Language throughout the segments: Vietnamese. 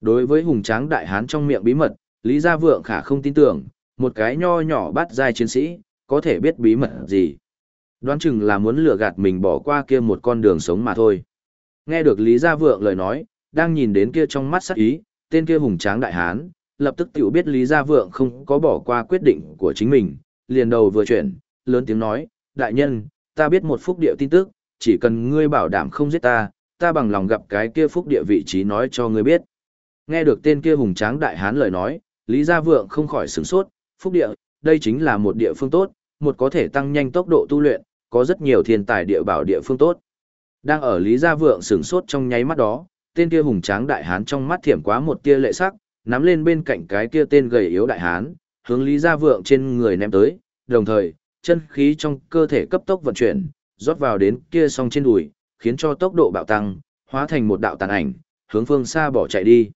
Đối với hùng tráng đại hán trong miệng bí mật, Lý Gia Vượng khả không tin tưởng, một cái nho nhỏ bắt giai chiến sĩ, có thể biết bí mật gì. Đoán chừng là muốn lừa gạt mình bỏ qua kia một con đường sống mà thôi. Nghe được Lý Gia Vượng lời nói, đang nhìn đến kia trong mắt sắc ý, tên kia hùng tráng đại hán, lập tức tiểu biết Lý Gia Vượng không có bỏ qua quyết định của chính mình, liền đầu vừa chuyển, lớn tiếng nói, đại nhân, ta biết một phúc địa tin tức, chỉ cần ngươi bảo đảm không giết ta, ta bằng lòng gặp cái kia phúc địa vị trí nói cho ngươi biết. Nghe được tên kia hùng tráng đại hán lời nói, Lý Gia Vượng không khỏi sửng sốt, phúc địa, đây chính là một địa phương tốt, một có thể tăng nhanh tốc độ tu luyện, có rất nhiều thiên tài địa bảo địa phương tốt. Đang ở Lý Gia Vượng sửng sốt trong nháy mắt đó, tên kia hùng tráng đại hán trong mắt thiểm quá một tia lệ sắc, nắm lên bên cạnh cái kia tên gầy yếu đại hán, hướng Lý Gia Vượng trên người ném tới, đồng thời, chân khí trong cơ thể cấp tốc vận chuyển, rót vào đến kia song trên đùi, khiến cho tốc độ bạo tăng, hóa thành một đạo tàn ảnh, hướng phương xa bỏ chạy đi.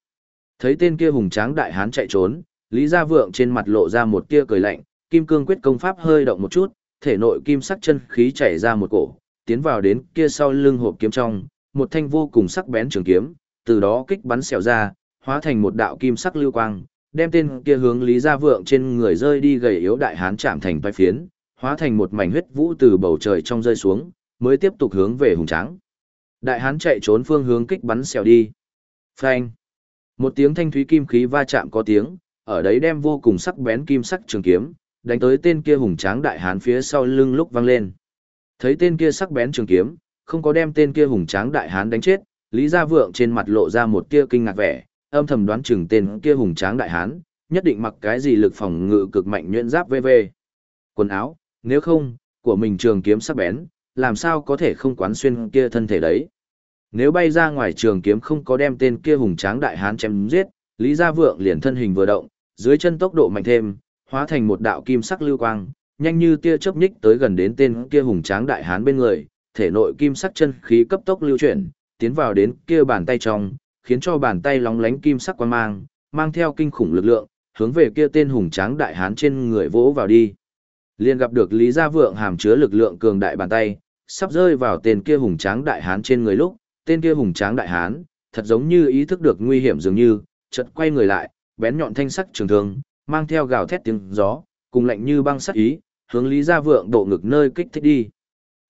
Thấy tên kia hùng tráng đại hán chạy trốn, Lý Gia Vượng trên mặt lộ ra một tia cười lạnh, kim cương quyết công pháp hơi động một chút, thể nội kim sắc chân khí chảy ra một cổ, tiến vào đến kia sau lưng hộp kiếm trong, một thanh vô cùng sắc bén trường kiếm, từ đó kích bắn xẻo ra, hóa thành một đạo kim sắc lưu quang, đem tên kia hướng Lý Gia Vượng trên người rơi đi gầy yếu đại hán chạm thành toái phiến, hóa thành một mảnh huyết vũ từ bầu trời trong rơi xuống, mới tiếp tục hướng về hùng tráng. Đại hán chạy trốn phương hướng kích bắn xẻo đi. Phanh. Một tiếng thanh thúy kim khí va chạm có tiếng, ở đấy đem vô cùng sắc bén kim sắc trường kiếm, đánh tới tên kia hùng tráng đại hán phía sau lưng lúc vang lên. Thấy tên kia sắc bén trường kiếm, không có đem tên kia hùng tráng đại hán đánh chết, Lý Gia Vượng trên mặt lộ ra một tia kinh ngạc vẻ, âm thầm đoán chừng tên kia hùng tráng đại hán, nhất định mặc cái gì lực phòng ngự cực mạnh nhuyễn giáp VV. Quần áo, nếu không, của mình trường kiếm sắc bén, làm sao có thể không quán xuyên kia thân thể đấy. Nếu bay ra ngoài trường kiếm không có đem tên kia hùng tráng đại hán chém giết, Lý Gia Vượng liền thân hình vừa động, dưới chân tốc độ mạnh thêm, hóa thành một đạo kim sắc lưu quang, nhanh như tia chớp nhích tới gần đến tên kia hùng tráng đại hán bên người, thể nội kim sắc chân khí cấp tốc lưu chuyển, tiến vào đến kia bàn tay trong, khiến cho bàn tay lóng lánh kim sắc quang mang, mang theo kinh khủng lực lượng, hướng về kia tên hùng tráng đại hán trên người vỗ vào đi. Liên gặp được Lý Gia Vượng hàm chứa lực lượng cường đại bàn tay, sắp rơi vào tên kia hùng tráng đại hán trên người lúc, tên kia hùng tráng đại hán, thật giống như ý thức được nguy hiểm dường như, chợt quay người lại, bén nhọn thanh sắc trường thương, mang theo gào thét tiếng gió, cùng lạnh như băng sắc ý, hướng Lý Gia Vượng độ ngực nơi kích thích đi.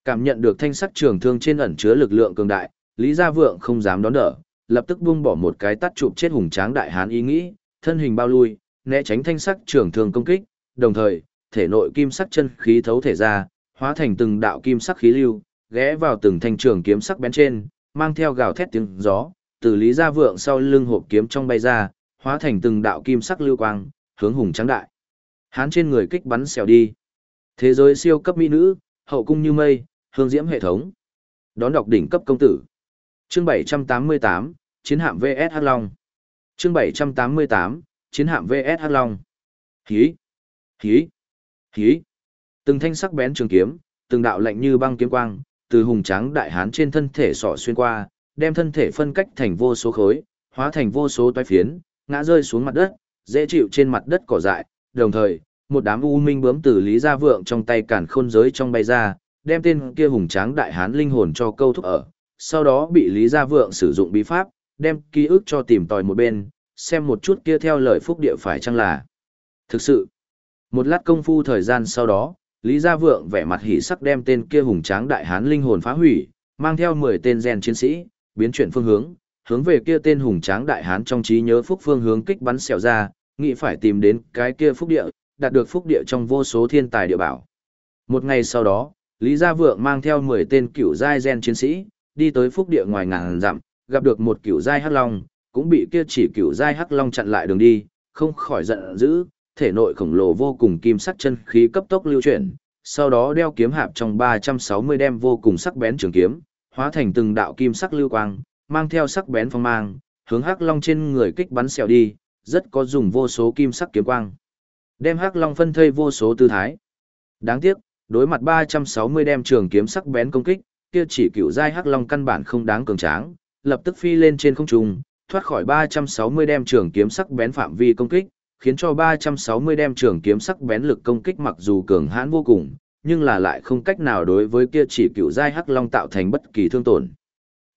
Cảm nhận được thanh sắc trường thương trên ẩn chứa lực lượng cường đại, Lý Gia Vượng không dám đón đỡ, lập tức buông bỏ một cái tát chụp chết hùng tráng đại hán ý nghĩ, thân hình bao lui, né tránh thanh sắc trường thương công kích, đồng thời, thể nội kim sắc chân khí thấu thể ra, hóa thành từng đạo kim sắc khí lưu, ghé vào từng thanh trường kiếm sắc bén trên, mang theo gào thét tiếng gió, từ Lý Gia Vượng sau lưng hộp kiếm trong bay ra, hóa thành từng đạo kim sắc lưu quang, hướng hùng trắng đại. Hán trên người kích bắn xèo đi. Thế giới siêu cấp mỹ nữ, hậu cung như mây, hương diễm hệ thống. Đón đọc đỉnh cấp công tử. Chương 788, Chiến hạm VS Hắc Long. Chương 788, Chiến hạm VS Hắc Long. Hí, hí, hí. Từng thanh sắc bén trường kiếm, từng đạo lạnh như băng kiếm quang, từ hùng tráng đại hán trên thân thể sọ xuyên qua, đem thân thể phân cách thành vô số khối, hóa thành vô số toái phiến, ngã rơi xuống mặt đất, dễ chịu trên mặt đất cỏ dại, đồng thời, một đám u minh bướm từ Lý Gia Vượng trong tay cản khôn giới trong bay ra, đem tên kia hùng tráng đại hán linh hồn cho câu thúc ở, sau đó bị Lý Gia Vượng sử dụng bí pháp, đem ký ức cho tìm tòi một bên, xem một chút kia theo lời phúc địa phải chăng là. Thực sự, một lát công phu thời gian sau đó, Lý Gia Vượng vẻ mặt hỉ sắc đem tên kia hùng tráng đại hán linh hồn phá hủy, mang theo 10 tên gen chiến sĩ, biến chuyển phương hướng, hướng về kia tên hùng tráng đại hán trong trí nhớ phúc phương hướng kích bắn xẻo ra, nghĩ phải tìm đến cái kia phúc địa, đạt được phúc địa trong vô số thiên tài địa bảo. Một ngày sau đó, Lý Gia Vượng mang theo 10 tên cựu giai gen chiến sĩ, đi tới phúc địa ngoài ngàn dặm, gặp được một cựu giai hắc long, cũng bị kia chỉ cựu giai hắc long chặn lại đường đi, không khỏi giận dữ, thể nội khổng lồ vô cùng kim sắc chân khí cấp tốc lưu chuyển, sau đó đeo kiếm hạp trong 360 đem vô cùng sắc bén trường kiếm, hóa thành từng đạo kim sắc lưu quang, mang theo sắc bén phong mang, hướng hắc long trên người kích bắn xẻo đi, rất có dùng vô số kim sắc kiếm quang. Đem hắc long phân thây vô số tư thái. Đáng tiếc, đối mặt 360 đem trường kiếm sắc bén công kích, kia chỉ cựu giai hắc long căn bản không đáng cường tráng, lập tức phi lên trên không trung, thoát khỏi 360 đem trường kiếm sắc bén phạm vi công kích, khiến cho 360 đem trường kiếm sắc bén lực công kích mặc dù cường hãn vô cùng, nhưng là lại không cách nào đối với kia chỉ cựu giai hắc long tạo thành bất kỳ thương tổn.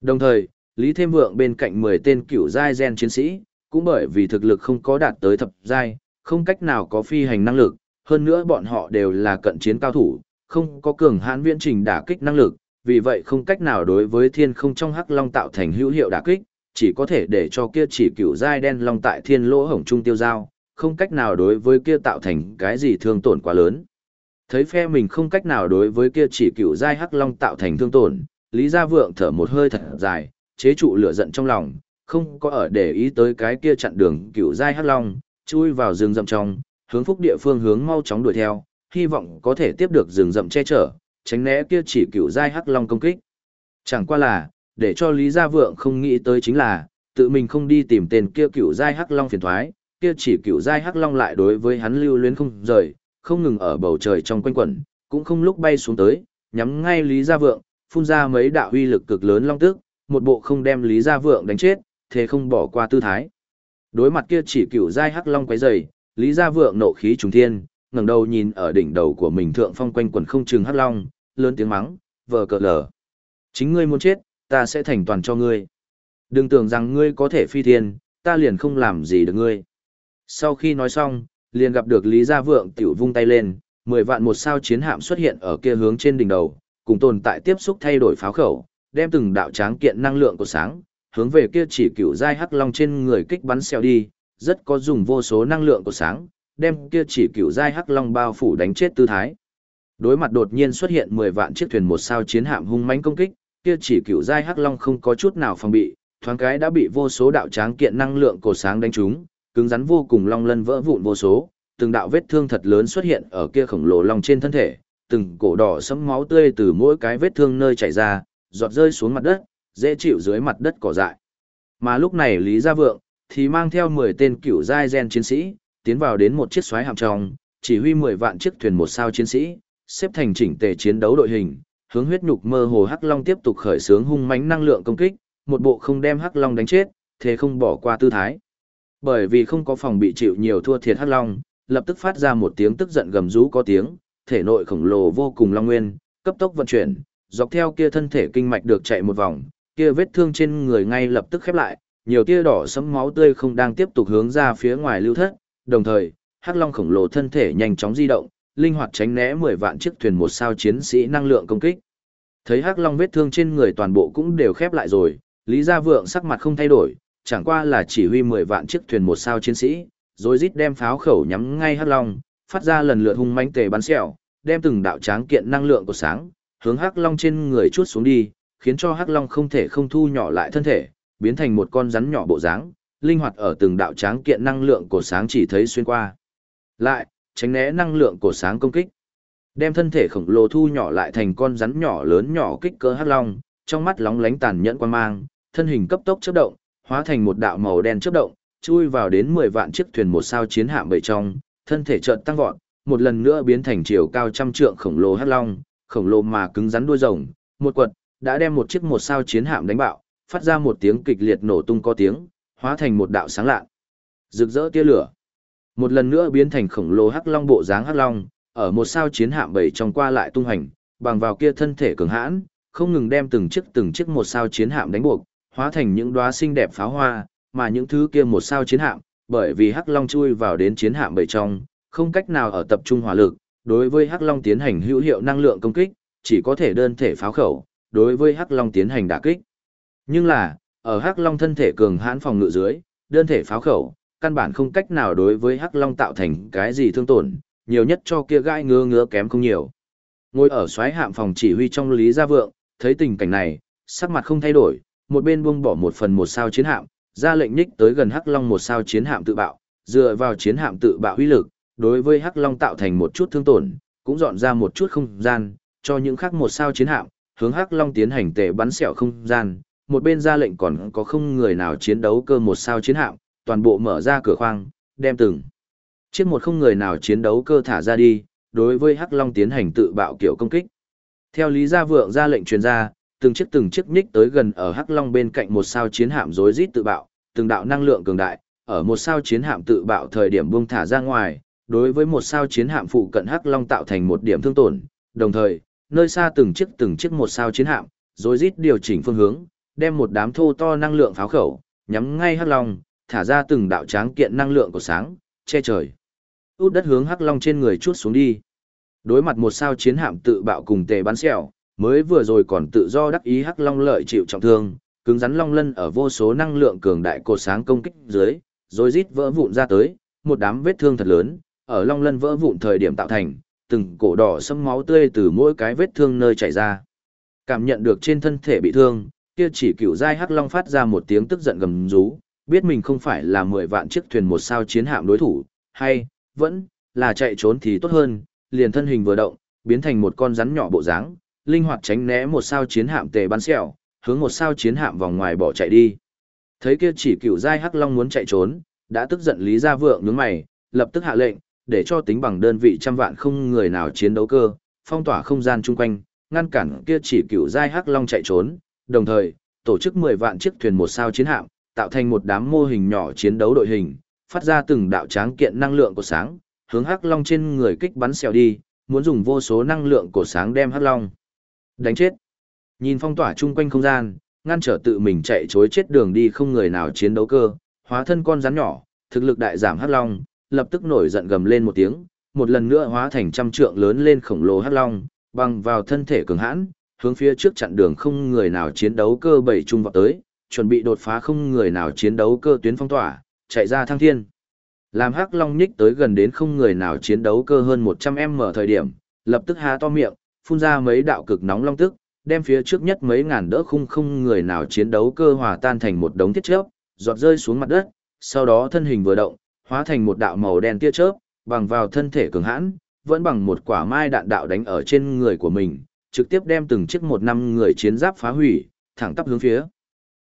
Đồng thời, Lý Thêm Vượng bên cạnh 10 tên cựu giai gen chiến sĩ, cũng bởi vì thực lực không có đạt tới thập giai, không cách nào có phi hành năng lực, hơn nữa bọn họ đều là cận chiến cao thủ, không có cường hãn viễn trình đả kích năng lực, vì vậy không cách nào đối với thiên không trong hắc long tạo thành hữu hiệu đả kích, chỉ có thể để cho kia chỉ cựu giai đen long tại thiên lỗ hổng trung tiêu giao, không cách nào đối với kia tạo thành cái gì thương tổn quá lớn. Thấy phe mình không cách nào đối với kia chỉ cựu giai hắc long tạo thành thương tổn, Lý Gia Vượng thở một hơi thật dài, chế trụ lửa giận trong lòng, không có ở để ý tới cái kia chặn đường cựu giai hắc long, chui vào rừng rậm trong, hướng phúc địa phương hướng mau chóng đuổi theo, hy vọng có thể tiếp được rừng rậm che chở, tránh né kia chỉ cựu giai hắc long công kích. Chẳng qua là, để cho Lý Gia Vượng không nghĩ tới chính là, tự mình không đi tìm tên kia cựu giai hắc long phiền thoái, kia chỉ cựu giai hắc long lại đối với hắn lưu luyến không rời, không ngừng ở bầu trời trong quanh quẩn, cũng không lúc bay xuống tới, nhắm ngay Lý Gia Vượng, phun ra mấy đạo uy lực cực lớn long tức, một bộ không đem Lý Gia Vượng đánh chết, thế không bỏ qua tư thái. Đối mặt kia chỉ cựu giai hắc long quấy rầy, Lý Gia Vượng nộ khí trùng thiên, ngẩng đầu nhìn ở đỉnh đầu của mình thượng phong quanh quần không chừng hắc long, lớn tiếng mắng, vờ cờ lở. Chính ngươi muốn chết, ta sẽ thành toàn cho ngươi. Đừng tưởng rằng ngươi có thể phi thiên, ta liền không làm gì được ngươi. Sau khi nói xong, liền gặp được Lý Gia Vượng tiểu vung tay lên, mười vạn một sao chiến hạm xuất hiện ở kia hướng trên đỉnh đầu, cùng tồn tại tiếp xúc thay đổi pháo khẩu, đem từng đạo tráng kiện năng lượng của sáng, hướng về kia chỉ cựu giai hắc long trên người kích bắn xèo đi, rất có dùng vô số năng lượng của sáng, đem kia chỉ cựu giai hắc long bao phủ đánh chết tư thái. Đối mặt đột nhiên xuất hiện 10 vạn chiếc thuyền một sao chiến hạm hung mãnh công kích, kia chỉ cựu giai hắc long không có chút nào phòng bị, thoáng cái đã bị vô số đạo tráng kiện năng lượng cổ sáng đánh trúng, cứng rắn vô cùng long lân vỡ vụn vô số, từng đạo vết thương thật lớn xuất hiện ở kia khổng lồ long trên thân thể, từng cổ đỏ sẫm máu tươi từ mỗi cái vết thương nơi chảy ra, giọt rơi xuống mặt đất, dễ chịu dưới mặt đất cỏ dại. Mà lúc này Lý Gia Vượng thì mang theo 10 tên cựu giai gen chiến sĩ, tiến vào đến một chiếc xoáy hạm trong, chỉ huy 10 vạn chiếc thuyền một sao chiến sĩ, xếp thành chỉnh tề chiến đấu đội hình, hướng huyết nhục mơ hồ Hắc Long tiếp tục khởi xướng hung mãnh năng lượng công kích, một bộ không đem Hắc Long đánh chết, thế không bỏ qua tư thái. Bởi vì không có phòng bị chịu nhiều thua thiệt Hắc Long, lập tức phát ra một tiếng tức giận gầm rú có tiếng, thể nội khổng lồ vô cùng long nguyên, cấp tốc vận chuyển, dọc theo kia thân thể kinh mạch được chạy một vòng, kia vết thương trên người ngay lập tức khép lại, nhiều tia đỏ sẫm máu tươi không đang tiếp tục hướng ra phía ngoài lưu thất, đồng thời, Hắc Long khổng lồ thân thể nhanh chóng di động, linh hoạt tránh né 10 vạn chiếc thuyền một sao chiến sĩ năng lượng công kích. Thấy Hắc Long vết thương trên người toàn bộ cũng đều khép lại rồi, Lý Gia Vượng sắc mặt không thay đổi, chẳng qua là chỉ huy 10 vạn chiếc thuyền một sao chiến sĩ, rồi rít đem pháo khẩu nhắm ngay Hắc Long, phát ra lần lượt hung mãnh tề bắn xẻo, đem từng đạo tráng kiện năng lượng của sáng, hướng Hắc Long trên người chuốt xuống đi, khiến cho Hắc Long không thể không thu nhỏ lại thân thể, biến thành một con rắn nhỏ bộ dáng, linh hoạt ở từng đạo tráng kiện năng lượng của sáng chỉ thấy xuyên qua. Lại, tránh né năng lượng của sáng công kích. Đem thân thể khổng lồ thu nhỏ lại thành con rắn nhỏ lớn nhỏ kích cỡ hắc long, trong mắt lóng lánh tàn nhẫn quan mang, thân hình cấp tốc chớp động, hóa thành một đạo màu đen chớp động, chui vào đến 10 vạn chiếc thuyền một sao chiến hạm bầy trong, thân thể chợt tăng vọt, một lần nữa biến thành chiều cao trăm trượng khổng lồ hắc long, khổng lồ mà cứng rắn đuôi rồng, một quật đã đem một chiếc một sao chiến hạm đánh bạo, phát ra một tiếng kịch liệt nổ tung có tiếng, hóa thành một đạo sáng lạ. Rực rỡ tia lửa. Một lần nữa biến thành khổng lồ hắc long bộ dáng hắc long, ở một sao chiến hạm bảy trong qua lại tung hành, bằng vào kia thân thể cường hãn, không ngừng đem từng chiếc từng chiếc một sao chiến hạm đánh buộc, hóa thành những đóa xinh đẹp pháo hoa, mà những thứ kia một sao chiến hạm, bởi vì hắc long chui vào đến chiến hạm bầy trong, không cách nào ở tập trung hỏa lực, đối với hắc long tiến hành hữu hiệu năng lượng công kích, chỉ có thể đơn thể pháo khẩu, đối với hắc long tiến hành đả kích. Nhưng là, ở hắc long thân thể cường hãn phòng ngự dưới, đơn thể pháo khẩu, căn bản không cách nào đối với hắc long tạo thành cái gì thương tổn, nhiều nhất cho kia gai ngứa ngứa kém không nhiều. Ngồi ở xoáy hạm phòng chỉ huy trong Lý Gia Vượng, thấy tình cảnh này, sắc mặt không thay đổi, một bên buông bỏ một phần một sao chiến hạm, ra lệnh nhích tới gần hắc long một sao chiến hạm tự bạo, dựa vào chiến hạm tự bạo uy lực, đối với hắc long tạo thành một chút thương tổn, cũng dọn ra một chút không gian, cho những khác một sao chiến hạm, hướng hắc long tiến hành tệ bắn sẹo không gian, một bên ra lệnh còn có không người nào chiến đấu cơ một sao chiến hạm, toàn bộ mở ra cửa khoang, đem từng chiếc một không người nào chiến đấu cơ thả ra đi, đối với Hắc Long tiến hành tự bạo kiểu công kích. Theo Lý Gia Vượng ra lệnh truyền ra, từng chiếc từng chiếc nhích tới gần ở Hắc Long bên cạnh một sao chiến hạm rối rít tự bạo, từng đạo năng lượng cường đại, ở một sao chiến hạm tự bạo thời điểm buông thả ra ngoài, đối với một sao chiến hạm phụ cận Hắc Long tạo thành một điểm thương tổn, đồng thời, nơi xa từng chiếc từng chiếc một sao chiến hạm, rối rít điều chỉnh phương hướng, đem một đám thô to năng lượng pháo khẩu, nhắm ngay Hắc Long, thả ra từng đạo tráng kiện năng lượng của sáng, che trời. Út đất hướng Hắc Long trên người chút xuống đi. Đối mặt một sao chiến hạm tự bạo cùng tề bắn xẻo, mới vừa rồi còn tự do đắc ý Hắc Long lợi chịu trọng thương, cứng rắn long lân ở vô số năng lượng cường đại cột sáng công kích dưới, rồi rít vỡ vụn ra tới, một đám vết thương thật lớn, ở long lân vỡ vụn thời điểm tạo thành, từng cổ đỏ sâm máu tươi từ mỗi cái vết thương nơi chảy ra. Cảm nhận được trên thân thể bị thương, kia chỉ cựu giai hắc long phát ra một tiếng tức giận gầm rú, biết mình không phải là 10 vạn chiếc thuyền một sao chiến hạm đối thủ, hay, vẫn, là chạy trốn thì tốt hơn, liền thân hình vừa động, biến thành một con rắn nhỏ bộ dáng, linh hoạt tránh né một sao chiến hạm tề bắn sẹo, hướng một sao chiến hạm vòng ngoài bỏ chạy đi. Thấy kia chỉ cựu giai hắc long muốn chạy trốn, đã tức giận Lý Gia Vượng nhướng mày, lập tức hạ lệnh, để cho tính bằng đơn vị trăm vạn không người nào chiến đấu cơ, phong tỏa không gian chung quanh, ngăn cản kia chỉ cựu giai hắc long chạy trốn, đồng thời, tổ chức 10 vạn chiếc thuyền một sao chiến hạm, tạo thành một đám mô hình nhỏ chiến đấu đội hình, phát ra từng đạo tráng kiện năng lượng của sáng, hướng hắc long trên người kích bắn xèo đi, muốn dùng vô số năng lượng của sáng đem hắc long đánh chết. Nhìn phong tỏa chung quanh không gian, ngăn trở tự mình chạy chối chết đường đi không người nào chiến đấu cơ, hóa thân con rắn nhỏ, thực lực đại giảm hắc long, lập tức nổi giận gầm lên một tiếng, một lần nữa hóa thành trăm trượng lớn lên khổng lồ hắc long, băng vào thân thể cường hãn, hướng phía trước chặn đường không người nào chiến đấu cơ bảy trung vào tới, chuẩn bị đột phá không người nào chiến đấu cơ tuyến phong tỏa, chạy ra thăng thiên. Làm hắc long nhích tới gần đến không người nào chiến đấu cơ hơn 100m thời điểm, lập tức há to miệng, phun ra mấy đạo cực nóng long tức, đem phía trước nhất mấy ngàn đỡ khung không người nào chiến đấu cơ hòa tan thành một đống thiết chớp, giọt rơi xuống mặt đất, sau đó thân hình vừa động, hóa thành một đạo màu đen tia chớp, bằng vào thân thể cường hãn, vẫn bằng một quả mai đạn đạo đánh ở trên người của mình, trực tiếp đem từng chiếc một năm người chiến giáp phá hủy, thẳng tắp hướng phía.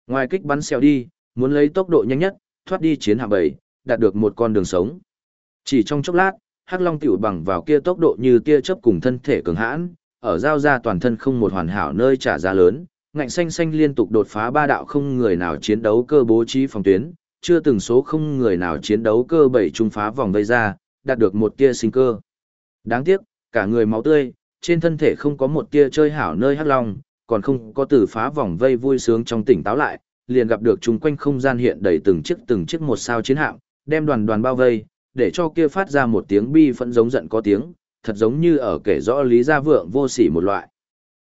Ngoài kích bắn xeo đi, muốn lấy tốc độ nhanh nhất, thoát đi chiến hạm bầy, đạt được một con đường sống. Chỉ trong chốc lát, Hắc Long tiểu bằng vào kia tốc độ như tia chớp cùng thân thể cường hãn, ở giao ra toàn thân không một hoàn hảo nơi trả giá lớn, ngạnh xanh xanh liên tục đột phá ba đạo không người nào chiến đấu cơ bố trí phòng tuyến, chưa từng số không người nào chiến đấu cơ bảy trung phá vòng vây ra, đạt được một tia sinh cơ. Đáng tiếc, cả người máu tươi, trên thân thể không có một tia chơi hảo nơi hắc long, còn không có từ phá vòng vây vui sướng trong tỉnh táo lại, liền gặp được chung quanh không gian hiện đầy từng chiếc từng chiếc một sao chiến hạm, đem đoàn đoàn bao vây, để cho kia phát ra một tiếng bi phẫn giống giận có tiếng, thật giống như ở kể rõ Lý Gia Vượng vô sỉ một loại.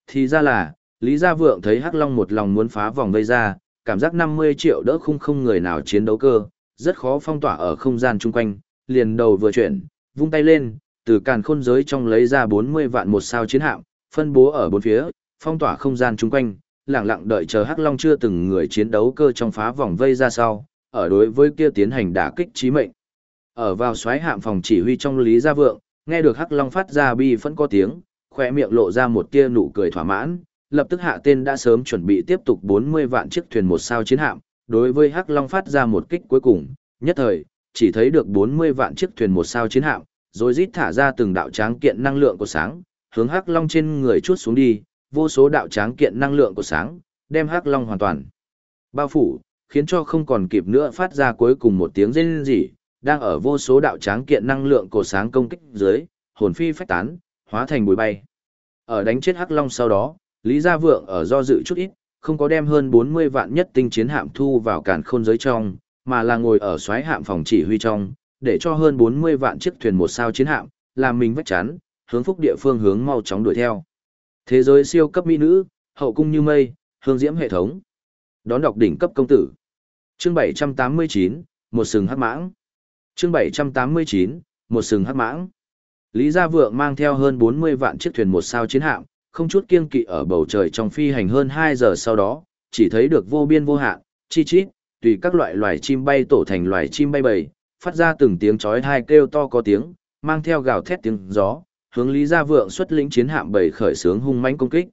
Thì ra là, Lý Gia Vượng thấy Hắc Long một lòng muốn phá vòng vây ra, cảm giác 50 triệu đỡ không không người nào chiến đấu cơ, rất khó phong tỏa ở không gian chung quanh, liền đầu vừa chuyển, vung tay lên, từ càn khôn giới trong lấy ra 40 vạn một sao chiến hạm, phân bố ở bốn phía, phong tỏa không gian chung quanh, lặng lặng đợi chờ Hắc Long chưa từng người chiến đấu cơ trong phá vòng vây ra sau, ở đối với kia tiến hành đả kích chí mệnh. Ở vào xoáy hạm phòng chỉ huy trong Lý Gia Vượng, nghe được Hắc Long phát ra bi phẫn có tiếng, khỏe miệng lộ ra một tia nụ cười thỏa mãn, lập tức hạ tên đã sớm chuẩn bị tiếp tục 40 vạn chiếc thuyền một sao chiến hạm, đối với Hắc Long phát ra một kích cuối cùng, nhất thời, chỉ thấy được 40 vạn chiếc thuyền một sao chiến hạm, rồi rít thả ra từng đạo tráng kiện năng lượng của sáng, hướng Hắc Long trên người chuốt xuống đi, vô số đạo tráng kiện năng lượng của sáng, đem Hắc Long hoàn toàn bao phủ, khiến cho không còn kịp nữa phát ra cuối cùng một tiếng rên rỉ, đang ở vô số đạo tráng kiện năng lượng cổ sáng công kích dưới, hồn phi phách tán, hóa thành bụi bay. Ở đánh chết Hắc Long sau đó, Lý Gia Vượng ở do dự chút ít, không có đem hơn 40 vạn nhất tinh chiến hạm thu vào càn khôn giới trong, mà là ngồi ở xoáy hạm phòng chỉ huy trong, để cho hơn 40 vạn chiếc thuyền một sao chiến hạm, làm mình vách chắn, hướng phúc địa phương hướng mau chóng đuổi theo. Thế giới siêu cấp mỹ nữ, hậu cung như mây, hương diễm hệ thống. Đón đọc đỉnh cấp công tử. Chương 789, một sừng hắc mãng. Chương 789, một sừng hắc mãng. Lý Gia Vượng mang theo hơn 40 vạn chiếc thuyền một sao chiến hạm, không chút kiêng kỵ ở bầu trời trong phi hành hơn 2 giờ sau đó, chỉ thấy được vô biên vô hạn, chi chít, tùy các loại loài chim bay tổ thành loài chim bay bầy, phát ra từng tiếng chói tai kêu to có tiếng, mang theo gào thét tiếng gió, hướng Lý Gia Vượng xuất lĩnh chiến hạm bầy khởi sướng hung mãnh công kích.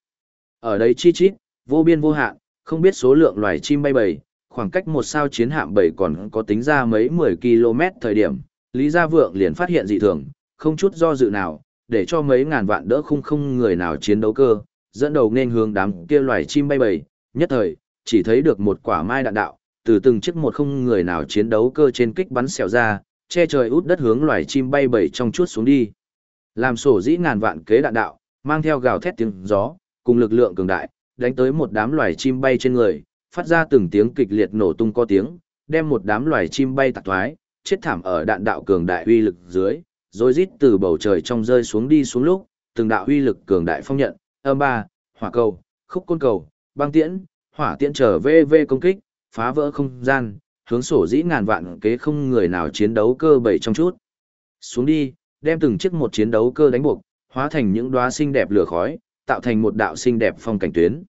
Ở đây chi chít, vô biên vô hạn, không biết số lượng loài chim bay bầy, khoảng cách một sao chiến hạm bảy còn có tính ra mấy 10 km thời điểm, Lý Gia Vượng liền phát hiện dị thường, không chút do dự nào, để cho mấy ngàn vạn đỡ không không người nào chiến đấu cơ, dẫn đầu nên hướng đám kia loài chim bay bầy, nhất thời, chỉ thấy được một quả mai đạn đạo, từ từng chiếc một không người nào chiến đấu cơ trên kích bắn xẻo ra, che trời út đất hướng loài chim bay bầy trong chút xuống đi. Làm sổ dĩ ngàn vạn kế đạn đạo, mang theo gào thét tiếng gió, cùng lực lượng cường đại, đánh tới một đám loài chim bay trên người, phát ra từng tiếng kịch liệt nổ tung có tiếng, đem một đám loài chim bay tạc thoái, chết thảm ở đạn đạo cường đại uy lực dưới, rồi rít từ bầu trời trong rơi xuống đi xuống lúc, từng đạo uy lực cường đại phong nhận, âm ba, hỏa cầu, khúc côn cầu, băng tiễn, hỏa tiễn trở VV công kích, phá vỡ không gian, hướng sổ dĩ ngàn vạn kế không người nào chiến đấu cơ bảy trong chút. Xuống đi, đem từng chiếc một chiến đấu cơ đánh buộc, hóa thành những đóa xinh đẹp lửa khói, tạo thành một đạo xinh đẹp phong cảnh tuyến.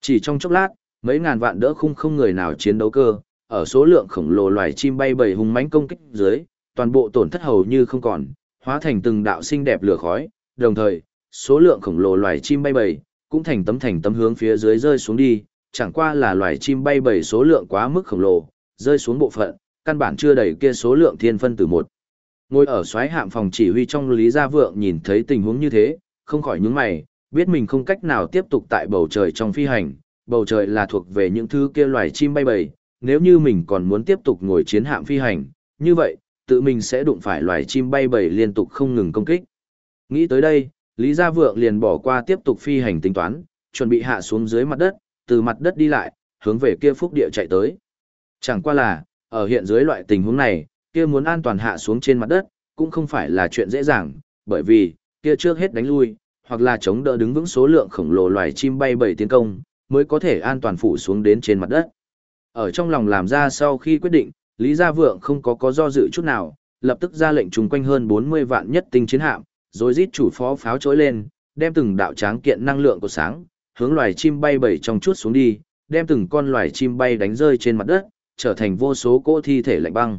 Chỉ trong chốc lát, mấy ngàn vạn đỡ khung không người nào chiến đấu cơ, ở số lượng khổng lồ loài chim bay bầy hùng mãnh công kích dưới, toàn bộ tổn thất hầu như không còn, hóa thành từng đạo xinh đẹp lửa khói, đồng thời, số lượng khổng lồ loài chim bay bầy cũng thành tấm thành tấm hướng phía dưới rơi xuống đi, chẳng qua là loài chim bay bầy số lượng quá mức khổng lồ, rơi xuống bộ phận, căn bản chưa đầy kia số lượng thiên phân từ một. Ngồi ở xoáy hạm phòng chỉ huy trong Lý Gia Vượng nhìn thấy tình huống như thế, không khỏi nhướng mày, biết mình không cách nào tiếp tục tại bầu trời trong phi hành, bầu trời là thuộc về những thứ kia loài chim bay bầy, nếu như mình còn muốn tiếp tục ngồi chiến hạm phi hành, như vậy, tự mình sẽ đụng phải loài chim bay bầy liên tục không ngừng công kích. Nghĩ tới đây, Lý Gia Vượng liền bỏ qua tiếp tục phi hành tính toán, chuẩn bị hạ xuống dưới mặt đất, từ mặt đất đi lại, hướng về kia phúc địa chạy tới. Chẳng qua là, ở hiện dưới loại tình huống này, kia muốn an toàn hạ xuống trên mặt đất, cũng không phải là chuyện dễ dàng, bởi vì, kia trước hết đánh lui, hoặc là chống đỡ đứng vững số lượng khổng lồ loài chim bay bầy tiến công, mới có thể an toàn phủ xuống đến trên mặt đất. Ở trong lòng làm ra sau khi quyết định, Lý Gia Vượng không có có do dự chút nào, lập tức ra lệnh trùng quanh hơn 40 vạn nhất tinh chiến hạm, rồi rít chủ phó pháo trỗi lên, đem từng đạo tráng kiện năng lượng của sáng, hướng loài chim bay bảy trong chút xuống đi, đem từng con loài chim bay đánh rơi trên mặt đất, trở thành vô số cỗ thi thể lạnh băng.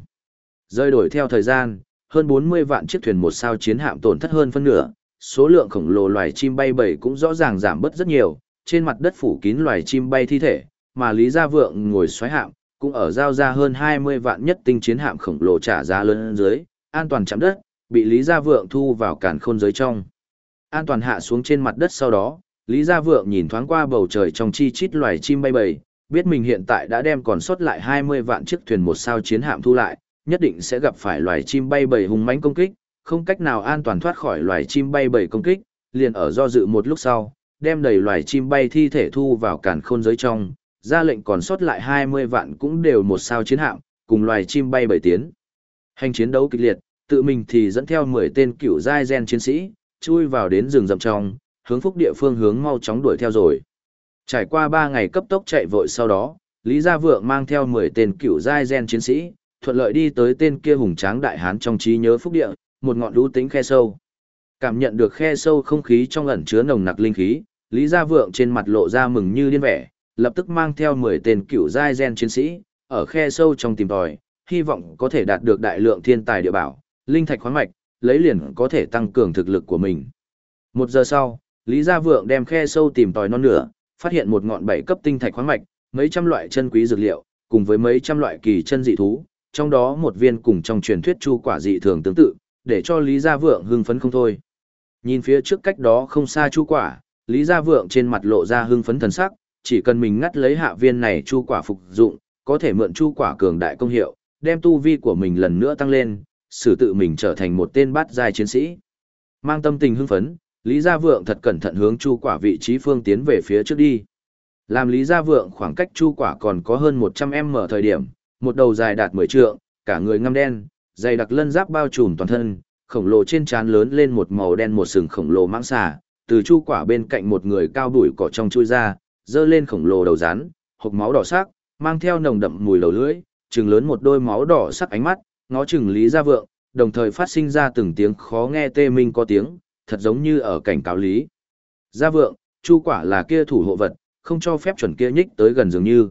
Rơi đổi theo thời gian, hơn 40 vạn chiếc thuyền một sao chiến hạm tổn thất hơn phân nửa, số lượng khổng lồ loài chim bay bảy cũng rõ ràng giảm bớt rất nhiều, trên mặt đất phủ kín loài chim bay thi thể, mà Lý Gia Vượng ngồi xoáy hạm, cũng ở giao ra hơn 20 vạn nhất tinh chiến hạm khổng lồ trả giá lớn dưới, an toàn chạm đất, bị Lý Gia Vượng thu vào càn khôn giới trong. An toàn hạ xuống trên mặt đất sau đó, Lý Gia Vượng nhìn thoáng qua bầu trời trong chi chít loài chim bay bầy, biết mình hiện tại đã đem còn sót lại 20 vạn chiếc thuyền một sao chiến hạm thu lại, nhất định sẽ gặp phải loài chim bay bầy hung mãnh công kích, không cách nào an toàn thoát khỏi loài chim bay bầy công kích, liền ở do dự một lúc sau, đem đầy loài chim bay thi thể thu vào càn khôn giới trong, ra lệnh còn sót lại 20 vạn cũng đều một sao chiến hạm, cùng loài chim bay bảy tiến. Hành chiến đấu kịch liệt, tự mình thì dẫn theo 10 tên cựu giai gen chiến sĩ, chui vào đến rừng rậm trong, hướng phúc địa phương hướng mau chóng đuổi theo rồi. Trải qua 3 ngày cấp tốc chạy vội sau đó, Lý Gia Vượng mang theo 10 tên cựu giai gen chiến sĩ, thuận lợi đi tới tên kia hùng tráng đại hán trong trí nhớ phúc địa, một ngọn lũ tính khe sâu. Cảm nhận được khe sâu không khí trong ẩn chứa nồng nặc linh khí, Lý Gia Vượng trên mặt lộ ra mừng như điên vẻ, lập tức mang theo 10 tên cựu giai gen chiến sĩ, ở khe sâu trong tìm tòi, hy vọng có thể đạt được đại lượng thiên tài địa bảo, linh thạch khoáng mạch, lấy liền có thể tăng cường thực lực của mình. Một giờ sau, Lý Gia Vượng đem khe sâu tìm tòi non nửa, phát hiện một ngọn bảy cấp tinh thạch khoáng mạch, mấy trăm loại chân quý dược liệu, cùng với mấy trăm loại kỳ chân dị thú, trong đó một viên cùng trong truyền thuyết chu quả dị thường tương tự, để cho Lý Gia Vượng hưng phấn không thôi. Nhìn phía trước cách đó không xa chu quả, Lý Gia Vượng trên mặt lộ ra hưng phấn thần sắc, chỉ cần mình ngắt lấy hạ viên này chu quả phục dụng, có thể mượn chu quả cường đại công hiệu, đem tu vi của mình lần nữa tăng lên, xử tự mình trở thành một tên bát giai chiến sĩ. Mang tâm tình hưng phấn, Lý Gia Vượng thật cẩn thận hướng chu quả vị trí phương tiến về phía trước đi. Làm Lý Gia Vượng khoảng cách chu quả còn có hơn 100m thời điểm, một đầu dài đạt 10 trượng, cả người ngăm đen, dày đặc lân giáp bao trùm toàn thân, khổng lồ trên trán lớn lên một màu đen một sừng khổng lồ mãng xà, từ chu quả bên cạnh một người cao đuổi cỏ trong chui ra, dơ lên khổng lồ đầu rắn, hộc máu đỏ sắc, mang theo nồng đậm mùi lầu lưỡi, trừng lớn một đôi máu đỏ sắc ánh mắt, ngó chừng Lý Gia Vượng, đồng thời phát sinh ra từng tiếng khó nghe tê minh có tiếng, thật giống như ở cảnh cáo Lý. Gia Vượng, chu quả là kia thủ hộ vật, không cho phép chuẩn kia nhích tới gần dường như.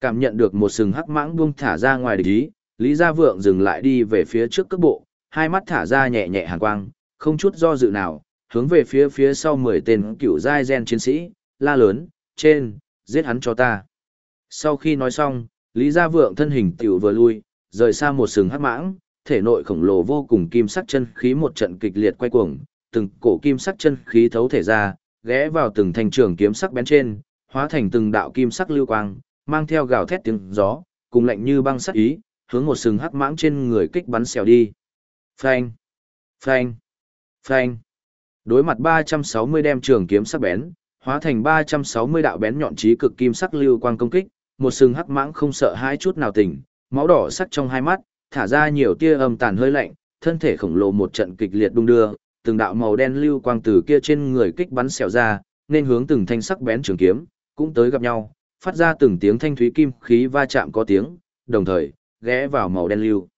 Cảm nhận được một sừng hắc mãng buông thả ra ngoài địch ý, Lý Gia Vượng dừng lại đi về phía trước cước bộ, hai mắt thả ra nhẹ nhẹ hàn quang, không chút do dự nào, hướng về phía phía sau mười tên cựu giai gen chiến sĩ, la lớn, trên, giết hắn cho ta. Sau khi nói xong, Lý Gia Vượng thân hình tiểu vừa lui, rời xa một sừng hắc mãng, thể nội khổng lồ vô cùng kim sắc chân khí một trận kịch liệt quay cuồng, từng cổ kim sắc chân khí thấu thể ra, ghé vào từng thanh trường kiếm sắc bén trên, hóa thành từng đạo kim sắc lưu quang, mang theo gào thét tiếng gió, cùng lạnh như băng sắc ý, hướng một sừng hắc mãng trên người kích bắn xèo đi. Phanh, phanh, phanh. Đối mặt 360 đem trường kiếm sắc bén, hóa thành 360 đạo bén nhọn trí cực kim sắc lưu quang công kích, một sừng hắc mãng không sợ hãi chút nào tỉnh, máu đỏ sắc trong hai mắt, thả ra nhiều tia âm tàn hơi lạnh, thân thể khổng lồ một trận kịch liệt đung đưa, từng đạo màu đen lưu quang từ kia trên người kích bắn xẻo ra, nên hướng từng thanh sắc bén trường kiếm, cũng tới gặp nhau, phát ra từng tiếng thanh thúy kim khí va chạm có tiếng, đồng thời ghé vào màu đen lưu.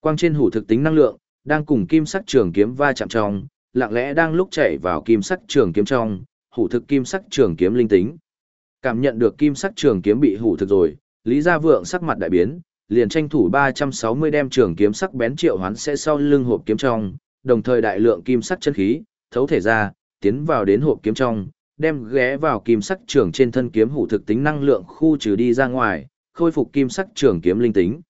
Quang trên hủ thực tính năng lượng, đang cùng kim sắc trường kiếm va chạm trong, lặng lẽ đang lúc chạy vào kim sắc trường kiếm trong, hủ thực kim sắc trường kiếm linh tính. Cảm nhận được kim sắc trường kiếm bị hủ thực rồi, Lý Gia Vượng sắc mặt đại biến, liền tranh thủ 360 đem trường kiếm sắc bén triệu hoán sẽ sau lưng hộp kiếm trong, đồng thời đại lượng kim sắc chân khí, thấu thể ra, tiến vào đến hộp kiếm trong, đem ghé vào kim sắc trường trên thân kiếm hủ thực tính năng lượng khu trừ đi ra ngoài, khôi phục kim sắc trường kiếm linh tính.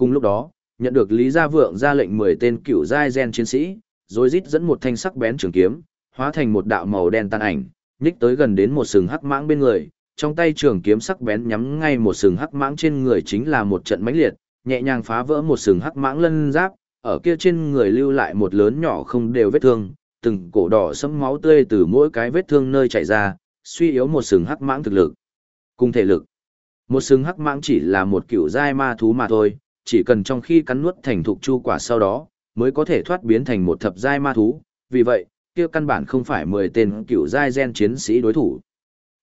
Cùng lúc đó, nhận được Lý Gia Vượng ra lệnh 10 tên cựu giai gen chiến sĩ, rồi rít dẫn một thanh sắc bén trường kiếm, hóa thành một đạo màu đen tan ảnh, nhích tới gần đến một sừng hắc mãng bên người, trong tay trường kiếm sắc bén nhắm ngay một sừng hắc mãng trên người chính là một trận mãnh liệt, nhẹ nhàng phá vỡ một sừng hắc mãng lân giáp, ở kia trên người lưu lại một lớn nhỏ không đều vết thương, từng cổ đỏ sẫm máu tươi từ mỗi cái vết thương nơi chảy ra, suy yếu một sừng hắc mãng thực lực. Cùng thể lực. Một sừng hắc mãng chỉ là một kiểu giai ma thú mà thôi, chỉ cần trong khi cắn nuốt thành thục chu quả sau đó, mới có thể thoát biến thành một thập giai ma thú, vì vậy, kia căn bản không phải 10 tên cựu giai gen chiến sĩ đối thủ.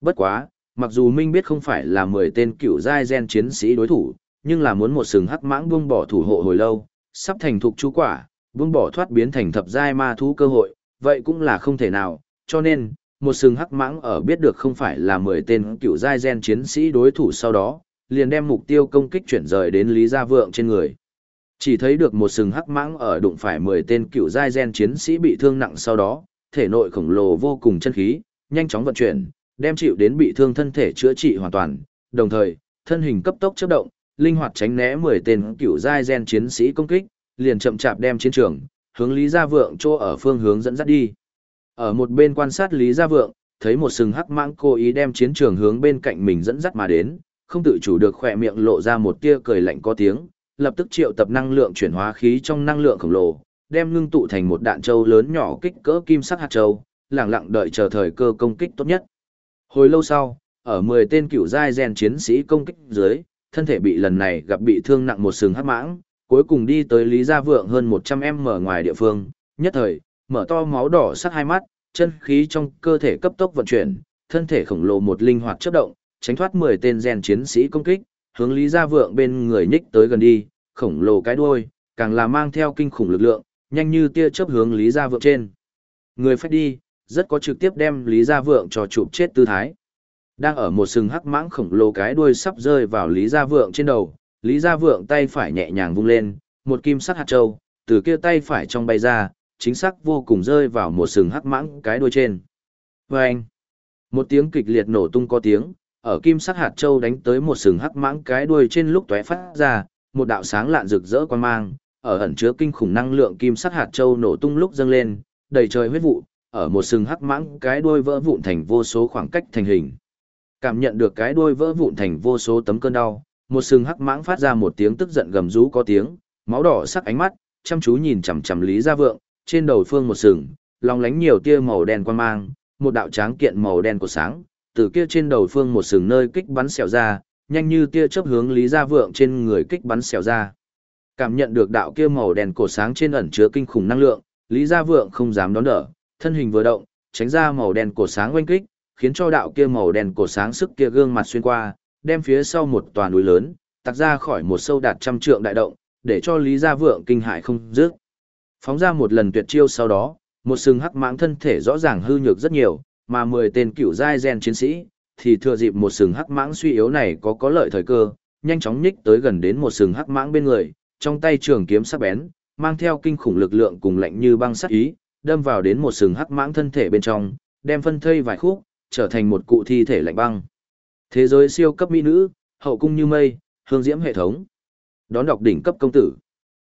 Bất quá, mặc dù Minh biết không phải là 10 tên cựu giai gen chiến sĩ đối thủ, nhưng là muốn một sừng hắc mãng buông bỏ thủ hộ hồi lâu, sắp thành thục chú quả, buông bỏ thoát biến thành thập giai ma thú cơ hội, vậy cũng là không thể nào, cho nên, một sừng hắc mãng ở biết được không phải là 10 tên cựu giai gen chiến sĩ đối thủ sau đó, liền đem mục tiêu công kích chuyển rời đến Lý Gia Vượng trên người. Chỉ thấy được một sừng hắc mãng ở đụng phải 10 tên cựu giai gen chiến sĩ bị thương nặng sau đó, thể nội khổng lồ vô cùng chân khí, nhanh chóng vận chuyển, đem chịu đến bị thương thân thể chữa trị hoàn toàn, đồng thời, thân hình cấp tốc chớp động, linh hoạt tránh né 10 tên cựu giai gen chiến sĩ công kích, liền chậm chạp đem chiến trường hướng Lý Gia Vượng chỗ ở phương hướng dẫn dắt đi. Ở một bên quan sát Lý Gia Vượng, thấy một sừng hắc mãng cố ý đem chiến trường hướng bên cạnh mình dẫn dắt mà đến, không tự chủ được khỏe miệng lộ ra một tia cười lạnh có tiếng, lập tức triệu tập năng lượng chuyển hóa khí trong năng lượng khổng lồ, đem ngưng tụ thành một đạn châu lớn nhỏ kích cỡ kim sắc hạt châu, lặng lặng đợi chờ thời cơ công kích tốt nhất. Hồi lâu sau, ở 10 tên cựu giai gen chiến sĩ công kích dưới, thân thể bị lần này gặp bị thương nặng một sừng hắc mãng, cuối cùng đi tới Lý Gia Vượng hơn 100m ngoài địa phương, nhất thời, mở to máu đỏ sắc hai mắt, chân khí trong cơ thể cấp tốc vận chuyển, thân thể khổng lồ một linh hoạt chớp động, tránh thoát 10 tên gen chiến sĩ công kích, hướng Lý Gia Vượng bên người nhích tới gần đi, khổng lồ cái đuôi, càng là mang theo kinh khủng lực lượng, nhanh như tia chớp hướng Lý Gia Vượng trên. Người phách đi, rất có trực tiếp đem Lý Gia Vượng cho chụp chết tư thái. Đang ở một sừng hắc mãng khổng lồ cái đuôi sắp rơi vào Lý Gia Vượng trên đầu, Lý Gia Vượng tay phải nhẹ nhàng vung lên, một kim sắc hạt châu, từ kia tay phải trong bay ra, chính xác vô cùng rơi vào một sừng hắc mãng cái đuôi trên. Vâng! Một tiếng kịch liệt nổ tung có tiếng, ở kim sắc hạt châu đánh tới một sừng hắc mãng cái đuôi trên lúc tóe phát ra, một đạo sáng lạn rực rỡ quan mang, ở ẩn chứa kinh khủng năng lượng kim sắc hạt châu nổ tung lúc dâng lên, đầy trời huyết vụ, ở một sừng hắc mãng cái đuôi vỡ vụn thành vô số khoảng cách thành hình. Cảm nhận được cái đuôi vỡ vụn thành vô số tấm cơn đau, một sừng hắc mãng phát ra một tiếng tức giận gầm rú có tiếng, máu đỏ sắc ánh mắt, chăm chú nhìn chằm chằm Lý Gia Vượng, trên đầu phương một sừng, long lánh nhiều tia màu đen quan mang, một đạo tráng kiện màu đen của sáng, từ kia trên đầu phương một sừng nơi kích bắn xẻo ra, nhanh như tia chớp hướng Lý Gia Vượng trên người kích bắn xẻo ra. Cảm nhận được đạo kia màu đèn cổ sáng trên ẩn chứa kinh khủng năng lượng, Lý Gia Vượng không dám đón đỡ, thân hình vừa động, tránh ra màu đen cổ sáng oanh kích, khiến cho đạo kia màu đen cổ sáng sức kia gương mặt xuyên qua, đem phía sau một tòa núi lớn, tạc ra khỏi một sâu đạt trăm trượng đại động, để cho Lý Gia Vượng kinh hãi không dứt. Phóng ra một lần tuyệt chiêu sau đó, một sừng hắc mãng thân thể rõ ràng hư nhược rất nhiều, mà 10 tên cựu giai gen chiến sĩ thì thừa dịp một sừng hắc mãng suy yếu này có có lợi thời cơ, nhanh chóng nhích tới gần đến một sừng hắc mãng bên người, trong tay trường kiếm sắc bén, mang theo kinh khủng lực lượng cùng lạnh như băng sắt ý, đâm vào đến một sừng hắc mãng thân thể bên trong, đem phân thây vài khúc, trở thành một cụ thi thể lạnh băng. Thế giới siêu cấp mỹ nữ, hậu cung như mây, hương diễm hệ thống. Đón đọc đỉnh cấp công tử.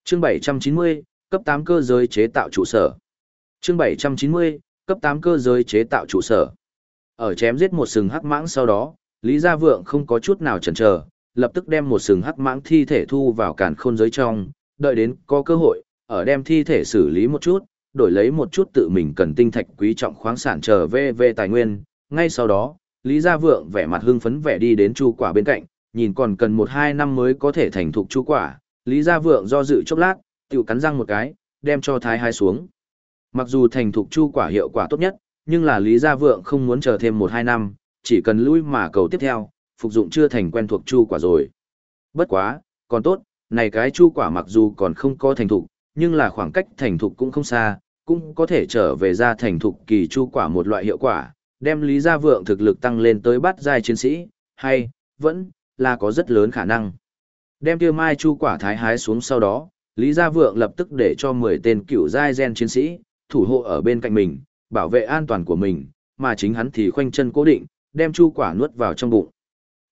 Chương 790, cấp 8 cơ giới chế tạo trụ sở. Chương 790, cấp 8 cơ giới chế tạo trụ sở. Ở chém giết một sừng hắc mãng sau đó, Lý Gia Vượng không có chút nào chần chờ, lập tức đem một sừng hắc mãng thi thể thu vào càn khôn giới trong, đợi đến có cơ hội, ở đem thi thể xử lý một chút, đổi lấy một chút tự mình cần tinh thạch quý trọng khoáng sản trở về về tài nguyên. Ngay sau đó, Lý Gia Vượng vẻ mặt hưng phấn vẻ đi đến chu quả bên cạnh, nhìn còn cần một hai năm mới có thể thành thục chu quả, Lý Gia Vượng do dự chốc lát, tiểu cắn răng một cái, đem cho thái hai xuống. Mặc dù thành thục chu quả hiệu quả tốt nhất, nhưng là Lý Gia Vượng không muốn chờ thêm một hai năm, chỉ cần lui mà cầu tiếp theo, phục dụng chưa thành quen thuộc chu quả rồi. Bất quá, còn tốt, này cái chu quả mặc dù còn không có thành thục, nhưng là khoảng cách thành thục cũng không xa, cũng có thể trở về ra thành thục kỳ chu quả một loại hiệu quả, đem Lý Gia Vượng thực lực tăng lên tới bát giai chiến sĩ, hay, vẫn, là có rất lớn khả năng. Đem tiêu mai chu quả thái hái xuống sau đó, Lý Gia Vượng lập tức để cho 10 tên cựu giai gen chiến sĩ, thủ hộ ở bên cạnh mình, bảo vệ an toàn của mình, mà chính hắn thì khoanh chân cố định, đem chu quả nuốt vào trong bụng.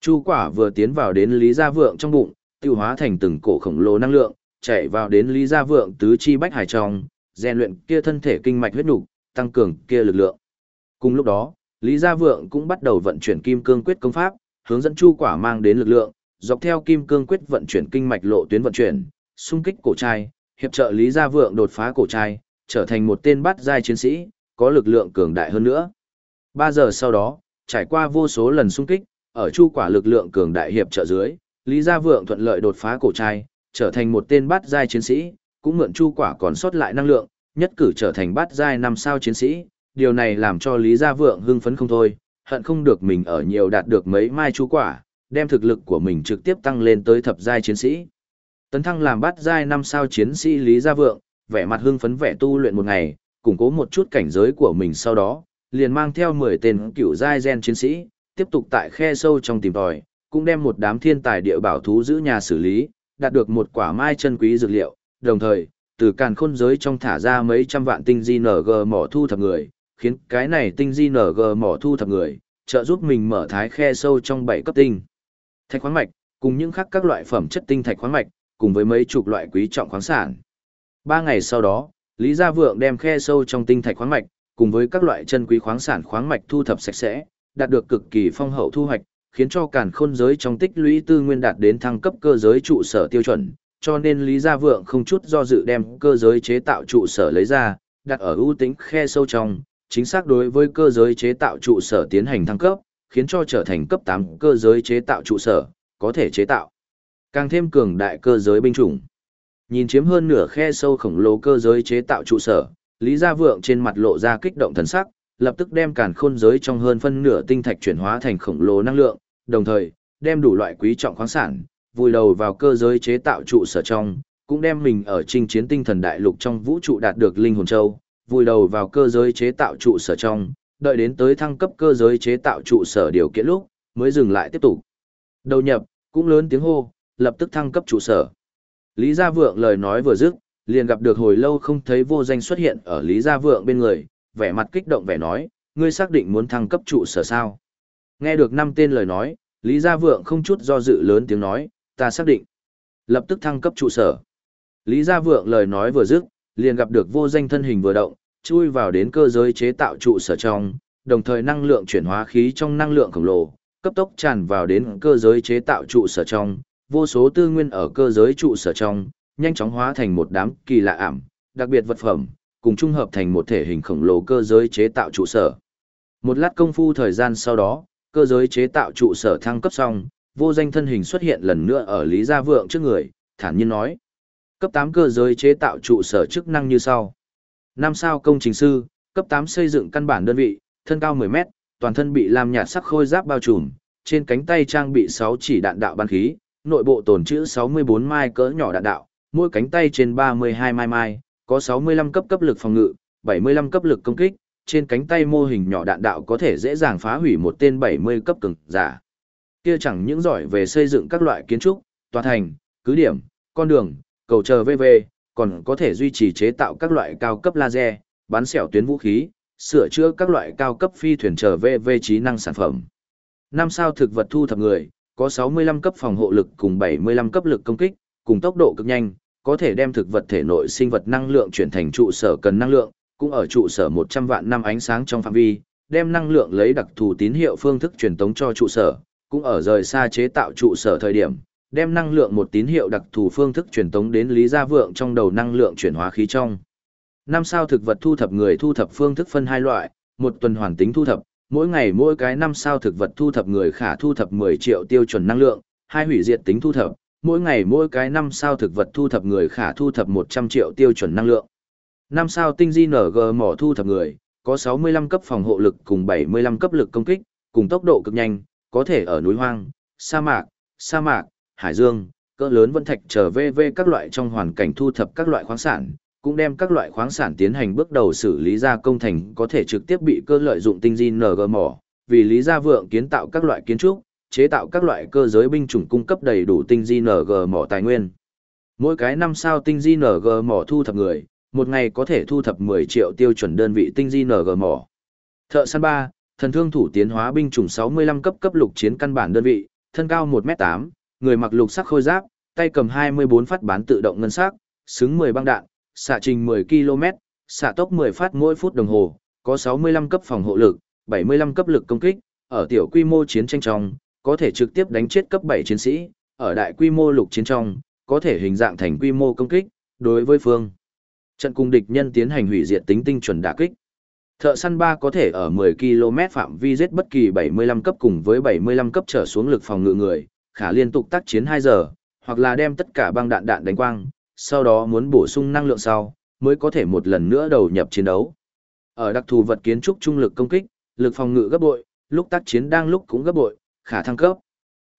Chu quả vừa tiến vào đến Lý Gia Vượng trong bụng, tiêu hóa thành từng cổ khổng lồ năng lượng, chạy vào đến Lý Gia Vượng tứ chi bách hải trong, rèn luyện kia thân thể kinh mạch huyết nục, tăng cường kia lực lượng. Cùng lúc đó, Lý Gia Vượng cũng bắt đầu vận chuyển kim cương quyết công pháp, hướng dẫn chu quả mang đến lực lượng, dọc theo kim cương quyết vận chuyển kinh mạch lộ tuyến vận chuyển, xung kích cổ trai, hiệp trợ Lý Gia Vượng đột phá cổ trai, trở thành một tên bắt giai chiến sĩ, có lực lượng cường đại hơn nữa. 3 giờ sau đó, trải qua vô số lần xung kích, ở chu quả lực lượng cường đại hiệp trợ dưới, Lý Gia Vượng thuận lợi đột phá cổ trai, trở thành một tên bắt giai chiến sĩ, cũng mượn chu quả còn sót lại năng lượng, nhất cử trở thành bắt giai năm sao chiến sĩ, điều này làm cho Lý Gia Vượng hưng phấn không thôi, hận không được mình ở nhiều đạt được mấy mai chu quả, đem thực lực của mình trực tiếp tăng lên tới thập giai chiến sĩ. Tấn thăng làm bắt giai năm sao chiến sĩ Lý Gia Vượng, vẻ mặt hưng phấn vẻ tu luyện một ngày, củng cố một chút cảnh giới của mình sau đó, liền mang theo 10 tên cựu giai gen chiến sĩ, tiếp tục tại khe sâu trong tìm tòi, cũng đem một đám thiên tài địa bảo thú giữ nhà xử lý, đạt được một quả mai chân quý dược liệu, đồng thời, từ càn khôn giới trong thả ra mấy trăm vạn tinh di NG mỏ thu thập người, khiến cái này tinh di NG mỏ thu thập người, trợ giúp mình mở thái khe sâu trong bảy cấp tinh. Thạch khoáng mạch, cùng những khác các loại phẩm chất tinh thạch khoáng mạch, cùng với mấy chục loại quý trọng khoáng sản. Ba ngày sau đó, Lý Gia Vượng đem khe sâu trong tinh thạch khoáng mạch, cùng với các loại chân quý khoáng sản khoáng mạch thu thập sạch sẽ, đạt được cực kỳ phong hậu thu hoạch, khiến cho càn khôn giới trong tích lũy tư nguyên đạt đến thăng cấp cơ giới trụ sở tiêu chuẩn, cho nên Lý Gia Vượng không chút do dự đem cơ giới chế tạo trụ sở lấy ra, đặt ở ưu tính khe sâu trong, chính xác đối với cơ giới chế tạo trụ sở tiến hành thăng cấp, khiến cho trở thành cấp 8 cơ giới chế tạo trụ sở, có thể chế tạo càng thêm cường đại cơ giới binh chủng. Nhìn chiếm hơn nửa khe sâu khổng lồ cơ giới chế tạo trụ sở, Lý Gia Vượng trên mặt lộ ra kích động thần sắc, lập tức đem càn khôn giới trong hơn phân nửa tinh thạch chuyển hóa thành khổng lồ năng lượng, đồng thời, đem đủ loại quý trọng khoáng sản, vùi đầu vào cơ giới chế tạo trụ sở trong, cũng đem mình ở trình chiến tinh thần đại lục trong vũ trụ đạt được linh hồn châu, vùi đầu vào cơ giới chế tạo trụ sở trong, đợi đến tới thăng cấp cơ giới chế tạo trụ sở điều kiện lúc, mới dừng lại tiếp tục. Đầu nhập, cũng lớn tiếng hô, lập tức thăng cấp trụ sở. Lý Gia Vượng lời nói vừa dứt, liền gặp được hồi lâu không thấy vô danh xuất hiện ở Lý Gia Vượng bên người, vẻ mặt kích động vẻ nói, ngươi xác định muốn thăng cấp trụ sở sao? Nghe được năm tên lời nói, Lý Gia Vượng không chút do dự lớn tiếng nói, ta xác định. Lập tức thăng cấp trụ sở. Lý Gia Vượng lời nói vừa dứt, liền gặp được vô danh thân hình vừa động, chui vào đến cơ giới chế tạo trụ sở trong, đồng thời năng lượng chuyển hóa khí trong năng lượng khổng lồ, cấp tốc tràn vào đến cơ giới chế tạo trụ sở trong, vô số tư nguyên ở cơ giới trụ sở trong, nhanh chóng hóa thành một đám kỳ lạ ảm, đặc biệt vật phẩm, cùng trung hợp thành một thể hình khổng lồ cơ giới chế tạo trụ sở. Một lát công phu thời gian sau đó, cơ giới chế tạo trụ sở thăng cấp xong, vô danh thân hình xuất hiện lần nữa ở Lý Gia Vượng trước người, thản nhiên nói. Cấp 8 cơ giới chế tạo trụ sở chức năng như sau. năm sao công trình sư, cấp 8 xây dựng căn bản đơn vị, thân cao 10 mét, toàn thân bị làm nhạt sắc khôi giáp bao trùm, trên cánh tay trang bị 6 chỉ đạn đạo bắn khí, nội bộ tồn trữ 64 mai cỡ nhỏ đạn đạo, mỗi cánh tay trên 32 mai mai, có 65 cấp cấp lực phòng ngự, 75 cấp lực công kích, trên cánh tay mô hình nhỏ đạn đạo có thể dễ dàng phá hủy một tên 70 cấp cường giả. Kia chẳng những giỏi về xây dựng các loại kiến trúc, tòa thành, cứ điểm, con đường, cầu chờ VV, còn có thể duy trì chế tạo các loại cao cấp laser, bắn xẻo tuyến vũ khí, sửa chữa các loại cao cấp phi thuyền trở VV trí năng sản phẩm. Năm sao thực vật thu thập người, có 65 cấp phòng hộ lực cùng 75 cấp lực công kích, cùng tốc độ cực nhanh, có thể đem thực vật thể nội sinh vật năng lượng chuyển thành trụ sở cần năng lượng, cũng ở trụ sở 100 vạn năm ánh sáng trong phạm vi, đem năng lượng lấy đặc thù tín hiệu phương thức truyền tống cho trụ sở, cũng ở rời xa chế tạo trụ sở thời điểm, đem năng lượng một tín hiệu đặc thù phương thức truyền tống đến Lý Gia Vượng trong đầu năng lượng chuyển hóa khí trong. Năm sao thực vật thu thập người thu thập phương thức phân hai loại, một tuần hoàn tính thu thập, mỗi ngày mỗi cái năm sao thực vật thu thập người khả thu thập 10 triệu tiêu chuẩn năng lượng, hai hủy diệt tính thu thập, mỗi ngày mỗi cái năm sao thực vật thu thập người khả thu thập 100 triệu tiêu chuẩn năng lượng. Năm sao tinh di NG mỏ thu thập người, có 65 cấp phòng hộ lực cùng 75 cấp lực công kích, cùng tốc độ cực nhanh, có thể ở núi hoang, sa mạc, sa mạc, hải dương, cỡ lớn vân thạch trở về về các loại trong hoàn cảnh thu thập các loại khoáng sản, cũng đem các loại khoáng sản tiến hành bước đầu xử lý ra công thành có thể trực tiếp bị cơ lợi dụng tinh di NG mỏ, vì lý gia vượng kiến tạo các loại kiến trúc, chế tạo các loại cơ giới binh chủng cung cấp đầy đủ tinh di NG mỏ tài nguyên. Mỗi cái năm sao tinh di NG mỏ thu thập người, một ngày có thể thu thập 10 triệu tiêu chuẩn đơn vị tinh di NG mỏ. Thợ săn 3, thần thương thủ tiến hóa binh chủng 65 cấp cấp lục chiến căn bản đơn vị, thân cao 1m8, người mặc lục sắc khôi giáp, tay cầm 24 phát bán tự động ngân sắc, xứng 10 băng đạn, xạ trình 10 km, xạ tốc 10 phát mỗi phút đồng hồ, có 65 cấp phòng hộ lực, 75 cấp lực công kích, ở tiểu quy mô chiến tranh trong, có thể trực tiếp đánh chết cấp 7 chiến sĩ, ở đại quy mô lục chiến trong, có thể hình dạng thành quy mô công kích, đối với phương. Trận cung địch nhân tiến hành hủy diệt tính tinh chuẩn đả kích. Thợ săn 3 có thể ở 10 km phạm vi giết bất kỳ 75 cấp cùng với 75 cấp trở xuống lực phòng ngự người, khả liên tục tác chiến 2 giờ, hoặc là đem tất cả băng đạn đạn đánh quang, sau đó muốn bổ sung năng lượng sau, mới có thể một lần nữa đầu nhập chiến đấu. Ở đặc thù vật kiến trúc trung lực công kích, lực phòng ngự gấp bội, lúc tác chiến đang lúc cũng gấp bội, khả thăng cấp.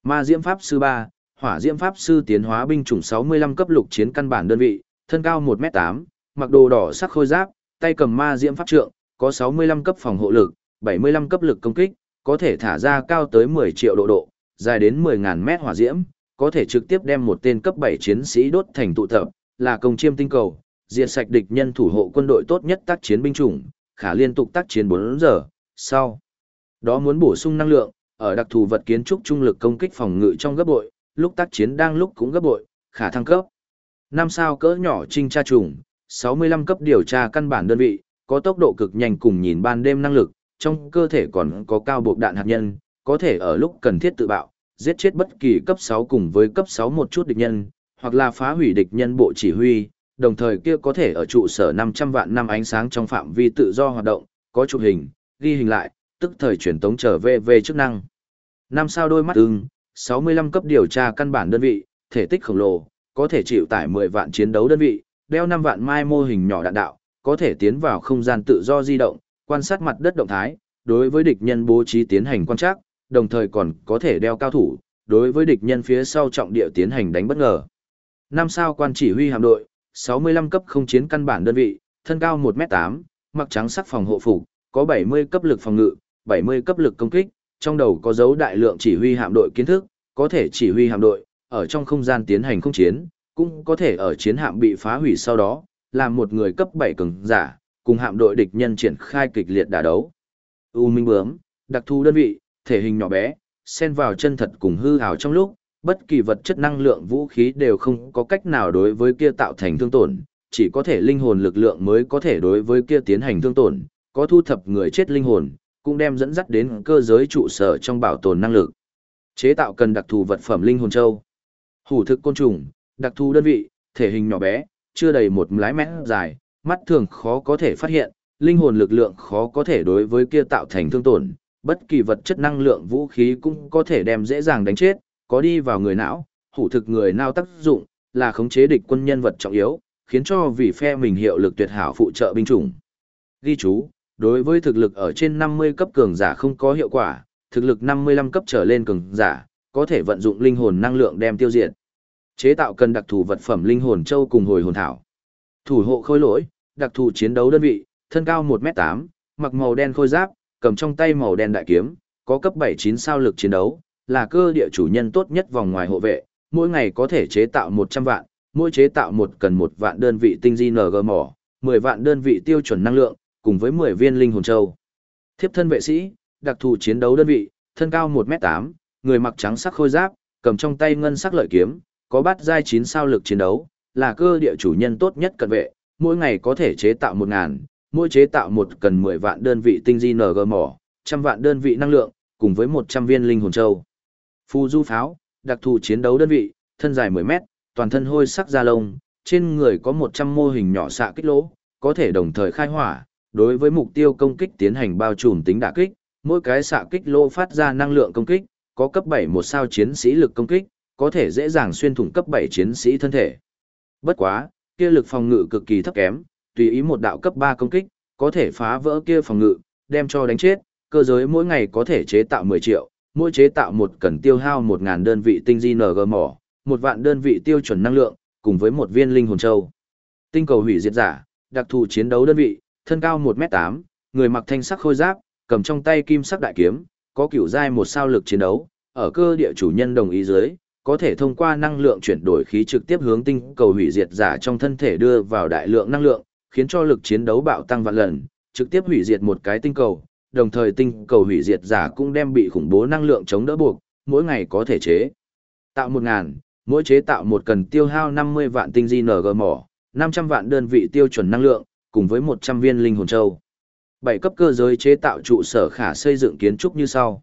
Ma Diễm Pháp Sư 3, Hỏa Diễm Pháp Sư tiến hóa binh chủng 65 cấp lục chiến căn bản đơn vị, thân cao 1m8, mặc đồ đỏ sắc khôi giáp, tay cầm Ma Diễm Pháp trượng, có 65 cấp phòng hộ lực, 75 cấp lực công kích, có thể thả ra cao tới 10 triệu độ độ, dài đến 10.000 mét hỏa diễm, có thể trực tiếp đem một tên cấp 7 chiến sĩ đốt thành tụ tập, là công chiêm tinh cầu, diệt sạch địch nhân thủ hộ quân đội tốt nhất tác chiến binh chủng, khả liên tục tác chiến 4 giờ, sau. Đó muốn bổ sung năng lượng, ở đặc thù vật kiến trúc trung lực công kích phòng ngự trong gấp bội, lúc tác chiến đang lúc cũng gấp bội, khả thăng cấp. Năm sao cỡ nhỏ trinh tra trùng, 65 cấp điều tra căn bản đơn vị, có tốc độ cực nhanh cùng nhìn ban đêm năng lực, trong cơ thể còn có cao buộc đạn hạt nhân, có thể ở lúc cần thiết tự bạo, giết chết bất kỳ cấp 6 cùng với cấp 6 một chút địch nhân, hoặc là phá hủy địch nhân bộ chỉ huy, đồng thời kia có thể ở trụ sở 500 vạn năm ánh sáng trong phạm vi tự do hoạt động, có chụp hình, ghi hình lại, tức thời truyền tống trở về về chức năng. Năm sao đôi mắt ưng, 65 cấp điều tra căn bản đơn vị, thể tích khổng lồ, có thể chịu tải 10 vạn chiến đấu đơn vị, đeo 5 vạn mai mô hình nhỏ đạn đạo, có thể tiến vào không gian tự do di động, quan sát mặt đất động thái, đối với địch nhân bố trí tiến hành quan trắc, đồng thời còn có thể đeo cao thủ, đối với địch nhân phía sau trọng địa tiến hành đánh bất ngờ. Năm sao quan chỉ huy hạm đội, 65 cấp không chiến căn bản đơn vị, thân cao 1m8, mặc trắng sắc phòng hộ phục, có 70 cấp lực phòng ngự, 70 cấp lực công kích, trong đầu có dấu đại lượng chỉ huy hạm đội kiến thức, có thể chỉ huy hạm đội, ở trong không gian tiến hành không chiến, cũng có thể ở chiến hạm bị phá hủy sau đó, làm một người cấp 7 cường giả, cùng hạm đội địch nhân triển khai kịch liệt đả đấu. U Minh Bướm, đặc thù đơn vị, thể hình nhỏ bé, xen vào chân thật cùng hư ảo trong lúc, bất kỳ vật chất năng lượng vũ khí đều không có cách nào đối với kia tạo thành thương tổn, chỉ có thể linh hồn lực lượng mới có thể đối với kia tiến hành thương tổn, có thu thập người chết linh hồn, cũng đem dẫn dắt đến cơ giới trụ sở trong bảo tồn năng lực. Chế tạo cần đặc thù vật phẩm linh hồn châu. Hủ thực côn trùng, đặc thù đơn vị, thể hình nhỏ bé, chưa đầy một lái mét dài, mắt thường khó có thể phát hiện, linh hồn lực lượng khó có thể đối với kia tạo thành thương tổn, bất kỳ vật chất năng lượng vũ khí cũng có thể đem dễ dàng đánh chết, có đi vào người não, hủ thực người nào tác dụng, là khống chế địch quân nhân vật trọng yếu, khiến cho vì phe mình hiệu lực tuyệt hảo phụ trợ binh chủng. Ghi chú, đối với thực lực ở trên 50 cấp cường giả không có hiệu quả, thực lực 55 cấp trở lên cường giả, có thể vận dụng linh hồn năng lượng đem tiêu diệt. Chế tạo cần đặc thù vật phẩm linh hồn châu cùng hồi hồn thảo. Thủ hộ khôi lỗi, đặc thù chiến đấu đơn vị, thân cao 1m8, mặc màu đen khôi giáp, cầm trong tay màu đen đại kiếm, có cấp 7-9 sao lực chiến đấu, là cơ địa chủ nhân tốt nhất vòng ngoài hộ vệ, mỗi ngày có thể chế tạo 100 vạn, mỗi chế tạo một cần một vạn đơn vị tinh di NG mỏ, 10 vạn đơn vị tiêu chuẩn năng lượng, cùng với 10 viên linh hồn châu. Thiếp thân vệ sĩ, đặc thù chiến đấu đơn vị, thân cao 1m8, người mặc trắng sắc khôi giáp, cầm trong tay ngân sắc lợi kiếm, có bát giai 9 sao lực chiến đấu, là cơ địa chủ nhân tốt nhất cận vệ, mỗi ngày có thể chế tạo 1000, mỗi chế tạo một cần 10 vạn đơn vị tinh di NG mỏ, trăm vạn đơn vị năng lượng, cùng với 100 viên linh hồn châu. Phù du pháo, đặc thù chiến đấu đơn vị, thân dài 10 mét, toàn thân hôi sắc da lông, trên người có 100 mô hình nhỏ xạ kích lỗ, có thể đồng thời khai hỏa, đối với mục tiêu công kích tiến hành bao trùm tính đả kích, mỗi cái xạ kích lỗ phát ra năng lượng công kích, có cấp 7 một sao chiến sĩ lực công kích, có thể dễ dàng xuyên thủng cấp 7 chiến sĩ thân thể. Bất quá, kia lực phòng ngự cực kỳ thấp kém, tùy ý một đạo cấp 3 công kích, có thể phá vỡ kia phòng ngự, đem cho đánh chết, cơ giới mỗi ngày có thể chế tạo 10 triệu, mỗi chế tạo một cần tiêu hao 1000 đơn vị tinh di NG mỏ, một vạn đơn vị tiêu chuẩn năng lượng, cùng với một viên linh hồn châu. Tinh cầu hủy diệt giả, đặc thù chiến đấu đơn vị, thân cao 1m8, người mặc thanh sắc khôi giáp, cầm trong tay kim sắc đại kiếm, có kiểu giai một sao lực chiến đấu, ở cơ địa chủ nhân đồng ý dưới, có thể thông qua năng lượng chuyển đổi khí trực tiếp hướng tinh cầu hủy diệt giả trong thân thể đưa vào đại lượng năng lượng, khiến cho lực chiến đấu bạo tăng vạn lần, trực tiếp hủy diệt một cái tinh cầu, đồng thời tinh cầu hủy diệt giả cũng đem bị khủng bố năng lượng chống đỡ buộc, mỗi ngày có thể chế tạo 1000, mỗi chế tạo một cần tiêu hao 50 vạn tinh di mỏ, 500 vạn đơn vị tiêu chuẩn năng lượng, cùng với 100 viên linh hồn châu. Bảy cấp cơ giới chế tạo trụ sở khả xây dựng kiến trúc như sau.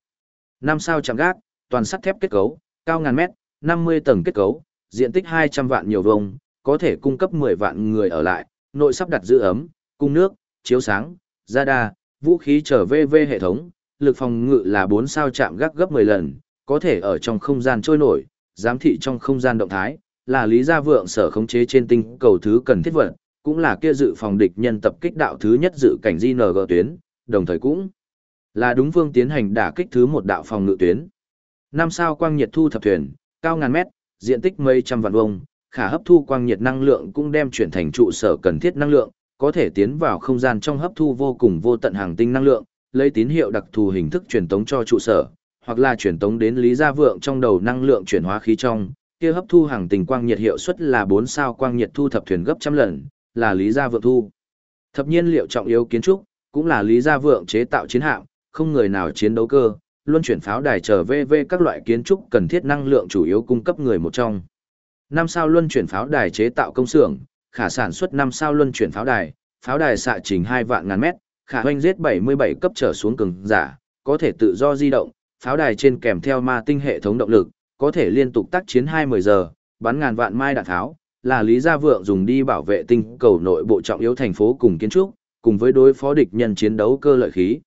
năm sao chạm gác, toàn sắt thép kết cấu, cao ngàn mét, 50 tầng kết cấu, diện tích 200 vạn nhiều vùng, có thể cung cấp 10 vạn người ở lại, nội sắp đặt giữ ấm, cung nước, chiếu sáng, radar, vũ khí trở VV hệ thống, lực phòng ngự là 4 sao chạm gác gấp 10 lần, có thể ở trong không gian trôi nổi, giám thị trong không gian động thái, là lý gia vượng sở khống chế trên tinh cầu thứ cần thiết vật, cũng là kia dự phòng địch nhân tập kích đạo thứ nhất dự cảnh GNG tuyến, đồng thời cũng là đúng phương tiến hành đả kích thứ một đạo phòng ngự tuyến. Năm sao quang nhiệt thu thập thuyền, cao ngàn mét, diện tích mấy trăm vạn vuông, khả hấp thu quang nhiệt năng lượng cũng đem chuyển thành trụ sở cần thiết năng lượng, có thể tiến vào không gian trong hấp thu vô cùng vô tận hàng tinh năng lượng, lấy tín hiệu đặc thù hình thức truyền tống cho trụ sở, hoặc là truyền tống đến lý gia vượng trong đầu năng lượng chuyển hóa khí trong, kia hấp thu hàng tinh quang nhiệt hiệu suất là 4 sao quang nhiệt thu thập thuyền gấp trăm lần, là lý gia vượng thu. Thập nhiên liệu trọng yếu kiến trúc, cũng là lý gia vượng chế tạo chiến hạm, không người nào chiến đấu cơ, luân chuyển pháo đài trở về về các loại kiến trúc cần thiết năng lượng chủ yếu cung cấp người một trong. Năm sao luân chuyển pháo đài chế tạo công xưởng, khả sản xuất năm sao luân chuyển pháo đài, pháo đài xạ trình 2 vạn ngàn mét, khả hoanh giết 77 cấp trở xuống cường giả, có thể tự do di động, pháo đài trên kèm theo ma tinh hệ thống động lực, có thể liên tục tác chiến 20 giờ, bắn ngàn vạn mai đạn tháo, là Lý Gia Vượng dùng đi bảo vệ tinh cầu nội bộ trọng yếu thành phố cùng kiến trúc, cùng với đối phó địch nhân chiến đấu cơ lợi khí.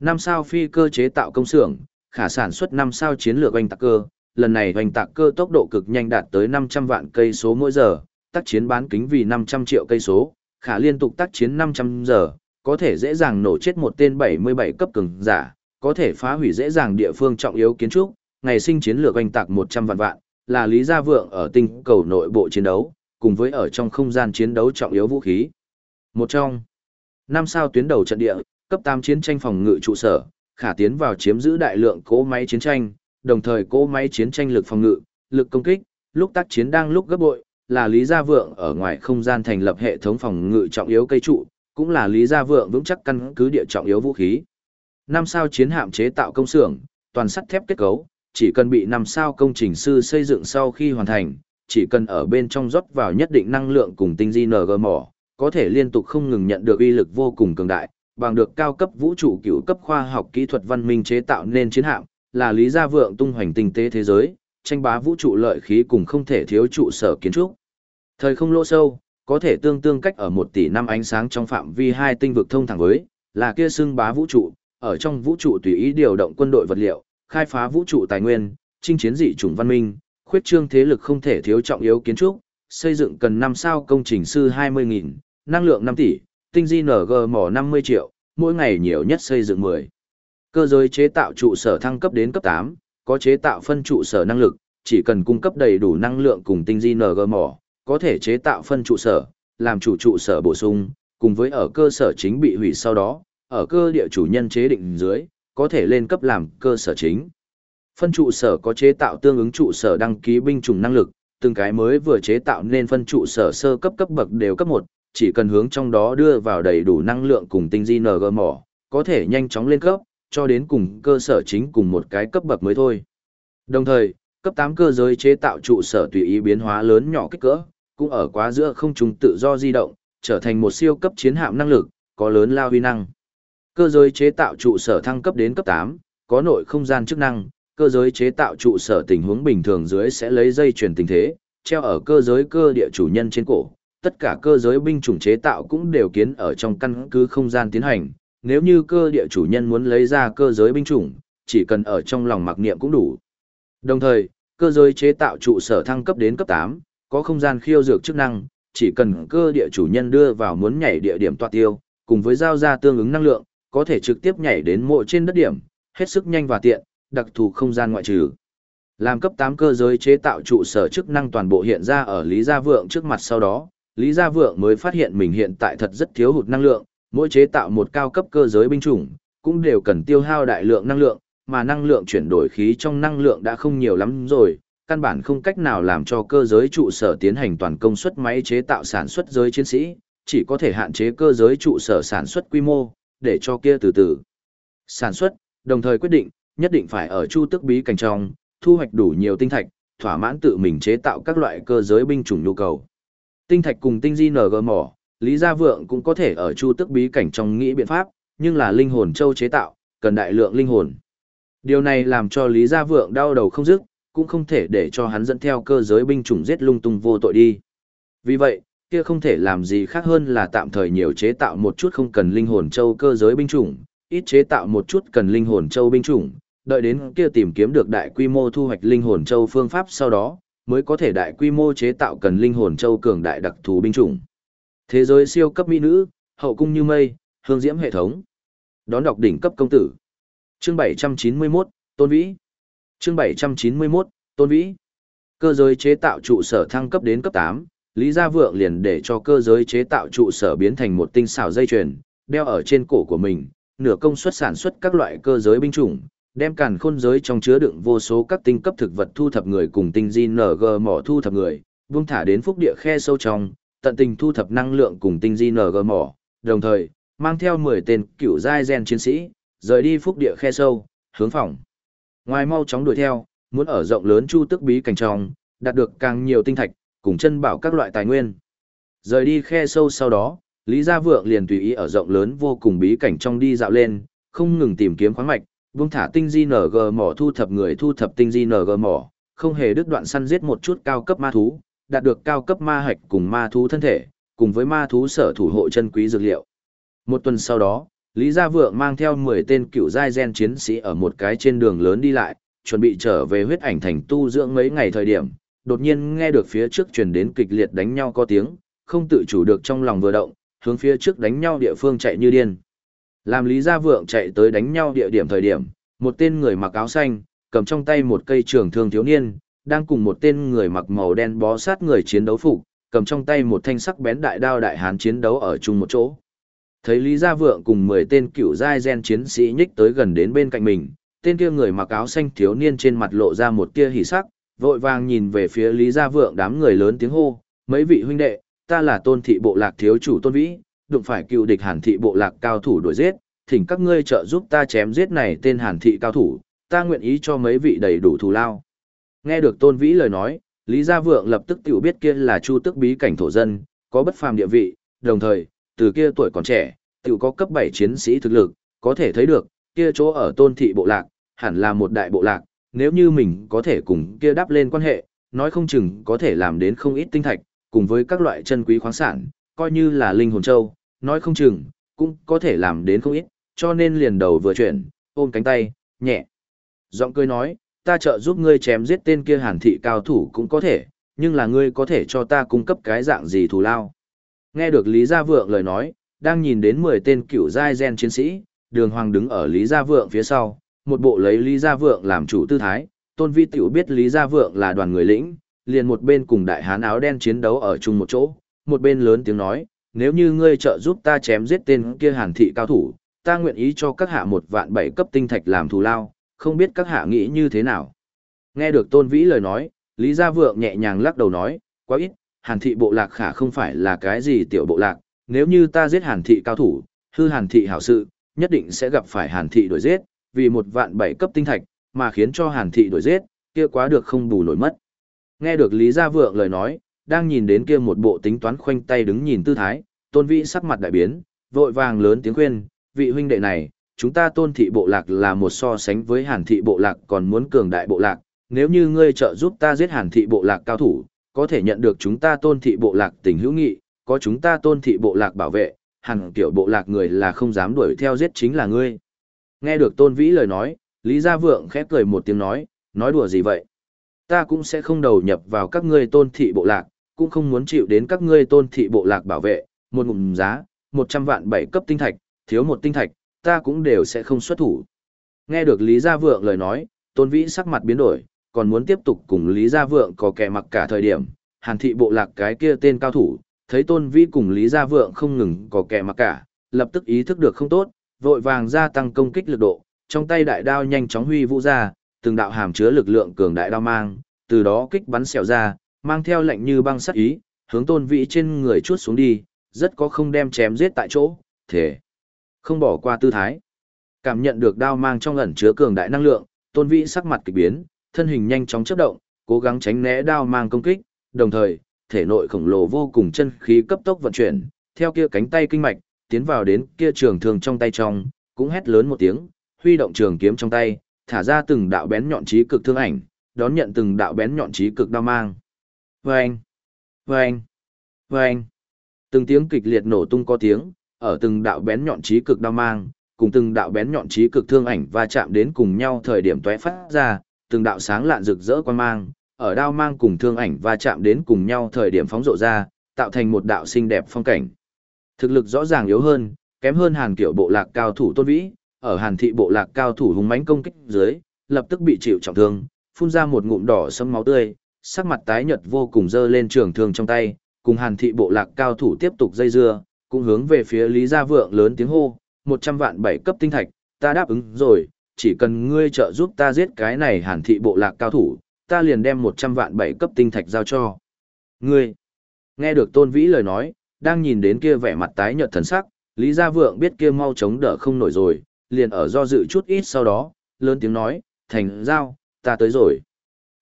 Năm sao phi cơ chế tạo công xưởng, khả sản xuất năm sao chiến lược oanh tạc cơ, lần này hoành tạc cơ tốc độ cực nhanh đạt tới 500 vạn cây số mỗi giờ, tác chiến bán kính vì 500 triệu cây số, khả liên tục tác chiến 500 giờ, có thể dễ dàng nổ chết một tên 77 cấp cường giả, có thể phá hủy dễ dàng địa phương trọng yếu kiến trúc, ngày sinh chiến lược hoành tạc 100 vạn vạn, là Lý Gia Vượng ở tinh cầu nội bộ chiến đấu, cùng với ở trong không gian chiến đấu trọng yếu vũ khí. Một trong năm sao tuyến đầu trận địa, cấp 8 chiến tranh phòng ngự trụ sở, khả tiến vào chiếm giữ đại lượng cỗ máy chiến tranh, đồng thời cỗ máy chiến tranh lực phòng ngự, lực công kích, lúc tác chiến đang lúc gấp bội, là Lý Gia Vượng ở ngoài không gian thành lập hệ thống phòng ngự trọng yếu cây trụ, cũng là Lý Gia Vượng vững chắc căn cứ địa trọng yếu vũ khí. Năm sao chiến hạm chế tạo công xưởng, toàn sắt thép kết cấu, chỉ cần bị năm sao công trình sư xây dựng sau khi hoàn thành, chỉ cần ở bên trong rót vào nhất định năng lượng cùng tinh di NG mỏ, có thể liên tục không ngừng nhận được uy lực vô cùng cường đại, bằng được cao cấp vũ trụ cựu cấp khoa học kỹ thuật văn minh chế tạo nên chiến hạm, là lý gia vượng tung hoành tinh tế thế giới, tranh bá vũ trụ lợi khí cùng không thể thiếu trụ sở kiến trúc. Thời không lỗ sâu, có thể tương tương cách ở một tỷ năm ánh sáng trong phạm vi hai tinh vực thông thẳng với, là kia xưng bá vũ trụ, ở trong vũ trụ tùy ý điều động quân đội vật liệu, khai phá vũ trụ tài nguyên, chinh chiến dị chủng văn minh, khuyết trương thế lực không thể thiếu trọng yếu kiến trúc, xây dựng cần năm sao công trình sư 20.000, năng lượng 5 tỷ, tinh di NG mỏ 50 triệu, mỗi ngày nhiều nhất xây dựng 10. Cơ giới chế tạo trụ sở thăng cấp đến cấp 8, có chế tạo phân trụ sở năng lực, chỉ cần cung cấp đầy đủ năng lượng cùng tinh di NG mỏ, có thể chế tạo phân trụ sở, làm chủ trụ sở bổ sung, cùng với ở cơ sở chính bị hủy sau đó, ở cơ địa chủ nhân chế định dưới, có thể lên cấp làm cơ sở chính. Phân trụ sở có chế tạo tương ứng trụ sở đăng ký binh chủng năng lực, từng cái mới vừa chế tạo nên phân trụ sở sơ cấp cấp bậc đều cấp 1, chỉ cần hướng trong đó đưa vào đầy đủ năng lượng cùng tinh di NG mỏ, có thể nhanh chóng lên cấp, cho đến cùng cơ sở chính cùng một cái cấp bậc mới thôi. Đồng thời, cấp 8 cơ giới chế tạo trụ sở tùy ý biến hóa lớn nhỏ kích cỡ, cũng ở quá giữa không trung tự do di động, trở thành một siêu cấp chiến hạm năng lực, có lớn lao huy năng. Cơ giới chế tạo trụ sở thăng cấp đến cấp 8, có nội không gian chức năng, cơ giới chế tạo trụ sở tình huống bình thường dưới sẽ lấy dây truyền tình thế, treo ở cơ giới cơ địa chủ nhân trên cổ. Tất cả cơ giới binh chủng chế tạo cũng đều kiến ở trong căn cứ không gian tiến hành. Nếu như cơ địa chủ nhân muốn lấy ra cơ giới binh chủng, chỉ cần ở trong lòng mặc niệm cũng đủ. Đồng thời, cơ giới chế tạo trụ sở thăng cấp đến cấp 8, có không gian khiêu dược chức năng, chỉ cần cơ địa chủ nhân đưa vào muốn nhảy địa điểm tọa tiêu, cùng với giao ra tương ứng năng lượng, có thể trực tiếp nhảy đến mộ trên đất điểm, hết sức nhanh và tiện, đặc thù không gian ngoại trừ. Làm cấp 8 cơ giới chế tạo trụ sở chức năng toàn bộ hiện ra ở Lý Gia Vượng trước mặt sau đó, Lý Gia Vượng mới phát hiện mình hiện tại thật rất thiếu hụt năng lượng, mỗi chế tạo một cao cấp cơ giới binh chủng, cũng đều cần tiêu hao đại lượng năng lượng, mà năng lượng chuyển đổi khí trong năng lượng đã không nhiều lắm rồi, căn bản không cách nào làm cho cơ giới trụ sở tiến hành toàn công suất máy chế tạo sản xuất giới chiến sĩ, chỉ có thể hạn chế cơ giới trụ sở sản xuất quy mô, để cho kia từ từ sản xuất, đồng thời quyết định, nhất định phải ở chu tức bí cảnh trong, thu hoạch đủ nhiều tinh thạch, thỏa mãn tự mình chế tạo các loại cơ giới binh chủng nhu cầu. Tinh thạch cùng tinh di NG mỏ, Lý Gia Vượng cũng có thể ở chu tức bí cảnh trong nghĩ biện pháp, nhưng là linh hồn châu chế tạo, cần đại lượng linh hồn. Điều này làm cho Lý Gia Vượng đau đầu không dứt, cũng không thể để cho hắn dẫn theo cơ giới binh chủng giết lung tung vô tội đi. Vì vậy, kia không thể làm gì khác hơn là tạm thời nhiều chế tạo một chút không cần linh hồn châu cơ giới binh chủng, ít chế tạo một chút cần linh hồn châu binh chủng, đợi đến kia tìm kiếm được đại quy mô thu hoạch linh hồn châu phương pháp sau đó, mới có thể đại quy mô chế tạo cần linh hồn châu cường đại đặc thù binh chủng. Thế giới siêu cấp mỹ nữ, hậu cung như mây, hương diễm hệ thống. Đón đọc đỉnh cấp công tử. Chương 791, Tôn Vĩ. Chương 791, Tôn Vĩ. Cơ giới chế tạo trụ sở thăng cấp đến cấp 8, Lý Gia Vượng liền để cho cơ giới chế tạo trụ sở biến thành một tinh xảo dây chuyền, đeo ở trên cổ của mình, nửa công suất sản xuất các loại cơ giới binh chủng, đem càn khôn giới trong chứa đựng vô số các tinh cấp thực vật thu thập người cùng tinh di NG mỏ thu thập người, vung thả đến phúc địa khe sâu trong, tận tình thu thập năng lượng cùng tinh di NG mỏ, đồng thời, mang theo 10 tên cựu giai gen chiến sĩ, rời đi phúc địa khe sâu, hướng phòng. Ngoài mau chóng đuổi theo, muốn ở rộng lớn chu tức bí cảnh trong, đạt được càng nhiều tinh thạch, cùng chân bảo các loại tài nguyên. Rời đi khe sâu sau đó, Lý Gia Vượng liền tùy ý ở rộng lớn vô cùng bí cảnh trong đi dạo lên, không ngừng tìm kiếm khoáng mạch, buông thả tinh di NG mỏ thu thập người thu thập tinh di NG mỏ, không hề đứt đoạn săn giết một chút cao cấp ma thú, đạt được cao cấp ma hạch cùng ma thú thân thể, cùng với ma thú sở thủ hộ chân quý dược liệu. Một tuần sau đó, Lý Gia Vượng mang theo 10 tên cựu giai gen chiến sĩ ở một cái trên đường lớn đi lại, chuẩn bị trở về huyết ảnh thành tu dưỡng mấy ngày thời điểm, đột nhiên nghe được phía trước truyền đến kịch liệt đánh nhau có tiếng, không tự chủ được trong lòng vừa động, hướng phía trước đánh nhau địa phương chạy như điên. Làm Lý Gia Vượng chạy tới đánh nhau địa điểm thời điểm, một tên người mặc áo xanh, cầm trong tay một cây trường thương thiếu niên, đang cùng một tên người mặc màu đen bó sát người chiến đấu phục, cầm trong tay một thanh sắc bén đại đao đại hán chiến đấu ở chung một chỗ. Thấy Lý Gia Vượng cùng 10 tên cựu giai gen chiến sĩ nhích tới gần đến bên cạnh mình, tên kia người mặc áo xanh thiếu niên trên mặt lộ ra một tia hỉ sắc, vội vàng nhìn về phía Lý Gia Vượng đám người lớn tiếng hô, mấy vị huynh đệ, ta là tôn thị bộ lạc thiếu chủ tôn vĩ, đụng phải cựu địch hàn thị bộ lạc cao thủ đuổi giết, thỉnh các ngươi trợ giúp ta chém giết này tên hàn thị cao thủ, ta nguyện ý cho mấy vị đầy đủ thù lao. Nghe được tôn vĩ lời nói, Lý Gia Vượng lập tức tiểu biết kia là chu tức bí cảnh thổ dân, có bất phàm địa vị, đồng thời, từ kia tuổi còn trẻ, tiểu có cấp 7 chiến sĩ thực lực, có thể thấy được, kia chỗ ở tôn thị bộ lạc, hẳn là một đại bộ lạc, nếu như mình có thể cùng kia đáp lên quan hệ, nói không chừng có thể làm đến không ít tinh thạch, cùng với các loại chân quý khoáng sản, coi như là linh hồn châu, nói không chừng, cũng có thể làm đến không ít, cho nên liền đầu vừa chuyển, ôm cánh tay, nhẹ. Giọng cười nói, ta trợ giúp ngươi chém giết tên kia hàn thị cao thủ cũng có thể, nhưng là ngươi có thể cho ta cung cấp cái dạng gì thù lao. Nghe được Lý Gia Vượng lời nói, đang nhìn đến 10 tên cựu giai gen chiến sĩ, đường hoàng đứng ở Lý Gia Vượng phía sau, một bộ lấy Lý Gia Vượng làm chủ tư thái, tôn vi tiểu biết Lý Gia Vượng là đoàn người lĩnh, liền một bên cùng đại hán áo đen chiến đấu ở chung một chỗ, một bên lớn tiếng nói, nếu như ngươi trợ giúp ta chém giết tên kia hàn thị cao thủ, ta nguyện ý cho các hạ một vạn bảy cấp tinh thạch làm thù lao, không biết các hạ nghĩ như thế nào. Nghe được tôn vĩ lời nói, Lý Gia Vượng nhẹ nhàng lắc đầu nói, quá ít, hàn thị bộ lạc khả không phải là cái gì tiểu bộ lạc, nếu như ta giết hàn thị cao thủ, hư hàn thị hảo sự, nhất định sẽ gặp phải hàn thị đuổi giết, vì một vạn bảy cấp tinh thạch, mà khiến cho hàn thị đuổi giết, kia quá được không bù nổi mất. Nghe được Lý Gia Vượng lời nói, đang nhìn đến kia một bộ tính toán khoanh tay đứng nhìn tư thái, tôn vĩ sắc mặt đại biến, vội vàng lớn tiếng khuyên, vị huynh đệ này, chúng ta tôn thị bộ lạc là một so sánh với hàn thị bộ lạc còn muốn cường đại bộ lạc, nếu như ngươi trợ giúp ta giết hàn thị bộ lạc cao thủ, có thể nhận được chúng ta tôn thị bộ lạc tình hữu nghị, có chúng ta tôn thị bộ lạc bảo vệ, hàn tiểu bộ lạc người là không dám đuổi theo giết chính là ngươi. Nghe được tôn vĩ lời nói, Lý Gia Vượng khép cười một tiếng nói, nói đùa gì vậy? Ta cũng sẽ không đầu nhập vào các ngươi tôn thị bộ lạc, cũng không muốn chịu đến các ngươi tôn thị bộ lạc bảo vệ, một ngụm giá, 100 vạn bảy cấp tinh thạch, thiếu một tinh thạch, ta cũng đều sẽ không xuất thủ. Nghe được Lý Gia Vượng lời nói, Tôn Vĩ sắc mặt biến đổi, còn muốn tiếp tục cùng Lý Gia Vượng có kẻ mặc cả thời điểm, hàn thị bộ lạc cái kia tên cao thủ, thấy Tôn Vĩ cùng Lý Gia Vượng không ngừng có kẻ mặc cả, lập tức ý thức được không tốt, vội vàng gia tăng công kích lực độ, trong tay đại đao nhanh chóng huy vũ ra, từng đạo hàm chứa lực lượng cường đại đao mang, từ đó kích bắn xẻo ra, mang theo lệnh như băng sắt ý, hướng Tôn Vĩ trên người chuốt xuống đi, rất có không đem chém giết tại chỗ, thể không bỏ qua tư thái. Cảm nhận được đao mang trong ẩn chứa cường đại năng lượng, Tôn Vĩ sắc mặt kỳ biến, thân hình nhanh chóng chớp động, cố gắng tránh né đao mang công kích, đồng thời, thể nội khổng lồ vô cùng chân khí cấp tốc vận chuyển, theo kia cánh tay kinh mạch, tiến vào đến kia trường thương trong tay trong, cũng hét lớn một tiếng, huy động trường kiếm trong tay, thả ra từng đạo bén nhọn chí cực thương ảnh, đón nhận từng đạo bén nhọn chí cực đao mang. Vâng! Vâng! Vâng! Từng tiếng kịch liệt nổ tung có tiếng, ở từng đạo bén nhọn trí cực đao mang, cùng từng đạo bén nhọn trí cực thương ảnh va chạm đến cùng nhau thời điểm tóe phát ra, từng đạo sáng lạn rực rỡ quan mang, ở đao mang cùng thương ảnh va chạm đến cùng nhau thời điểm phóng rộ ra, tạo thành một đạo xinh đẹp phong cảnh. Thực lực rõ ràng yếu hơn, kém hơn Hàn tiểu bộ lạc cao thủ Tôn Vĩ, ở Hàn thị bộ lạc cao thủ hùng mãnh công kích dưới, lập tức bị chịu trọng thương, phun ra một ngụm đỏ sẫm máu tươi, sắc mặt tái nhợt vô cùng dơ lên trường thương trong tay, cùng Hàn thị bộ lạc cao thủ tiếp tục dây dưa, cũng hướng về phía Lý Gia Vượng lớn tiếng hô, một trăm vạn bảy cấp tinh thạch, ta đáp ứng rồi, chỉ cần ngươi trợ giúp ta giết cái này hàn thị bộ lạc cao thủ, ta liền đem một trăm vạn bảy cấp tinh thạch giao cho. Ngươi, nghe được tôn vĩ lời nói, đang nhìn đến kia vẻ mặt tái nhợt thần sắc, Lý Gia Vượng biết kia mau chống đỡ không nổi rồi, liền ở do dự chút ít sau đó, lớn tiếng nói, thành giao, ta tới rồi.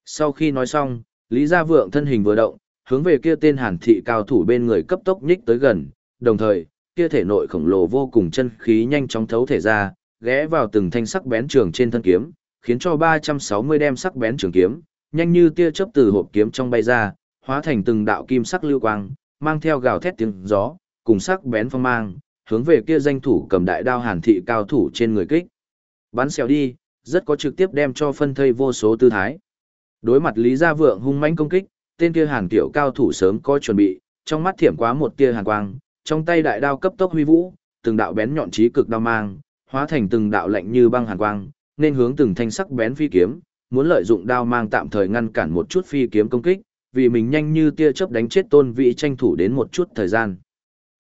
Sau khi nói xong, Lý Gia Vượng thân hình vừa động, hướng về kia tên hàn thị cao thủ bên người cấp tốc nhích tới gần, đồng thời, kia thể nội khổng lồ vô cùng chân khí nhanh chóng thấu thể ra, ghé vào từng thanh sắc bén trường trên thân kiếm, khiến cho 360 đem sắc bén trường kiếm, nhanh như tia chớp từ hộp kiếm trong bay ra, hóa thành từng đạo kim sắc lưu quang, mang theo gào thét tiếng gió, cùng sắc bén phong mang, hướng về kia danh thủ cầm đại đao hàn thị cao thủ trên người kích. Bắn xèo đi, rất có trực tiếp đem cho phân thây vô số tư thái. Đối mặt Lý Gia Vượng hung mãnh công kích, tên kia hàn tiểu cao thủ sớm có chuẩn bị, trong mắt thiểm quá một tia hàn quang, trong tay đại đao cấp tốc huy vũ, từng đạo bén nhọn chí cực đao mang, hóa thành từng đạo lạnh như băng hàn quang, nên hướng từng thanh sắc bén phi kiếm, muốn lợi dụng đao mang tạm thời ngăn cản một chút phi kiếm công kích, vì mình nhanh như tia chớp đánh chết Tôn Vĩ tranh thủ đến một chút thời gian.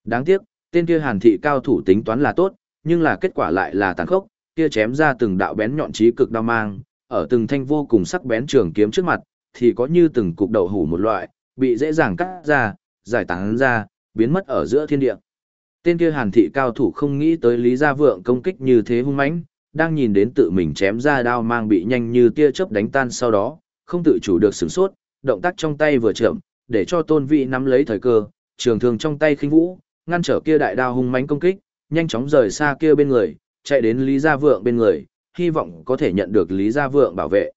Đáng tiếc, tên kia Hàn thị cao thủ tính toán là tốt, nhưng là kết quả lại là tàn khốc, kia chém ra từng đạo bén nhọn chí cực đao mang, ở từng thanh vô cùng sắc bén trường kiếm trước mặt, thì có như từng cục đậu hủ một loại, bị dễ dàng cắt ra, giải tán ra, biến mất ở giữa thiên địa. Tên kia hàn thị cao thủ không nghĩ tới Lý Gia Vượng công kích như thế hung mãnh, đang nhìn đến tự mình chém ra đao mang bị nhanh như tia chớp đánh tan sau đó, không tự chủ được sửng sốt, động tác trong tay vừa chậm, để cho tôn vị nắm lấy thời cơ, trường thương trong tay khinh vũ, ngăn trở kia đại đao hung mãnh công kích, nhanh chóng rời xa kia bên người, chạy đến Lý Gia Vượng bên người, hy vọng có thể nhận được Lý Gia Vượng bảo vệ.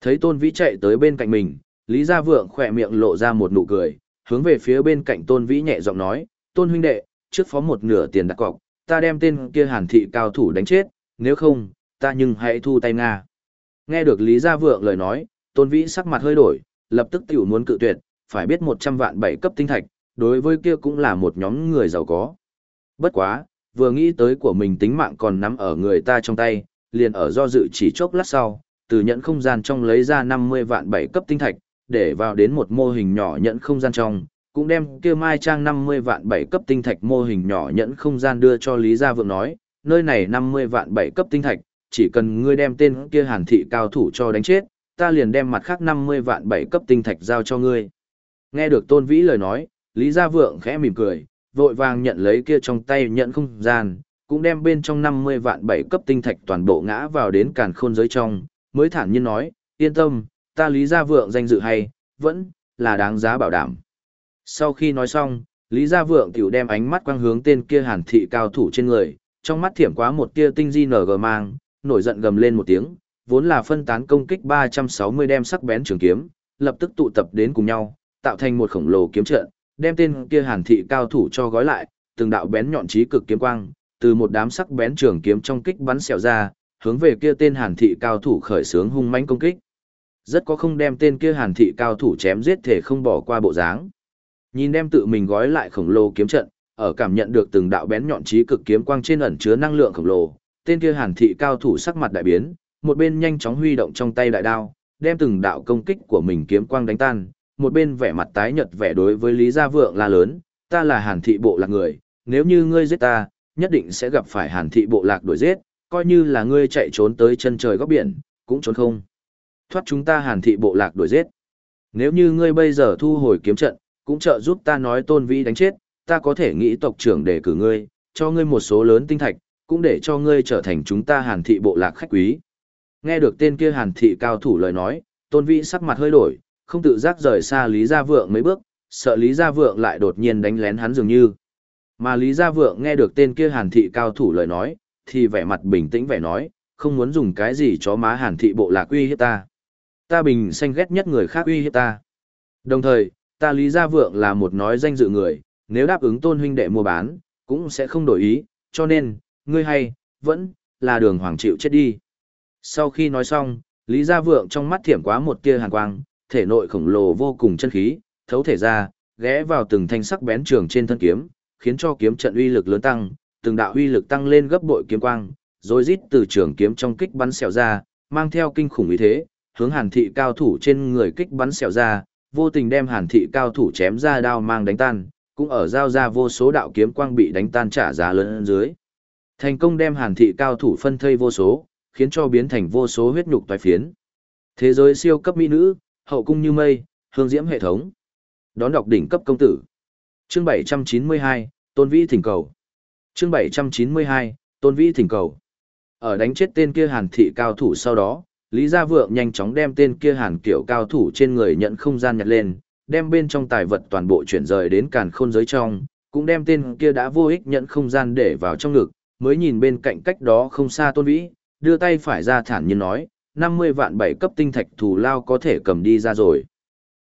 Thấy tôn vĩ chạy tới bên cạnh mình, Lý Gia Vượng khỏe miệng lộ ra một nụ cười, hướng về phía bên cạnh tôn vĩ nhẹ giọng nói, tôn huynh đệ, trước phó một nửa tiền đặt cọc, ta đem tên kia hàn thị cao thủ đánh chết, nếu không, ta nhưng hãy thu tay Nga. Nghe được Lý Gia Vượng lời nói, tôn vĩ sắc mặt hơi đổi, lập tức tiểu muốn cự tuyệt, phải biết 100 vạn bảy cấp tinh thạch, đối với kia cũng là một nhóm người giàu có. Bất quá, vừa nghĩ tới của mình tính mạng còn nắm ở người ta trong tay, liền ở do dự chỉ chốc lát sau, từ nhận không gian trong lấy ra 50 vạn bảy cấp tinh thạch, để vào đến một mô hình nhỏ nhận không gian trong, cũng đem kia mai trang 50 vạn bảy cấp tinh thạch mô hình nhỏ nhẫn không gian đưa cho Lý Gia Vượng nói, nơi này 50 vạn bảy cấp tinh thạch, chỉ cần ngươi đem tên kia hàn thị cao thủ cho đánh chết, ta liền đem mặt khác 50 vạn bảy cấp tinh thạch giao cho ngươi. Nghe được Tôn Vĩ lời nói, Lý Gia Vượng khẽ mỉm cười, vội vàng nhận lấy kia trong tay nhận không gian, cũng đem bên trong 50 vạn bảy cấp tinh thạch toàn bộ ngã vào đến càn khôn giới trong, mới thản nhiên nói, yên tâm, ta Lý Gia Vượng danh dự hay, vẫn là đáng giá bảo đảm. Sau khi nói xong, Lý Gia Vượng tiểu đem ánh mắt quang hướng tên kia hàn thị cao thủ trên người, trong mắt thiểm quá một tia tinh di nở gờ mang, nổi giận gầm lên một tiếng, vốn là phân tán công kích 360 đem sắc bén trường kiếm, lập tức tụ tập đến cùng nhau, tạo thành một khổng lồ kiếm trận, đem tên kia hàn thị cao thủ cho gói lại, từng đạo bén nhọn chí cực kiếm quang, từ một đám sắc bén trường kiếm trong kích bắn xẹo ra, hướng về kia tên hàn thị cao thủ khởi sướng hung mãnh công kích. Rất có không đem tên kia hàn thị cao thủ chém giết thể không bỏ qua bộ dáng. Nhìn đem tự mình gói lại khổng lồ kiếm trận, ở cảm nhận được từng đạo bén nhọn trí cực kiếm quang trên ẩn chứa năng lượng khổng lồ, tên kia hàn thị cao thủ sắc mặt đại biến, một bên nhanh chóng huy động trong tay đại đao, đem từng đạo công kích của mình kiếm quang đánh tan, một bên vẻ mặt tái nhợt vẻ đối với Lý Gia Vượng la lớn, ta là hàn thị bộ lạc người, nếu như ngươi giết ta, nhất định sẽ gặp phải hàn thị bộ lạc đuổi giết, coi như là ngươi chạy trốn tới chân trời góc biển, cũng trốn không. Thoát chúng ta hàn thị bộ lạc đuổi giết. Nếu như ngươi bây giờ thu hồi kiếm trận, cũng trợ giúp ta nói tôn vĩ đánh chết, ta có thể nghĩ tộc trưởng để cử ngươi, cho ngươi một số lớn tinh thạch, cũng để cho ngươi trở thành chúng ta hàn thị bộ lạc khách quý. Nghe được tên kia hàn thị cao thủ lời nói, tôn vĩ sắc mặt hơi đổi, không tự giác rời xa Lý Gia Vượng mấy bước, sợ Lý Gia Vượng lại đột nhiên đánh lén hắn dường như. Mà Lý Gia Vượng nghe được tên kia hàn thị cao thủ lời nói, thì vẻ mặt bình tĩnh vẻ nói, không muốn dùng cái gì chó má hàn thị bộ lạc uy hiếp ta. Ta bình xanh ghét nhất người khác uy hiếp ta. Đồng thời, ta Lý Gia Vượng là một nói danh dự người, nếu đáp ứng tôn huynh đệ mua bán, cũng sẽ không đổi ý, cho nên, ngươi hay, vẫn, là đường hoàng chịu chết đi. Sau khi nói xong, Lý Gia Vượng trong mắt thiểm quá một tia hàn quang, thể nội khổng lồ vô cùng chân khí, thấu thể ra, ghé vào từng thanh sắc bén trường trên thân kiếm, khiến cho kiếm trận uy lực lớn tăng, từng đạo uy lực tăng lên gấp bội kiếm quang, rồi rít từ trường kiếm trong kích bắn xẻo ra, mang theo kinh khủng ý thế, hướng Hàn thị cao thủ trên người kích bắn xẻo ra, vô tình đem Hàn thị cao thủ chém ra đao mang đánh tan, cũng ở giao ra vô số đạo kiếm quang bị đánh tan trả giá lớn dưới. Thành công đem Hàn thị cao thủ phân thây vô số, khiến cho biến thành vô số huyết nhục toái phiến. Thế giới siêu cấp mỹ nữ, hậu cung như mây, hương diễm hệ thống. Đón đọc đỉnh cấp công tử. Chương 792, Tôn Vĩ thỉnh cầu. Chương 792, Tôn Vĩ thỉnh cầu. Ở đánh chết tên kia Hàn thị cao thủ sau đó, Lý Gia Vượng nhanh chóng đem tên kia Hàn kiểu cao thủ trên người nhận không gian nhặt lên, đem bên trong tài vật toàn bộ chuyển rời đến càn khôn giới trong, cũng đem tên kia đã vô ích nhận không gian để vào trong ngực, mới nhìn bên cạnh cách đó không xa Tôn Vĩ, đưa tay phải ra thản nhiên nói, 50 vạn bảy cấp tinh thạch thù lao có thể cầm đi ra rồi.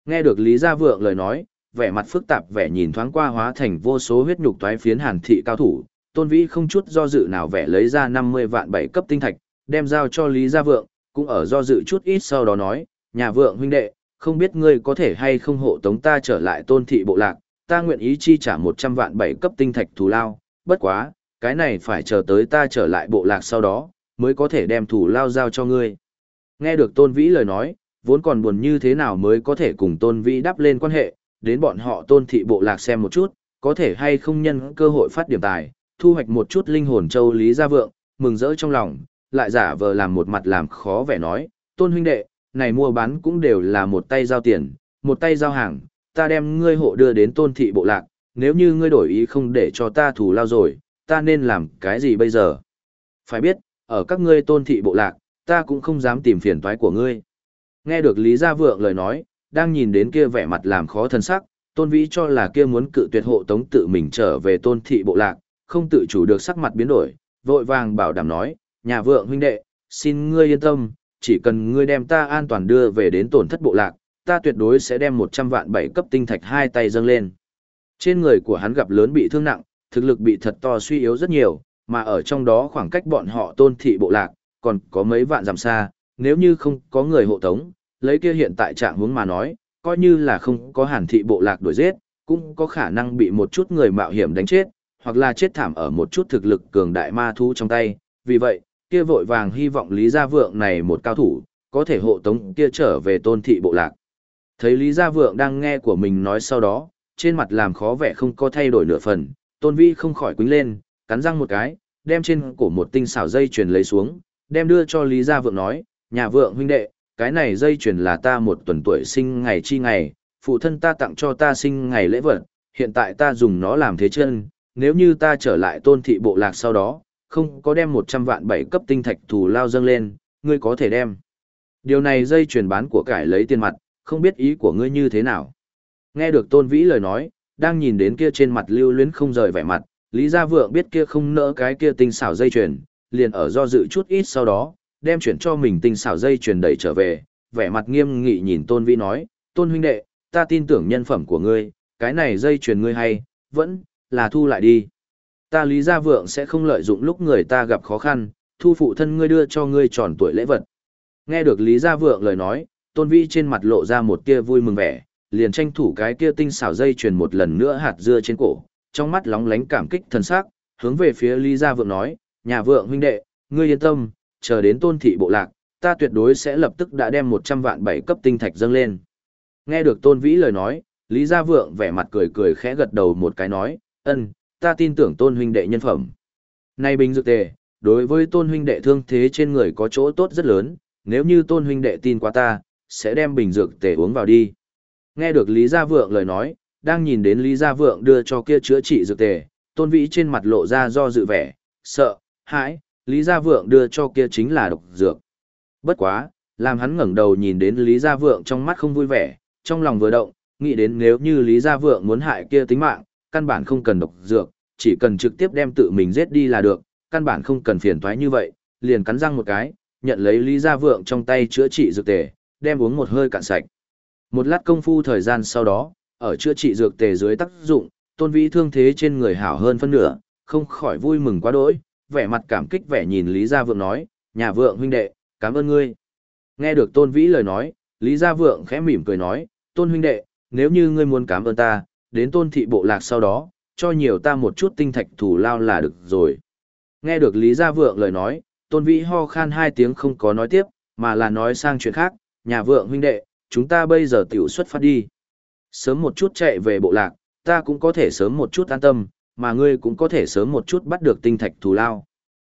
Nghe được Lý Gia Vượng lời nói, vẻ mặt phức tạp vẻ nhìn thoáng qua hóa thành vô số huyết nhục toái phiến hàn thị cao thủ, Tôn Vĩ không chút do dự nào vẻ lấy ra 50 vạn bảy cấp tinh thạch, đem giao cho Lý Gia Vượng, cũng ở do dự chút ít sau đó nói, nhà vượng huynh đệ, không biết ngươi có thể hay không hộ tống ta trở lại tôn thị bộ lạc, ta nguyện ý chi trả 100 vạn bảy cấp tinh thạch thù lao, bất quá, cái này phải chờ tới ta trở lại bộ lạc sau đó, mới có thể đem thù lao giao cho ngươi. Nghe được tôn vĩ lời nói, vốn còn buồn như thế nào mới có thể cùng tôn vĩ đắp lên quan hệ, đến bọn họ tôn thị bộ lạc xem một chút, có thể hay không nhân cơ hội phát điểm tài, thu hoạch một chút linh hồn châu lý gia vượng, mừng rỡ trong lòng, lại giả vờ làm một mặt làm khó vẻ nói, tôn huynh đệ, này mua bán cũng đều là một tay giao tiền, một tay giao hàng, ta đem ngươi hộ đưa đến tôn thị bộ lạc, nếu như ngươi đổi ý không để cho ta thủ lao rồi, ta nên làm cái gì bây giờ? Phải biết, ở các ngươi tôn thị bộ lạc, ta cũng không dám tìm phiền toái của ngươi. Nghe được Lý Gia Vượng lời nói, đang nhìn đến kia vẻ mặt làm khó thân sắc, tôn vĩ cho là kia muốn cự tuyệt hộ tống tự mình trở về tôn thị bộ lạc, không tự chủ được sắc mặt biến đổi, vội vàng bảo đảm nói, nhà vượng huynh đệ, xin ngươi yên tâm, chỉ cần ngươi đem ta an toàn đưa về đến tổn thất bộ lạc, ta tuyệt đối sẽ đem 100 vạn bảy cấp tinh thạch hai tay dâng lên. Trên người của hắn gặp lớn bị thương nặng, thực lực bị thật to suy yếu rất nhiều, mà ở trong đó khoảng cách bọn họ tôn thị bộ lạc, còn có mấy vạn dặm xa, nếu như không có người hộ tống, lấy kia hiện tại trạng hướng mà nói, coi như là không có hàn thị bộ lạc đuổi giết, cũng có khả năng bị một chút người mạo hiểm đánh chết, hoặc là chết thảm ở một chút thực lực cường đại ma thú trong tay, vì vậy, kia vội vàng hy vọng Lý Gia Vượng này một cao thủ, có thể hộ tống kia trở về tôn thị bộ lạc. Thấy Lý Gia Vượng đang nghe của mình nói sau đó, trên mặt làm khó vẻ không có thay đổi nửa phần, tôn vi không khỏi quính lên, cắn răng một cái, đem trên cổ một tinh xảo dây chuyền lấy xuống, đem đưa cho Lý Gia Vượng nói, nhà vượng huynh đệ, cái này dây chuyền là ta một tuần tuổi sinh ngày chi ngày, phụ thân ta tặng cho ta sinh ngày lễ vật, hiện tại ta dùng nó làm thế chân, nếu như ta trở lại tôn thị bộ lạc sau đó, không có đem 100 vạn bảy cấp tinh thạch thù lao dâng lên, ngươi có thể đem. Điều này dây chuyển bán của cải lấy tiền mặt, không biết ý của ngươi như thế nào. Nghe được Tôn Vĩ lời nói, đang nhìn đến kia trên mặt lưu luyến không rời vẻ mặt, Lý Gia Vượng biết kia không nỡ cái kia tinh xảo dây chuyền, liền ở do dự chút ít sau đó, đem chuyển cho mình tinh xảo dây chuyền đẩy trở về, vẻ mặt nghiêm nghị nhìn Tôn Vĩ nói, Tôn huynh đệ, ta tin tưởng nhân phẩm của ngươi, cái này dây chuyền ngươi hay, vẫn là thu lại đi. Ta Lý Gia Vượng sẽ không lợi dụng lúc người ta gặp khó khăn, thu phụ thân ngươi đưa cho ngươi tròn tuổi lễ vật. Nghe được Lý Gia Vượng lời nói, tôn vĩ trên mặt lộ ra một tia vui mừng vẻ, liền tranh thủ cái kia tinh xảo dây truyền một lần nữa hạt dưa trên cổ, trong mắt lóng lánh cảm kích thần sắc, hướng về phía Lý Gia Vượng nói, nhà vượng huynh đệ, ngươi yên tâm, chờ đến tôn thị bộ lạc, ta tuyệt đối sẽ lập tức đã đem 100 vạn bảy cấp tinh thạch dâng lên. Nghe được tôn vĩ lời nói, Lý Gia Vượng vẻ mặt cười cười khẽ gật đầu một cái nói, ân, ta tin tưởng tôn huynh đệ nhân phẩm. Này bình dược tề, đối với tôn huynh đệ thương thế trên người có chỗ tốt rất lớn, nếu như tôn huynh đệ tin qua ta, sẽ đem bình dược tề uống vào đi. Nghe được Lý Gia Vượng lời nói, đang nhìn đến Lý Gia Vượng đưa cho kia chữa trị dược tề, tôn vĩ trên mặt lộ ra do dự vẻ, sợ, hãi, Lý Gia Vượng đưa cho kia chính là độc dược. Bất quá, làm hắn ngẩng đầu nhìn đến Lý Gia Vượng trong mắt không vui vẻ, trong lòng vừa động, nghĩ đến nếu như Lý Gia Vượng muốn hại kia tính mạng, căn bản không cần độc dược, chỉ cần trực tiếp đem tự mình giết đi là được, căn bản không cần phiền toái như vậy, liền cắn răng một cái, nhận lấy Lý Gia Vượng trong tay chữa trị dược tề, đem uống một hơi cạn sạch. Một lát công phu thời gian sau đó, ở chữa trị dược tề dưới tác dụng, tôn vĩ thương thế trên người hảo hơn phân nửa, không khỏi vui mừng quá đỗi, vẻ mặt cảm kích vẻ nhìn Lý Gia Vượng nói, nhà vượng huynh đệ, cảm ơn ngươi. Nghe được tôn vĩ lời nói, Lý Gia Vượng khẽ mỉm cười nói, tôn huynh đệ, nếu như ngươi muốn cảm ơn ta, đến tôn thị bộ lạc sau đó, cho nhiều ta một chút tinh thạch thủ lao là được rồi. Nghe được Lý Gia Vượng lời nói, tôn vĩ ho khan hai tiếng không có nói tiếp, mà là nói sang chuyện khác, nhà vượng huynh đệ, chúng ta bây giờ tiểu xuất phát đi. Sớm một chút chạy về bộ lạc, ta cũng có thể sớm một chút an tâm, mà ngươi cũng có thể sớm một chút bắt được tinh thạch thù lao.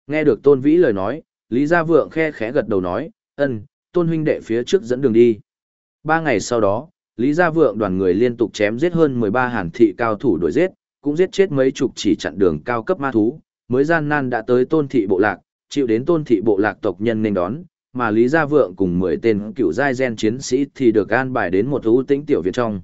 Nghe được tôn vĩ lời nói, Lý Gia Vượng khe khẽ gật đầu nói, ân, tôn huynh đệ phía trước dẫn đường đi. Ba ngày sau đó, Lý Gia Vượng đoàn người liên tục chém giết hơn 13 hàn thị cao thủ đuổi giết, cũng giết chết mấy chục chỉ chặn đường cao cấp ma thú, mới gian nan đã tới tôn thị bộ lạc, chịu đến tôn thị bộ lạc tộc nhân nên đón, mà Lý Gia Vượng cùng 10 tên cựu giai gen chiến sĩ thì được an bài đến một ưu tĩnh tiểu viện trong.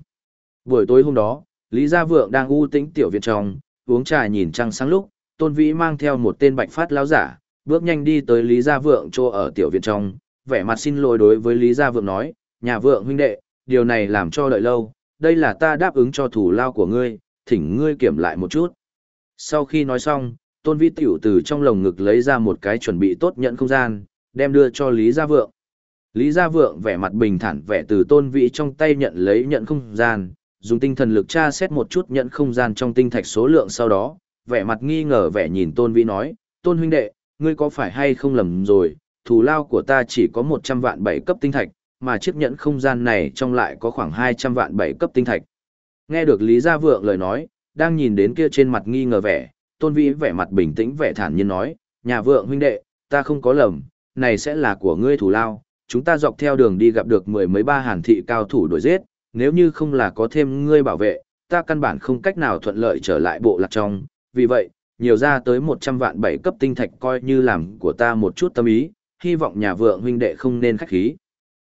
Buổi tối hôm đó, Lý Gia Vượng đang ưu tĩnh tiểu viện trong, uống trà nhìn trăng sáng lúc, Tôn Vĩ mang theo một tên bạch phát lão giả, bước nhanh đi tới Lý Gia Vượng chỗ ở tiểu viện trong, vẻ mặt xin lỗi đối với Lý Gia Vượng nói, nhà vượng huynh đệ, điều này làm cho đợi lâu, đây là ta đáp ứng cho thủ lao của ngươi, thỉnh ngươi kiểm lại một chút. Sau khi nói xong, Tôn Vĩ tiểu từ trong lồng ngực lấy ra một cái chuẩn bị tốt nhận không gian, đem đưa cho Lý Gia Vượng. Lý Gia Vượng vẻ mặt bình thản vẻ từ Tôn Vĩ trong tay nhận lấy nhận không gian, dùng tinh thần lực tra xét một chút nhận không gian trong tinh thạch số lượng sau đó, vẻ mặt nghi ngờ vẻ nhìn Tôn Vĩ nói, Tôn huynh đệ, ngươi có phải hay không lầm rồi, thù lao của ta chỉ có 100 vạn bảy cấp tinh thạch, mà chiếc nhẫn không gian này trong lại có khoảng 200 vạn bảy cấp tinh thạch. Nghe được Lý Gia Vượng lời nói, đang nhìn đến kia trên mặt nghi ngờ vẻ, Tôn Vĩ vẻ mặt bình tĩnh vẻ thản nhiên nói, nhà vượng huynh đệ, ta không có lầm, này sẽ là của ngươi thủ lao, chúng ta dọc theo đường đi gặp được mười mấy ba hàn thị cao thủ đuổi giết, nếu như không là có thêm ngươi bảo vệ, ta căn bản không cách nào thuận lợi trở lại bộ lạc trong, vì vậy, nhiều ra tới 100 vạn bảy cấp tinh thạch coi như làm của ta một chút tâm ý, hy vọng nhà vượng huynh đệ không nên khách khí.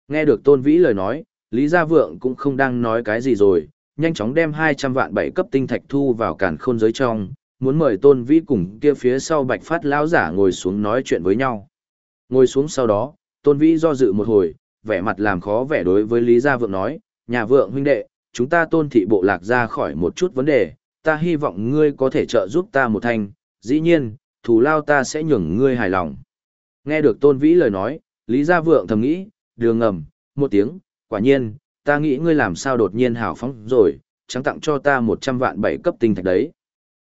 Nghe được Tôn Vĩ lời nói, Lý Gia Vượng cũng không đang nói cái gì rồi, nhanh chóng đem 200 vạn bảy cấp tinh thạch thu vào càn khôn giới trong, muốn mời Tôn Vĩ cùng kia phía sau Bạch Phát lão giả ngồi xuống nói chuyện với nhau. Ngồi xuống sau đó, Tôn Vĩ do dự một hồi, vẻ mặt làm khó vẻ đối với Lý Gia Vượng nói, nhà vượng huynh đệ, chúng ta tôn thị bộ lạc ra khỏi một chút vấn đề, ta hy vọng ngươi có thể trợ giúp ta một thành, dĩ nhiên, thù lao ta sẽ nhường ngươi hài lòng. Nghe được Tôn Vĩ lời nói, Lý Gia Vượng thầm nghĩ, đường ngầm, một tiếng, quả nhiên, ta nghĩ ngươi làm sao đột nhiên hào phóng rồi, chẳng tặng cho ta 100 vạn bảy cấp tinh thạch đấy.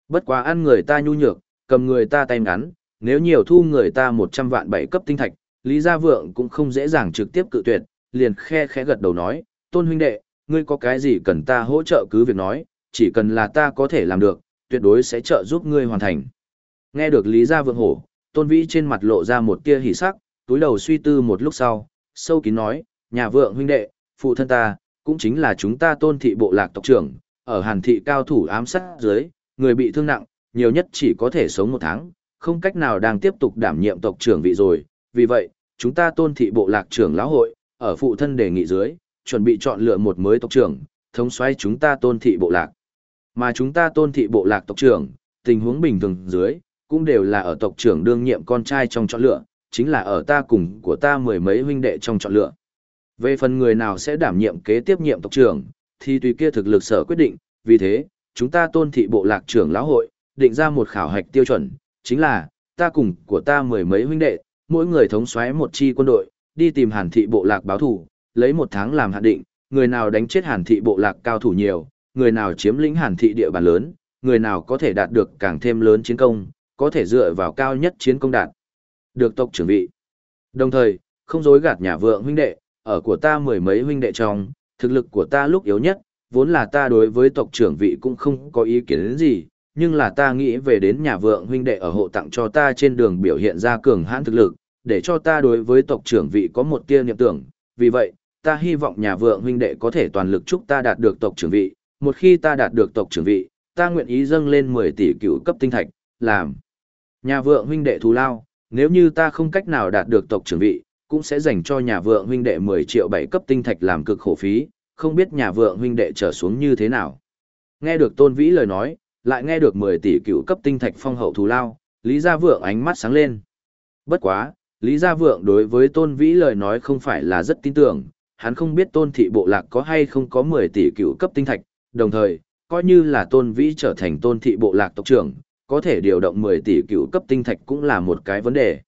Bất quá ăn người ta nhu nhược, cầm người ta tay ngắn, nếu nhiều thu người ta 100 vạn bảy cấp tinh thạch, Lý Gia Vượng cũng không dễ dàng trực tiếp cự tuyệt, liền khe khẽ gật đầu nói, tôn huynh đệ, ngươi có cái gì cần ta hỗ trợ cứ việc nói, chỉ cần là ta có thể làm được, tuyệt đối sẽ trợ giúp ngươi hoàn thành. Nghe được Lý Gia Vượng hổ, tôn vĩ trên mặt lộ ra một tia hỉ sắc, túi đầu suy tư một lúc sau, sâu kín nói, nhà vượng huynh đệ, phụ thân ta, cũng chính là chúng ta tôn thị bộ lạc tộc trưởng, ở hàn thị cao thủ ám sát dưới, người bị thương nặng, nhiều nhất chỉ có thể sống một tháng, không cách nào đang tiếp tục đảm nhiệm tộc trưởng vị rồi, vì vậy, chúng ta tôn thị bộ lạc trưởng lão hội, ở phụ thân đề nghị dưới, chuẩn bị chọn lựa một mới tộc trưởng, thống xoay chúng ta tôn thị bộ lạc. Mà chúng ta tôn thị bộ lạc tộc trưởng, tình huống bình thường dưới, cũng đều là ở tộc trưởng đương nhiệm con trai trong chọn lựa, chính là ở ta cùng của ta mười mấy huynh đệ trong chọn lựa. Về phần người nào sẽ đảm nhiệm kế tiếp nhiệm tộc trưởng, thì tùy kia thực lực sở quyết định, vì thế, chúng ta tôn thị bộ lạc trưởng lão hội, định ra một khảo hạch tiêu chuẩn, chính là, ta cùng của ta mười mấy huynh đệ, mỗi người thống soái một chi quân đội, đi tìm hàn thị bộ lạc báo thủ, lấy một tháng làm hạn định, người nào đánh chết hàn thị bộ lạc cao thủ nhiều, người nào chiếm lĩnh hàn thị địa bàn lớn, người nào có thể đạt được càng thêm lớn chiến công, có thể dựa vào cao nhất chiến công đạt. Được tộc trưởng vị. Đồng thời, không dối gạt nhà vượng huynh đệ, ở của ta mười mấy huynh đệ trong, thực lực của ta lúc yếu nhất, vốn là ta đối với tộc trưởng vị cũng không có ý kiến gì, nhưng là ta nghĩ về đến nhà vượng huynh đệ ở hộ tặng cho ta trên đường biểu hiện ra cường hãn thực lực, để cho ta đối với tộc trưởng vị có một tia niệm tưởng, vì vậy, ta hy vọng nhà vượng huynh đệ có thể toàn lực chúc ta đạt được tộc trưởng vị, một khi ta đạt được tộc trưởng vị, ta nguyện ý dâng lên 10 tỷ cửu cấp tinh thạch, làm nhà vượng huynh đệ thù lao, nếu như ta không cách nào đạt được tộc trưởng vị, cũng sẽ dành cho nhà vượng huynh đệ 10 triệu 7 cấp tinh thạch làm cực khổ phí, không biết nhà vượng huynh đệ trở xuống như thế nào. Nghe được Tôn Vĩ lời nói, lại nghe được 10 tỷ cựu cấp tinh thạch phong hậu thù lao, Lý Gia Vượng ánh mắt sáng lên. Bất quá, Lý Gia Vượng đối với Tôn Vĩ lời nói không phải là rất tin tưởng, hắn không biết Tôn Thị Bộ Lạc có hay không có 10 tỷ cựu cấp tinh thạch, đồng thời, coi như là Tôn Vĩ trở thành Tôn Thị Bộ Lạc tộc trưởng, có thể điều động 10 tỷ cựu cấp tinh thạch cũng là một cái vấn đề.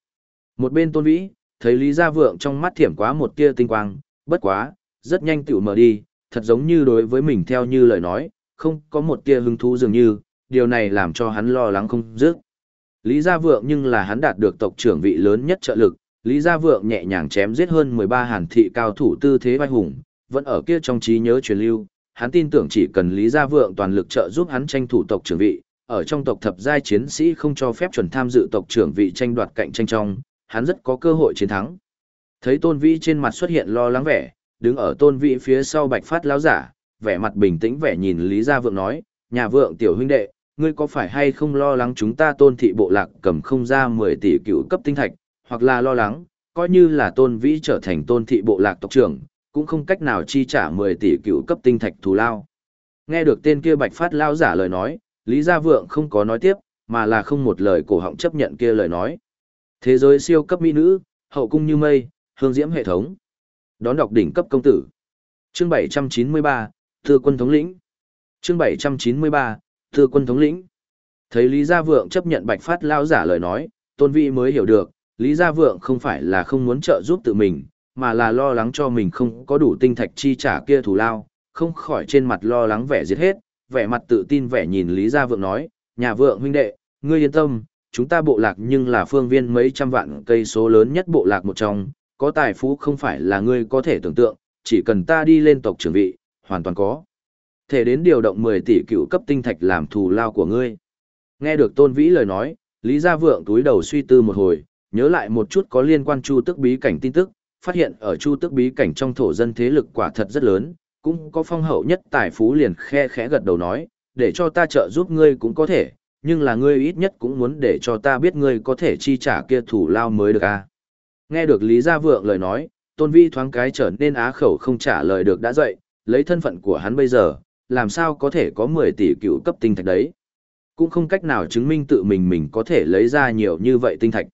Một bên Tôn Vĩ, thấy Lý Gia Vượng trong mắt thiểm quá một tia tinh quang, bất quá, rất nhanh tiểu mở đi, thật giống như đối với mình theo như lời nói, không có một tia hứng thú dường như, điều này làm cho hắn lo lắng không dứt. Lý Gia Vượng nhưng là hắn đạt được tộc trưởng vị lớn nhất trợ lực, Lý Gia Vượng nhẹ nhàng chém giết hơn 13 hàn thị cao thủ tư thế vai hùng, vẫn ở kia trong trí nhớ truyền lưu, hắn tin tưởng chỉ cần Lý Gia Vượng toàn lực trợ giúp hắn tranh thủ tộc trưởng vị, ở trong tộc thập giai chiến sĩ không cho phép chuẩn tham dự tộc trưởng vị tranh đoạt cạnh tranh trong, hắn rất có cơ hội chiến thắng. Thấy Tôn Vĩ trên mặt xuất hiện lo lắng vẻ, đứng ở Tôn Vĩ phía sau Bạch Phát lão giả, vẻ mặt bình tĩnh vẻ nhìn Lý Gia Vượng nói, "Nhà Vượng tiểu huynh đệ, ngươi có phải hay không lo lắng chúng ta Tôn thị bộ lạc cầm không ra 10 tỷ cựu cấp tinh thạch, hoặc là lo lắng, coi như là Tôn Vĩ trở thành Tôn thị bộ lạc tộc trưởng, cũng không cách nào chi trả 10 tỷ cựu cấp tinh thạch thù lao." Nghe được tên kia Bạch Phát lão giả lời nói, Lý Gia Vượng không có nói tiếp, mà là không một lời cổ họng chấp nhận kia lời nói. Thế giới siêu cấp mỹ nữ, hậu cung như mây, hương diễm hệ thống. Đón đọc đỉnh cấp công tử. Chương 793, Thư quân thống lĩnh. Chương 793, Thư quân thống lĩnh. Thấy Lý Gia Vượng chấp nhận Bạch Phát lao giả lời nói, Tôn Vĩ mới hiểu được, Lý Gia Vượng không phải là không muốn trợ giúp tự mình, mà là lo lắng cho mình không có đủ tinh thạch chi trả kia thù lao, không khỏi trên mặt lo lắng vẻ giết hết, vẻ mặt tự tin vẻ nhìn Lý Gia Vượng nói, nhà vượng huynh đệ, ngươi yên tâm, chúng ta bộ lạc nhưng là phương viên mấy trăm vạn cây số lớn nhất bộ lạc một trong, có tài phú không phải là ngươi có thể tưởng tượng, chỉ cần ta đi lên tộc trưởng vị, hoàn toàn có. Thể đến điều động 10 tỷ cựu cấp tinh thạch làm thù lao của ngươi. Nghe được Tôn Vĩ lời nói, Lý Gia Vượng túi đầu suy tư một hồi, nhớ lại một chút có liên quan Chu Tức bí cảnh tin tức, phát hiện ở Chu Tức bí cảnh trong thổ dân thế lực quả thật rất lớn, cũng có phong hậu nhất tài phú liền khe khẽ gật đầu nói, để cho ta trợ giúp ngươi cũng có thể, nhưng là ngươi ít nhất cũng muốn để cho ta biết ngươi có thể chi trả kia thủ lao mới được à. Nghe được Lý Gia Vượng lời nói, Tôn Vi thoáng cái trở nên á khẩu không trả lời được đã dậy, lấy thân phận của hắn bây giờ, làm sao có thể có 10 tỷ cựu cấp tinh thạch đấy. Cũng không cách nào chứng minh tự mình mình có thể lấy ra nhiều như vậy tinh thạch.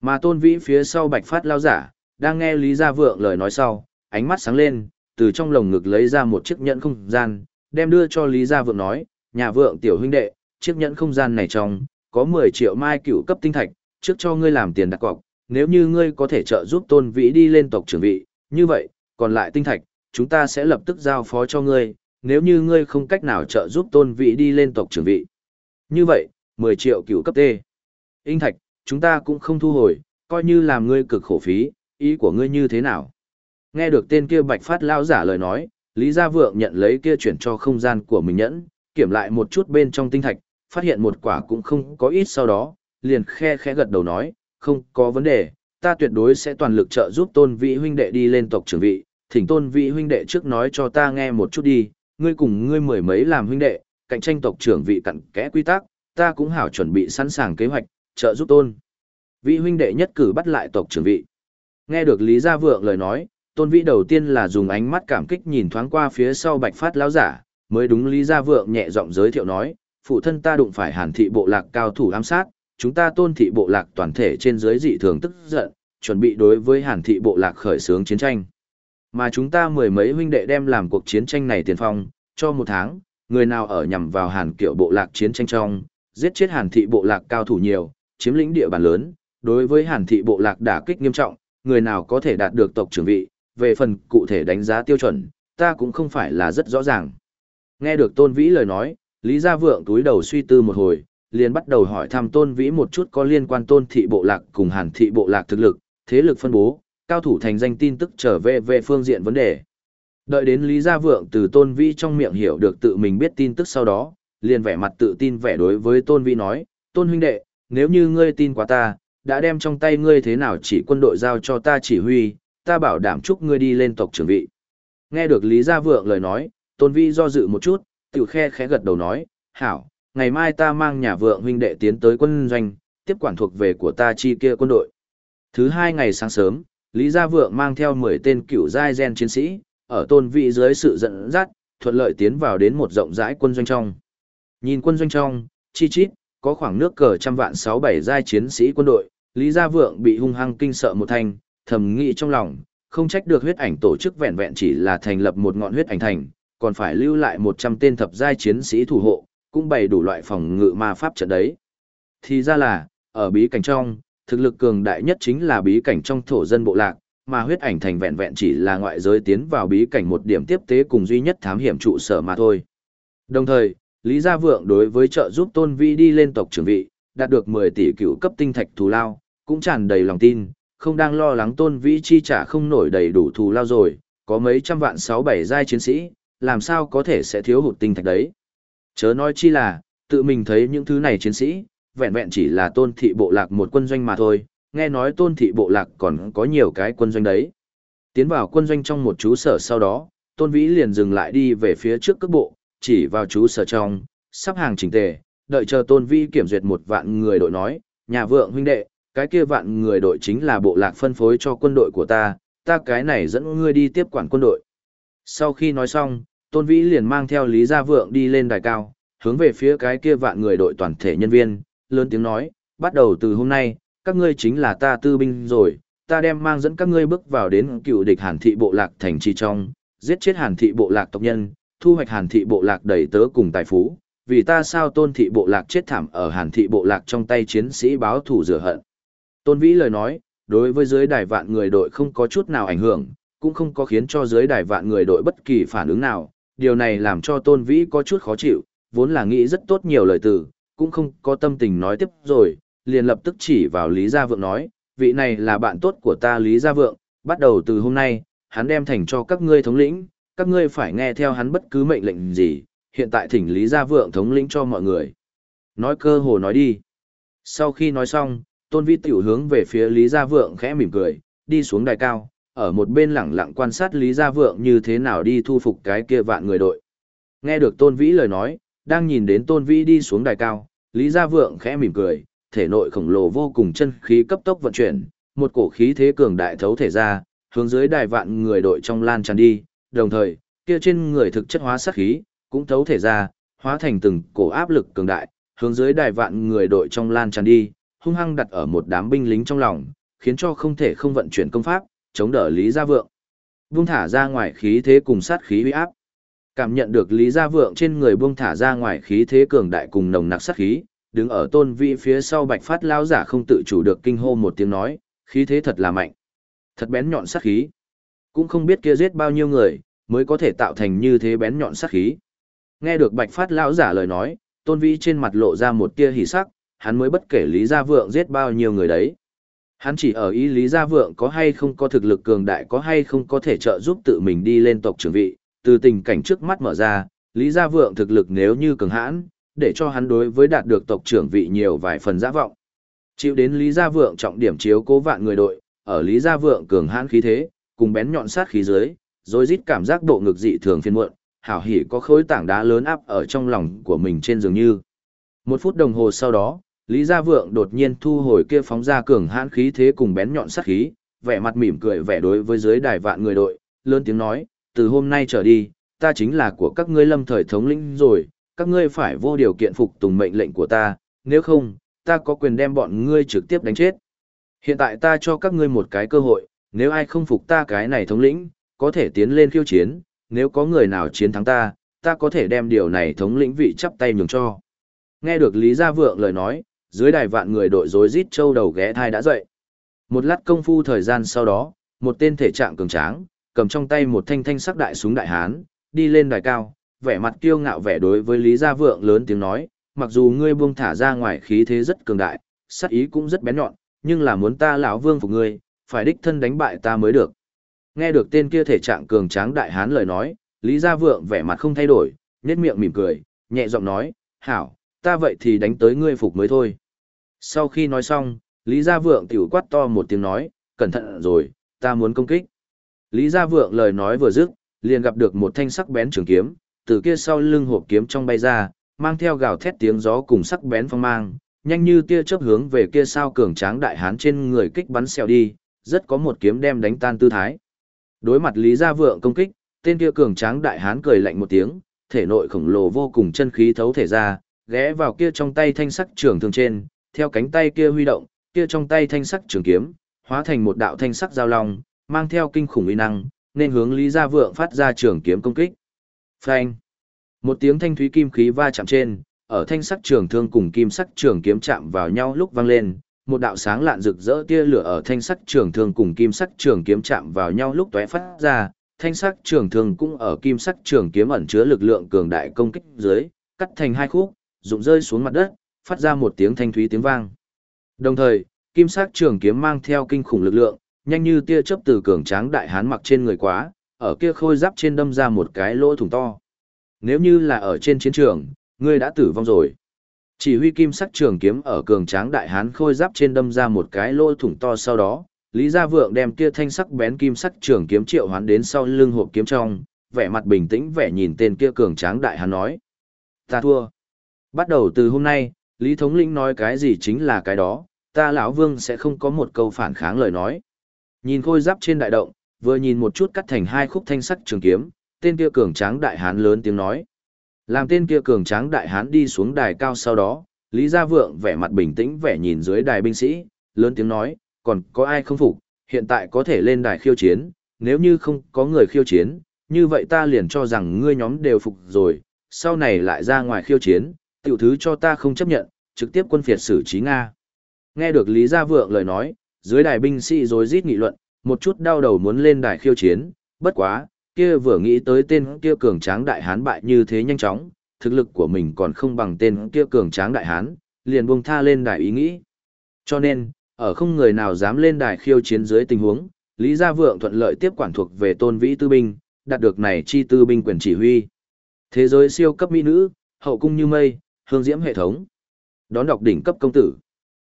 Mà Tôn Vĩ phía sau Bạch Phát lao giả, đang nghe Lý Gia Vượng lời nói sau, ánh mắt sáng lên, từ trong lồng ngực lấy ra một chiếc nhẫn không gian, đem đưa cho Lý Gia Vượng nói, nhà vượng tiểu huynh đệ, chiếc nhẫn không gian này trong, có 10 triệu mai cửu cấp tinh thạch, trước cho ngươi làm tiền đặt cọc, nếu như ngươi có thể trợ giúp tôn vĩ đi lên tộc trưởng vị, như vậy, còn lại tinh thạch, chúng ta sẽ lập tức giao phó cho ngươi, nếu như ngươi không cách nào trợ giúp tôn vĩ đi lên tộc trưởng vị. Như vậy, 10 triệu cửu cấp tê, Tinh thạch, chúng ta cũng không thu hồi, coi như làm ngươi cực khổ phí, ý của ngươi như thế nào? Nghe được tên kia bạch phát lao giả lời nói, Lý Gia Vượng nhận lấy kia chuyển cho không gian của mình nhẫn, kiểm lại một chút bên trong tinh thạch, phát hiện một quả cũng không có ít sau đó, liền khe khẽ gật đầu nói, không có vấn đề, ta tuyệt đối sẽ toàn lực trợ giúp tôn vị huynh đệ đi lên tộc trưởng vị, thỉnh tôn vị huynh đệ trước nói cho ta nghe một chút đi, ngươi cùng ngươi mười mấy làm huynh đệ, cạnh tranh tộc trưởng vị cặn kẽ quy tắc, ta cũng hảo chuẩn bị sẵn sàng kế hoạch, trợ giúp tôn. Vị huynh đệ nhất cử bắt lại tộc trưởng vị. Nghe được Lý Gia Vượng lời nói, tôn vĩ đầu tiên là dùng ánh mắt cảm kích nhìn thoáng qua phía sau bạch phát lão giả, mới đúng lý gia vượng nhẹ giọng giới thiệu nói, phụ thân ta đụng phải hàn thị bộ lạc cao thủ ám sát, chúng ta tôn thị bộ lạc toàn thể trên dưới dị thường tức giận, chuẩn bị đối với hàn thị bộ lạc khởi xướng chiến tranh. Mà chúng ta mười mấy huynh đệ đem làm cuộc chiến tranh này tiền phong, cho một tháng, người nào ở nhằm vào hàn kiểu bộ lạc chiến tranh trong, giết chết hàn thị bộ lạc cao thủ nhiều, chiếm lĩnh địa bàn lớn, đối với hàn thị bộ lạc đả kích nghiêm trọng, người nào có thể đạt được tộc trưởng vị về phần cụ thể đánh giá tiêu chuẩn, ta cũng không phải là rất rõ ràng. Nghe được Tôn Vĩ lời nói, Lý Gia Vượng túi đầu suy tư một hồi, liền bắt đầu hỏi thăm Tôn Vĩ một chút có liên quan Tôn Thị Bộ Lạc cùng Hàn Thị Bộ Lạc thực lực, thế lực phân bố, cao thủ thành danh tin tức trở về về phương diện vấn đề. Đợi đến Lý Gia Vượng từ Tôn Vĩ trong miệng hiểu được tự mình biết tin tức sau đó, liền vẻ mặt tự tin vẻ đối với Tôn Vĩ nói, Tôn huynh đệ, nếu như ngươi tin quá ta, đã đem trong tay ngươi thế nào chỉ quân đội giao cho ta chỉ huy, ta bảo đảm chúc ngươi đi lên tộc trưởng vị. Nghe được Lý Gia Vượng lời nói, Tôn Vi do dự một chút, tiểu khe khẽ gật đầu nói, hảo, ngày mai ta mang nhà vượng huynh đệ tiến tới quân doanh, tiếp quản thuộc về của ta chi kia quân đội. Thứ hai ngày sáng sớm, Lý Gia Vượng mang theo 10 tên cựu giai gen chiến sĩ, ở tôn Vi dưới sự dẫn dắt, thuận lợi tiến vào đến một rộng rãi quân doanh trong. Nhìn quân doanh trong, chi chít, có khoảng nước cờ trăm vạn sáu bảy giai chiến sĩ quân đội, Lý Gia Vượng bị hung hăng kinh sợ một thành, thầm nghĩ trong lòng, không trách được huyết ảnh tổ chức vẹn vẹn chỉ là thành lập một ngọn huyết ảnh thành, còn phải lưu lại 100 tên thập giai chiến sĩ thủ hộ, cũng bày đủ loại phòng ngự ma pháp trận đấy. Thì ra là, ở bí cảnh trong, thực lực cường đại nhất chính là bí cảnh trong thổ dân bộ lạc, mà huyết ảnh thành vẹn vẹn chỉ là ngoại giới tiến vào bí cảnh một điểm tiếp tế cùng duy nhất thám hiểm trụ sở mà thôi. Đồng thời, Lý Gia Vượng đối với trợ giúp Tôn Vi đi lên tộc trưởng vị, đạt được 10 tỷ cựu cấp tinh thạch thù lao, cũng tràn đầy lòng tin, không đang lo lắng Tôn vĩ chi trả không nổi đầy đủ thù lao rồi, có mấy trăm vạn sáu bảy giai chiến sĩ, làm sao có thể sẽ thiếu hụt tinh thạch đấy. Chớ nói chi là, tự mình thấy những thứ này chiến sĩ, vẹn vẹn chỉ là tôn thị bộ lạc một quân doanh mà thôi, nghe nói tôn thị bộ lạc còn có nhiều cái quân doanh đấy. Tiến vào quân doanh trong một chú sở sau đó, tôn vĩ liền dừng lại đi về phía trước cước bộ, chỉ vào chú sở trong, sắp hàng chỉnh tề, đợi chờ tôn vĩ kiểm duyệt một vạn người đội nói, nhà vượng huynh đệ, cái kia vạn người đội chính là bộ lạc phân phối cho quân đội của ta, ta cái này dẫn ngươi đi tiếp quản quân đội. Sau khi nói xong, tôn vĩ liền mang theo Lý Gia Vượng đi lên đài cao, hướng về phía cái kia vạn người đội toàn thể nhân viên, lớn tiếng nói, bắt đầu từ hôm nay, các ngươi chính là ta tư binh rồi, ta đem mang dẫn các ngươi bước vào đến cựu địch hàn thị bộ lạc thành trì trong, giết chết hàn thị bộ lạc tộc nhân, thu hoạch hàn thị bộ lạc đầy tớ cùng tài phú, vì ta sao tôn thị bộ lạc chết thảm ở hàn thị bộ lạc trong tay chiến sĩ báo thủ rửa hận. Tôn Vĩ lời nói, đối với dưới đài vạn người đội không có chút nào ảnh hưởng, cũng không có khiến cho dưới đài vạn người đội bất kỳ phản ứng nào, điều này làm cho Tôn Vĩ có chút khó chịu, vốn là nghĩ rất tốt nhiều lời từ, cũng không có tâm tình nói tiếp rồi, liền lập tức chỉ vào Lý Gia Vượng nói, vị này là bạn tốt của ta Lý Gia Vượng, bắt đầu từ hôm nay, hắn đem thành cho các ngươi thống lĩnh, các ngươi phải nghe theo hắn bất cứ mệnh lệnh gì, hiện tại thỉnh Lý Gia Vượng thống lĩnh cho mọi người. Nói cơ hồ nói đi. Sau khi nói xong, Tôn Vĩ tiểu hướng về phía Lý Gia Vượng khẽ mỉm cười, đi xuống đài cao, ở một bên lẳng lặng quan sát Lý Gia Vượng như thế nào đi thu phục cái kia vạn người đội. Nghe được Tôn Vĩ lời nói, đang nhìn đến Tôn Vĩ đi xuống đài cao, Lý Gia Vượng khẽ mỉm cười, thể nội khổng lồ vô cùng chân khí cấp tốc vận chuyển, một cổ khí thế cường đại thấu thể ra, hướng dưới đài vạn người đội trong lan tràn đi, đồng thời, kia trên người thực chất hóa sát khí, cũng thấu thể ra, hóa thành từng cổ áp lực cường đại, hướng dưới đài vạn người đội trong lan tràn đi, hung hăng đặt ở một đám binh lính trong lòng, khiến cho không thể không vận chuyển công pháp, chống đỡ Lý Gia Vượng. Vung thả ra ngoài khí thế cùng sát khí uy áp. Cảm nhận được Lý Gia Vượng trên người buông thả ra ngoài khí thế cường đại cùng nồng nặc sát khí, đứng ở tôn vị phía sau bạch phát lao giả không tự chủ được kinh hô một tiếng nói, khí thế thật là mạnh. Thật bén nhọn sát khí. Cũng không biết kia giết bao nhiêu người, mới có thể tạo thành như thế bén nhọn sát khí. Nghe được bạch phát Lão giả lời nói, tôn vĩ trên mặt lộ ra một tia hỉ sắc, hắn mới bất kể Lý Gia Vượng giết bao nhiêu người đấy. Hắn chỉ ở ý Lý Gia Vượng có hay không có thực lực cường đại có hay không có thể trợ giúp tự mình đi lên tộc trưởng vị, từ tình cảnh trước mắt mở ra, Lý Gia Vượng thực lực nếu như cường hãn, để cho hắn đối với đạt được tộc trưởng vị nhiều vài phần giả vọng. Chịu đến Lý Gia Vượng trọng điểm chiếu cố vạn người đội, ở Lý Gia Vượng cường hãn khí thế, cùng bén nhọn sát khí dưới, rồi rít cảm giác độ ngực dị thường phiền muộn, hảo hỉ có khối tảng đá lớn áp ở trong lòng của mình trên giường như. Một phút đồng hồ sau đó, Lý Gia Vượng đột nhiên thu hồi kia phóng ra cường hãn khí thế cùng bén nhọn sát khí, vẻ mặt mỉm cười vẻ đối với dưới đài vạn người đội, lớn tiếng nói, từ hôm nay trở đi, ta chính là của các ngươi lâm thời thống lĩnh rồi, các ngươi phải vô điều kiện phục tùng mệnh lệnh của ta, nếu không, ta có quyền đem bọn ngươi trực tiếp đánh chết. Hiện tại ta cho các ngươi một cái cơ hội, nếu ai không phục ta cái này thống lĩnh, có thể tiến lên khiêu chiến, nếu có người nào chiến thắng ta, ta có thể đem điều này thống lĩnh vị chắp tay nhường cho. Nghe được Lý Gia Vượng lời nói, dưới đài vạn người đội rối rít châu đầu ghé thai đã dậy. Một lát công phu thời gian sau đó, một tên thể trạng cường tráng, cầm trong tay một thanh thanh sắc đại súng đại hán, đi lên đài cao, vẻ mặt kiêu ngạo vẻ đối với Lý Gia Vượng lớn tiếng nói, mặc dù ngươi buông thả ra ngoài khí thế rất cường đại, sát ý cũng rất bén nhọn, nhưng là muốn ta lão vương phục ngươi, phải đích thân đánh bại ta mới được. Nghe được tên kia thể trạng cường tráng đại hán lời nói, Lý Gia Vượng vẻ mặt không thay đổi, nhếch miệng mỉm cười, nhẹ giọng nói, hảo, ta vậy thì đánh tới ngươi phục mới thôi. Sau khi nói xong, Lý Gia Vượng tiểu quát to một tiếng nói, cẩn thận rồi, ta muốn công kích. Lý Gia Vượng lời nói vừa dứt, liền gặp được một thanh sắc bén trường kiếm, từ kia sau lưng hộp kiếm trong bay ra, mang theo gào thét tiếng gió cùng sắc bén phong mang, nhanh như tia chớp hướng về kia sao cường tráng đại hán trên người kích bắn xèo đi, rất có một kiếm đem đánh tan tư thái. Đối mặt Lý Gia Vượng công kích, tên kia cường tráng đại hán cười lạnh một tiếng, thể nội khổng lồ vô cùng chân khí thấu thể ra, ghé vào kia trong tay thanh sắc trường thương trên, theo cánh tay kia huy động, kia trong tay thanh sắc trường kiếm, hóa thành một đạo thanh sắc giao long, mang theo kinh khủng uy năng, nên hướng Lý Gia Vượng phát ra trường kiếm công kích. Phanh! Một tiếng thanh thúy kim khí va chạm trên, ở thanh sắc trường thương cùng kim sắc trường kiếm chạm vào nhau lúc vang lên, một đạo sáng lạn rực rỡ tia lửa ở thanh sắc trường thương cùng kim sắc trường kiếm chạm vào nhau lúc tóe phát ra, thanh sắc trường thương cũng ở kim sắc trường kiếm ẩn chứa lực lượng cường đại công kích dưới, cắt thành hai khúc, rụng rơi xuống mặt đất, phát ra một tiếng thanh thúy tiếng vang. Đồng thời, kim sắc trường kiếm mang theo kinh khủng lực lượng, nhanh như tia chớp từ cường tráng đại hán mặc trên người quá, ở kia khôi giáp trên đâm ra một cái lỗ thủng to. Nếu như là ở trên chiến trường, ngươi đã tử vong rồi. Chỉ huy kim sắc trường kiếm ở cường tráng đại hán khôi giáp trên đâm ra một cái lỗ thủng to sau đó, Lý Gia Vượng đem kia thanh sắc bén kim sắc trường kiếm triệu hoán đến sau lưng hộp kiếm trong, vẻ mặt bình tĩnh vẻ nhìn tên kia cường tráng đại hán nói. Ta thua. Bắt đầu từ hôm nay, Lý Thống Lĩnh nói cái gì chính là cái đó, ta lão vương sẽ không có một câu phản kháng lời nói. Nhìn khôi giáp trên đại động, vừa nhìn một chút cắt thành hai khúc thanh sắc trường kiếm, tên kia cường tráng đại hán lớn tiếng nói. Làm tên kia cường tráng đại hán đi xuống đài cao sau đó, Lý Gia Vượng vẻ mặt bình tĩnh vẻ nhìn dưới đài binh sĩ, lớn tiếng nói, còn có ai không phục, hiện tại có thể lên đài khiêu chiến, nếu như không có người khiêu chiến, như vậy ta liền cho rằng ngươi nhóm đều phục rồi, sau này lại ra ngoài khiêu chiến, tiểu thứ cho ta không chấp nhận, trực tiếp quân phiệt xử trí Nga. Nghe được Lý Gia Vượng lời nói, dưới đài binh sĩ rồi rít nghị luận, một chút đau đầu muốn lên đài khiêu chiến, bất quá, kia vừa nghĩ tới tên kia cường tráng đại hán bại như thế nhanh chóng, thực lực của mình còn không bằng tên kia cường tráng đại hán, liền buông tha lên đài ý nghĩ. Cho nên, ở không người nào dám lên đài khiêu chiến dưới tình huống, Lý Gia Vượng thuận lợi tiếp quản thuộc về tôn vĩ tư binh, đạt được này chi tư binh quyền chỉ huy. Thế giới siêu cấp mỹ nữ, hậu cung như mây, hương diễm hệ thống. Đón đọc đỉnh cấp công tử.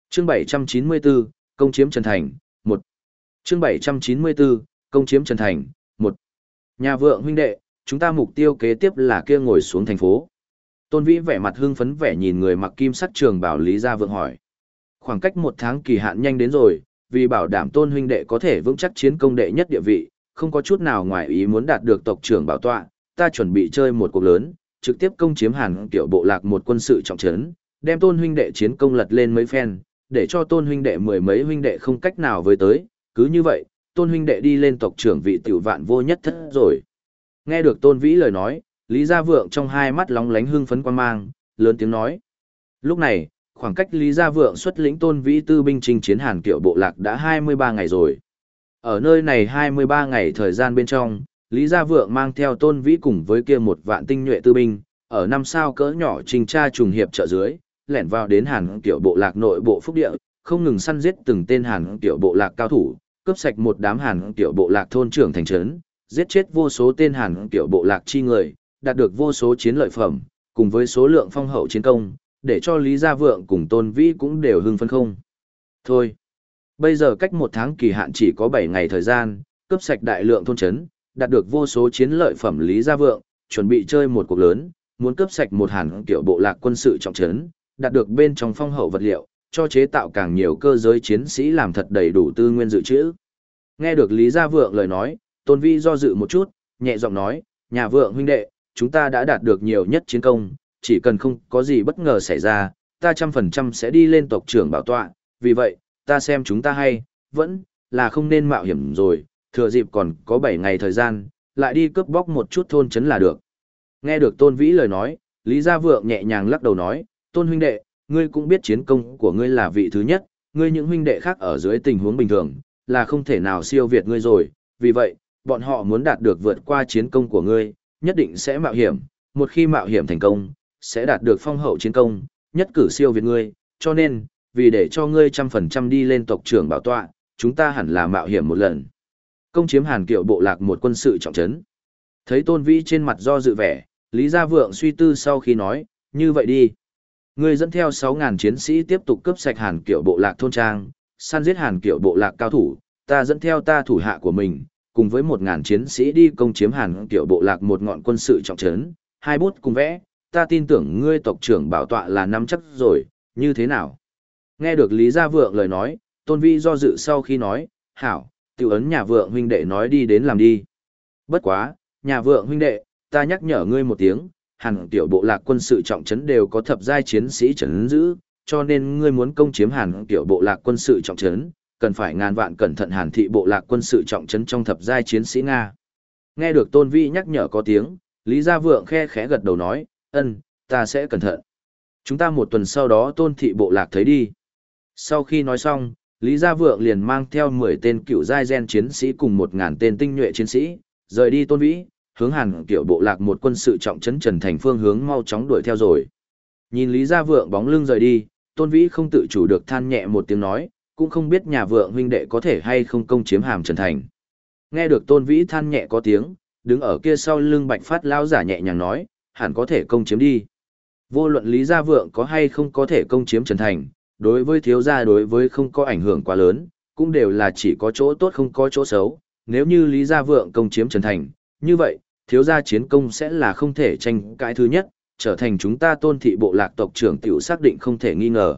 Chương 794, công chiếm Trần Thành, 1. Chương 794, công chiếm Trần Thành, 1. Nhà vượng huynh đệ, chúng ta mục tiêu kế tiếp là kia ngồi xuống thành phố. Tôn Vĩ vẻ mặt hưng phấn vẻ nhìn người mặc kim sắc trường bảo Lý Gia Vượng hỏi. Khoảng cách một tháng kỳ hạn nhanh đến rồi, vì bảo đảm tôn huynh đệ có thể vững chắc chiến công đệ nhất địa vị, không có chút nào ngoài ý muốn đạt được tộc trưởng bảo tọa, ta chuẩn bị chơi một cuộc lớn, trực tiếp công chiếm hàn tiểu bộ lạc một quân sự trọng trấn, đem tôn huynh đệ chiến công lật lên mấy phen, để cho tôn huynh đệ mười mấy huynh đệ không cách nào với tới, cứ như vậy, tôn huynh đệ đi lên tộc trưởng vị tiểu vạn vô nhất thất rồi. Nghe được tôn vĩ lời nói, Lý Gia Vượng trong hai mắt lóng lánh hưng phấn quan mang, lớn tiếng nói. Lúc này, khoảng cách Lý Gia Vượng xuất lĩnh tôn vĩ tư binh trình chiến hàn kiểu bộ lạc đã 23 ngày rồi. Ở nơi này 23 ngày thời gian bên trong, Lý Gia Vượng mang theo tôn vĩ cùng với kia một vạn tinh nhuệ tư binh, ở năm sao cỡ nhỏ trình tra trùng hiệp trợ dưới, lẻn vào đến hàn tiểu bộ lạc nội bộ phúc địa, không ngừng săn giết từng tên hàn tiểu bộ lạc cao thủ, cướp sạch một đám hàn tiểu bộ lạc thôn trưởng thành trấn, giết chết vô số tên hàn tiểu bộ lạc chi người, đạt được vô số chiến lợi phẩm, cùng với số lượng phong hậu chiến công, để cho Lý Gia Vượng cùng Tôn Vĩ cũng đều hưng phấn không. Thôi, bây giờ cách một tháng kỳ hạn chỉ có 7 ngày thời gian, cướp sạch đại lượng thôn trấn, đạt được vô số chiến lợi phẩm Lý Gia Vượng, chuẩn bị chơi một cuộc lớn, muốn cướp sạch một hàn kiểu bộ lạc quân sự trọng trấn, đạt được bên trong phong hậu vật liệu, cho chế tạo càng nhiều cơ giới chiến sĩ làm thật đầy đủ tư nguyên dự trữ. Nghe được Lý Gia Vượng lời nói, Tôn Vi do dự một chút, nhẹ giọng nói, nhà vượng huynh đệ, chúng ta đã đạt được nhiều nhất chiến công, chỉ cần không có gì bất ngờ xảy ra, ta trăm phần trăm sẽ đi lên tộc trưởng bảo tọa, vì vậy, ta xem chúng ta hay, vẫn là không nên mạo hiểm rồi, thừa dịp còn có 7 ngày thời gian, lại đi cướp bóc một chút thôn trấn là được. Nghe được Tôn Vĩ lời nói, Lý Gia Vượng nhẹ nhàng lắc đầu nói, Tôn huynh đệ, ngươi cũng biết chiến công của ngươi là vị thứ nhất, ngươi những huynh đệ khác ở dưới tình huống bình thường, là không thể nào siêu việt ngươi rồi, vì vậy, bọn họ muốn đạt được vượt qua chiến công của ngươi, nhất định sẽ mạo hiểm, một khi mạo hiểm thành công, sẽ đạt được phong hậu chiến công, nhất cử siêu việt ngươi, cho nên, vì để cho ngươi trăm phần trăm đi lên tộc trưởng bảo tọa, chúng ta hẳn là mạo hiểm một lần. Công chiếm Hàn Kiệu bộ lạc một quân sự trọng trấn. Thấy Tôn Vĩ trên mặt do dự vẻ, Lý Gia Vượng suy tư sau khi nói, như vậy đi. Ngươi dẫn theo 6.000 chiến sĩ tiếp tục cướp sạch Hàn Kiệu bộ lạc thôn trang, săn giết Hàn Kiệu bộ lạc cao thủ, ta dẫn theo ta thủ hạ của mình, cùng với 1.000 chiến sĩ đi công chiếm Hàn Kiệu bộ lạc một ngọn quân sự trọng trấn, hai bút cùng vẽ, ta tin tưởng ngươi tộc trưởng bảo tọa là nắm chắc rồi, như thế nào? Nghe được Lý Gia Vượng lời nói, Tôn Vi do dự sau khi nói, hảo, tiểu ấn nhà vượng huynh đệ nói đi đến làm đi. Bất quá, nhà vượng huynh đệ, ta nhắc nhở ngươi một tiếng, hàn tiểu bộ lạc quân sự trọng trấn đều có thập giai chiến sĩ trấn giữ, cho nên ngươi muốn công chiếm hàn tiểu bộ lạc quân sự trọng trấn, cần phải ngàn vạn cẩn thận hàn thị bộ lạc quân sự trọng trấn trong thập giai chiến sĩ Nga. Nghe được Tôn Vi nhắc nhở có tiếng, Lý Gia Vượng khe khẽ gật đầu nói, ân, ta sẽ cẩn thận. Chúng ta một tuần sau đó Tôn thị bộ lạc thấy đi. Sau khi nói xong, Lý Gia Vượng liền mang theo 10 tên cựu giai gen chiến sĩ cùng 1.000 tên tinh nhuệ chiến sĩ, rời đi Tôn Vĩ, hướng hàn kiểu bộ lạc một quân sự trọng trấn Trần Thành phương hướng mau chóng đuổi theo rồi. Nhìn Lý Gia Vượng bóng lưng rời đi, Tôn Vĩ không tự chủ được than nhẹ một tiếng nói, cũng không biết nhà vượng huynh đệ có thể hay không công chiếm hàm Trần Thành. Nghe được Tôn Vĩ than nhẹ có tiếng, đứng ở kia sau lưng Bạch Phát lao giả nhẹ nhàng nói, hẳn có thể công chiếm đi. Vô luận Lý Gia Vượng có hay không có thể công chiếm Trần Thành, đối với thiếu gia đối với không có ảnh hưởng quá lớn, cũng đều là chỉ có chỗ tốt không có chỗ xấu. Nếu như Lý Gia Vượng công chiếm Trần Thành, như vậy, thiếu gia chiến công sẽ là không thể tranh cãi thứ nhất, trở thành chúng ta tôn thị bộ lạc tộc trưởng tiểu xác định không thể nghi ngờ.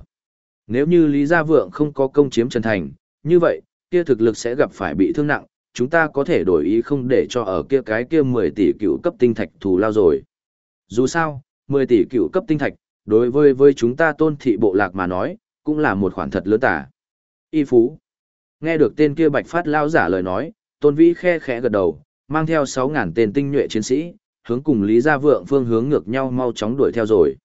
Nếu như Lý Gia Vượng không có công chiếm Trần Thành, như vậy, kia thực lực sẽ gặp phải bị thương nặng, chúng ta có thể đổi ý không để cho ở kia cái kia 10 tỷ cựu cấp tinh thạch thù lao rồi. Dù sao, 10 tỷ cựu cấp tinh thạch, đối với với chúng ta tôn thị bộ lạc mà nói, cũng là một khoản thật lớn tả. Y Phú. Nghe được tên kia bạch phát lao giả lời nói, tôn vĩ khe khẽ gật đầu, mang theo 6.000 tên tinh nhuệ chiến sĩ, hướng cùng Lý Gia Vượng phương hướng ngược nhau mau chóng đuổi theo rồi.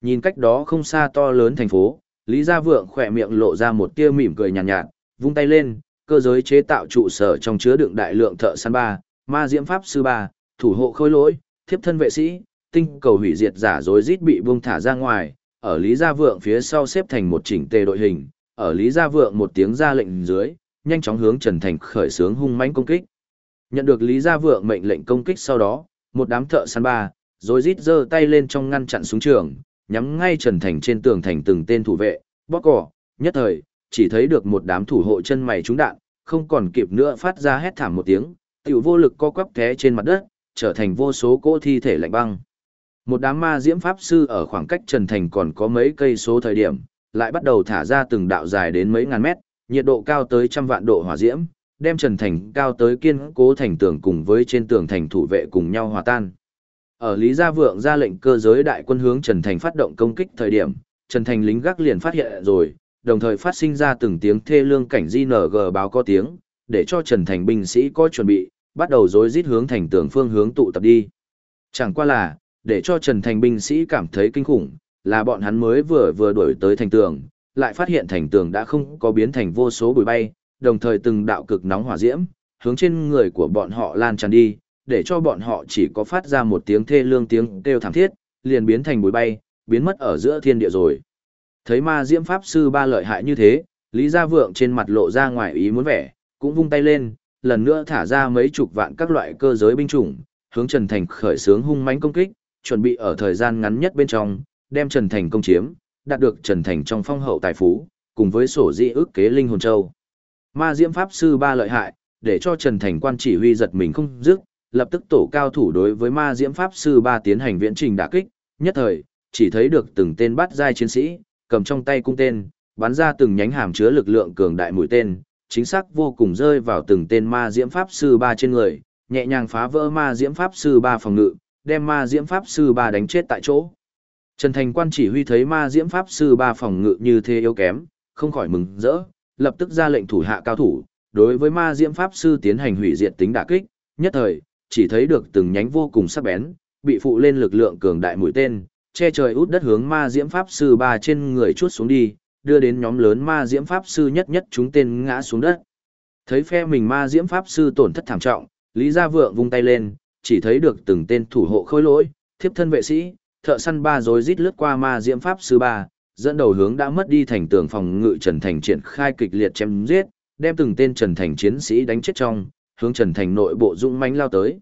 Nhìn cách đó không xa to lớn thành phố, Lý Gia Vượng khỏe miệng lộ ra một tia mỉm cười nhàn nhạt, nhạt, vung tay lên, cơ giới chế tạo trụ sở trong chứa đựng đại lượng thợ săn ba, ma diễm pháp sư ba, thủ hộ khôi lỗi, thiếp thân vệ sĩ, tinh cầu hủy diệt giả rối rít bị buông thả ra ngoài, ở Lý Gia Vượng phía sau xếp thành một chỉnh tề đội hình, ở Lý Gia Vượng một tiếng ra lệnh dưới, nhanh chóng hướng Trần Thành khởi xướng hung mãnh công kích. Nhận được Lý Gia Vượng mệnh lệnh công kích sau đó, một đám thợ săn ba, rồi rít giơ tay lên trong ngăn chặn súng trường, nhắm ngay Trần Thành trên tường thành từng tên thủ vệ, bóp cỏ, nhất thời, chỉ thấy được một đám thủ hộ chân mày trúng đạn, không còn kịp nữa phát ra hét thảm một tiếng, tiểu vô lực co quắp té trên mặt đất, trở thành vô số cỗ thi thể lạnh băng. Một đám ma diễm pháp sư ở khoảng cách Trần Thành còn có mấy cây số thời điểm, lại bắt đầu thả ra từng đạo dài đến mấy ngàn mét, nhiệt độ cao tới trăm vạn độ hỏa diễm, đem Trần Thành cao tới kiên cố thành tường cùng với trên tường thành thủ vệ cùng nhau hòa tan. Ở Lý Gia Vượng ra lệnh cơ giới đại quân hướng Trần Thành phát động công kích thời điểm, Trần Thành lính gác liền phát hiện rồi, đồng thời phát sinh ra từng tiếng thê lương cảnh GNG báo có tiếng, để cho Trần Thành binh sĩ có chuẩn bị, bắt đầu rối rít hướng thành tường phương hướng tụ tập đi. Chẳng qua là, để cho Trần Thành binh sĩ cảm thấy kinh khủng, là bọn hắn mới vừa vừa đuổi tới thành tường, lại phát hiện thành tường đã không có biến thành vô số bụi bay, đồng thời từng đạo cực nóng hỏa diễm, hướng trên người của bọn họ lan tràn đi, để cho bọn họ chỉ có phát ra một tiếng thê lương tiếng kêu thảm thiết, liền biến thành bụi bay, biến mất ở giữa thiên địa rồi. Thấy ma diễm pháp sư ba lợi hại như thế, Lý Gia Vượng trên mặt lộ ra ngoài ý muốn vẻ, cũng vung tay lên, lần nữa thả ra mấy chục vạn các loại cơ giới binh chủng, hướng Trần Thành khởi sướng hung mãnh công kích, chuẩn bị ở thời gian ngắn nhất bên trong, đem Trần Thành công chiếm, đạt được Trần Thành trong phong hậu tài phú, cùng với sổ di ước kế linh hồn châu. Ma Diễm Pháp Sư ba lợi hại, để cho Trần Thành quan chỉ huy giật mình không dứt, lập tức tổ cao thủ đối với Ma Diễm Pháp Sư ba tiến hành viễn trình đả kích, nhất thời, chỉ thấy được từng tên bắt giai chiến sĩ, cầm trong tay cung tên, bắn ra từng nhánh hàm chứa lực lượng cường đại mũi tên, chính xác vô cùng rơi vào từng tên Ma Diễm Pháp Sư ba trên người, nhẹ nhàng phá vỡ Ma Diễm Pháp Sư ba phòng ngự, đem ma diễm pháp sư ba đánh chết tại chỗ. Trần Thành Quan chỉ huy thấy ma diễm pháp sư ba phòng ngự như thế yếu kém, không khỏi mừng rỡ, lập tức ra lệnh thủ hạ cao thủ, đối với ma diễm pháp sư tiến hành hủy diệt tính đả kích, nhất thời, chỉ thấy được từng nhánh vô cùng sắc bén, bị phụ lên lực lượng cường đại mũi tên, che trời út đất hướng ma diễm pháp sư ba trên người chuốt xuống đi, đưa đến nhóm lớn ma diễm pháp sư nhất nhất chúng tên ngã xuống đất. Thấy phe mình ma diễm pháp sư tổn thất thảm trọng, Lý Gia Vượng vung tay lên, chỉ thấy được từng tên thủ hộ khôi lỗi, thiếp thân vệ sĩ, thợ săn ba rồi rít lướt qua ma diễm pháp sư ba, dẫn đầu hướng đã mất đi thành tường phòng ngự Trần Thành triển khai kịch liệt chém giết, đem từng tên Trần Thành chiến sĩ đánh chết trong, hướng Trần Thành nội bộ dũng mãnh lao tới.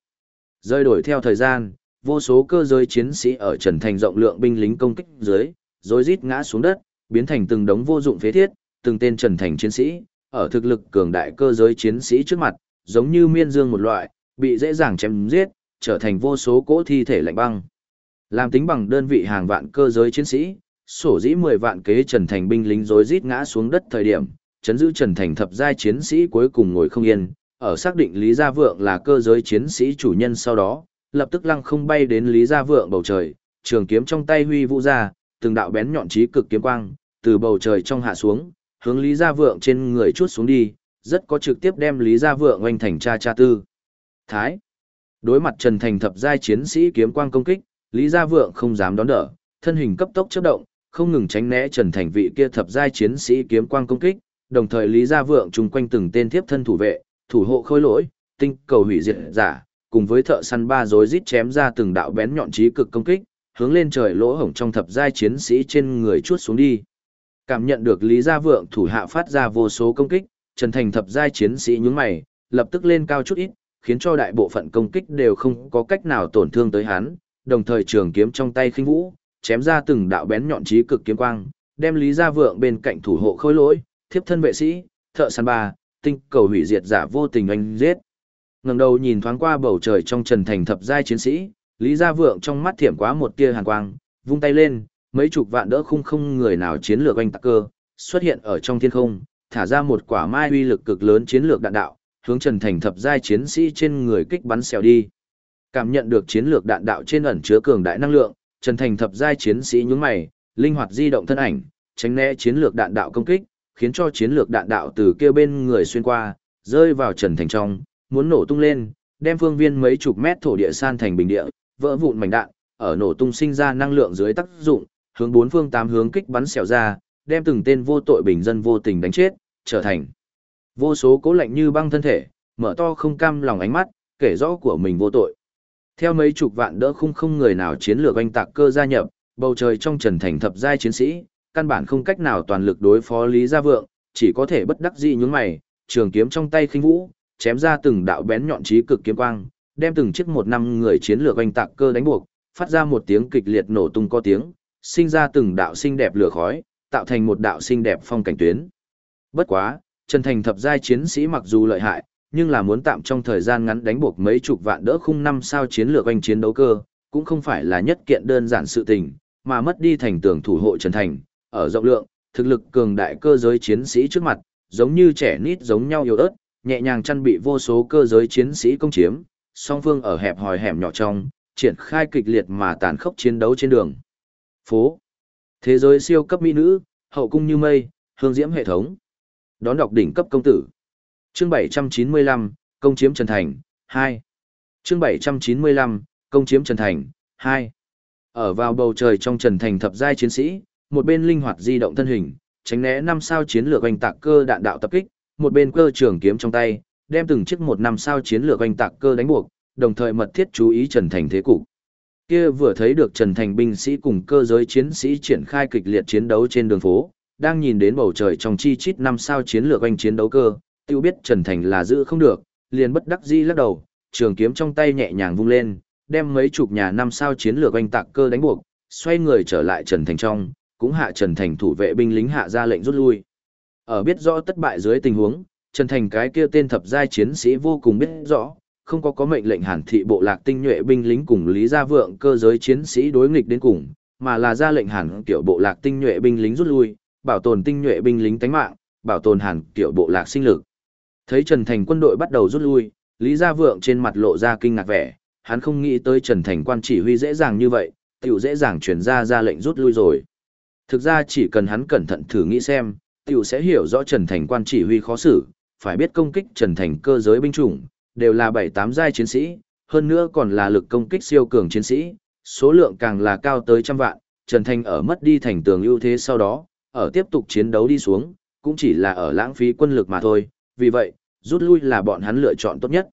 Rơi đổi theo thời gian, vô số cơ giới chiến sĩ ở Trần Thành rộng lượng binh lính công kích dưới, rồi rít ngã xuống đất, biến thành từng đống vô dụng phế thiết, từng tên Trần Thành chiến sĩ, ở thực lực cường đại cơ giới chiến sĩ trước mặt, giống như miên dương một loại, bị dễ dàng chém giết, trở thành vô số cỗ thi thể lạnh băng. Làm tính bằng đơn vị hàng vạn cơ giới chiến sĩ, sổ dĩ 10 vạn kế Trần Thành binh lính rối rít ngã xuống đất thời điểm, chấn giữ Trần Thành thập giai chiến sĩ cuối cùng ngồi không yên, ở xác định Lý Gia Vượng là cơ giới chiến sĩ chủ nhân sau đó, lập tức lăng không bay đến Lý Gia Vượng bầu trời, trường kiếm trong tay huy vũ ra, từng đạo bén nhọn chí cực kiếm quang, từ bầu trời trong hạ xuống, hướng Lý Gia Vượng trên người chuốt xuống đi, rất có trực tiếp đem Lý Gia Vượng oanh thành cha cha tư. Thái. Đối mặt Trần Thành thập giai chiến sĩ kiếm quang công kích, Lý Gia Vượng không dám đón đỡ, thân hình cấp tốc chớp động, không ngừng tránh né Trần Thành vị kia thập giai chiến sĩ kiếm quang công kích, đồng thời Lý Gia Vượng chung quanh từng tên tiếp thân thủ vệ, thủ hộ khôi lỗi, tinh cầu hủy diệt giả, cùng với thợ săn ba rối rít chém ra từng đạo bén nhọn chí cực công kích, hướng lên trời lỗ hổng trong thập giai chiến sĩ trên người chuốt xuống đi. Cảm nhận được Lý Gia Vượng thủ hạ phát ra vô số công kích, Trần Thành thập giai chiến sĩ nhướng mày, lập tức lên cao chút ít, khiến cho đại bộ phận công kích đều không có cách nào tổn thương tới hắn, đồng thời trường kiếm trong tay khinh vũ, chém ra từng đạo bén nhọn chí cực kiếm quang, đem Lý Gia Vượng bên cạnh thủ hộ khôi lỗi, thiếp thân vệ sĩ, thợ săn ba, tinh cầu hủy diệt giả vô tình anh giết. Ngẩng đầu nhìn thoáng qua bầu trời trong Trần Thành thập giai chiến sĩ, Lý Gia Vượng trong mắt thiểm quá một tia hàn quang, vung tay lên, mấy chục vạn đỡ khung không người nào chiến lược anh tạc cơ, xuất hiện ở trong thiên không, thả ra một quả mai uy lực cực lớn chiến lược đạn đạo, hướng Trần Thành thập giai chiến sĩ trên người kích bắn xèo đi. Cảm nhận được chiến lược đạn đạo trên ẩn chứa cường đại năng lượng, Trần Thành thập giai chiến sĩ nhướng mày, linh hoạt di động thân ảnh, tránh né chiến lược đạn đạo công kích, khiến cho chiến lược đạn đạo từ kia bên người xuyên qua, rơi vào Trần Thành trong, muốn nổ tung lên, đem phương viên mấy chục mét thổ địa san thành bình địa, vỡ vụn mảnh đạn, ở nổ tung sinh ra năng lượng dưới tác dụng, hướng bốn phương tám hướng kích bắn xèo ra, đem từng tên vô tội bình dân vô tình đánh chết, trở thành vô số cố lạnh như băng thân thể, mở to không cam lòng ánh mắt, kể rõ của mình vô tội. Theo mấy chục vạn đỡ khung không người nào chiến lược oanh tạc cơ gia nhập, bầu trời trong trần thành thập giai chiến sĩ, căn bản không cách nào toàn lực đối phó Lý Gia Vượng, chỉ có thể bất đắc dĩ nhún mày, trường kiếm trong tay khinh vũ, chém ra từng đạo bén nhọn chí cực kiếm quang, đem từng chiếc một năm người chiến lược oanh tạc cơ đánh buộc, phát ra một tiếng kịch liệt nổ tung có tiếng, sinh ra từng đạo xinh đẹp lửa khói, tạo thành một đạo xinh đẹp phong cảnh tuyến. Bất quá, Trần Thành thập giai chiến sĩ mặc dù lợi hại, nhưng là muốn tạm trong thời gian ngắn đánh buộc mấy chục vạn đỡ khung năm sao chiến lược anh chiến đấu cơ, cũng không phải là nhất kiện đơn giản sự tình, mà mất đi thành tường thủ hộ Trần Thành, ở rộng lượng, thực lực cường đại cơ giới chiến sĩ trước mặt, giống như trẻ nít giống nhau yếu ớt, nhẹ nhàng chăn bị vô số cơ giới chiến sĩ công chiếm, song phương ở hẹp hòi hẻm nhỏ trong, triển khai kịch liệt mà tàn khốc chiến đấu trên đường. Phố. Thế giới siêu cấp mỹ nữ, hậu cung như mây, hương diễm hệ thống. Đón đọc đỉnh cấp công tử. Chương 795, công chiếm Trần Thành, 2. Chương 795, công chiếm Trần Thành, 2. Ở vào bầu trời trong Trần Thành thập giai chiến sĩ, một bên linh hoạt di động thân hình, tránh né năm sao chiến lược oanh tạc cơ đạn đạo tập kích, một bên cơ trường kiếm trong tay, đem từng chiếc một năm sao chiến lược oanh tạc cơ đánh buộc, đồng thời mật thiết chú ý Trần Thành thế cục. Kia vừa thấy được Trần Thành binh sĩ cùng cơ giới chiến sĩ triển khai kịch liệt chiến đấu trên đường phố, đang nhìn đến bầu trời trong chi chít năm sao chiến lược oanh chiến đấu cơ, tiêu biết Trần Thành là giữ không được, liền bất đắc dĩ lắc đầu, trường kiếm trong tay nhẹ nhàng vung lên, đem mấy chục nhà năm sao chiến lược oanh tạc cơ đánh buộc, xoay người trở lại Trần Thành trong, cũng hạ Trần Thành thủ vệ binh lính hạ ra lệnh rút lui. Ở biết rõ tất bại dưới tình huống, Trần Thành cái kia tên thập giai chiến sĩ vô cùng biết rõ, không có có mệnh lệnh hàn thị bộ lạc tinh nhuệ binh lính cùng Lý Gia Vượng cơ giới chiến sĩ đối nghịch đến cùng, mà là ra lệnh hàn tiểu bộ lạc tinh nhuệ binh lính rút lui, bảo tồn tinh nhuệ binh lính tánh mạng, bảo tồn hàn tiểu bộ lạc sinh lực. Thấy Trần Thành quân đội bắt đầu rút lui, Lý Gia Vượng trên mặt lộ ra kinh ngạc vẻ, hắn không nghĩ tới Trần Thành quan chỉ huy dễ dàng như vậy, tiểu dễ dàng truyền ra ra lệnh rút lui rồi. Thực ra chỉ cần hắn cẩn thận thử nghĩ xem, tiểu sẽ hiểu rõ Trần Thành quan chỉ huy khó xử, phải biết công kích Trần Thành cơ giới binh chủng, đều là 7-8 giai chiến sĩ, hơn nữa còn là lực công kích siêu cường chiến sĩ, số lượng càng là cao tới trăm vạn, Trần Thành ở mất đi thành tường ưu thế sau đó, ở tiếp tục chiến đấu đi xuống, cũng chỉ là ở lãng phí quân lực mà thôi, vì vậy, rút lui là bọn hắn lựa chọn tốt nhất.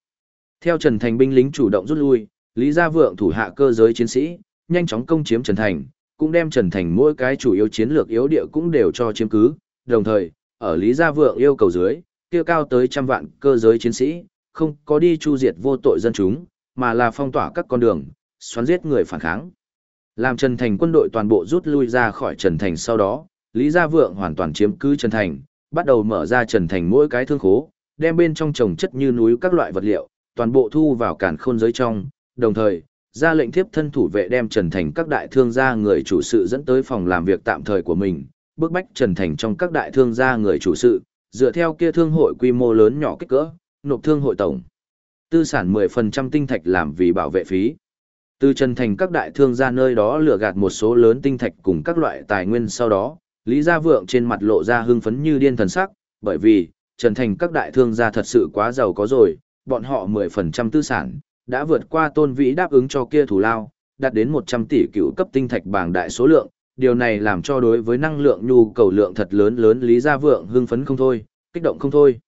Theo Trần Thành binh lính chủ động rút lui, Lý Gia Vượng thủ hạ cơ giới chiến sĩ, nhanh chóng công chiếm Trần Thành, cũng đem Trần Thành mỗi cái chủ yếu chiến lược yếu địa cũng đều cho chiếm cứ, đồng thời, ở Lý Gia Vượng yêu cầu dưới, kia cao tới trăm vạn cơ giới chiến sĩ, không có đi chu diệt vô tội dân chúng, mà là phong tỏa các con đường, xoắn giết người phản kháng. Làm Trần Thành quân đội toàn bộ rút lui ra khỏi Trần Thành sau đó, Lý Gia Vượng hoàn toàn chiếm cứ Trần Thành, bắt đầu mở ra Trần Thành mỗi cái thương khố, đem bên trong trồng chất như núi các loại vật liệu, toàn bộ thu vào cản khôn giới trong, đồng thời, ra lệnh thiếp thân thủ vệ đem Trần Thành các đại thương gia người chủ sự dẫn tới phòng làm việc tạm thời của mình, bước bách Trần Thành trong các đại thương gia người chủ sự, dựa theo kia thương hội quy mô lớn nhỏ kích cỡ, nộp thương hội tổng. Tư sản 10% tinh thạch làm vì bảo vệ phí. Từ Trần Thành các đại thương gia nơi đó lừa gạt một số lớn tinh thạch cùng các loại tài nguyên sau đó, Lý Gia Vượng trên mặt lộ ra hưng phấn như điên thần sắc, bởi vì, Trần Thành các đại thương gia thật sự quá giàu có rồi, bọn họ 10% tư sản, đã vượt qua tôn vĩ đáp ứng cho kia thủ lao, đạt đến 100 tỷ cựu cấp tinh thạch bảng đại số lượng, điều này làm cho đối với năng lượng nhu cầu lượng thật lớn lớn Lý Gia Vượng hưng phấn không thôi, kích động không thôi.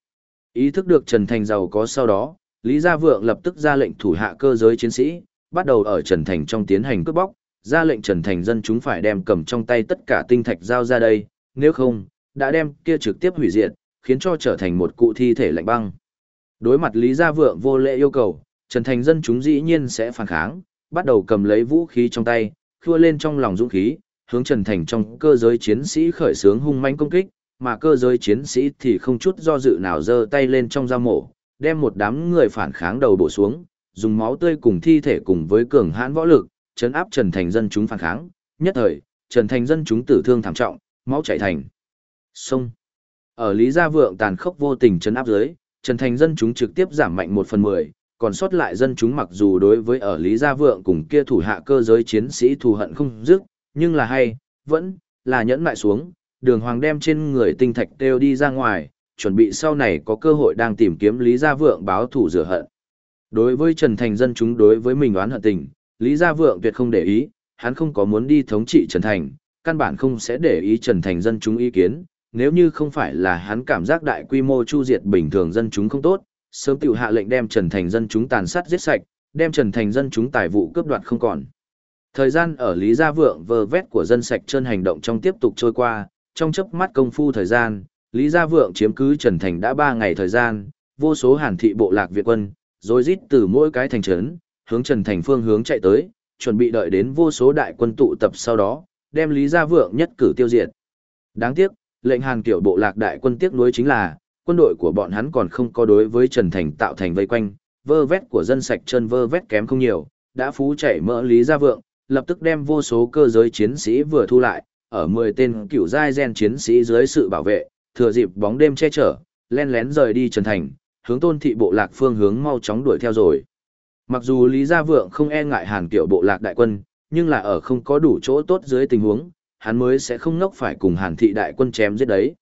Ý thức được Trần Thành giàu có sau đó, Lý Gia Vượng lập tức ra lệnh thủ hạ cơ giới chiến sĩ, bắt đầu ở Trần Thành trong tiến hành cướp bóc, ra lệnh Trần Thành dân chúng phải đem cầm trong tay tất cả tinh thạch giao ra đây, nếu không, đã đem kia trực tiếp hủy diệt, khiến cho trở thành một cụ thi thể lạnh băng. Đối mặt Lý Gia Vượng vô lệ yêu cầu, Trần Thành dân chúng dĩ nhiên sẽ phản kháng, bắt đầu cầm lấy vũ khí trong tay, khua lên trong lòng dũng khí, hướng Trần Thành trong cơ giới chiến sĩ khởi xướng hung manh công kích, mà cơ giới chiến sĩ thì không chút do dự nào giơ tay lên trong dao mổ, đem một đám người phản kháng đầu bổ xuống, dùng máu tươi cùng thi thể cùng với cường hãn võ lực, chấn áp Trần Thành dân chúng phản kháng. Nhất thời, Trần Thành dân chúng tử thương thảm trọng, máu chảy thành sông. Ở Lý Gia Vượng tàn khốc vô tình chấn áp dưới, Trần Thành dân chúng trực tiếp giảm mạnh một phần mười, còn sót lại dân chúng mặc dù đối với ở Lý Gia Vượng cùng kia thủ hạ cơ giới chiến sĩ thù hận không dứt, nhưng là hay, vẫn là nhẫn lại xuống, đường hoàng đem trên người tinh thạch đều đi ra ngoài, chuẩn bị sau này có cơ hội đang tìm kiếm Lý Gia Vượng báo thù rửa hận. Đối với Trần Thành dân chúng đối với mình oán hận tình, Lý Gia Vượng tuyệt không để ý, hắn không có muốn đi thống trị Trần Thành, căn bản không sẽ để ý Trần Thành dân chúng ý kiến, nếu như không phải là hắn cảm giác đại quy mô chu diệt bình thường dân chúng không tốt, sớm tiểu hạ lệnh đem Trần Thành dân chúng tàn sát giết sạch, đem Trần Thành dân chúng tài vụ cướp đoạt không còn. Thời gian ở Lý Gia Vượng vờ vét của dân sạch chân hành động trong tiếp tục trôi qua, trong chớp mắt công phu thời gian, Lý Gia Vượng chiếm cứ Trần Thành đã 3 ngày thời gian, vô số hàn thị bộ lạc Việt quân, rồi rít từ mỗi cái thành trấn, hướng Trần Thành phương hướng chạy tới, chuẩn bị đợi đến vô số đại quân tụ tập sau đó, đem Lý Gia Vượng nhất cử tiêu diệt. Đáng tiếc, lệnh hàn tiểu bộ lạc đại quân tiếc nuối chính là, quân đội của bọn hắn còn không có đối với Trần Thành tạo thành vây quanh, vơ vét của dân sạch chân vơ vét kém không nhiều, đã phú chảy mỡ Lý Gia Vượng, lập tức đem vô số cơ giới chiến sĩ vừa thu lại, ở 10 tên cựu giai gen chiến sĩ dưới sự bảo vệ, thừa dịp bóng đêm che chở, len lén rời đi Trần Thành, hướng tôn thị bộ lạc phương hướng mau chóng đuổi theo rồi. Mặc dù Lý Gia Vượng không e ngại hàn kiểu bộ lạc đại quân, nhưng là ở không có đủ chỗ tốt dưới tình huống, hắn mới sẽ không ngốc phải cùng hàn thị đại quân chém giết đấy.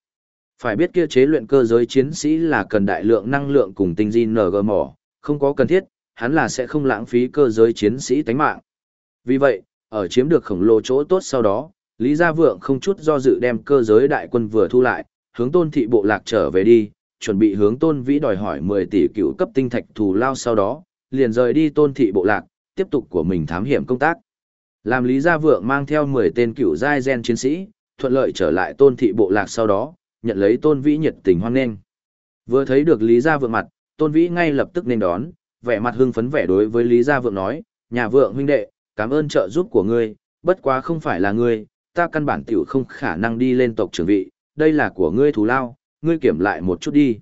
Phải biết kia chế luyện cơ giới chiến sĩ là cần đại lượng năng lượng cùng tinh di NG mỏ, không có cần thiết, hắn là sẽ không lãng phí cơ giới chiến sĩ tánh mạng. Vì vậy, ở chiếm được khổng lồ chỗ tốt sau đó, Lý Gia Vượng không chút do dự đem cơ giới đại quân vừa thu lại, hướng tôn thị bộ lạc trở về đi, chuẩn bị hướng tôn vĩ đòi hỏi 10 tỷ cựu cấp tinh thạch thù lao sau đó, liền rời đi tôn thị bộ lạc, tiếp tục của mình thám hiểm công tác. Làm Lý Gia Vượng mang theo 10 tên cựu giai gen chiến sĩ, thuận lợi trở lại tôn thị bộ lạc sau đó, nhận lấy tôn vĩ nhiệt tình hoan nghênh. Vừa thấy được Lý Gia Vượng mặt, tôn vĩ ngay lập tức nên đón, vẻ mặt hưng phấn vẻ đối với Lý Gia Vượng nói, nhà vượng huynh đệ, cảm ơn trợ giúp của ngươi, bất quá không phải là ngươi, ta căn bản tiểu không khả năng đi lên tộc trưởng vị, đây là của ngươi thù lao, ngươi kiểm lại một chút đi.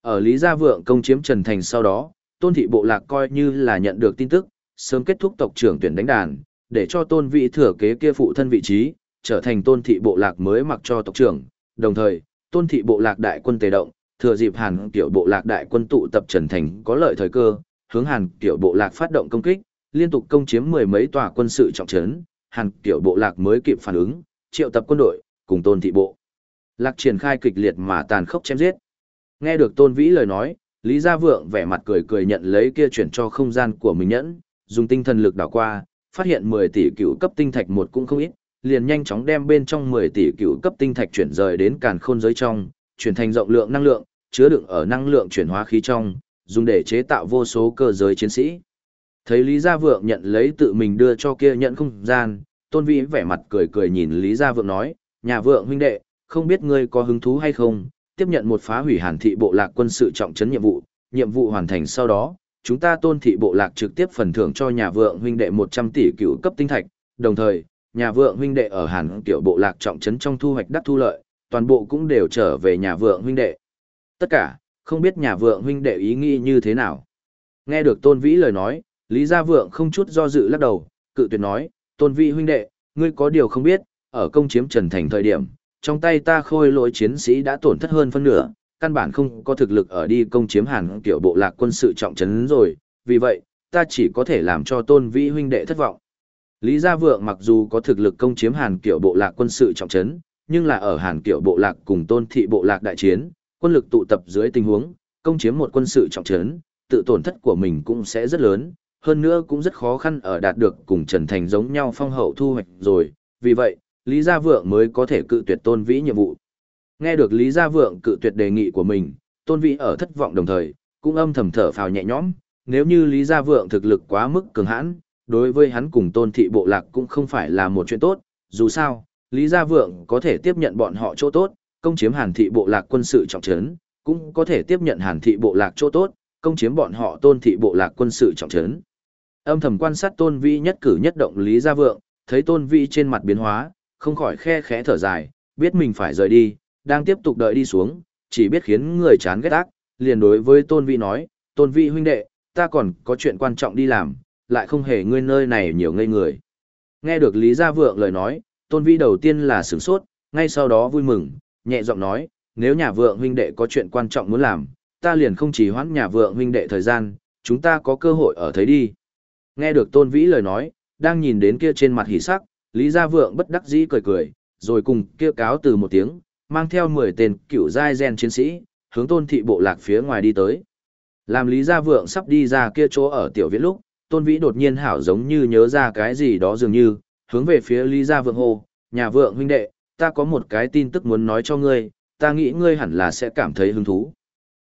Ở Lý Gia Vượng công chiếm Trần Thành sau đó, Tôn Thị Bộ Lạc coi như là nhận được tin tức, sớm kết thúc tộc trưởng tuyển đánh đàn, để cho Tôn Vị thừa kế kia phụ thân vị trí, trở thành Tôn Thị Bộ Lạc mới mặc cho tộc trưởng. Đồng thời, Tôn Thị Bộ Lạc đại quân tề động, thừa dịp Hàn Tiểu Bộ Lạc đại quân tụ tập Trần Thành có lợi thời cơ, hướng Hàn Tiểu Bộ Lạc phát động công kích, liên tục công chiếm mười mấy tòa quân sự trọng trấn, Hàn Tiểu Bộ Lạc mới kịp phản ứng, triệu tập quân đội, cùng Tôn Thị Bộ. Lạc triển khai kịch liệt mà tàn khốc chém giết. Nghe được Tôn Vĩ lời nói, Lý Gia Vượng vẻ mặt cười cười nhận lấy kia chuyển cho không gian của mình nhẫn, dùng tinh thần lực đảo qua, phát hiện 10 tỷ cựu cấp tinh thạch một cũng không ít, liền nhanh chóng đem bên trong 10 tỷ cựu cấp tinh thạch chuyển rời đến càn khôn giới trong, chuyển thành rộng lượng năng lượng, chứa đựng ở năng lượng chuyển hóa khí trong, dùng để chế tạo vô số cơ giới chiến sĩ. Thấy Lý Gia Vượng nhận lấy tự mình đưa cho kia nhận không gian, Tôn Vĩ vẻ mặt cười cười nhìn Lý Gia Vượng nói, nhà vượng huynh đệ, không biết ngươi có hứng thú hay không, tiếp nhận một phá hủy hàn thị bộ lạc quân sự trọng trấn nhiệm vụ, nhiệm vụ hoàn thành sau đó, chúng ta tôn thị bộ lạc trực tiếp phần thưởng cho nhà vượng huynh đệ 100 tỷ cựu cấp tinh thạch, đồng thời, nhà vượng huynh đệ ở hàn tiểu bộ lạc trọng trấn trong thu hoạch đắc thu lợi, toàn bộ cũng đều trở về nhà vượng huynh đệ. Tất cả, không biết nhà vượng huynh đệ ý nghĩ như thế nào. Nghe được tôn vĩ lời nói, Lý Gia Vượng không chút do dự lắc đầu, cự tuyệt nói, tôn vĩ huynh đệ, ngươi có điều không biết, ở công chiếm Trần Thành thời điểm, trong tay ta khôi lỗi chiến sĩ đã tổn thất hơn phân nửa, căn bản không có thực lực ở đi công chiếm hàn tiểu bộ lạc quân sự trọng trấn rồi, vì vậy, ta chỉ có thể làm cho tôn vĩ huynh đệ thất vọng. Lý Gia Vượng mặc dù có thực lực công chiếm hàn tiểu bộ lạc quân sự trọng trấn, nhưng là ở hàn tiểu bộ lạc cùng tôn thị bộ lạc đại chiến, quân lực tụ tập dưới tình huống, công chiếm một quân sự trọng trấn, tự tổn thất của mình cũng sẽ rất lớn, hơn nữa cũng rất khó khăn ở đạt được cùng Trần Thành giống nhau phong hậu thu hoạch rồi, vì vậy, Lý Gia Vượng mới có thể cự tuyệt tôn vĩ nhiệm vụ. Nghe được Lý Gia Vượng cự tuyệt đề nghị của mình, tôn vĩ ở thất vọng đồng thời, cũng âm thầm thở phào nhẹ nhõm, nếu như Lý Gia Vượng thực lực quá mức cường hãn, đối với hắn cùng tôn thị bộ lạc cũng không phải là một chuyện tốt, dù sao, Lý Gia Vượng có thể tiếp nhận bọn họ chỗ tốt, công chiếm hàn thị bộ lạc quân sự trọng trấn, cũng có thể tiếp nhận hàn thị bộ lạc chỗ tốt, công chiếm bọn họ tôn thị bộ lạc quân sự trọng trấn. Âm thầm quan sát tôn vĩ nhất cử nhất động Lý Gia Vượng, thấy tôn vĩ trên mặt biến hóa, không khỏi khe khẽ thở dài, biết mình phải rời đi, đang tiếp tục đợi đi xuống, chỉ biết khiến người chán ghét ác, liền đối với tôn vĩ nói, tôn vĩ huynh đệ, ta còn có chuyện quan trọng đi làm, lại không hề ngươi nơi này nhiều ngây người. Nghe được Lý Gia Vượng lời nói, tôn vĩ đầu tiên là sửng sốt, ngay sau đó vui mừng, nhẹ giọng nói, nếu nhà vượng huynh đệ có chuyện quan trọng muốn làm, ta liền không chỉ hoãn nhà vượng huynh đệ thời gian, chúng ta có cơ hội ở thấy đi. Nghe được tôn vĩ lời nói, đang nhìn đến kia trên mặt hỉ sắc, Lý Gia Vượng bất đắc dĩ cười cười, rồi cùng kia cáo từ một tiếng, mang theo 10 tên cựu giai gen chiến sĩ, hướng tôn thị bộ lạc phía ngoài đi tới. Làm Lý Gia Vượng sắp đi ra kia chỗ ở tiểu viện lúc, tôn vĩ đột nhiên hảo giống như nhớ ra cái gì đó dường như, hướng về phía Lý Gia Vượng hô, nhà vượng huynh đệ, ta có một cái tin tức muốn nói cho ngươi, ta nghĩ ngươi hẳn là sẽ cảm thấy hứng thú.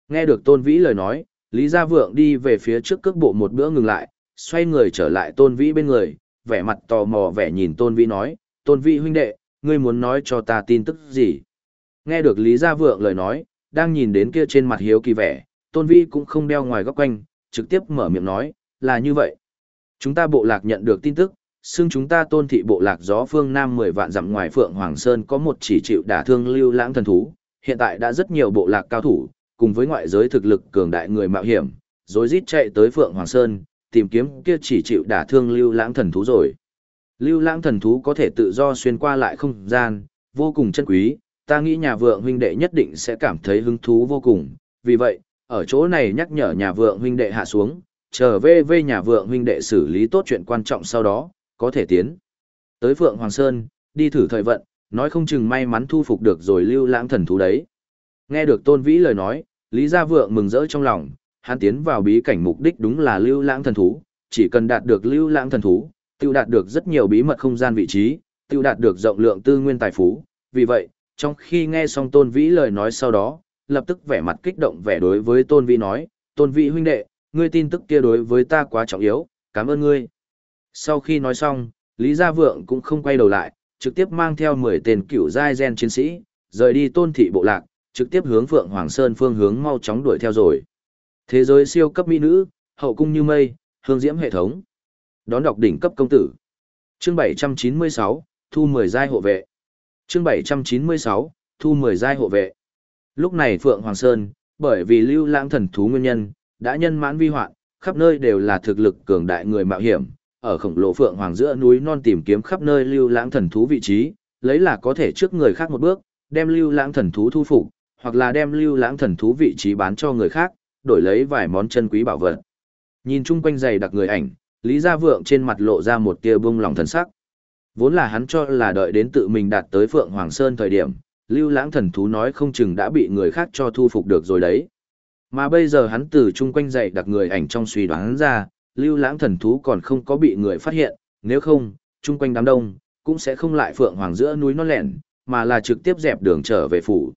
Nghe được tôn vĩ lời nói, Lý Gia Vượng đi về phía trước cước bộ một bữa ngừng lại, xoay người trở lại tôn vĩ bên người, vẻ mặt tò mò vẻ nhìn tôn vĩ nói, tôn vĩ huynh đệ, ngươi muốn nói cho ta tin tức gì? Nghe được Lý Gia Vượng lời nói, đang nhìn đến kia trên mặt hiếu kỳ vẻ, tôn vĩ cũng không đeo ngoài góc quanh, trực tiếp mở miệng nói, là như vậy. Chúng ta bộ lạc nhận được tin tức, xưng chúng ta tôn thị bộ lạc gió phương Nam 10 vạn dặm ngoài Phượng Hoàng Sơn có một chỉ chịu đả thương lưu lãng thần thú, hiện tại đã rất nhiều bộ lạc cao thủ, cùng với ngoại giới thực lực cường đại người mạo hiểm, rồi rít chạy tới Phượng Hoàng Sơn, tìm kiếm kia chỉ chịu đả thương lưu lãng thần thú rồi. Lưu lãng thần thú có thể tự do xuyên qua lại không gian, vô cùng chân quý, ta nghĩ nhà vượng huynh đệ nhất định sẽ cảm thấy hứng thú vô cùng, vì vậy, ở chỗ này nhắc nhở nhà vượng huynh đệ hạ xuống, chờ về về nhà vượng huynh đệ xử lý tốt chuyện quan trọng sau đó, có thể tiến. Tới Phượng Hoàng Sơn, đi thử thời vận, nói không chừng may mắn thu phục được rồi lưu lãng thần thú đấy. Nghe được tôn vĩ lời nói, Lý Gia Vượng mừng rỡ trong lòng, hắn tiến vào bí cảnh mục đích đúng là lưu lãng thần thú, chỉ cần đạt được lưu lãng thần thú, tiêu đạt được rất nhiều bí mật không gian vị trí, tiêu đạt được rộng lượng tư nguyên tài phú. Vì vậy, trong khi nghe xong tôn vĩ lời nói sau đó, lập tức vẻ mặt kích động vẻ đối với tôn vĩ nói, tôn vĩ huynh đệ, ngươi tin tức kia đối với ta quá trọng yếu, cảm ơn ngươi. Sau khi nói xong, Lý Gia Vượng cũng không quay đầu lại, trực tiếp mang theo 10 tên cựu giai gen chiến sĩ, rời đi tôn thị bộ lạc, trực tiếp hướng Phượng Hoàng Sơn phương hướng mau chóng đuổi theo rồi. Thế giới siêu cấp mỹ nữ, hậu cung như mây, hương diễm hệ thống. Đón đọc đỉnh cấp công tử. Chương 796, thu 10 giai hộ vệ. Chương 796, thu 10 giai hộ vệ. Lúc này Phượng Hoàng Sơn, bởi vì lưu lãng thần thú nguyên nhân, đã nhân mãn vi hoạn, khắp nơi đều là thực lực cường đại người mạo hiểm, ở khổng lồ phượng hoàng giữa núi non tìm kiếm khắp nơi lưu lãng thần thú vị trí, lấy là có thể trước người khác một bước, đem lưu lãng thần thú thu phục, hoặc là đem lưu lãng thần thú vị trí bán cho người khác, đổi lấy vài món chân quý bảo vật. Nhìn chung quanh dày đặc người ảnh, Lý Gia Vượng trên mặt lộ ra một tia bông lòng thần sắc. Vốn là hắn cho là đợi đến tự mình đạt tới Phượng Hoàng Sơn thời điểm, lưu lãng thần thú nói không chừng đã bị người khác cho thu phục được rồi đấy. Mà bây giờ hắn từ chung quanh dày đặc người ảnh trong suy đoán ra, lưu lãng thần thú còn không có bị người phát hiện, nếu không, chung quanh đám đông, cũng sẽ không lại phượng hoàng giữa núi nó lẻn, mà là trực tiếp dẹp đường trở về phủ.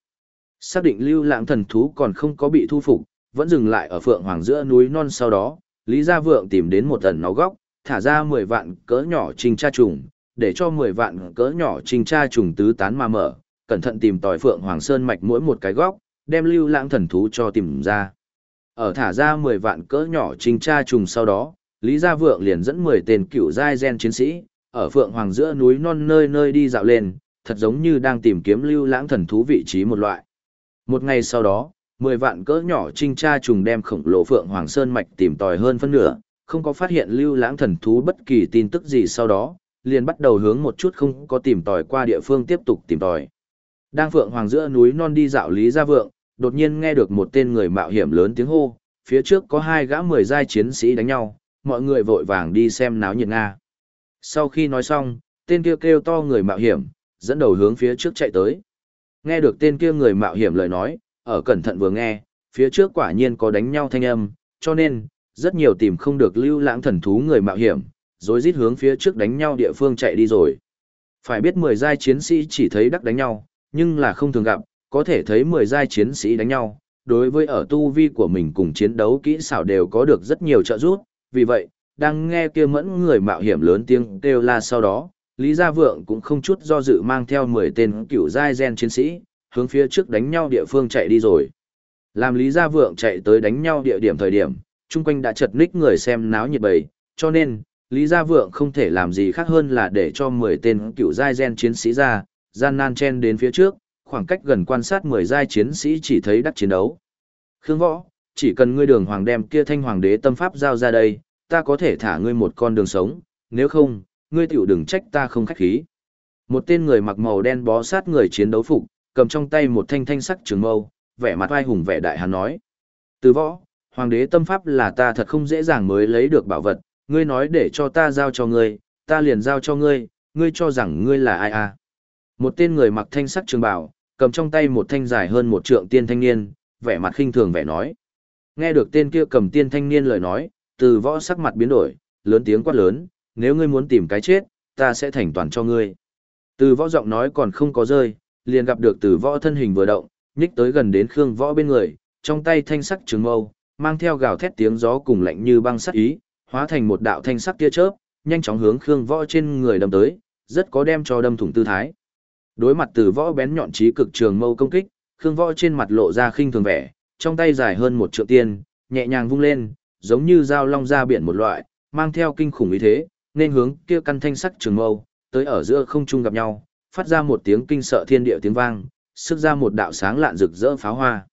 Xác định lưu lãng thần thú còn không có bị thu phục, vẫn dừng lại ở phượng hoàng giữa núi non sau đó, Lý Gia Vượng tìm đến một ẩn nó góc, thả ra 10 vạn cỡ nhỏ trinh tra trùng, để cho 10 vạn cỡ nhỏ trinh tra trùng tứ tán mà mở, cẩn thận tìm tòi phượng hoàng sơn mạch mỗi một cái góc, đem lưu lãng thần thú cho tìm ra. Ở thả ra 10 vạn cỡ nhỏ trinh tra trùng sau đó, Lý Gia Vượng liền dẫn 10 tên cựu giai gen chiến sĩ, ở phượng hoàng giữa núi non nơi nơi đi dạo lên, thật giống như đang tìm kiếm lưu lãng thần thú vị trí một loại. Một ngày sau đó, 10 vạn cỡ nhỏ trinh tra trùng đem khổng lồ phượng hoàng sơn mạch tìm tòi hơn phân nửa, không có phát hiện lưu lãng thần thú bất kỳ tin tức gì sau đó, liền bắt đầu hướng một chút không có tìm tòi qua địa phương tiếp tục tìm tòi. Đang phượng hoàng giữa núi non đi dạo Lý Gia Vượng, đột nhiên nghe được một tên người mạo hiểm lớn tiếng hô, phía trước có hai gã mười giai chiến sĩ đánh nhau, mọi người vội vàng đi xem náo nhiệt Nga. Sau khi nói xong, tên kia kêu to người mạo hiểm, dẫn đầu hướng phía trước chạy tới. Nghe được tên kia người mạo hiểm lời nói, ở cẩn thận vừa nghe, phía trước quả nhiên có đánh nhau thanh âm, cho nên, rất nhiều tìm không được lưu lãng thần thú người mạo hiểm, rồi rít hướng phía trước đánh nhau địa phương chạy đi rồi. Phải biết 10 giai chiến sĩ chỉ thấy đắc đánh nhau, nhưng là không thường gặp, có thể thấy 10 giai chiến sĩ đánh nhau, đối với ở tu vi của mình cùng chiến đấu kỹ xảo đều có được rất nhiều trợ giúp, vì vậy, đang nghe kia mẫn người mạo hiểm lớn tiếng kêu la sau đó, Lý Gia Vượng cũng không chút do dự mang theo 10 tên cựu giai gen chiến sĩ, hướng phía trước đánh nhau địa phương chạy đi rồi. Làm Lý Gia Vượng chạy tới đánh nhau địa điểm thời điểm, chung quanh đã chật ních người xem náo nhiệt bầy, cho nên, Lý Gia Vượng không thể làm gì khác hơn là để cho 10 tên cựu giai gen chiến sĩ ra, gian nan chen đến phía trước, khoảng cách gần quan sát 10 giai chiến sĩ chỉ thấy đắc chiến đấu. Khương Võ, chỉ cần ngươi đường hoàng đem kia thanh hoàng đế tâm pháp giao ra đây, ta có thể thả ngươi một con đường sống, nếu không, ngươi tiểu đừng trách ta không khách khí. Một tên người mặc màu đen bó sát người chiến đấu phục, cầm trong tay một thanh thanh sắc trường mâu, vẻ mặt oai hùng vẻ đại hắn nói. Từ võ, hoàng đế tâm pháp là ta thật không dễ dàng mới lấy được bảo vật, ngươi nói để cho ta giao cho ngươi, ta liền giao cho ngươi, ngươi cho rằng ngươi là ai à. Một tên người mặc thanh sắc trường bảo, cầm trong tay một thanh dài hơn một trượng tiên thanh niên, vẻ mặt khinh thường vẻ nói. Nghe được tên kia cầm tiên thanh niên lời nói, từ võ sắc mặt biến đổi, lớn tiếng quát lớn, nếu ngươi muốn tìm cái chết, ta sẽ thành toàn cho ngươi. Từ võ giọng nói còn không có rơi, liền gặp được tử võ thân hình vừa động, nhích tới gần đến Khương võ bên người, trong tay thanh sắc trường mâu, mang theo gào thét tiếng gió cùng lạnh như băng sắc ý, hóa thành một đạo thanh sắc tia chớp, nhanh chóng hướng Khương võ trên người đâm tới, rất có đem cho đâm thủng tư thái. Đối mặt tử võ bén nhọn trí cực trường mâu công kích, Khương võ trên mặt lộ ra khinh thường vẻ, trong tay dài hơn một trượng tiên, nhẹ nhàng vung lên, giống như dao long ra biển một loại, mang theo kinh khủng ý thế, nên hướng kia căn thanh sắc trường mâu, tới ở giữa không trung gặp nhau, phát ra một tiếng kinh sợ thiên địa tiếng vang, sức ra một đạo sáng lạn rực rỡ pháo hoa.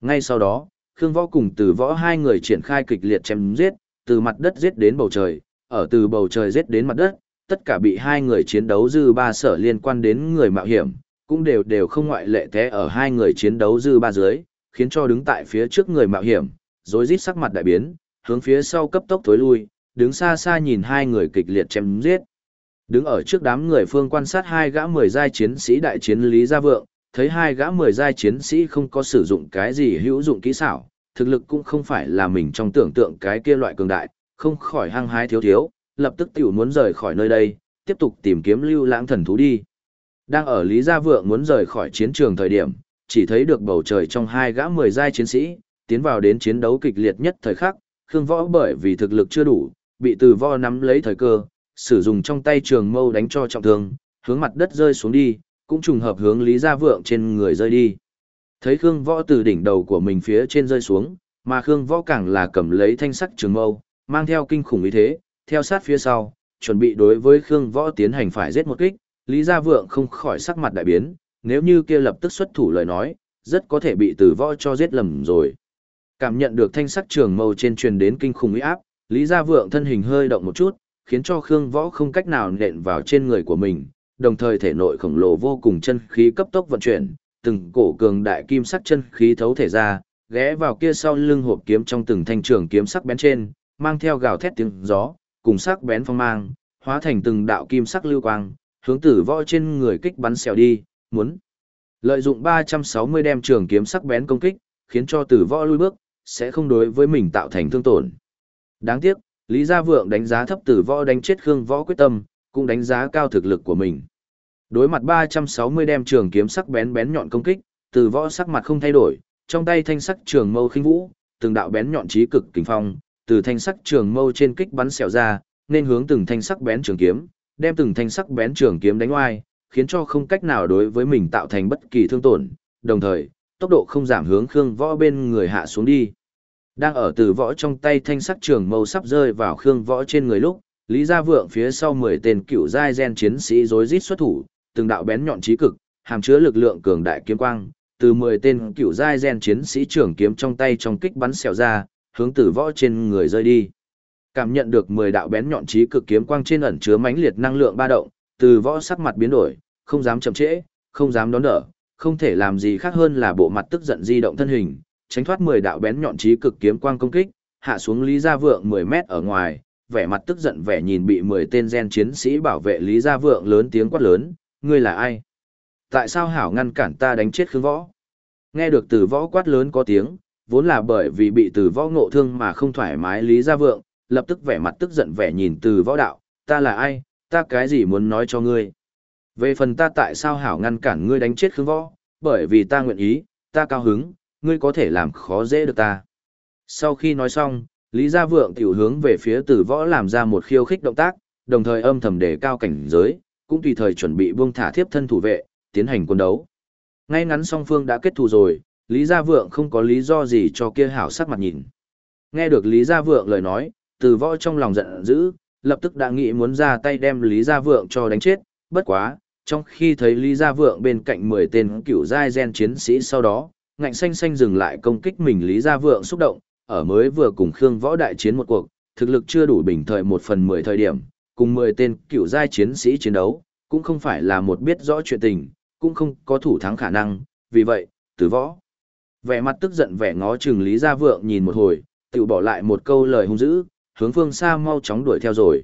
Ngay sau đó, Khương Võ cùng Từ Võ hai người triển khai kịch liệt chém giết, từ mặt đất giết đến bầu trời, ở từ bầu trời giết đến mặt đất, tất cả bị hai người chiến đấu dư ba sở liên quan đến người mạo hiểm, cũng đều đều không ngoại lệ té ở hai người chiến đấu dư ba dưới, khiến cho đứng tại phía trước người mạo hiểm, rối rít sắc mặt đại biến, hướng phía sau cấp tốc thối lui, đứng xa xa nhìn hai người kịch liệt chém giết. Đứng ở trước đám người phương quan sát hai gã mười giai chiến sĩ đại chiến Lý Gia Vượng, thấy hai gã mười giai chiến sĩ không có sử dụng cái gì hữu dụng kỹ xảo, thực lực cũng không phải là mình trong tưởng tượng cái kia loại cường đại, không khỏi hăng hái thiếu thiếu, lập tức tiểu muốn rời khỏi nơi đây, tiếp tục tìm kiếm lưu lãng thần thú đi. Đang ở Lý Gia Vượng muốn rời khỏi chiến trường thời điểm, chỉ thấy được bầu trời trong hai gã mười giai chiến sĩ, tiến vào đến chiến đấu kịch liệt nhất thời khắc, Khương Võ bởi vì thực lực chưa đủ, bị từ võ nắm lấy thời cơ, sử dụng trong tay trường mâu đánh cho trọng thương, hướng mặt đất rơi xuống đi, cũng trùng hợp hướng Lý Gia Vượng trên người rơi đi. Thấy Khương Võ từ đỉnh đầu của mình phía trên rơi xuống, mà Khương Võ càng là cầm lấy thanh sắc trường mâu, mang theo kinh khủng ý thế, theo sát phía sau, chuẩn bị đối với Khương Võ tiến hành phải giết một kích, Lý Gia Vượng không khỏi sắc mặt đại biến, nếu như kia lập tức xuất thủ lời nói, rất có thể bị Tử võ cho giết lầm rồi. Cảm nhận được thanh sắc trường mâu trên truyền đến kinh khủng uy áp, Lý Gia Vượng thân hình hơi động một chút, khiến cho Khương Võ không cách nào nện vào trên người của mình, đồng thời thể nội khổng lồ vô cùng chân khí cấp tốc vận chuyển, từng cổ cường đại kim sắc chân khí thấu thể ra, ghé vào kia sau lưng hộp kiếm trong từng thanh trường kiếm sắc bén trên, mang theo gào thét tiếng gió, cùng sắc bén phong mang, hóa thành từng đạo kim sắc lưu quang, hướng tử võ trên người kích bắn xèo đi, muốn lợi dụng 360 đem trường kiếm sắc bén công kích, khiến cho tử võ lui bước, sẽ không đối với mình tạo thành thương tổn. Đáng tiếc, Lý Gia Vượng đánh giá thấp tử võ đánh chết Khương Võ quyết tâm, cũng đánh giá cao thực lực của mình. Đối mặt 360 đem trường kiếm sắc bén bén nhọn công kích, tử võ sắc mặt không thay đổi, trong tay thanh sắc trường mâu khinh vũ, từng đạo bén nhọn chí cực kình phong, từ thanh sắc trường mâu trên kích bắn xẹo ra, nên hướng từng thanh sắc bén trường kiếm, đem từng thanh sắc bén trường kiếm đánh oai, khiến cho không cách nào đối với mình tạo thành bất kỳ thương tổn, đồng thời, tốc độ không giảm hướng Khương Võ bên người hạ xuống đi. Đang ở từ võ trong tay thanh sắc trường mâu sắp rơi vào Khương Võ trên người lúc, Lý Gia Vượng phía sau 10 tên cựu giai gen chiến sĩ rối rít xuất thủ, từng đạo bén nhọn chí cực, hàm chứa lực lượng cường đại kiếm quang, từ 10 tên cựu giai gen chiến sĩ trưởng kiếm trong tay trong kích bắn xẻo ra, hướng tử võ trên người rơi đi. Cảm nhận được 10 đạo bén nhọn chí cực kiếm quang trên ẩn chứa mãnh liệt năng lượng ba động, từ võ sắc mặt biến đổi, không dám chậm trễ, không dám đón đỡ, không thể làm gì khác hơn là bộ mặt tức giận di động thân hình, tránh thoát 10 đạo bén nhọn chí cực kiếm quang công kích, hạ xuống Lý Gia Vượng 10 mét ở ngoài, vẻ mặt tức giận vẻ nhìn bị 10 tên gen chiến sĩ bảo vệ Lý Gia Vượng lớn tiếng quát lớn, ngươi là ai? Tại sao hảo ngăn cản ta đánh chết Khương Võ? Nghe được từ võ quát lớn có tiếng, vốn là bởi vì bị từ võ ngộ thương mà không thoải mái Lý Gia Vượng, lập tức vẻ mặt tức giận vẻ nhìn từ võ đạo, ta là ai, ta cái gì muốn nói cho ngươi? Về phần ta tại sao hảo ngăn cản ngươi đánh chết Khương Võ, bởi vì ta nguyện ý, ta cao hứng, ngươi có thể làm khó dễ được ta. Sau khi nói xong, Lý Gia Vượng tiểu hướng về phía tử võ làm ra một khiêu khích động tác, đồng thời âm thầm đề cao cảnh giới, cũng tùy thời chuẩn bị buông thả thiếp thân thủ vệ, tiến hành quân đấu. Ngay ngắn song phương đã kết thù rồi, Lý Gia Vượng không có lý do gì cho kia hảo sắc mặt nhìn. Nghe được Lý Gia Vượng lời nói, tử võ trong lòng giận dữ, lập tức đã nghĩ muốn ra tay đem Lý Gia Vượng cho đánh chết, bất quá, trong khi thấy Lý Gia Vượng bên cạnh 10 tên cựu giai gen chiến sĩ sau đó, ngạnh xanh xanh dừng lại công kích mình Lý Gia Vượng xúc động, ở mới vừa cùng Khương Võ đại chiến một cuộc, thực lực chưa đủ bình thời một phần 10 thời điểm, cùng 10 tên cựu giai chiến sĩ chiến đấu, cũng không phải là một biết rõ chuyện tình, cũng không có thủ thắng khả năng, vì vậy, tử võ. Vẻ mặt tức giận vẻ ngó chừng Lý Gia Vượng nhìn một hồi, tự bỏ lại một câu lời hung dữ, hướng phương xa mau chóng đuổi theo rồi.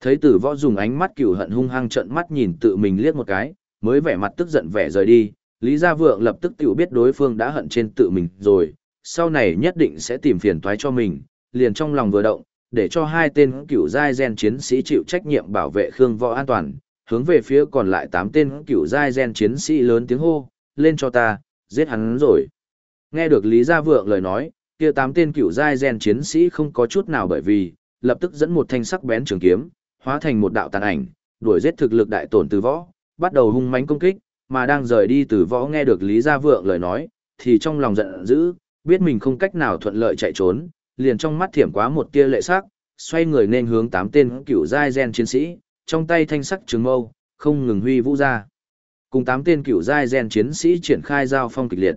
Thấy tử võ dùng ánh mắt cựu hận hung hăng trợn mắt nhìn tự mình liếc một cái, mới vẻ mặt tức giận vẻ rời đi, Lý Gia Vượng lập tức tiểu biết đối phương đã hận trên tự mình rồi, sau này nhất định sẽ tìm phiền toái cho mình, liền trong lòng vừa động, để cho hai tên cựu giai gen chiến sĩ chịu trách nhiệm bảo vệ Khương Võ an toàn, hướng về phía còn lại tám tên cựu giai gen chiến sĩ lớn tiếng hô, lên cho ta, giết hắn rồi. Nghe được Lý Gia Vượng lời nói, kia tám tên cựu giai gen chiến sĩ không có chút nào bởi vì, lập tức dẫn một thanh sắc bén trường kiếm, hóa thành một đạo tàn ảnh, đuổi giết thực lực đại tổn từ võ, bắt đầu hung mãnh công kích, mà đang rời đi từ võ nghe được Lý Gia Vượng lời nói, thì trong lòng giận dữ, biết mình không cách nào thuận lợi chạy trốn, liền trong mắt thiểm quá một tia lệ sắc, xoay người nên hướng tám tên cựu giai gen chiến sĩ, trong tay thanh sắc trường mâu, không ngừng huy vũ ra. Cùng tám tên cựu giai gen chiến sĩ triển khai giao phong kịch liệt.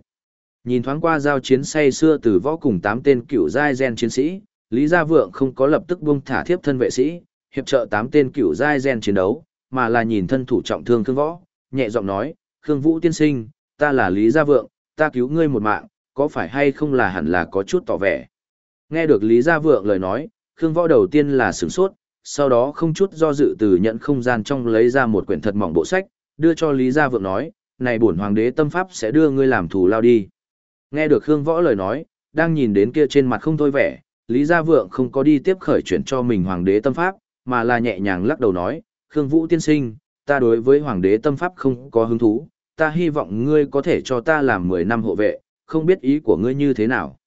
Nhìn thoáng qua giao chiến say xưa từ võ cùng tám tên cựu giai gen chiến sĩ, Lý Gia Vượng không có lập tức buông thả thiếp thân vệ sĩ, hiệp trợ tám tên cựu giai gen chiến đấu, mà là nhìn thân thủ trọng thương thương Võ, nhẹ giọng nói, Khương Vũ tiên sinh, ta là Lý Gia Vượng, ta cứu ngươi một mạng, có phải hay không là hẳn là có chút tỏ vẻ. Nghe được Lý Gia Vượng lời nói, Khương Võ đầu tiên là sửng sốt, sau đó không chút do dự từ nhận không gian trong lấy ra một quyển thật mỏng bộ sách, đưa cho Lý Gia Vượng nói, này bổn hoàng đế tâm pháp sẽ đưa ngươi làm thù lao đi. Nghe được Khương Võ lời nói, đang nhìn đến kia trên mặt không thôi vẻ, Lý Gia Vượng không có đi tiếp khởi chuyển cho mình hoàng đế tâm pháp, mà là nhẹ nhàng lắc đầu nói, Khương Vũ tiên sinh, ta đối với hoàng đế tâm pháp không có hứng thú, ta hy vọng ngươi có thể cho ta làm 10 năm hộ vệ, không biết ý của ngươi như thế nào.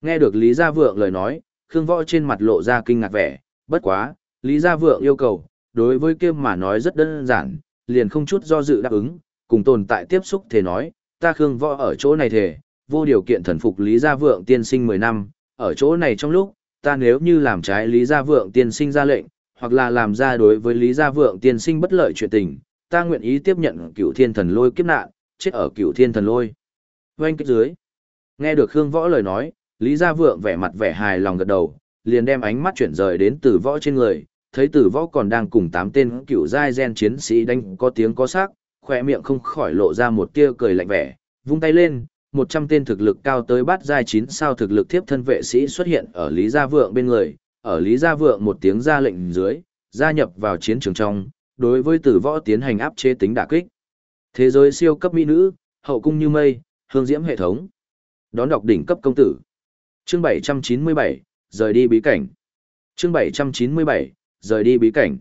Nghe được Lý Gia Vượng lời nói, Khương Võ trên mặt lộ ra kinh ngạc vẻ, bất quá, Lý Gia Vượng yêu cầu, đối với kia mà nói rất đơn giản, liền không chút do dự đáp ứng, cùng tồn tại tiếp xúc thế nói, ta Khương Võ ở chỗ này thể, vô điều kiện thần phục Lý Gia Vượng tiên sinh 10 năm, ở chỗ này trong lúc, ta nếu như làm trái Lý Gia Vượng tiên sinh ra lệnh, hoặc là làm ra đối với Lý Gia Vượng tiên sinh bất lợi chuyện tình, ta nguyện ý tiếp nhận cựu thiên thần lôi kiếp nạn, chết ở cựu thiên thần lôi. Oanh kích dưới. Nghe được Khương Võ lời nói, Lý Gia Vượng vẻ mặt vẻ hài lòng gật đầu, liền đem ánh mắt chuyển rời đến Tử Võ trên người, thấy Tử Võ còn đang cùng tám tên cựu giai gen chiến sĩ đánh có tiếng có sắc, khỏe miệng không khỏi lộ ra một tia cười lạnh vẻ, vung tay lên, một trăm tên thực lực cao tới bát giai chín sao thực lực thiếp thân vệ sĩ xuất hiện ở Lý Gia Vượng bên người, ở Lý Gia Vượng một tiếng ra lệnh dưới, gia nhập vào chiến trường trong, đối với Tử Võ tiến hành áp chế tính đả kích. Thế giới siêu cấp mỹ nữ, hậu cung như mây, hương diễm hệ thống. Đón đọc đỉnh cấp công tử. Chương 797, rời đi bí cảnh. Chương 797, rời đi bí cảnh.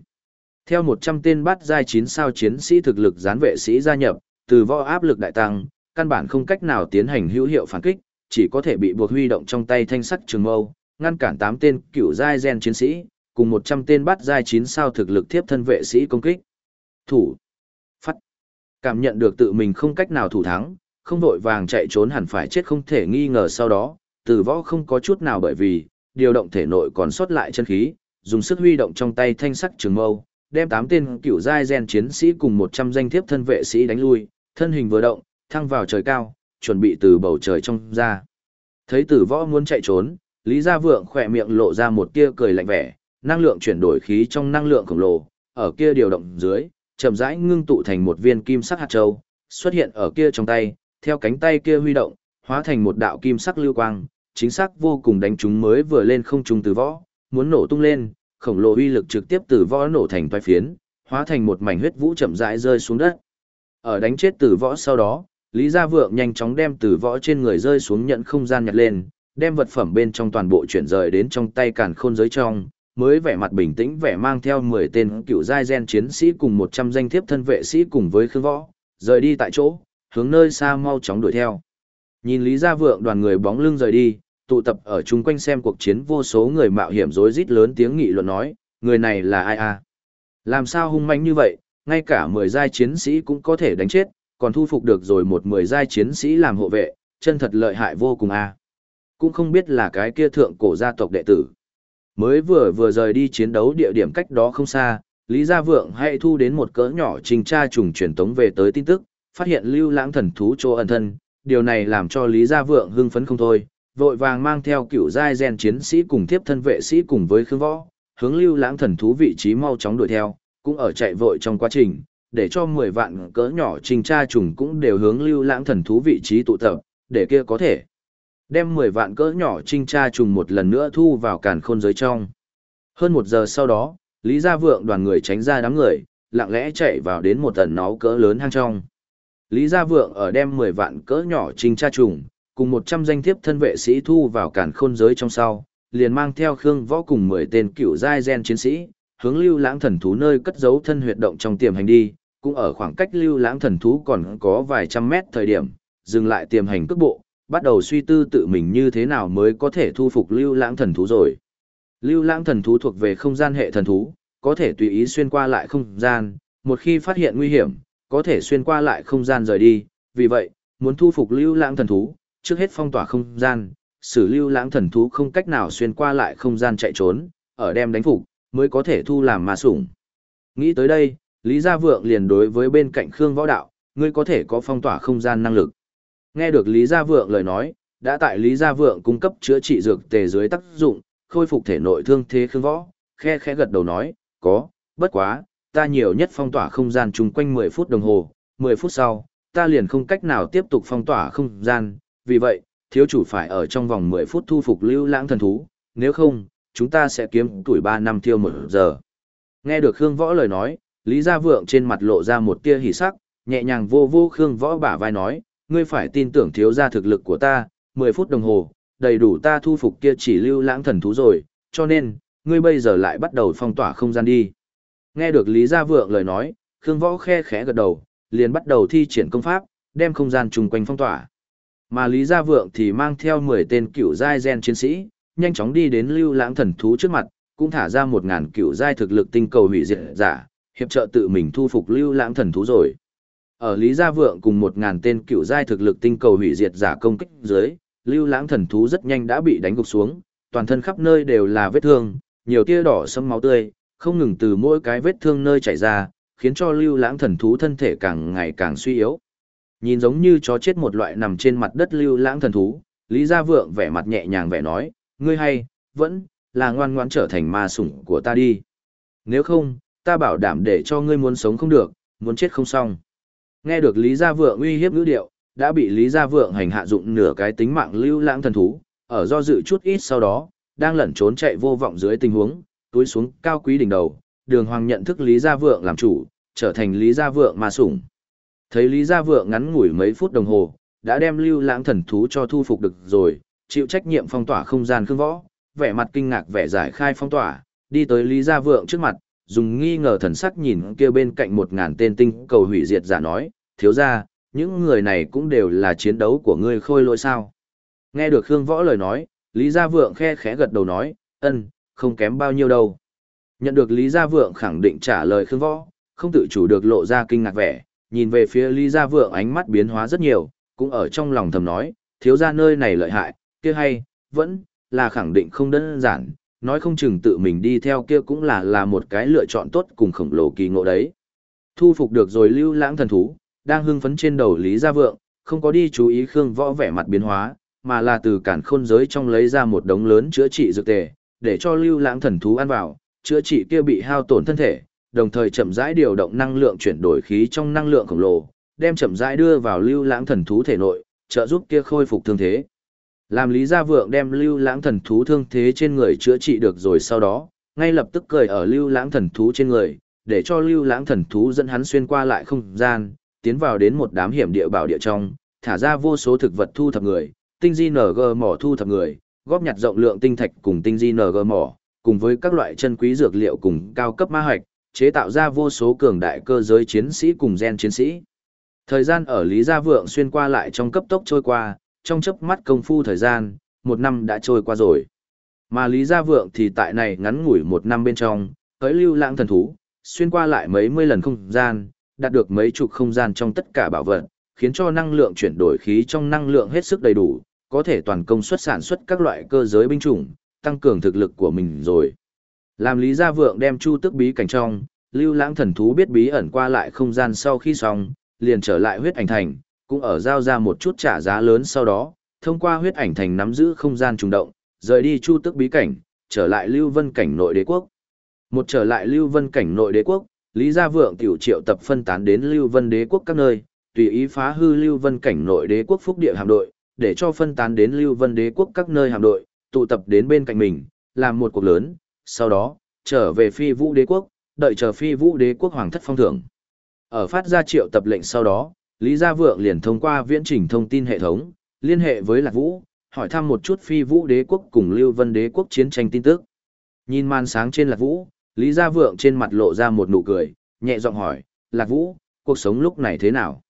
Theo 100 tên bắt giai 9 sao chiến sĩ thực lực gián vệ sĩ gia nhập, từ võ áp lực đại tăng, căn bản không cách nào tiến hành hữu hiệu phản kích, chỉ có thể bị buộc huy động trong tay thanh sắc trường mâu, ngăn cản 8 tên cựu giai gen chiến sĩ, cùng 100 tên bắt giai 9 sao thực lực thiếp thân vệ sĩ công kích. Thủ. Phát. Cảm nhận được tự mình không cách nào thủ thắng, không vội vàng chạy trốn hẳn phải chết không thể nghi ngờ sau đó, tử võ không có chút nào bởi vì, điều động thể nội còn sót lại chân khí, dùng sức huy động trong tay thanh sắc trường mâu, đem 8 tên cựu giai gen chiến sĩ cùng 100 danh thiếp thân vệ sĩ đánh lui, thân hình vừa động, thăng vào trời cao, chuẩn bị từ bầu trời trong ra. Thấy tử võ muốn chạy trốn, Lý Gia Vượng khỏe miệng lộ ra một tia cười lạnh vẻ, năng lượng chuyển đổi khí trong năng lượng khổng lồ, ở kia điều động dưới, chậm rãi ngưng tụ thành một viên kim sắc hạt châu, xuất hiện ở kia trong tay, theo cánh tay kia huy động, hóa thành một đạo kim sắc lưu quang, chính xác vô cùng đánh chúng mới vừa lên không trung từ võ, muốn nổ tung lên, khổng lồ uy lực trực tiếp từ võ nổ thành toái phiến, hóa thành một mảnh huyết vũ chậm rãi rơi xuống đất. Ở đánh chết từ võ sau đó, Lý Gia Vượng nhanh chóng đem từ võ trên người rơi xuống nhận không gian nhặt lên, đem vật phẩm bên trong toàn bộ chuyển rời đến trong tay càn khôn giới trong, mới vẻ mặt bình tĩnh vẻ mang theo 10 tên cựu giai gen chiến sĩ cùng 100 danh thiếp thân vệ sĩ cùng với khương võ, rời đi tại chỗ, hướng nơi xa mau chóng đuổi theo. Nhìn Lý Gia Vượng đoàn người bóng lưng rời đi, tụ tập ở chung quanh xem cuộc chiến vô số người mạo hiểm rối rít lớn tiếng nghị luận nói, người này là ai à? Làm sao hung manh như vậy, ngay cả 10 giai chiến sĩ cũng có thể đánh chết, còn thu phục được rồi một 10 giai chiến sĩ làm hộ vệ, chân thật lợi hại vô cùng à. Cũng không biết là cái kia thượng cổ gia tộc đệ tử. Mới vừa vừa rời đi chiến đấu địa điểm cách đó không xa, Lý Gia Vượng hay thu đến một cỡ nhỏ trình tra trùng truyền tống về tới tin tức, phát hiện lưu lãng thần thú chỗ ẩn thân, điều này làm cho Lý Gia Vượng hưng phấn không thôi, vội vàng mang theo cựu giai gen chiến sĩ cùng tiếp thân vệ sĩ cùng với Khương Võ, hướng lưu lãng thần thú vị trí mau chóng đuổi theo, cũng ở chạy vội trong quá trình, để cho 10 vạn cỡ nhỏ trình tra trùng cũng đều hướng lưu lãng thần thú vị trí tụ tập, để kia có thể đem 10 vạn cỡ nhỏ trinh tra trùng một lần nữa thu vào càn khôn giới trong. Hơn một giờ sau đó, Lý Gia Vượng đoàn người tránh ra đám người, lặng lẽ chạy vào đến một tần náu cỡ lớn hang trong. Lý Gia Vượng ở đem 10 vạn cỡ nhỏ trinh tra trùng, cùng 100 danh thiếp thân vệ sĩ thu vào càn khôn giới trong sau, liền mang theo Khương Võ cùng 10 tên cựu giai gen chiến sĩ, hướng lưu lãng thần thú nơi cất giấu thân huyệt động trong tiềm hành đi, cũng ở khoảng cách lưu lãng thần thú còn có vài trăm mét thời điểm, dừng lại tiềm hành cước bộ, bắt đầu suy tư tự mình như thế nào mới có thể thu phục lưu lãng thần thú rồi. Lưu lãng thần thú thuộc về không gian hệ thần thú, có thể tùy ý xuyên qua lại không gian, một khi phát hiện nguy hiểm, có thể xuyên qua lại không gian rời đi, vì vậy, muốn thu phục lưu lãng thần thú, trước hết phong tỏa không gian, xử lưu lãng thần thú không cách nào xuyên qua lại không gian chạy trốn, ở đem đánh phục, mới có thể thu làm ma sủng. Nghĩ tới đây, Lý Gia Vượng liền đối với bên cạnh Khương Võ Đạo, ngươi có thể có phong tỏa không gian năng lực. Nghe được Lý Gia Vượng lời nói, đã tại Lý Gia Vượng cung cấp chữa trị dược tề dưới tác dụng, khôi phục thể nội thương thế Khương Võ, khe khẽ gật đầu nói, có, bất quá, ta nhiều nhất phong tỏa không gian chung quanh 10 phút đồng hồ, 10 phút sau, ta liền không cách nào tiếp tục phong tỏa không gian, vì vậy, thiếu chủ phải ở trong vòng 10 phút thu phục lưu lãng thần thú, nếu không, chúng ta sẽ kiếm tuổi 3 năm tiêu một giờ. Nghe được Khương Võ lời nói, Lý Gia Vượng trên mặt lộ ra một tia hỉ sắc, nhẹ nhàng vô vô Khương Võ bả vai nói, ngươi phải tin tưởng thiếu gia thực lực của ta, 10 phút đồng hồ, đầy đủ ta thu phục kia chỉ lưu lãng thần thú rồi, cho nên, ngươi bây giờ lại bắt đầu phong tỏa không gian đi. Nghe được Lý Gia Vượng lời nói, Khương Võ khe khẽ gật đầu, liền bắt đầu thi triển công pháp, đem không gian chung quanh phong tỏa. Mà Lý Gia Vượng thì mang theo 10 tên cựu giai gen chiến sĩ, nhanh chóng đi đến lưu lãng thần thú trước mặt, cũng thả ra 1000 cựu giai thực lực tinh cầu hủy diệt giả, hiệp trợ tự mình thu phục lưu lãng thần thú rồi. Ở Lý Gia Vượng cùng một ngàn tên cựu giai thực lực tinh cầu hủy diệt giả công kích dưới, lưu lãng thần thú rất nhanh đã bị đánh gục xuống, toàn thân khắp nơi đều là vết thương, nhiều tia đỏ sẫm máu tươi, không ngừng từ mỗi cái vết thương nơi chảy ra, khiến cho lưu lãng thần thú thân thể càng ngày càng suy yếu. Nhìn giống như chó chết một loại nằm trên mặt đất lưu lãng thần thú, Lý Gia Vượng vẻ mặt nhẹ nhàng vẻ nói, ngươi hay, vẫn, là ngoan ngoãn trở thành ma sủng của ta đi. Nếu không, ta bảo đảm để cho ngươi muốn sống không được, muốn chết không xong. Nghe được Lý Gia Vượng uy hiếp ngữ điệu, đã bị Lý Gia Vượng hành hạ dụng nửa cái tính mạng lưu lãng thần thú, ở do dự chút ít sau đó, đang lẩn trốn chạy vô vọng dưới tình huống, túi xuống cao quý đỉnh đầu, đường hoàng nhận thức Lý Gia Vượng làm chủ, trở thành Lý Gia Vượng mà sủng. Thấy Lý Gia Vượng ngắn ngủi mấy phút đồng hồ, đã đem lưu lãng thần thú cho thu phục được rồi, chịu trách nhiệm phong tỏa không gian khương võ, vẻ mặt kinh ngạc vẻ giải khai phong tỏa, đi tới Lý Gia Vượng trước mặt, dùng nghi ngờ thần sắc nhìn kia bên cạnh một ngàn tên tinh cầu hủy diệt giả nói, thiếu ra, những người này cũng đều là chiến đấu của ngươi khôi lỗi sao. Nghe được Khương Võ lời nói, Lý Gia Vượng khe khẽ gật đầu nói, ân, không kém bao nhiêu đâu. Nhận được Lý Gia Vượng khẳng định trả lời Khương Võ, không tự chủ được lộ ra kinh ngạc vẻ, nhìn về phía Lý Gia Vượng ánh mắt biến hóa rất nhiều, cũng ở trong lòng thầm nói, thiếu gia nơi này lợi hại, kia hay, vẫn là khẳng định không đơn giản, nói không chừng tự mình đi theo kia cũng là là một cái lựa chọn tốt cùng khổng lồ kỳ ngộ đấy. Thu phục được rồi lưu lãng thần thú, đang hưng phấn trên đầu Lý Gia Vượng, không có đi chú ý Khương Võ vẻ mặt biến hóa, mà là từ cản khôn giới trong lấy ra một đống lớn chữa trị dược tề, để cho lưu lãng thần thú ăn vào, chữa trị kia bị hao tổn thân thể, đồng thời chậm rãi điều động năng lượng chuyển đổi khí trong năng lượng khổng lồ, đem chậm rãi đưa vào lưu lãng thần thú thể nội, trợ giúp kia khôi phục thương thế. Làm Lý Gia Vượng đem lưu lãng thần thú thương thế trên người chữa trị được rồi sau đó, ngay lập tức cười ở lưu lãng thần thú trên người, để cho lưu lãng thần thú dẫn hắn xuyên qua lại không gian, tiến vào đến một đám hiểm địa bảo địa trong, thả ra vô số thực vật thu thập người, tinh di NG mỏ thu thập người, góp nhặt rộng lượng tinh thạch cùng tinh di NG mỏ, cùng với các loại chân quý dược liệu cùng cao cấp ma hoạch, chế tạo ra vô số cường đại cơ giới chiến sĩ cùng gen chiến sĩ. Thời gian ở Lý Gia Vượng xuyên qua lại trong cấp tốc trôi qua, trong chớp mắt công phu thời gian, một năm đã trôi qua rồi. Mà Lý Gia Vượng thì tại này ngắn ngủi một năm bên trong, tới lưu lãng thần thú, xuyên qua lại mấy mươi lần không gian, đạt được mấy chục không gian trong tất cả bảo vật, khiến cho năng lượng chuyển đổi khí trong năng lượng hết sức đầy đủ, có thể toàn công suất sản xuất các loại cơ giới binh chủng, tăng cường thực lực của mình rồi. Làm Lý Gia Vượng đem chu tức bí cảnh trong, lưu lãng thần thú biết bí ẩn qua lại không gian sau khi xong, liền trở lại huyết ảnh thành, cũng ở giao ra một chút trả giá lớn sau đó, thông qua huyết ảnh thành nắm giữ không gian trùng động, rời đi chu tức bí cảnh, trở lại lưu vân cảnh nội đế quốc. Một trở lại lưu vân cảnh nội đế quốc, Lý Gia Vượng tiểu triệu tập phân tán đến lưu vân đế quốc các nơi, tùy ý phá hư lưu vân cảnh nội đế quốc phúc địa hạm đội, để cho phân tán đến lưu vân đế quốc các nơi hạm đội, tụ tập đến bên cạnh mình, làm một cuộc lớn, sau đó, trở về phi vũ đế quốc, đợi chờ phi vũ đế quốc hoàng thất phong thưởng. Ở phát ra triệu tập lệnh sau đó, Lý Gia Vượng liền thông qua viễn trình thông tin hệ thống, liên hệ với Lạc Vũ, hỏi thăm một chút phi vũ đế quốc cùng Lưu Vân đế quốc chiến tranh tin tức. Nhìn màn sáng trên Lạc Vũ, Lý Gia Vượng trên mặt lộ ra một nụ cười, nhẹ giọng hỏi, Lạc Vũ, cuộc sống lúc này thế nào?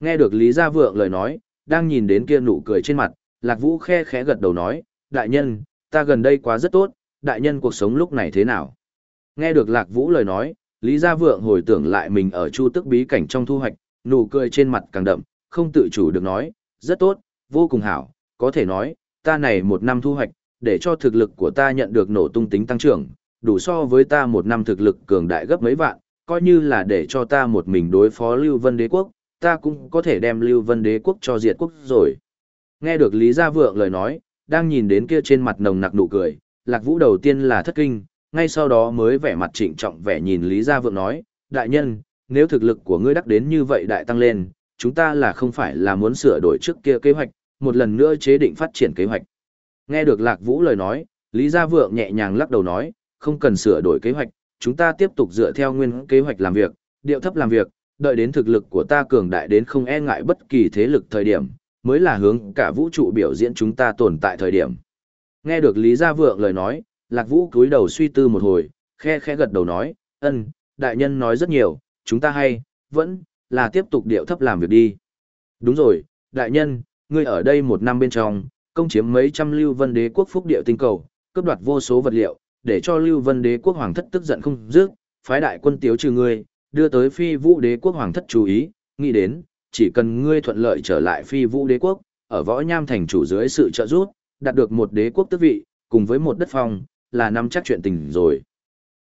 Nghe được Lý Gia Vượng lời nói, đang nhìn đến kia nụ cười trên mặt, Lạc Vũ khe khẽ gật đầu nói, đại nhân, ta gần đây quá rất tốt, đại nhân cuộc sống lúc này thế nào? Nghe được Lạc Vũ lời nói, Lý Gia Vượng hồi tưởng lại mình ở chu tức bí cảnh trong thu hoạch, nụ cười trên mặt càng đậm, không tự chủ được nói, rất tốt, vô cùng hảo, có thể nói, ta này một năm thu hoạch, để cho thực lực của ta nhận được nổ tung tính tăng trưởng, đủ so với ta một năm thực lực cường đại gấp mấy vạn, coi như là để cho ta một mình đối phó Lưu Vân Đế Quốc, ta cũng có thể đem Lưu Vân Đế Quốc cho diệt quốc rồi. Nghe được Lý Gia Vượng lời nói, đang nhìn đến kia trên mặt nồng nặc nụ cười, Lạc Vũ đầu tiên là thất kinh, ngay sau đó mới vẻ mặt trịnh trọng vẻ nhìn Lý Gia Vượng nói, đại nhân, nếu thực lực của ngươi đắc đến như vậy đại tăng lên, chúng ta là không phải là muốn sửa đổi trước kia kế hoạch, một lần nữa chế định phát triển kế hoạch. Nghe được Lạc Vũ lời nói, Lý Gia Vượng nhẹ nhàng lắc đầu nói, không cần sửa đổi kế hoạch, chúng ta tiếp tục dựa theo nguyên kế hoạch làm việc, điệu thấp làm việc, đợi đến thực lực của ta cường đại đến không e ngại bất kỳ thế lực thời điểm, mới là hướng cả vũ trụ biểu diễn chúng ta tồn tại thời điểm. Nghe được Lý Gia Vượng lời nói, Lạc Vũ cúi đầu suy tư một hồi, khe khẽ gật đầu nói, ân, đại nhân nói rất nhiều, chúng ta hay, vẫn, là tiếp tục điệu thấp làm việc đi. Đúng rồi, đại nhân, ngươi ở đây một năm bên trong, công chiếm mấy trăm lưu vân đế quốc phúc điệu tinh cầu, cướp đoạt vô số vật liệu, để cho lưu vân đế quốc hoàng thất tức giận không dứt, phái đại quân tiếu trừ ngươi, đưa tới phi vũ đế quốc hoàng thất chú ý, nghĩ đến, chỉ cần ngươi thuận lợi trở lại phi vũ đế quốc, ở võ nham thành chủ dưới sự trợ giúp, đạt được một đế quốc tước vị, cùng với một đất phong, là nắm chắc chuyện tình rồi.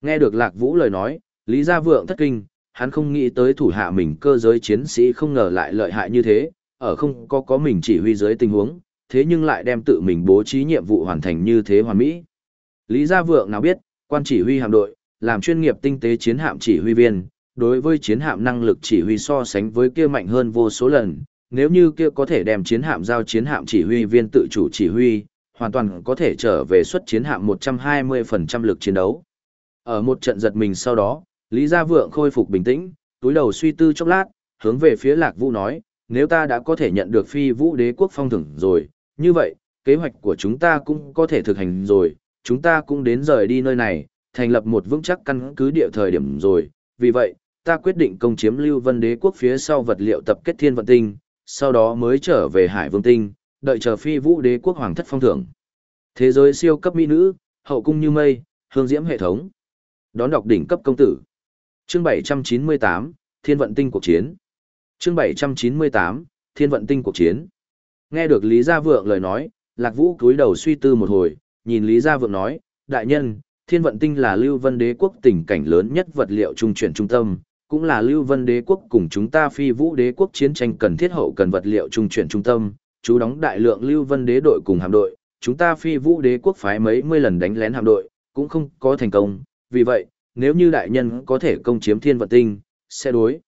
Nghe được Lạc Vũ lời nói, Lý Gia Vượng thất kinh, hắn không nghĩ tới thủ hạ mình cơ giới chiến sĩ không ngờ lại lợi hại như thế, ở không có có mình chỉ huy dưới tình huống, thế nhưng lại đem tự mình bố trí nhiệm vụ hoàn thành như thế hoàn mỹ. Lý Gia Vượng nào biết, quan chỉ huy hạm đội, làm chuyên nghiệp tinh tế chiến hạm chỉ huy viên, đối với chiến hạm năng lực chỉ huy so sánh với kia mạnh hơn vô số lần, nếu như kia có thể đem chiến hạm giao chiến hạm chỉ huy viên tự chủ chỉ huy, hoàn toàn có thể trở về xuất chiến hạm 120% lực chiến đấu. Ở một trận giật mình sau đó, Lý Gia Vượng khôi phục bình tĩnh, túi đầu suy tư chốc lát, hướng về phía Lạc Vũ nói, nếu ta đã có thể nhận được phi vũ đế quốc phong thưởng rồi, như vậy, kế hoạch của chúng ta cũng có thể thực hành rồi, chúng ta cũng đến rời đi nơi này, thành lập một vững chắc căn cứ địa thời điểm rồi, vì vậy, ta quyết định công chiếm Lưu Vân Đế quốc phía sau vật liệu tập kết thiên vận tinh, sau đó mới trở về Hải Vương tinh, đợi chờ phi vũ đế quốc hoàng thất phong thưởng. Thế giới siêu cấp mỹ nữ, hậu cung như mây, hương diễm hệ thống. Đón đọc đỉnh cấp công tử. Chương 798, Thiên vận tinh cuộc chiến. Chương 798, Thiên vận tinh cuộc chiến. Nghe được Lý Gia Vượng lời nói, Lạc Vũ cúi đầu suy tư một hồi, nhìn Lý Gia Vượng nói, đại nhân, Thiên vận tinh là Lưu Vân Đế quốc tình cảnh lớn nhất vật liệu trung chuyển trung tâm, cũng là Lưu Vân Đế quốc cùng chúng ta Phi Vũ Đế quốc chiến tranh cần thiết hậu cần vật liệu trung chuyển trung tâm, chú đóng đại lượng Lưu Vân Đế đội cùng hạm đội, chúng ta Phi Vũ Đế quốc phái mấy mươi lần đánh lén hạm đội, cũng không có thành công, vì vậy, nếu như đại nhân có thể công chiếm Thiên vận tinh, sẽ đối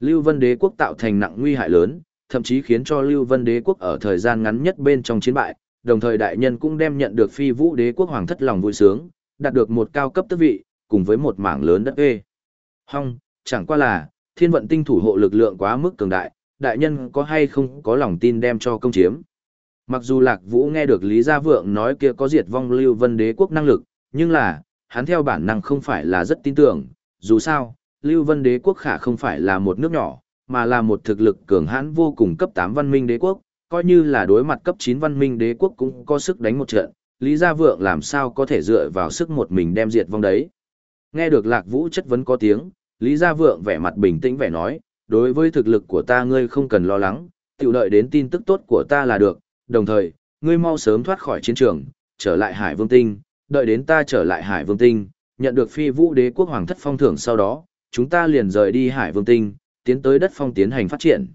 Lưu Vân Đế quốc tạo thành nặng nguy hại lớn, thậm chí khiến cho Lưu Vân Đế quốc ở thời gian ngắn nhất bên trong chiến bại, đồng thời đại nhân cũng đem nhận được Phi Vũ Đế quốc hoàng thất lòng vui sướng, đạt được một cao cấp tước vị, cùng với một mảng lớn đất ê. Hong, chẳng qua là, thiên vận tinh thủ hộ lực lượng quá mức cường đại, đại nhân có hay không có lòng tin đem cho công chiếm. Mặc dù Lạc Vũ nghe được Lý Gia Vượng nói kia có diệt vong Lưu Vân Đế quốc năng lực, nhưng là, hắn theo bản năng không phải là rất tin tưởng, dù sao, Lưu Vân Đế quốc khả không phải là một nước nhỏ, mà là một thực lực cường hãn vô cùng cấp 8 văn minh đế quốc, coi như là đối mặt cấp 9 văn minh đế quốc cũng có sức đánh một trận, Lý Gia Vượng làm sao có thể dựa vào sức một mình đem diệt vong đấy. Nghe được Lạc Vũ chất vấn có tiếng, Lý Gia Vượng vẻ mặt bình tĩnh vẻ nói, đối với thực lực của ta ngươi không cần lo lắng, tiểu đợi đến tin tức tốt của ta là được, đồng thời, ngươi mau sớm thoát khỏi chiến trường, trở lại Hải Vương Tinh, đợi đến ta trở lại Hải Vương Tinh, nhận được phi vũ đế quốc hoàng thất phong thưởng sau đó, chúng ta liền rời đi Hải Vương Tinh, tiến tới đất phong tiến hành phát triển.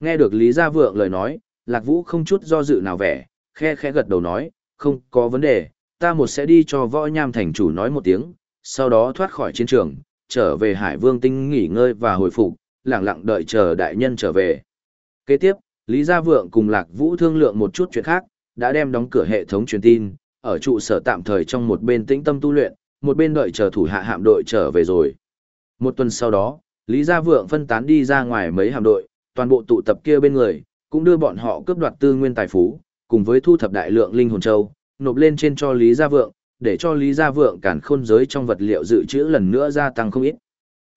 Nghe được Lý Gia Vượng lời nói, Lạc Vũ không chút do dự nào vẻ, khe khẽ gật đầu nói, không có vấn đề, ta một sẽ đi cho võ nham thành chủ nói một tiếng, sau đó thoát khỏi chiến trường, trở về Hải Vương Tinh nghỉ ngơi và hồi phục, lặng lặng đợi chờ đại nhân trở về. Kế tiếp, Lý Gia Vượng cùng Lạc Vũ thương lượng một chút chuyện khác, đã đem đóng cửa hệ thống truyền tin, ở trụ sở tạm thời trong một bên tĩnh tâm tu luyện, một bên đợi chờ thủ hạ hạm đội trở về rồi. Một tuần sau đó, Lý Gia Vượng phân tán đi ra ngoài mấy hạm đội, toàn bộ tụ tập kia bên người, cũng đưa bọn họ cướp đoạt tư nguyên tài phú, cùng với thu thập đại lượng linh hồn châu, nộp lên trên cho Lý Gia Vượng, để cho Lý Gia Vượng cản khôn giới trong vật liệu dự trữ lần nữa gia tăng không ít.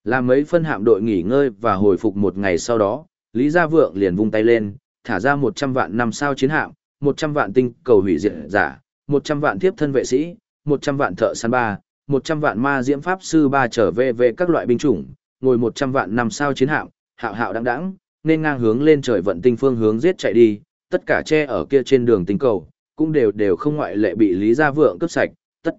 Làm mấy phân hạm đội nghỉ ngơi và hồi phục một ngày sau đó, Lý Gia Vượng liền vung tay lên, thả ra 100 vạn năm sao chiến hạm, 100 vạn tinh cầu hủy diệt giả, 100 vạn tiếp thân vệ sĩ, 100 vạn thợ săn ba, 100 vạn ma diễm pháp sư ba trở về về các loại binh chủng, ngồi 100 vạn năm sao chiến hạm, hạo hạo đăng đẳng, nên ngang hướng lên trời vận tinh phương hướng giết chạy đi, tất cả che ở kia trên đường tinh cầu, cũng đều đều không ngoại lệ bị Lý Gia Vượng cướp sạch, tất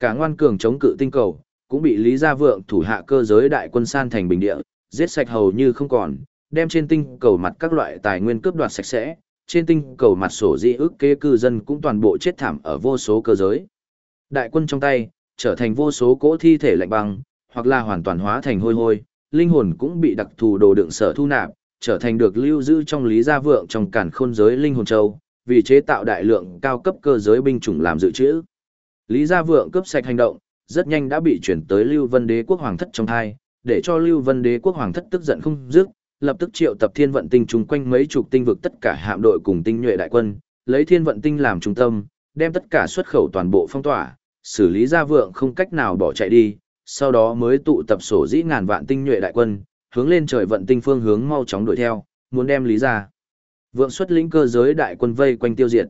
cả ngoan cường chống cự tinh cầu, cũng bị Lý Gia Vượng thủ hạ cơ giới đại quân san thành bình địa, giết sạch hầu như không còn, đem trên tinh cầu mặt các loại tài nguyên cướp đoạt sạch sẽ, trên tinh cầu mặt sổ di ức kế cư dân cũng toàn bộ chết thảm ở vô số cơ giới. Đại quân trong tay, trở thành vô số cỗ thi thể lạnh băng, hoặc là hoàn toàn hóa thành hôi hôi, linh hồn cũng bị đặc thù đồ đựng sở thu nạp, trở thành được lưu giữ trong lý gia vượng trong cản khôn giới linh hồn châu, vì chế tạo đại lượng cao cấp cơ giới binh chủng làm dự trữ. Lý gia vượng cướp sạch hành động, rất nhanh đã bị chuyển tới Lưu Vân Đế quốc hoàng thất trong thai, để cho Lưu Vân Đế quốc hoàng thất tức giận không dứt, lập tức triệu tập thiên vận tinh chung quanh mấy chục tinh vực tất cả hạm đội cùng tinh nhuệ đại quân, lấy thiên vận tinh làm trung tâm, đem tất cả xuất khẩu toàn bộ phong tỏa, xử lý gia vượng không cách nào bỏ chạy đi, sau đó mới tụ tập sổ dĩ ngàn vạn tinh nhuệ đại quân, hướng lên trời vận tinh phương hướng mau chóng đuổi theo, muốn đem lý ra. Vượng xuất lĩnh cơ giới đại quân vây quanh tiêu diệt.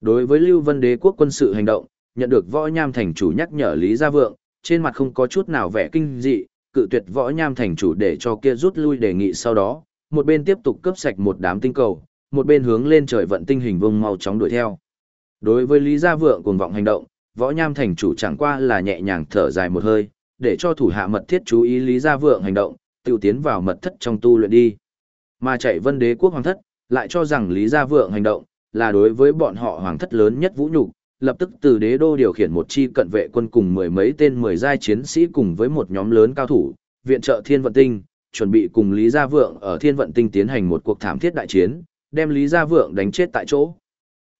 Đối với Lưu Vân Đế quốc quân sự hành động, nhận được Võ Nham thành chủ nhắc nhở Lý Gia Vượng, trên mặt không có chút nào vẻ kinh dị, cự tuyệt Võ Nham thành chủ để cho kia rút lui đề nghị sau đó, một bên tiếp tục cướp sạch một đám tinh cầu, một bên hướng lên trời vận tinh hình vông mau chóng đuổi theo. Đối với Lý Gia Vượng cuồng vọng hành động, Võ Nham thành chủ chẳng qua là nhẹ nhàng thở dài một hơi, để cho thủ hạ mật thiết chú ý Lý Gia Vượng hành động, tiêu tiến vào mật thất trong tu luyện đi. Mà chạy vân đế quốc hoàng thất, lại cho rằng Lý Gia Vượng hành động, là đối với bọn họ hoàng thất lớn nhất vũ nhục lập tức từ đế đô điều khiển một chi cận vệ quân cùng mười mấy tên mười giai chiến sĩ cùng với một nhóm lớn cao thủ, viện trợ thiên vận tinh, chuẩn bị cùng Lý Gia Vượng ở thiên vận tinh tiến hành một cuộc thảm thiết đại chiến, đem Lý Gia Vượng đánh chết tại chỗ.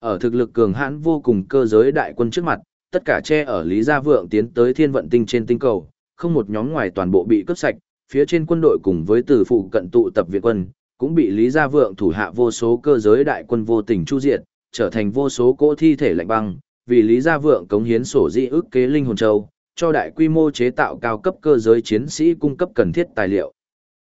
Ở thực lực cường hãn vô cùng cơ giới đại quân trước mặt, tất cả che ở Lý Gia Vượng tiến tới thiên vận tinh trên tinh cầu, không một nhóm ngoài toàn bộ bị cướp sạch, phía trên quân đội cùng với từ phụ cận tụ tập viện quân, cũng bị Lý Gia Vượng thủ hạ vô số cơ giới đại quân vô tình chu diệt, trở thành vô số cỗ thi thể lạnh băng, vì Lý Gia Vượng cống hiến sổ dị ức kế linh hồn châu, cho đại quy mô chế tạo cao cấp cơ giới chiến sĩ cung cấp cần thiết tài liệu.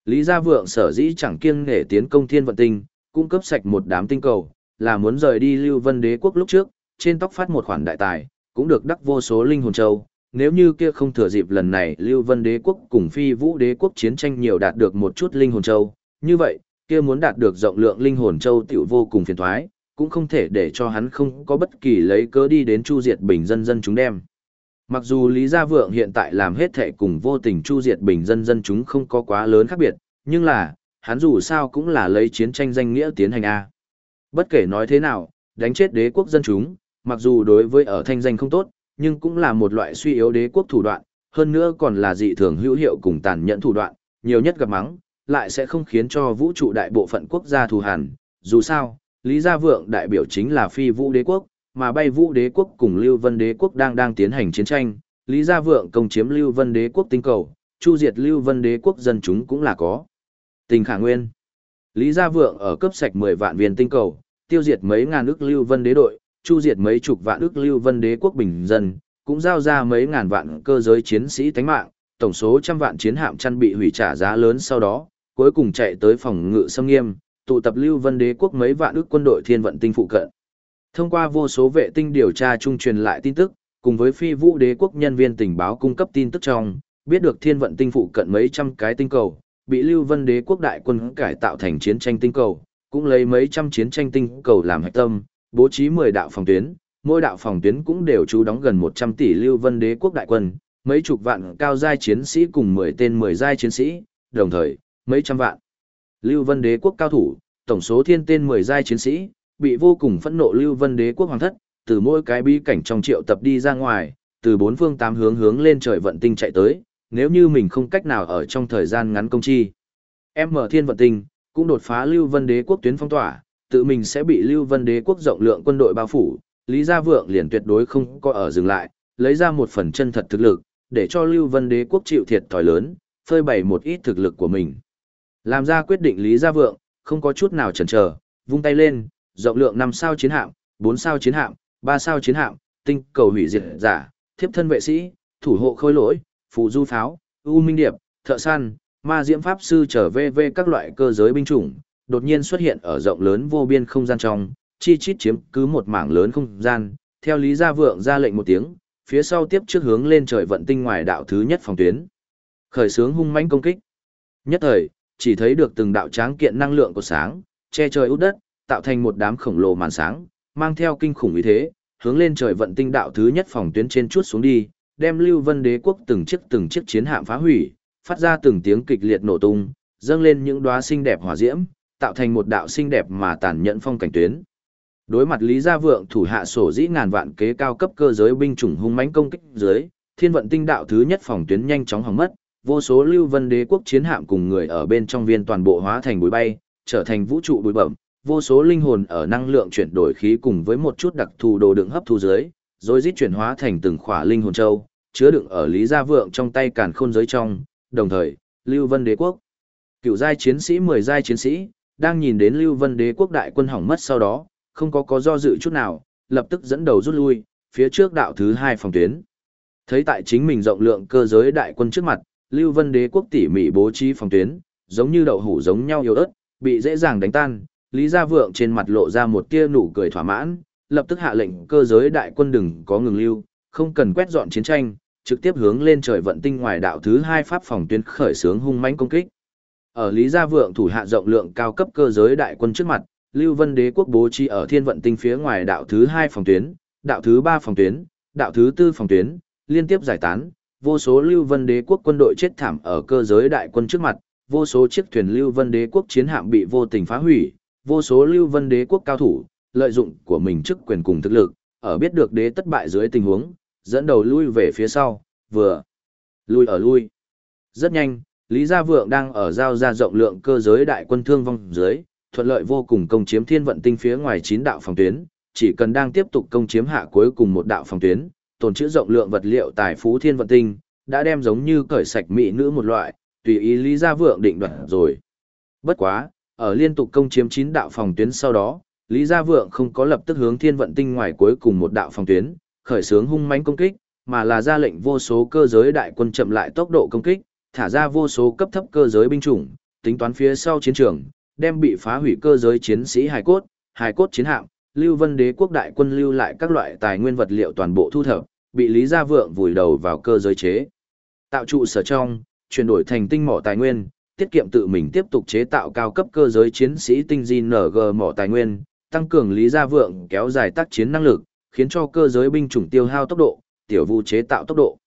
Lý Gia Vượng sở dĩ chẳng kiêng nể tiến công thiên vận tinh, cung cấp sạch một đám tinh cầu, là muốn rời đi Lưu Vân Đế quốc lúc trước, trên tóc phát một khoản đại tài, cũng được đắc vô số linh hồn châu. Nếu như kia không thừa dịp lần này Lưu Vân Đế quốc cùng Phi Vũ Đế quốc chiến tranh nhiều đạt được một chút linh hồn châu, như vậy, kia muốn đạt được rộng lượng linh hồn châu tiểu vô cùng phiền toái, cũng không thể để cho hắn không có bất kỳ lấy cớ đi đến chu diệt bình dân dân chúng đem. Mặc dù Lý Gia Vượng hiện tại làm hết thệ cùng vô tình chu diệt bình dân dân chúng không có quá lớn khác biệt, nhưng là, hắn dù sao cũng là lấy chiến tranh danh nghĩa tiến hành A. Bất kể nói thế nào, đánh chết đế quốc dân chúng, mặc dù đối với ở thanh danh không tốt, nhưng cũng là một loại suy yếu đế quốc thủ đoạn, hơn nữa còn là dị thường hữu hiệu cùng tàn nhẫn thủ đoạn, nhiều nhất gặp mắng, lại sẽ không khiến cho vũ trụ đại bộ phận quốc gia thù hằn. Dù sao, Lý Gia Vượng đại biểu chính là phi vũ đế quốc, mà bay vũ đế quốc cùng Lưu Vân đế quốc đang đang tiến hành chiến tranh. Lý Gia Vượng công chiếm Lưu Vân đế quốc tinh cầu, chu diệt Lưu Vân đế quốc dân chúng cũng là có. Tình khả nguyên. Lý Gia Vượng ở cấp sạch 10 vạn viên tinh cầu, tiêu diệt mấy ngàn ức Lưu Vân đế đội, chu diệt mấy chục vạn ức Lưu Vân đế quốc bình dân, cũng giao ra mấy ngàn vạn cơ giới chiến sĩ tánh mạng, tổng số trăm vạn chiến hạm chăn bị hủy trả giá lớn sau đó, cuối cùng chạy tới phòng ngự xâm nghiêm, tụ tập Lưu Vân đế quốc mấy vạn ước quân đội thiên vận tinh phụ cận. Thông qua vô số vệ tinh điều tra trung truyền lại tin tức, cùng với phi vũ đế quốc nhân viên tình báo cung cấp tin tức trong, biết được thiên vận tinh phụ cận mấy trăm cái tinh cầu, bị Lưu Vân đế quốc đại quân cải tạo thành chiến tranh tinh cầu, cũng lấy mấy trăm chiến tranh tinh cầu làm hạch tâm, bố trí 10 đạo phòng tuyến, mỗi đạo phòng tuyến cũng đều trú đóng gần 100 tỷ Lưu Vân đế quốc đại quân, mấy chục vạn cao giai chiến sĩ cùng 10 tên 10 giai chiến sĩ, đồng thời, mấy trăm vạn. Lưu Vân đế quốc cao thủ, tổng số thiên tên 10 giai chiến sĩ, bị vô cùng phẫn nộ Lưu Vân đế quốc hoàng thất, từ mỗi cái bi cảnh trong triệu tập đi ra ngoài, từ bốn phương tám hướng hướng lên trời vận tinh chạy tới, nếu như mình không cách nào ở trong thời gian ngắn công chi. Em mở thiên vận tinh, cũng đột phá Lưu Vân đế quốc tuyến phong tỏa, tự mình sẽ bị Lưu Vân đế quốc rộng lượng quân đội bao phủ, Lý Gia Vượng liền tuyệt đối không có ở dừng lại, lấy ra một phần chân thật thực lực, để cho Lưu Vân đế quốc chịu thiệt thòi lớn, phơi bày một ít thực lực của mình. Làm ra quyết định Lý Gia Vượng, không có chút nào chần chờ, vung tay lên, rộng lượng 5 sao chiến hạm, 4 sao chiến hạm, 3 sao chiến hạm, tinh cầu hủy diệt giả, thiếp thân vệ sĩ, thủ hộ khôi lỗi, phù du pháo, u minh điệp, thợ săn, ma diễm pháp sư trở về về các loại cơ giới binh chủng, đột nhiên xuất hiện ở rộng lớn vô biên không gian trong, chi chít chiếm cứ một mảng lớn không gian, theo Lý Gia Vượng ra lệnh một tiếng, phía sau tiếp trước hướng lên trời vận tinh ngoài đạo thứ nhất phòng tuyến. Khởi sướng hung mãnh công kích. Nhất thời, chỉ thấy được từng đạo tráng kiện năng lượng của sáng, che trời út đất, tạo thành một đám khổng lồ màn sáng, mang theo kinh khủng ý thế, hướng lên trời vận tinh đạo thứ nhất phòng tuyến trên chút xuống đi, đem Lưu Vân Đế quốc từng chiếc từng chiếc chiến hạm phá hủy, phát ra từng tiếng kịch liệt nổ tung, dâng lên những đóa xinh đẹp hỏa diễm, tạo thành một đạo xinh đẹp mà tàn nhẫn phong cảnh tuyến. Đối mặt Lý Gia Vượng thủ hạ sổ dĩ ngàn vạn kế cao cấp cơ giới binh chủng hung mãnh công kích dưới, Thiên vận tinh đạo thứ nhất phòng tuyến nhanh chóng hỏng mất, vô số Lưu Vân Đế quốc chiến hạm cùng người ở bên trong viên toàn bộ hóa thành bụi bay, trở thành vũ trụ bụi bẩm, vô số linh hồn ở năng lượng chuyển đổi khí cùng với một chút đặc thù đồ đựng hấp thu dưới, rồi rít chuyển hóa thành từng khỏa linh hồn châu, chứa đựng ở Lý Gia Vượng trong tay càn khôn giới trong, đồng thời, Lưu Vân Đế quốc, cựu giai chiến sĩ 10 giai chiến sĩ, đang nhìn đến Lưu Vân Đế quốc đại quân hỏng mất sau đó, không có có do dự chút nào, lập tức dẫn đầu rút lui, phía trước đạo thứ hai phòng tuyến. Thấy tại chính mình rộng lượng cơ giới đại quân trước mặt, Lưu Vân Đế quốc tỉ mỉ bố trí phòng tuyến, giống như đậu hủ giống nhau yếu ớt, bị dễ dàng đánh tan, Lý Gia Vượng trên mặt lộ ra một tia nụ cười thỏa mãn, lập tức hạ lệnh cơ giới đại quân đừng có ngừng lưu, không cần quét dọn chiến tranh, trực tiếp hướng lên trời vận tinh ngoài đạo thứ hai pháp phòng tuyến khởi xướng hung mãnh công kích. Ở Lý Gia Vượng thủ hạ rộng lượng cao cấp cơ giới đại quân trước mặt, Lưu Vân Đế quốc bố trí ở Thiên vận tinh phía ngoài đạo thứ hai phòng tuyến, đạo thứ ba phòng tuyến, đạo thứ tư phòng tuyến, liên tiếp giải tán, vô số Lưu Vân Đế quốc quân đội chết thảm ở cơ giới đại quân trước mặt, vô số chiếc thuyền Lưu Vân Đế quốc chiến hạm bị vô tình phá hủy, vô số Lưu Vân Đế quốc cao thủ, lợi dụng của mình chức quyền cùng thực lực, ở biết được đế tất bại dưới tình huống, dẫn đầu lui về phía sau, vừa lui ở lui. Rất nhanh, Lý Gia Vượng đang ở giao ra rộng lượng cơ giới đại quân thương vong dưới, thuận lợi vô cùng công chiếm thiên vận tinh phía ngoài chín đạo phòng tuyến, chỉ cần đang tiếp tục công chiếm hạ cuối cùng một đạo phòng tuyến, tồn trữ rộng lượng vật liệu tài phú thiên vận tinh, đã đem giống như cởi sạch mỹ nữ một loại, tùy ý Lý Gia Vượng định đoạt rồi. Bất quá, ở liên tục công chiếm 9 đạo phòng tuyến sau đó, Lý Gia Vượng không có lập tức hướng thiên vận tinh ngoài cuối cùng một đạo phòng tuyến, khởi xướng hung mãnh công kích, mà là ra lệnh vô số cơ giới đại quân chậm lại tốc độ công kích, thả ra vô số cấp thấp cơ giới binh chủng, tính toán phía sau chiến trường, đem bị phá hủy cơ giới chiến sĩ hải cốt, hài cốt chiến hạm, Lưu Vân Đế quốc đại quân lưu lại các loại tài nguyên vật liệu toàn bộ thu thập, bị Lý Gia Vượng vùi đầu vào cơ giới chế. Tạo trụ sở trong, chuyển đổi thành tinh mỏ tài nguyên, tiết kiệm tự mình tiếp tục chế tạo cao cấp cơ giới chiến sĩ tinh di mỏ tài nguyên, tăng cường Lý Gia Vượng kéo dài tác chiến năng lực, khiến cho cơ giới binh chủng tiêu hao tốc độ, tiểu vũ chế tạo tốc độ.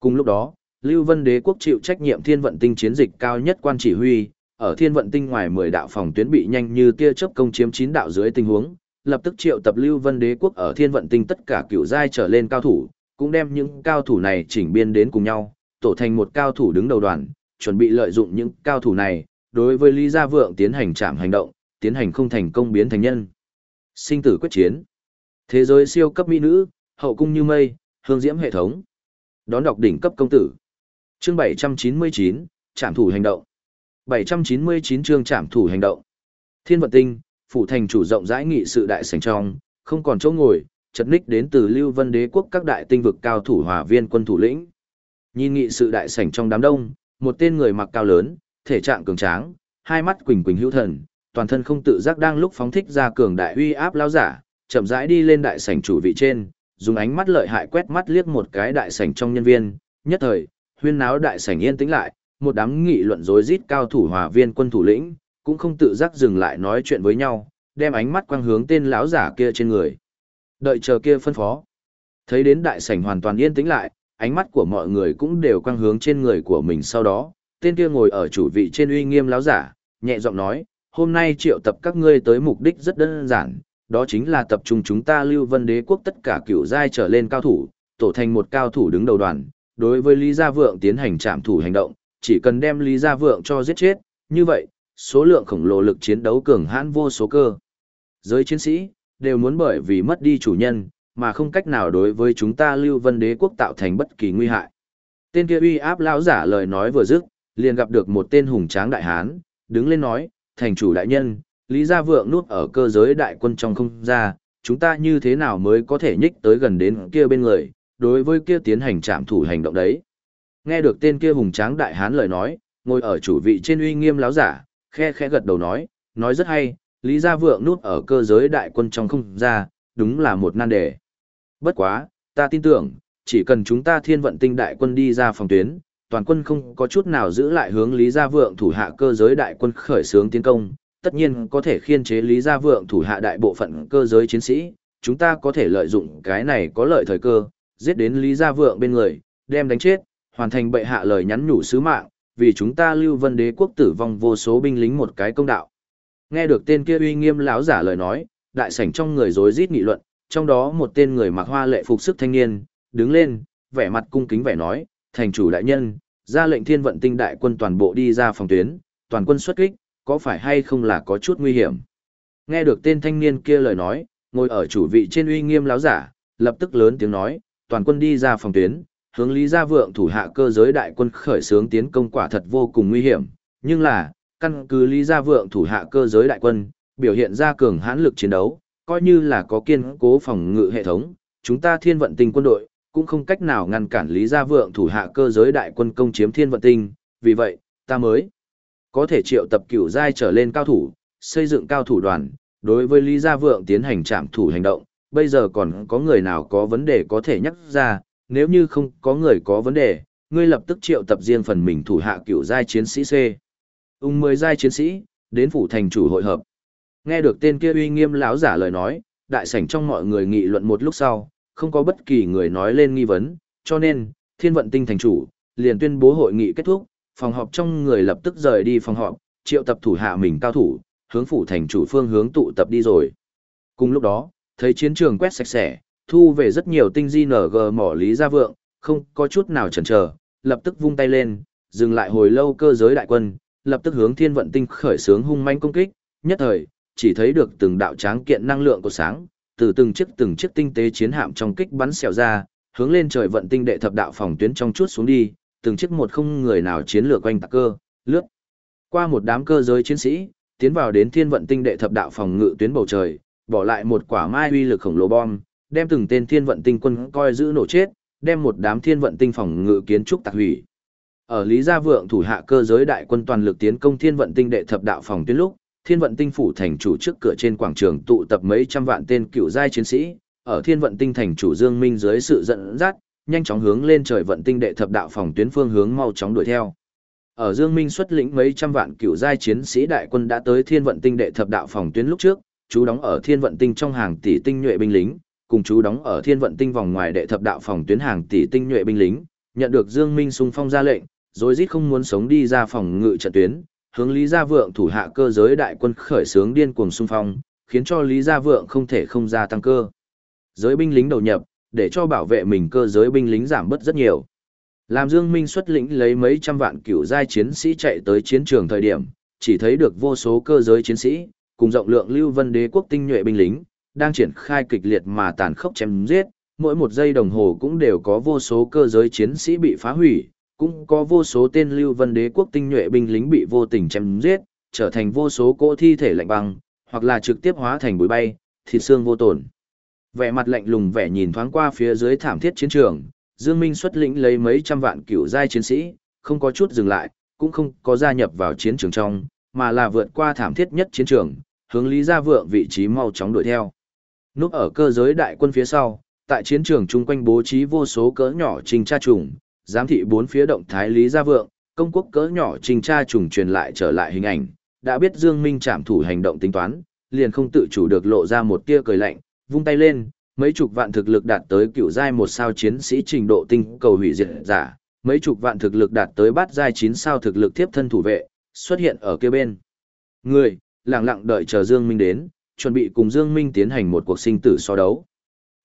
Cùng lúc đó, Lưu Vân Đế quốc chịu trách nhiệm thiên vận tinh chiến dịch cao nhất quan chỉ huy, ở thiên vận tinh ngoài 10 đạo phòng tuyến bị nhanh như tia chớp công chiếm 9 đạo dưới tình huống, lập tức triệu tập Lưu Vân Đế quốc ở thiên vận tinh tất cả cựu giai trở lên cao thủ, cũng đem những cao thủ này chỉnh biên đến cùng nhau, tổ thành một cao thủ đứng đầu đoàn, chuẩn bị lợi dụng những cao thủ này, đối với Lý Gia Vượng tiến hành trạm hành động, tiến hành không thành công biến thành nhân. Sinh tử quyết chiến. Thế giới siêu cấp mỹ nữ, hậu cung như mây, hương diễm hệ thống. Đón đọc đỉnh cấp công tử. Chương 799, trạm thủ hành động. 799 chương trạm thủ hành động. Thiên vận tinh, phủ thành chủ rộng rãi nghị sự đại sảnh trong, không còn chỗ ngồi, chật ních đến từ Lưu Vân Đế quốc các đại tinh vực cao thủ hòa viên quân thủ lĩnh. Nhìn nghị sự đại sảnh trong đám đông, một tên người mặc cao lớn, thể trạng cường tráng, hai mắt quỳnh quỳnh hữu thần, toàn thân không tự giác đang lúc phóng thích ra cường đại uy áp lao giả, chậm rãi đi lên đại sảnh chủ vị trên, dùng ánh mắt lợi hại quét mắt liếc một cái đại sảnh trong nhân viên, nhất thời, huyên náo đại sảnh yên tĩnh lại, một đám nghị luận rối rít cao thủ hòa viên quân thủ lĩnh, cũng không tự giác dừng lại nói chuyện với nhau, đem ánh mắt quang hướng tên lão giả kia trên người. Đợi chờ kia phân phó. Thấy đến đại sảnh hoàn toàn yên tĩnh lại, ánh mắt của mọi người cũng đều quang hướng trên người của mình sau đó, tên kia ngồi ở chủ vị trên uy nghiêm lão giả, nhẹ giọng nói, hôm nay triệu tập các ngươi tới mục đích rất đơn giản, đó chính là tập trung chúng ta lưu vân đế quốc tất cả cựu giai trở lên cao thủ, tổ thành một cao thủ đứng đầu đoàn, đối với Lý Gia Vượng tiến hành trạm thủ hành động, chỉ cần đem Lý Gia Vượng cho giết chết, như vậy, số lượng khổng lồ lực chiến đấu cường hãn vô số cơ. Giới chiến sĩ, đều muốn bởi vì mất đi chủ nhân, mà không cách nào đối với chúng ta lưu vân đế quốc tạo thành bất kỳ nguy hại. Tên kia uy áp lão giả lời nói vừa dứt, liền gặp được một tên hùng tráng đại hán, đứng lên nói, thành chủ đại nhân, Lý Gia Vượng nuốt ở cơ giới đại quân trong không ra, chúng ta như thế nào mới có thể nhích tới gần đến kia bên người, đối với kia tiến hành trạm thủ hành động đấy. Nghe được tên kia hùng tráng đại hán lời nói, ngồi ở chủ vị trên uy nghiêm láo giả, khe khẽ gật đầu nói, nói rất hay, Lý Gia Vượng nút ở cơ giới đại quân trong không ra, đúng là một nan đề. Bất quá, ta tin tưởng, chỉ cần chúng ta thiên vận tinh đại quân đi ra phòng tuyến, toàn quân không có chút nào giữ lại hướng Lý Gia Vượng thủ hạ cơ giới đại quân khởi xướng tiến công, tất nhiên có thể khiên chế Lý Gia Vượng thủ hạ đại bộ phận cơ giới chiến sĩ, chúng ta có thể lợi dụng cái này có lợi thời cơ, giết đến Lý Gia Vượng bên người, đem đánh chết, hoàn thành bệ hạ lời nhắn nhủ sứ mạng, vì chúng ta Lưu Vân Đế quốc tử vong vô số binh lính một cái công đạo. Nghe được tên kia uy nghiêm lão giả lời nói, đại sảnh trong người rối rít nghị luận, trong đó một tên người mặc hoa lệ phục sức thanh niên, đứng lên, vẻ mặt cung kính vẻ nói, thành chủ đại nhân, ra lệnh thiên vận tinh đại quân toàn bộ đi ra phòng tuyến, toàn quân xuất kích, có phải hay không là có chút nguy hiểm. Nghe được tên thanh niên kia lời nói, ngồi ở chủ vị trên uy nghiêm lão giả, lập tức lớn tiếng nói, toàn quân đi ra phòng tuyến, hướng Lý Gia Vượng thủ hạ cơ giới đại quân khởi xướng tiến công quả thật vô cùng nguy hiểm, nhưng là, căn cứ Lý Gia Vượng thủ hạ cơ giới đại quân, biểu hiện ra cường hãn lực chiến đấu, coi như là có kiên cố phòng ngự hệ thống, chúng ta thiên vận tinh quân đội, cũng không cách nào ngăn cản Lý Gia Vượng thủ hạ cơ giới đại quân công chiếm thiên vận tinh, vì vậy, ta mới có thể triệu tập cửu giai trở lên cao thủ, xây dựng cao thủ đoàn, đối với Lý Gia Vượng tiến hành trạm thủ hành động, bây giờ còn có người nào có vấn đề có thể nhắc ra, nếu như không có người có vấn đề, ngươi lập tức triệu tập riêng phần mình thủ hạ cựu giai chiến sĩ C. Ung mười giai chiến sĩ, đến phủ thành chủ hội hợp. Nghe được tên kia uy nghiêm lão giả lời nói, đại sảnh trong mọi người nghị luận một lúc sau, không có bất kỳ người nói lên nghi vấn, cho nên, thiên vận tinh thành chủ, liền tuyên bố hội nghị kết thúc, phòng họp trong người lập tức rời đi phòng họp, triệu tập thủ hạ mình cao thủ, hướng phủ thành chủ phương hướng tụ tập đi rồi. Cùng lúc đó, thấy chiến trường quét sạch sẽ, thu về rất nhiều tinh di nở gờ mỏ lý gia vượng, không có chút nào chần chờ, lập tức vung tay lên, dừng lại hồi lâu cơ giới đại quân, lập tức hướng thiên vận tinh khởi sướng hung manh công kích, nhất thời, chỉ thấy được từng đạo tráng kiện năng lượng của sáng, từ từng chiếc từng chiếc tinh tế chiến hạm trong kích bắn xẻo ra, hướng lên trời vận tinh đệ thập đạo phòng tuyến trong chút xuống đi, từng chiếc một không người nào chiến lược quanh tạc cơ, lướt. Qua một đám cơ giới chiến sĩ, tiến vào đến thiên vận tinh đệ thập đạo phòng ngự tuyến bầu trời, bỏ lại một quả mai uy lực khổng lồ bom, đem từng tên thiên vận tinh quân coi giữ nổ chết, đem một đám thiên vận tinh phòng ngự kiến trúc tạc hủy. Ở Lý Gia Vượng thủ hạ cơ giới đại quân toàn lực tiến công thiên vận tinh đệ thập đạo phòng tuyến lúc, thiên vận tinh phủ thành chủ trước cửa trên quảng trường tụ tập mấy trăm vạn tên cựu giai chiến sĩ, ở thiên vận tinh thành chủ Dương Minh dưới sự dẫn dắt, nhanh chóng hướng lên trời vận tinh đệ thập đạo phòng tuyến phương hướng mau chóng đuổi theo. Ở Dương Minh xuất lĩnh mấy trăm vạn cựu giai chiến sĩ đại quân đã tới thiên vận tinh đệ thập đạo phòng tuyến lúc trước, chú đóng ở thiên vận tinh trong hàng tỷ tinh nhuệ binh lính, cùng chú đóng ở thiên vận tinh vòng ngoài đệ thập đạo phòng tuyến hàng tỷ tinh nhuệ binh lính, nhận được Dương Minh sung phong ra lệnh, rồi rít không muốn sống đi ra phòng ngự trận tuyến, hướng Lý Gia Vượng thủ hạ cơ giới đại quân khởi xướng điên cuồng xung phong, khiến cho Lý Gia Vượng không thể không ra tăng cơ. Giới binh lính đầu nhập, để cho bảo vệ mình cơ giới binh lính giảm bớt rất nhiều. Làm Dương Minh xuất lĩnh lấy mấy trăm vạn cựu giai chiến sĩ chạy tới chiến trường thời điểm, chỉ thấy được vô số cơ giới chiến sĩ, cùng rộng lượng lưu vân đế quốc tinh nhuệ binh lính, đang triển khai kịch liệt mà tàn khốc chém giết, mỗi một giây đồng hồ cũng đều có vô số cơ giới chiến sĩ bị phá hủy, cũng có vô số tên lưu vân đế quốc tinh nhuệ binh lính bị vô tình chém giết, trở thành vô số cỗ thi thể lạnh băng, hoặc là trực tiếp hóa thành bụi bay, thịt xương vô tổn. Vẻ mặt lạnh lùng vẻ nhìn thoáng qua phía dưới thảm thiết chiến trường, Dương Minh xuất lĩnh lấy mấy trăm vạn cựu giai chiến sĩ, không có chút dừng lại, cũng không có gia nhập vào chiến trường trong, mà là vượt qua thảm thiết nhất chiến trường, hướng Lý Gia Vượng vị trí mau chóng đuổi theo. Núp ở cơ giới đại quân phía sau, tại chiến trường chung quanh bố trí vô số cỡ nhỏ trình tra trùng, giám thị bốn phía động thái Lý Gia Vượng, công quốc cỡ nhỏ trình tra trùng truyền lại trở lại hình ảnh, đã biết Dương Minh chạm thủ hành động tính toán, liền không tự chủ được lộ ra một tia cười lạnh, vung tay lên, mấy chục vạn thực lực đạt tới cựu giai một sao chiến sĩ trình độ tinh cầu hủy diệt giả, mấy chục vạn thực lực đạt tới bát giai chín sao thực lực tiếp thân thủ vệ, xuất hiện ở kia bên. Người, lặng lặng đợi chờ Dương Minh đến, chuẩn bị cùng Dương Minh tiến hành một cuộc sinh tử so đấu.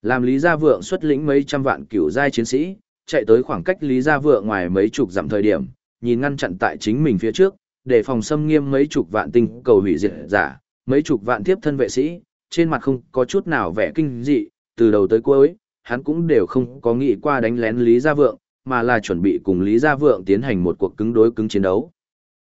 Làm Lý Gia Vượng xuất lĩnh mấy trăm vạn cựu giai chiến sĩ, chạy tới khoảng cách Lý Gia Vượng ngoài mấy chục dặm thời điểm, nhìn ngăn chặn tại chính mình phía trước, để phòng xâm nghiêm mấy chục vạn tinh cầu hủy diệt giả, mấy chục vạn tiếp thân vệ sĩ, trên mặt không có chút nào vẻ kinh dị, từ đầu tới cuối, hắn cũng đều không có nghĩ qua đánh lén Lý Gia Vượng, mà là chuẩn bị cùng Lý Gia Vượng tiến hành một cuộc cứng đối cứng chiến đấu.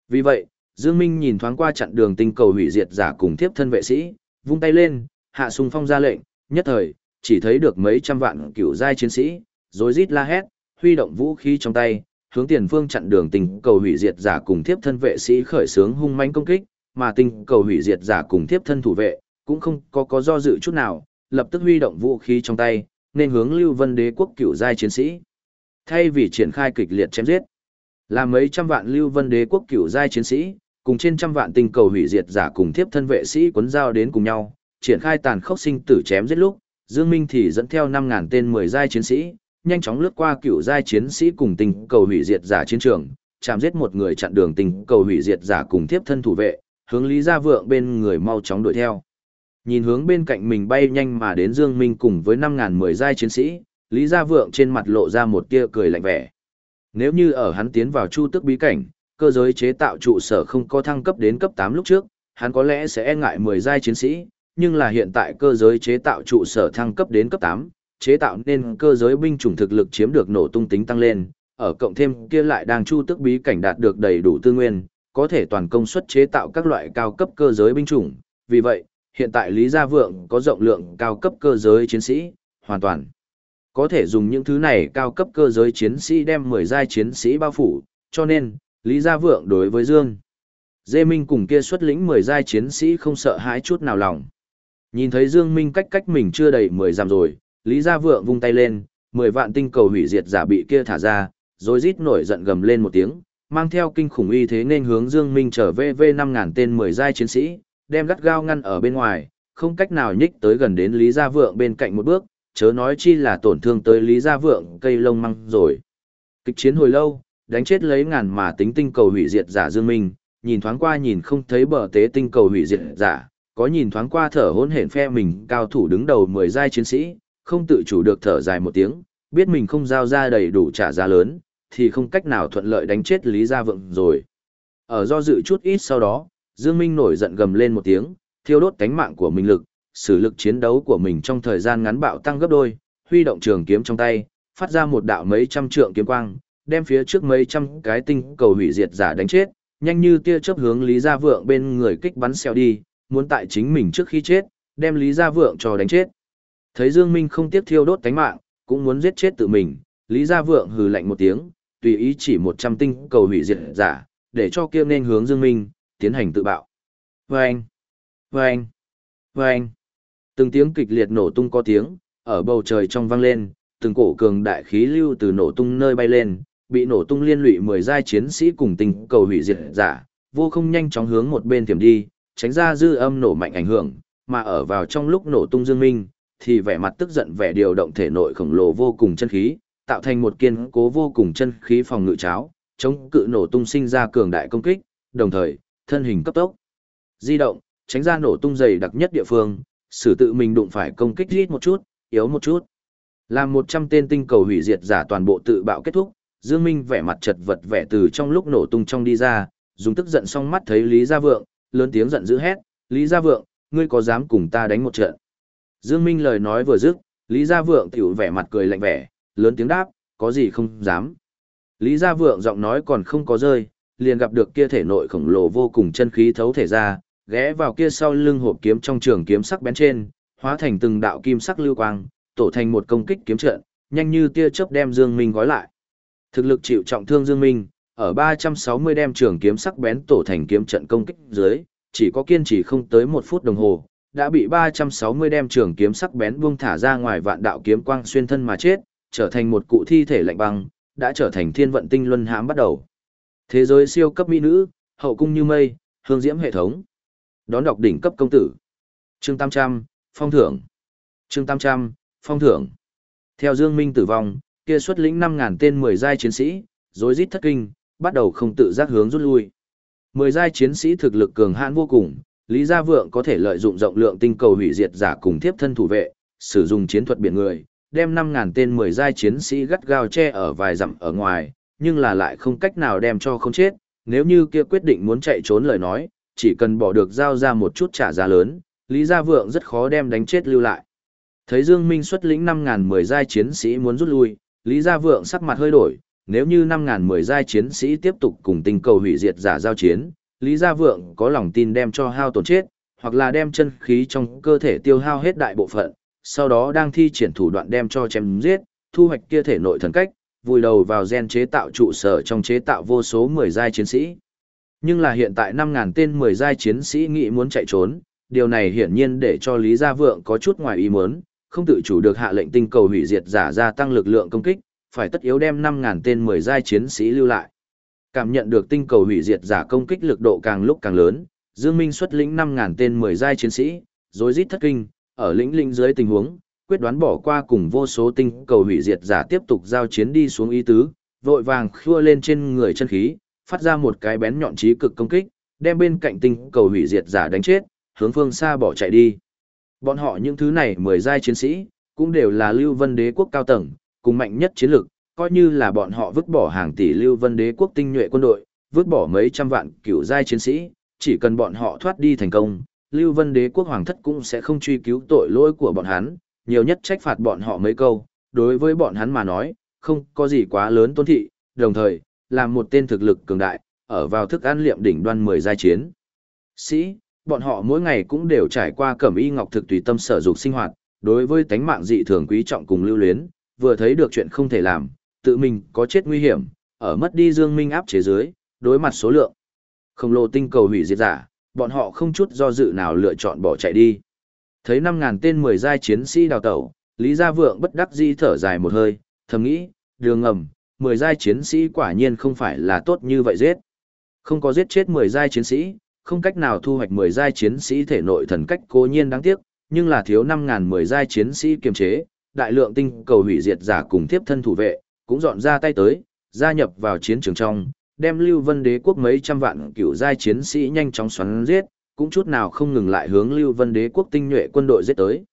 Vì vậy, Dương Minh nhìn thoáng qua chặn đường tinh cầu hủy diệt giả cùng tiếp thân vệ sĩ, vung tay lên, hạ sung phong ra lệnh, nhất thời, chỉ thấy được mấy trăm vạn cựu giai chiến sĩ, rối rít la hét, huy động vũ khí trong tay, hướng tiền phương chặn đường tinh cầu hủy diệt giả cùng thiếp thân vệ sĩ khởi xướng hung manh công kích, mà tinh cầu hủy diệt giả cùng thiếp thân thủ vệ, cũng không có có do dự chút nào, lập tức huy động vũ khí trong tay, nên hướng Lưu Vân Đế quốc cựu giai chiến sĩ. Thay vì triển khai kịch liệt chém giết, là mấy trăm vạn Lưu Vân Đế quốc cựu giai chiến sĩ, cùng trên trăm vạn tinh cầu hủy diệt giả cùng thiếp thân vệ sĩ quấn giao đến cùng nhau, triển khai tàn khốc sinh tử chém giết lúc, Dương Minh thì dẫn theo 5000 tên 10 giai chiến sĩ, nhanh chóng lướt qua cựu giai chiến sĩ cùng tinh cầu hủy diệt giả chiến trường, chạm giết một người chặn đường tinh cầu hủy diệt giả cùng thiếp thân thủ vệ, hướng Lý Gia Vượng bên người mau chóng đuổi theo. Nhìn hướng bên cạnh mình bay nhanh mà đến Dương Minh cùng với 5000 10 giai chiến sĩ, Lý Gia Vượng trên mặt lộ ra một tia cười lạnh vẻ. Nếu như ở hắn tiến vào chu tức bí cảnh, cơ giới chế tạo trụ sở không có thăng cấp đến cấp 8 lúc trước, hắn có lẽ sẽ e ngại 10 giai chiến sĩ, nhưng là hiện tại cơ giới chế tạo trụ sở thăng cấp đến cấp 8, chế tạo nên cơ giới binh chủng thực lực chiếm được nổ tung tính tăng lên, ở cộng thêm kia lại đang chu tức bí cảnh đạt được đầy đủ tư nguyên, có thể toàn công suất chế tạo các loại cao cấp cơ giới binh chủng, vì vậy, hiện tại Lý Gia Vượng có rộng lượng cao cấp cơ giới chiến sĩ, hoàn toàn có thể dùng những thứ này cao cấp cơ giới chiến sĩ đem 10 giai chiến sĩ bao phủ, cho nên, Lý Gia Vượng đối với Dương. Dê Minh cùng kia xuất lĩnh 10 giai chiến sĩ không sợ hãi chút nào lòng. Nhìn thấy Dương Minh cách cách mình chưa đầy 10 giảm rồi, Lý Gia Vượng vung tay lên, 10 vạn tinh cầu hủy diệt giả bị kia thả ra, rồi rít nổi giận gầm lên một tiếng, mang theo kinh khủng uy thế nên hướng Dương Minh trở về v 5000 tên 10 giai chiến sĩ, đem gắt gao ngăn ở bên ngoài, không cách nào nhích tới gần đến Lý Gia Vượng bên cạnh một bước, chớ nói chi là tổn thương tới Lý Gia Vượng cây lông măng rồi. Kịch chiến hồi lâu, đánh chết lấy ngàn mà tính tinh cầu hủy diệt giả Dương Minh, nhìn thoáng qua nhìn không thấy bờ tế tinh cầu hủy diệt giả, có nhìn thoáng qua thở hỗn hển phe mình cao thủ đứng đầu 10 giai chiến sĩ, không tự chủ được thở dài một tiếng, biết mình không giao ra đầy đủ trả giá lớn, thì không cách nào thuận lợi đánh chết Lý Gia Vượng rồi. Ở do dự chút ít sau đó, Dương Minh nổi giận gầm lên một tiếng, thiêu đốt cánh mạng của mình lực, sử lực chiến đấu của mình trong thời gian ngắn bạo tăng gấp đôi, huy động trường kiếm trong tay, phát ra một đạo mấy trăm trượng kiếm quang, đem phía trước mấy trăm cái tinh cầu hủy diệt giả đánh chết, nhanh như tia chớp hướng Lý Gia Vượng bên người kích bắn xèo đi, muốn tại chính mình trước khi chết, đem Lý Gia Vượng cho đánh chết. Thấy Dương Minh không tiếc thiêu đốt cánh mạng, cũng muốn giết chết tự mình, Lý Gia Vượng hừ lạnh một tiếng, tùy ý chỉ 100 tinh cầu hủy diệt giả, để cho kia nên hướng Dương Minh, tiến hành tự bạo. Vâng! Vâng! Vâng! Từng tiếng kịch liệt nổ tung có tiếng, ở bầu trời trong vang lên, từng cổ cường đại khí lưu từ nổ tung nơi bay lên, bị nổ tung liên lụy mười giai chiến sĩ cùng tình cầu hủy diệt giả, vô không nhanh chóng hướng một bên tiềm đi, tránh ra dư âm nổ mạnh ảnh hưởng, mà ở vào trong lúc nổ tung dương minh, thì vẻ mặt tức giận vẻ điều động thể nội khổng lồ vô cùng chân khí, tạo thành một kiên cố vô cùng chân khí phòng ngự cháo, chống cự nổ tung sinh ra cường đại công kích, đồng thời, thân hình cấp tốc di động, tránh ra nổ tung dày đặc nhất địa phương, xử tự mình đụng phải công kích ít một chút, yếu một chút. Làm 100 tên tinh cầu hủy diệt giả toàn bộ tự bạo kết thúc, Dương Minh vẻ mặt chật vật vẻ từ trong lúc nổ tung trong đi ra, dùng tức giận song mắt thấy Lý Gia Vượng, lớn tiếng giận dữ hét, Lý Gia Vượng, ngươi có dám cùng ta đánh một trận? Dương Minh lời nói vừa dứt, Lý Gia Vượng tiểu vẻ mặt cười lạnh vẻ, lớn tiếng đáp, có gì không dám. Lý Gia Vượng giọng nói còn không có rơi, liền gặp được kia thể nội khổng lồ vô cùng chân khí thấu thể ra, ghé vào kia sau lưng hộp kiếm trong trường kiếm sắc bén trên, hóa thành từng đạo kim sắc lưu quang, tổ thành một công kích kiếm trận, nhanh như tia chớp đem Dương Minh gói lại. Thực lực chịu trọng thương Dương Minh, ở 360 đem trường kiếm sắc bén tổ thành kiếm trận công kích dưới, chỉ có kiên trì không tới một phút đồng hồ, đã bị 360 đem trường kiếm sắc bén buông thả ra ngoài vạn đạo kiếm quang xuyên thân mà chết, trở thành một cụ thi thể lạnh băng, đã trở thành thiên vận tinh luân hãm bắt đầu. Thế giới siêu cấp mỹ nữ, hậu cung như mây, hương diễm hệ thống. Đón đọc đỉnh cấp công tử. Chương 800, phong thưởng. Chương 800, phong thưởng. Theo Dương Minh tử vong, kia xuất lĩnh 5000 tên 10 giai chiến sĩ, rối rít thất kinh, bắt đầu không tự giác hướng rút lui. 10 giai chiến sĩ thực lực cường hãn vô cùng, Lý Gia Vượng có thể lợi dụng rộng lượng tinh cầu hủy diệt giả cùng tiếp thân thủ vệ, sử dụng chiến thuật biển người, đem 5000 tên 10 giai chiến sĩ gắt gao che ở vài dặm ở ngoài, nhưng là lại không cách nào đem cho không chết, nếu như kia quyết định muốn chạy trốn lời nói, chỉ cần bỏ được giao ra một chút trả giá lớn, Lý Gia Vượng rất khó đem đánh chết lưu lại. Thấy Dương Minh xuất lĩnh 5000 10 giai chiến sĩ muốn rút lui, Lý Gia Vượng sắc mặt hơi đổi, nếu như 5.010 giai chiến sĩ tiếp tục cùng tinh cầu hủy diệt giả giao chiến, Lý Gia Vượng có lòng tin đem cho hao tổn chết, hoặc là đem chân khí trong cơ thể tiêu hao hết đại bộ phận, sau đó đang thi triển thủ đoạn đem cho chém giết, thu hoạch kia thể nội thần cách, vùi đầu vào gen chế tạo trụ sở trong chế tạo vô số 10 giai chiến sĩ. Nhưng là hiện tại 5.000 tên 10 giai chiến sĩ nghĩ muốn chạy trốn, điều này hiển nhiên để cho Lý Gia Vượng có chút ngoài ý muốn, không tự chủ được hạ lệnh tinh cầu hủy diệt giả ra tăng lực lượng công kích, phải tất yếu đem 5000 tên 10 giai chiến sĩ lưu lại. Cảm nhận được tinh cầu hủy diệt giả công kích lực độ càng lúc càng lớn, Dương Minh xuất lĩnh 5000 tên 10 giai chiến sĩ, rối rít thất kinh, ở lĩnh linh dưới tình huống, quyết đoán bỏ qua cùng vô số tinh cầu hủy diệt giả tiếp tục giao chiến đi xuống ý tứ, vội vàng khua lên trên người chân khí, phát ra một cái bén nhọn chí cực công kích, đem bên cạnh tinh cầu hủy diệt giả đánh chết, hướng phương xa bỏ chạy đi. Bọn họ những thứ này mười giai chiến sĩ, cũng đều là Lưu Vân Đế quốc cao tầng, cùng mạnh nhất chiến lực, coi như là bọn họ vứt bỏ hàng tỷ Lưu Vân Đế quốc tinh nhuệ quân đội, vứt bỏ mấy trăm vạn cửu giai chiến sĩ, chỉ cần bọn họ thoát đi thành công, Lưu Vân Đế quốc hoàng thất cũng sẽ không truy cứu tội lỗi của bọn hắn, nhiều nhất trách phạt bọn họ mấy câu, đối với bọn hắn mà nói, không có gì quá lớn tôn thị, đồng thời, là một tên thực lực cường đại, ở vào thức ăn liệm đỉnh đoan 10 giai chiến. Sĩ, bọn họ mỗi ngày cũng đều trải qua cẩm y ngọc thực tùy tâm sở dục sinh hoạt, đối với tánh mạng dị thường quý trọng cùng lưu luyến, vừa thấy được chuyện không thể làm, tự mình có chết nguy hiểm, ở mất đi dương minh áp chế dưới, đối mặt số lượng. Khổng lồ tinh cầu hủy diệt giả, bọn họ không chút do dự nào lựa chọn bỏ chạy đi. Thấy 5.000 tên 10 giai chiến sĩ đào tẩu, Lý Gia Vượng bất đắc dĩ thở dài một hơi, thầm nghĩ, đường ngầm, 10 giai chiến sĩ quả nhiên không phải là tốt như vậy giết. Không có giết chết 10 giai chiến sĩ, không cách nào thu hoạch 10 giai chiến sĩ thể nội thần cách cố nhiên đáng tiếc, nhưng là thiếu 5.000 10 giai chiến sĩ kiềm chế, đại lượng tinh cầu hủy diệt giả cùng tiếp thân thủ vệ, cũng dọn ra tay tới, gia nhập vào chiến trường trong, đem Lưu Vân Đế quốc mấy trăm vạn cựu giai chiến sĩ nhanh chóng xoắn giết, cũng chút nào không ngừng lại hướng Lưu Vân Đế quốc tinh nhuệ quân đội giết tới.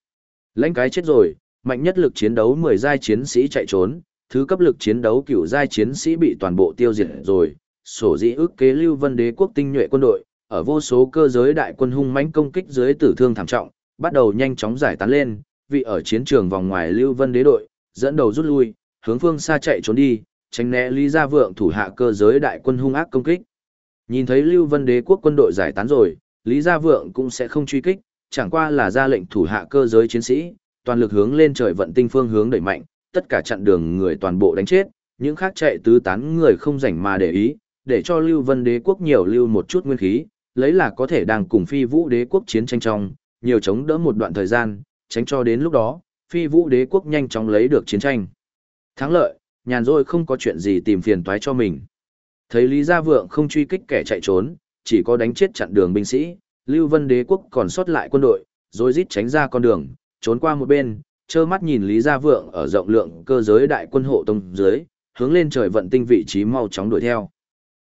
Lãnh cái chết rồi, mạnh nhất lực chiến đấu 10 giai chiến sĩ chạy trốn, thứ cấp lực chiến đấu cựu giai chiến sĩ bị toàn bộ tiêu diệt rồi, sổ dĩ ước kế Lưu Vân Đế quốc tinh nhuệ quân đội, ở vô số cơ giới đại quân hung mãnh công kích dưới tử thương thảm trọng, bắt đầu nhanh chóng giải tán lên, vị ở chiến trường vòng ngoài Lưu Vân Đế đội, dẫn đầu rút lui, hướng phương xa chạy trốn đi, tránh né Lý Gia Vượng thủ hạ cơ giới đại quân hung ác công kích. Nhìn thấy Lưu Vân Đế quốc quân đội giải tán rồi, Lý Gia Vượng cũng sẽ không truy kích, chẳng qua là ra lệnh thủ hạ cơ giới chiến sĩ, toàn lực hướng lên trời vận tinh phương hướng đẩy mạnh, tất cả chặn đường người toàn bộ đánh chết, những khác chạy tứ tán người không rảnh mà để ý, để cho Lưu Vân Đế quốc nhiều lưu một chút nguyên khí, lấy là có thể đang cùng phi vũ đế quốc chiến tranh trong, nhiều chống đỡ một đoạn thời gian, tránh cho đến lúc đó, phi vũ đế quốc nhanh chóng lấy được chiến tranh. Thắng lợi, nhàn rồi không có chuyện gì tìm phiền toái cho mình. Thấy Lý Gia Vượng không truy kích kẻ chạy trốn, chỉ có đánh chết chặn đường binh sĩ, Lưu Vân đế quốc còn sót lại quân đội, rồi rít tránh ra con đường, trốn qua một bên, trơ mắt nhìn Lý Gia Vượng ở rộng lượng cơ giới đại quân hộ tông dưới, hướng lên trời vận tinh vị trí mau chóng đuổi theo.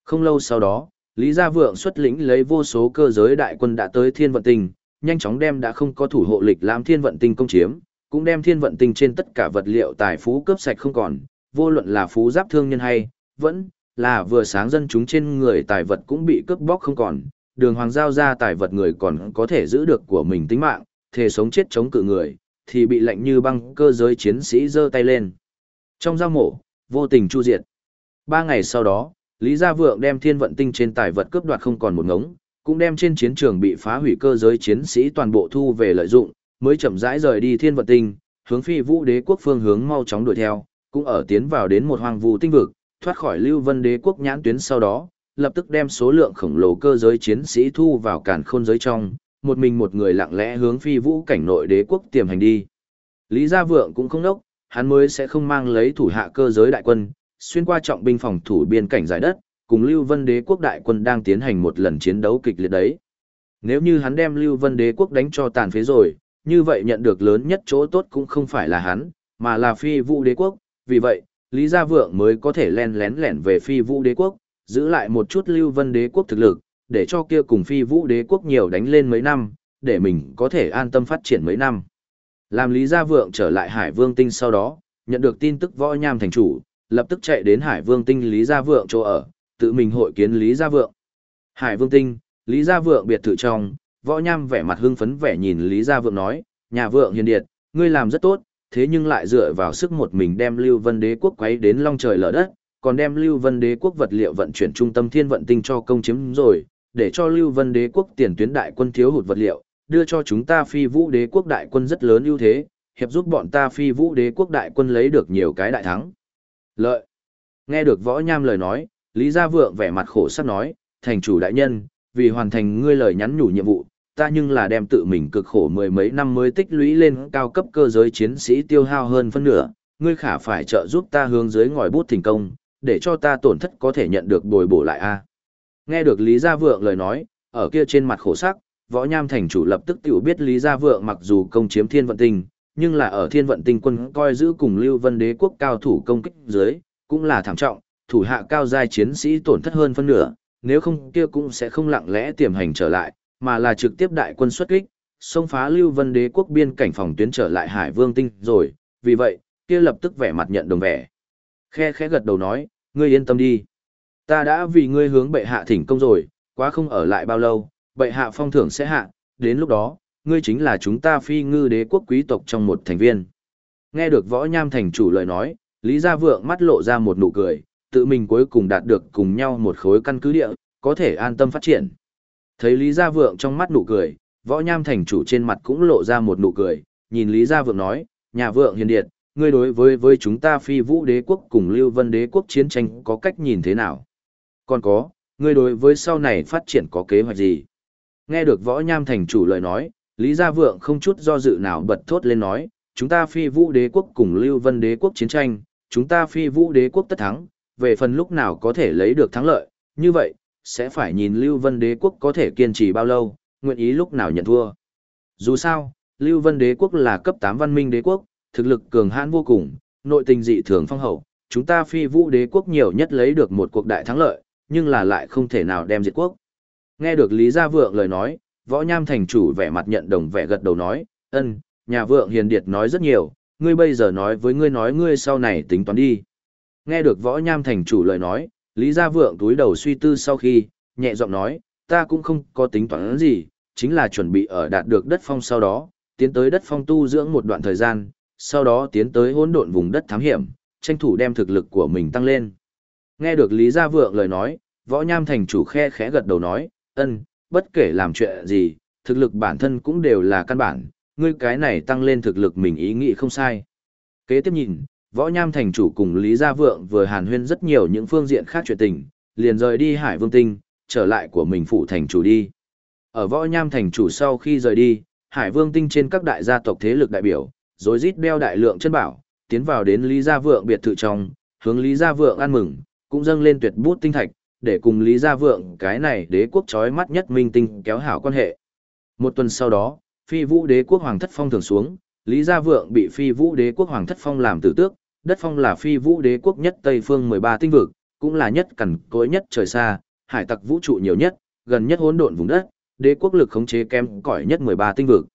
Không lâu sau đó, Lý Gia Vượng xuất lĩnh lấy vô số cơ giới đại quân đã tới Thiên Vận Tinh, nhanh chóng đem đã không có thủ hộ lịch làm Thiên Vận Tinh công chiếm, cũng đem Thiên Vận Tinh trên tất cả vật liệu tài phú cướp sạch không còn, vô luận là phú giáp thương nhân hay, vẫn là vừa sáng dân chúng trên người tài vật cũng bị cướp bóc không còn, đường hoàng giao ra tài vật người còn có thể giữ được của mình tính mạng, thể sống chết chống cự người, thì bị lệnh như băng cơ giới chiến sĩ giơ tay lên. Trong giao mổ, vô tình chu diệt. Ba ngày sau đó, Lý Gia Vượng đem thiên vận tinh trên tài vật cướp đoạt không còn một ngống, cũng đem trên chiến trường bị phá hủy cơ giới chiến sĩ toàn bộ thu về lợi dụng, mới chậm rãi rời đi thiên vận tinh, hướng phi vũ đế quốc phương hướng mau chóng đuổi theo, cũng ở tiến vào đến một hoang vu tinh vực, thoát khỏi lưu vân đế quốc nhãn tuyến sau đó, lập tức đem số lượng khổng lồ cơ giới chiến sĩ thu vào cản khôn giới trong, một mình một người lặng lẽ hướng phi vũ cảnh nội đế quốc tiềm hành đi. Lý Gia Vượng cũng không đốc, hắn mới sẽ không mang lấy thủ hạ cơ giới đại quân, xuyên qua trọng binh phòng thủ biên cảnh giải đất, cùng Lưu Vân Đế quốc đại quân đang tiến hành một lần chiến đấu kịch liệt đấy. Nếu như hắn đem Lưu Vân Đế quốc đánh cho tàn phế rồi, như vậy nhận được lớn nhất chỗ tốt cũng không phải là hắn, mà là Phi Vũ Đế quốc, vì vậy, Lý Gia Vượng mới có thể len lén lẻn về Phi Vũ Đế quốc, giữ lại một chút Lưu Vân Đế quốc thực lực, để cho kia cùng Phi Vũ Đế quốc nhiều đánh lên mấy năm, để mình có thể an tâm phát triển mấy năm. Làm Lý Gia Vượng trở lại Hải Vương Tinh sau đó, nhận được tin tức võ nham thành chủ, lập tức chạy đến Hải Vương Tinh Lý Gia Vượng chỗ ở, tự mình hội kiến Lý Gia Vượng. Hải Vương Tinh, Lý Gia Vượng biệt thự trong, võ nham vẻ mặt hưng phấn vẻ nhìn Lý Gia Vượng nói, nhà Vượng hiền điệt, ngươi làm rất tốt, thế nhưng lại dựa vào sức một mình đem Lưu Vân Đế quốc quấy đến long trời lở đất, còn đem Lưu Vân Đế quốc vật liệu vận chuyển trung tâm thiên vận tinh cho công chiếm rồi, để cho Lưu Vân Đế quốc tiền tuyến đại quân thiếu hụt vật liệu, đưa cho chúng ta phi vũ đế quốc đại quân rất lớn ưu thế, hiệp giúp bọn ta phi vũ đế quốc đại quân lấy được nhiều cái đại thắng. Lợi. Nghe được võ nham lời nói, Lý Gia Vượng vẻ mặt khổ sắc nói, thành chủ đại nhân, vì hoàn thành ngươi lời nhắn nhủ nhiệm vụ, ta nhưng là đem tự mình cực khổ mười mấy năm mới tích lũy lên cao cấp cơ giới chiến sĩ tiêu hao hơn phân nửa, ngươi khả phải trợ giúp ta hướng dưới ngòi bút thành công, để cho ta tổn thất có thể nhận được bồi bổ lại a. Nghe được Lý Gia Vượng lời nói, ở kia trên mặt khổ sắc, võ nham thành chủ lập tức tiểu biết Lý Gia Vượng mặc dù công chiếm thiên vận tinh, nhưng là ở thiên vận tinh quân coi giữ cùng Lưu Vân đế quốc cao thủ công kích dưới, cũng là thảm trọng, thủ hạ cao giai chiến sĩ tổn thất hơn phân nửa, nếu không kia cũng sẽ không lặng lẽ tiềm hành trở lại, mà là trực tiếp đại quân xuất kích, xông phá Lưu Vân đế quốc biên cảnh phòng tuyến trở lại Hải Vương tinh rồi, vì vậy, kia lập tức vẻ mặt nhận đồng vẻ. Khe khẽ gật đầu nói, ngươi yên tâm đi. Ta đã vì ngươi hướng bệ hạ thỉnh công rồi, quá không ở lại bao lâu, bệ hạ phong thưởng sẽ hạ, đến lúc đó, ngươi chính là chúng ta phi ngư đế quốc quý tộc trong một thành viên. Nghe được võ nham thành chủ lời nói, Lý Gia Vượng mắt lộ ra một nụ cười, tự mình cuối cùng đạt được cùng nhau một khối căn cứ địa, có thể an tâm phát triển. Thấy Lý Gia Vượng trong mắt nụ cười, võ nham thành chủ trên mặt cũng lộ ra một nụ cười, nhìn Lý Gia Vượng nói, nhà Vượng hiền điệt, ngươi đối với với chúng ta phi vũ đế quốc cùng Lưu Vân đế quốc chiến tranh có cách nhìn thế nào? Còn có, ngươi đối với sau này phát triển có kế hoạch gì? Nghe được võ nham thành chủ lời nói, Lý Gia Vượng không chút do dự nào bật thốt lên nói, chúng ta phi vũ đế quốc cùng Lưu Vân đế quốc chiến tranh, chúng ta phi vũ đế quốc tất thắng, về phần lúc nào có thể lấy được thắng lợi, như vậy, sẽ phải nhìn Lưu Vân đế quốc có thể kiên trì bao lâu, nguyện ý lúc nào nhận thua. Dù sao, Lưu Vân đế quốc là cấp 8 văn minh đế quốc, thực lực cường hãn vô cùng, nội tình dị thường phong hậu, chúng ta phi vũ đế quốc nhiều nhất lấy được một cuộc đại thắng lợi, nhưng là lại không thể nào đem diệt quốc. Nghe được Lý Gia Vượng lời nói, võ nham thành chủ vẻ mặt nhận đồng vẻ gật đầu nói, ân, nhà vượng hiền điệt nói rất nhiều, ngươi bây giờ nói với ngươi nói ngươi sau này tính toán đi. Nghe được võ nham thành chủ lời nói, Lý Gia Vượng túi đầu suy tư sau khi, nhẹ giọng nói, ta cũng không có tính toán gì, chính là chuẩn bị ở đạt được đất phong sau đó, tiến tới đất phong tu dưỡng một đoạn thời gian, sau đó tiến tới hỗn độn vùng đất thám hiểm, tranh thủ đem thực lực của mình tăng lên. Nghe được Lý Gia Vượng lời nói, võ nham thành chủ khe khẽ gật đầu nói, ân, bất kể làm chuyện gì, thực lực bản thân cũng đều là căn bản, ngươi cái này tăng lên thực lực mình ý nghĩ không sai. Kế tiếp nhìn, võ nham thành chủ cùng Lý Gia Vượng vừa hàn huyên rất nhiều những phương diện khác chuyện tình, liền rời đi Hải Vương Tinh, trở lại của mình phụ thành chủ đi. Ở võ nham thành chủ sau khi rời đi, Hải Vương tinh trên các đại gia tộc thế lực đại biểu, rồi rít đeo đại lượng chân bảo, tiến vào đến Lý Gia Vượng biệt thự trong, hướng Lý Gia Vượng ăn mừng, cũng dâng lên tuyệt bút tinh thạch, để cùng Lý Gia Vượng cái này đế quốc chói mắt nhất minh tinh kéo hảo quan hệ. Một tuần sau đó, phi vũ đế quốc hoàng thất phong thường xuống, Lý Gia Vượng bị phi vũ đế quốc hoàng thất phong làm tử tước, đất phong là phi vũ đế quốc nhất Tây phương 13 tinh vực, cũng là nhất cẩn cối nhất trời xa, hải tặc vũ trụ nhiều nhất, gần nhất hỗn độn vùng đất, đế quốc lực khống chế kém cỏi nhất 13 tinh vực.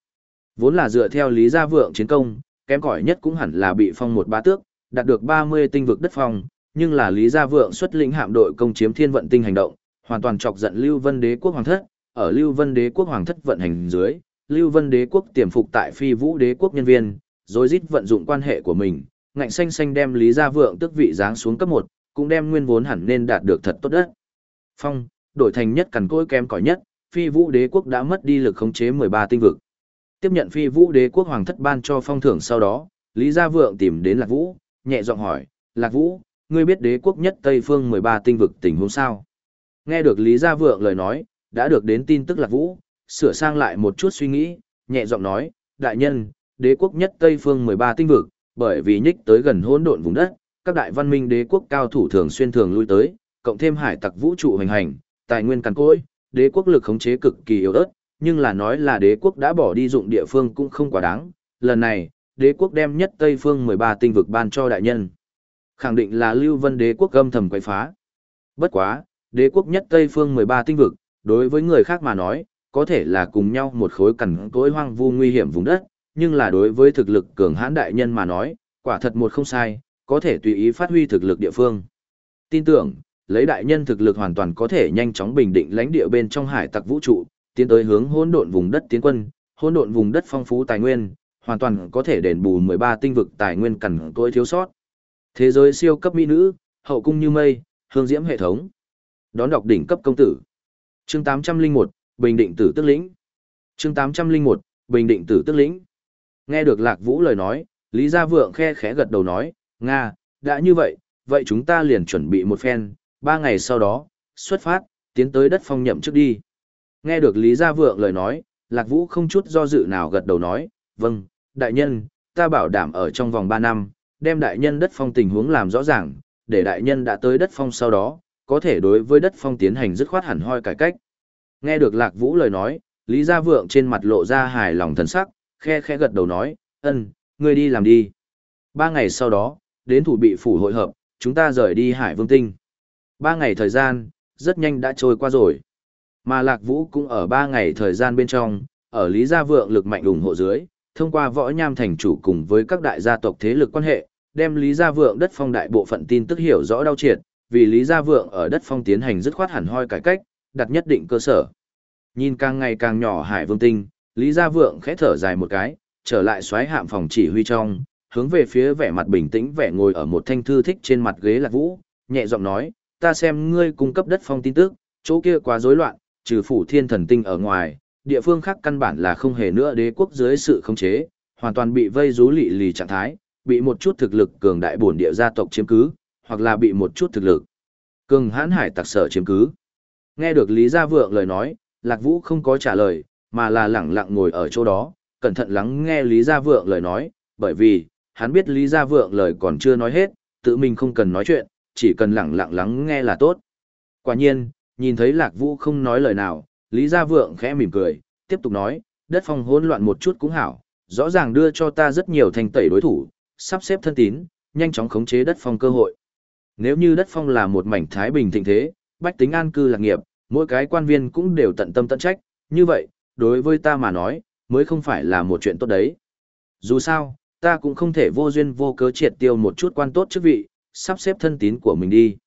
Vốn là dựa theo Lý Gia Vượng chiến công, kém cỏi nhất cũng hẳn là bị phong một ba tước, đạt được 30 tinh vực đất phong, nhưng là Lý Gia Vượng xuất lĩnh hạm đội công chiếm thiên vận tinh hành động, hoàn toàn chọc giận Lưu Vân Đế quốc hoàng thất, ở Lưu Vân Đế quốc hoàng thất vận hành dưới, Lưu Vân Đế quốc tiềm phục tại Phi Vũ Đế quốc nhân viên, rồi rít vận dụng quan hệ của mình, ngạnh xanh xanh đem Lý Gia Vượng tước vị giáng xuống cấp 1, cũng đem nguyên vốn hẳn nên đạt được thật tốt đất. Phong, đổi thành nhất cằn cỗi kém cỏi nhất, Phi Vũ Đế quốc đã mất đi lực khống chế 13 tinh vực. Tiếp nhận Phi Vũ Đế quốc hoàng thất ban cho phong thưởng sau đó, Lý Gia Vượng tìm đến Lạc Vũ, nhẹ giọng hỏi, Lạc Vũ, ngươi biết đế quốc nhất Tây Phương 13 tinh vực tình huống sao? Nghe được Lý Gia Vượng lời nói, đã được đến tin tức Lạc Vũ, sửa sang lại một chút suy nghĩ, nhẹ giọng nói, đại nhân, đế quốc nhất Tây Phương 13 tinh vực, bởi vì nhích tới gần hỗn độn vùng đất, các đại văn minh đế quốc cao thủ thường xuyên thường lui tới, cộng thêm hải tặc vũ trụ hành hành, tài nguyên cằn cỗi, đế quốc lực khống chế cực kỳ yếu ớt, nhưng là nói là đế quốc đã bỏ đi dụng địa phương cũng không quá đáng. Lần này, đế quốc đem nhất Tây phương 13 tinh vực ban cho đại nhân. Khẳng định là Lưu Vân đế quốc âm thầm quấy phá. Bất quá, đế quốc nhất Tây phương 13 tinh vực, đối với người khác mà nói, có thể là cùng nhau một khối cằn cỗi hoang vu nguy hiểm vùng đất, nhưng là đối với thực lực cường hãn đại nhân mà nói, quả thật một không sai, có thể tùy ý phát huy thực lực địa phương. Tin tưởng, lấy đại nhân thực lực hoàn toàn có thể nhanh chóng bình định lãnh địa bên trong hải tặc vũ trụ, tiến tới hướng hỗn độn vùng đất tiến quân, hỗn độn vùng đất phong phú tài nguyên, hoàn toàn có thể đền bù 13 tinh vực tài nguyên cằn cỗi thiếu sót. Thế giới siêu cấp mỹ nữ, hậu cung như mây, hương diễm hệ thống. Đón đọc đỉnh cấp công tử. Chương 801, Bình Định Tử Tức Lĩnh. Chương 801, Bình Định Tử Tức Lĩnh. Nghe được Lạc Vũ lời nói, Lý Gia Vượng khe khẽ gật đầu nói, Nga, đã như vậy, vậy chúng ta liền chuẩn bị một phen, ba ngày sau đó, xuất phát, tiến tới đất phong nhậm trước đi. Nghe được Lý Gia Vượng lời nói, Lạc Vũ không chút do dự nào gật đầu nói, vâng, đại nhân, ta bảo đảm ở trong vòng ba năm, đem đại nhân đất phong tình huống làm rõ ràng, để đại nhân đã tới đất phong sau đó, có thể đối với đất phong tiến hành dứt khoát hẳn hoi cải cách. Nghe được Lạc Vũ lời nói, Lý Gia Vượng trên mặt lộ ra hài lòng thần sắc, khe khe gật đầu nói, ân, ngươi đi làm đi. Ba ngày sau đó, đến thủ bị phủ hội hợp, chúng ta rời đi Hải Vương Tinh. Ba ngày thời gian, rất nhanh đã trôi qua rồi. Mà Lạc Vũ cũng ở ba ngày thời gian bên trong, ở Lý Gia Vượng lực mạnh ủng hộ dưới, thông qua võ nham thành chủ cùng với các đại gia tộc thế lực quan hệ, đem Lý Gia Vượng đất phong đại bộ phận tin tức hiểu rõ đau triệt, vì Lý Gia Vượng ở đất phong tiến hành dứt khoát hẳn hoi cải cách, đặt nhất định cơ sở. Nhìn càng ngày càng nhỏ Hải Vương Tinh, Lý Gia Vượng khẽ thở dài một cái, trở lại xoáy hạm phòng chỉ huy trong, hướng về phía vẻ mặt bình tĩnh vẻ ngồi ở một thanh thư thích trên mặt ghế Lạc Vũ, nhẹ giọng nói, ta xem ngươi cung cấp đất phong tin tức, chỗ kia quá rối loạn, trừ phủ thiên thần tinh ở ngoài, địa phương khác căn bản là không hề nữa đế quốc dưới sự khống chế, hoàn toàn bị vây rú lị lì trạng thái, bị một chút thực lực cường đại bổn địa gia tộc chiếm cứ, hoặc là bị một chút thực lực cường hãn hải tặc sở chiếm cứ. Nghe được Lý Gia Vượng lời nói, Lạc Vũ không có trả lời, mà là lẳng lặng ngồi ở chỗ đó, cẩn thận lắng nghe Lý Gia Vượng lời nói, bởi vì, hắn biết Lý Gia Vượng lời còn chưa nói hết, tự mình không cần nói chuyện, chỉ cần lẳng lặng lắng nghe là tốt. Quả nhiên, nhìn thấy Lạc Vũ không nói lời nào, Lý Gia Vượng khẽ mỉm cười, tiếp tục nói, đất phong hỗn loạn một chút cũng hảo, rõ ràng đưa cho ta rất nhiều thành tẩy đối thủ, sắp xếp thân tín, nhanh chóng khống chế đất phong cơ hội. Nếu như đất phong là một mảnh thái bình thịnh thế, bách tính an cư lạc nghiệp, mỗi cái quan viên cũng đều tận tâm tận trách, như vậy, đối với ta mà nói, mới không phải là một chuyện tốt đấy. Dù sao, ta cũng không thể vô duyên vô cớ triệt tiêu một chút quan tốt chức vị, sắp xếp thân tín của mình đi.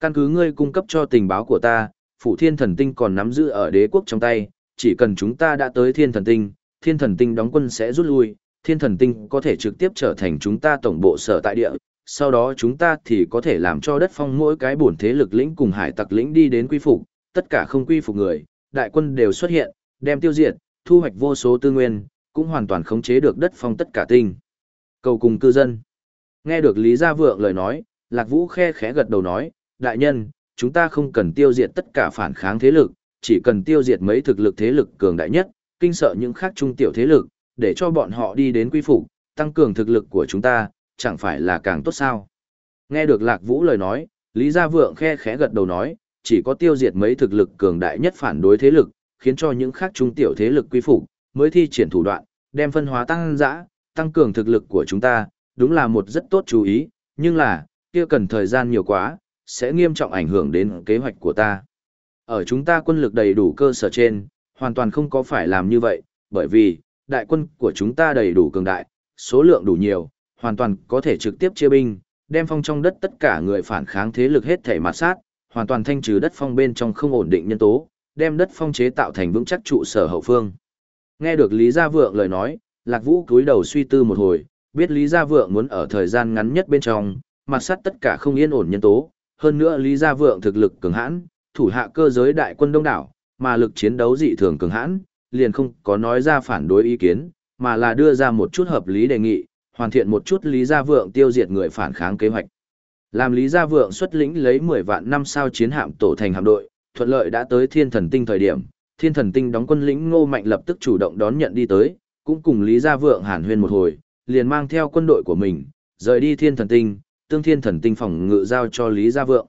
Căn cứ ngươi cung cấp cho tình báo của ta, phủ thiên thần tinh còn nắm giữ ở đế quốc trong tay, chỉ cần chúng ta đã tới thiên thần tinh, thiên thần tinh đóng quân sẽ rút lui, thiên thần tinh có thể trực tiếp trở thành chúng ta tổng bộ sở tại địa, sau đó chúng ta thì có thể làm cho đất phong mỗi cái bổn thế lực lĩnh cùng hải tặc lĩnh đi đến quy phục, tất cả không quy phục người, đại quân đều xuất hiện, đem tiêu diệt, thu hoạch vô số tư nguyên, cũng hoàn toàn khống chế được đất phong tất cả tinh. Cầu cùng cư dân. Nghe được Lý Gia Vượng lời nói, Lạc Vũ khe khẽ gật đầu nói, đại nhân, chúng ta không cần tiêu diệt tất cả phản kháng thế lực, chỉ cần tiêu diệt mấy thực lực thế lực cường đại nhất, kinh sợ những khác trung tiểu thế lực, để cho bọn họ đi đến quy phục, tăng cường thực lực của chúng ta, chẳng phải là càng tốt sao. Nghe được Lạc Vũ lời nói, Lý Gia Vượng khe khẽ gật đầu nói, chỉ có tiêu diệt mấy thực lực cường đại nhất phản đối thế lực, khiến cho những khác trung tiểu thế lực quy phục, mới thi triển thủ đoạn, đem phân hóa tăng dã, tăng cường thực lực của chúng ta, đúng là một rất tốt chú ý, nhưng là, kia cần thời gian nhiều quá, sẽ nghiêm trọng ảnh hưởng đến kế hoạch của ta. Ở chúng ta quân lực đầy đủ cơ sở trên, hoàn toàn không có phải làm như vậy, bởi vì, đại quân của chúng ta đầy đủ cường đại, số lượng đủ nhiều, hoàn toàn có thể trực tiếp chia binh, đem phong trong đất tất cả người phản kháng thế lực hết thể mặt sát, hoàn toàn thanh trừ đất phong bên trong không ổn định nhân tố, đem đất phong chế tạo thành vững chắc trụ sở hậu phương. Nghe được Lý Gia Vượng lời nói, Lạc Vũ cúi đầu suy tư một hồi, biết Lý Gia Vượng muốn ở thời gian ngắn nhất bên trong, mặt sát tất cả không yên ổn nhân tố, hơn nữa Lý Gia Vượng thực lực cường hãn, thủ hạ cơ giới đại quân đông đảo, mà lực chiến đấu dị thường cường hãn, liền không có nói ra phản đối ý kiến, mà là đưa ra một chút hợp lý đề nghị, hoàn thiện một chút Lý Gia Vượng tiêu diệt người phản kháng kế hoạch. Làm Lý Gia Vượng xuất lĩnh lấy 10 vạn năm sao chiến hạm tổ thành hạm đội, thuận lợi đã tới Thiên Thần Tinh thời điểm, Thiên Thần Tinh đóng quân lĩnh Ngô Mạnh lập tức chủ động đón nhận đi tới, cũng cùng Lý Gia Vượng hàn huyên một hồi, liền mang theo quân đội của mình, rời đi Thiên Thần Tinh, tương Thiên Thần Tinh phòng ngự giao cho Lý Gia Vượng.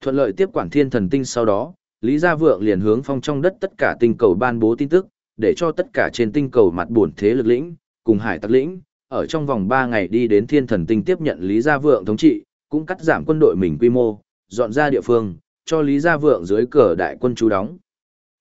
Thuận lợi tiếp quản Thiên Thần Tinh sau đó, Lý Gia Vượng liền hướng phong trong đất tất cả tinh cầu ban bố tin tức, để cho tất cả trên tinh cầu mặt buồn thế lực lĩnh, cùng hải tặc lĩnh, ở trong vòng 3 ngày đi đến Thiên Thần Tinh tiếp nhận Lý Gia Vượng thống trị, cũng cắt giảm quân đội mình quy mô, dọn ra địa phương, cho Lý Gia Vượng dưới cờ đại quân chú đóng.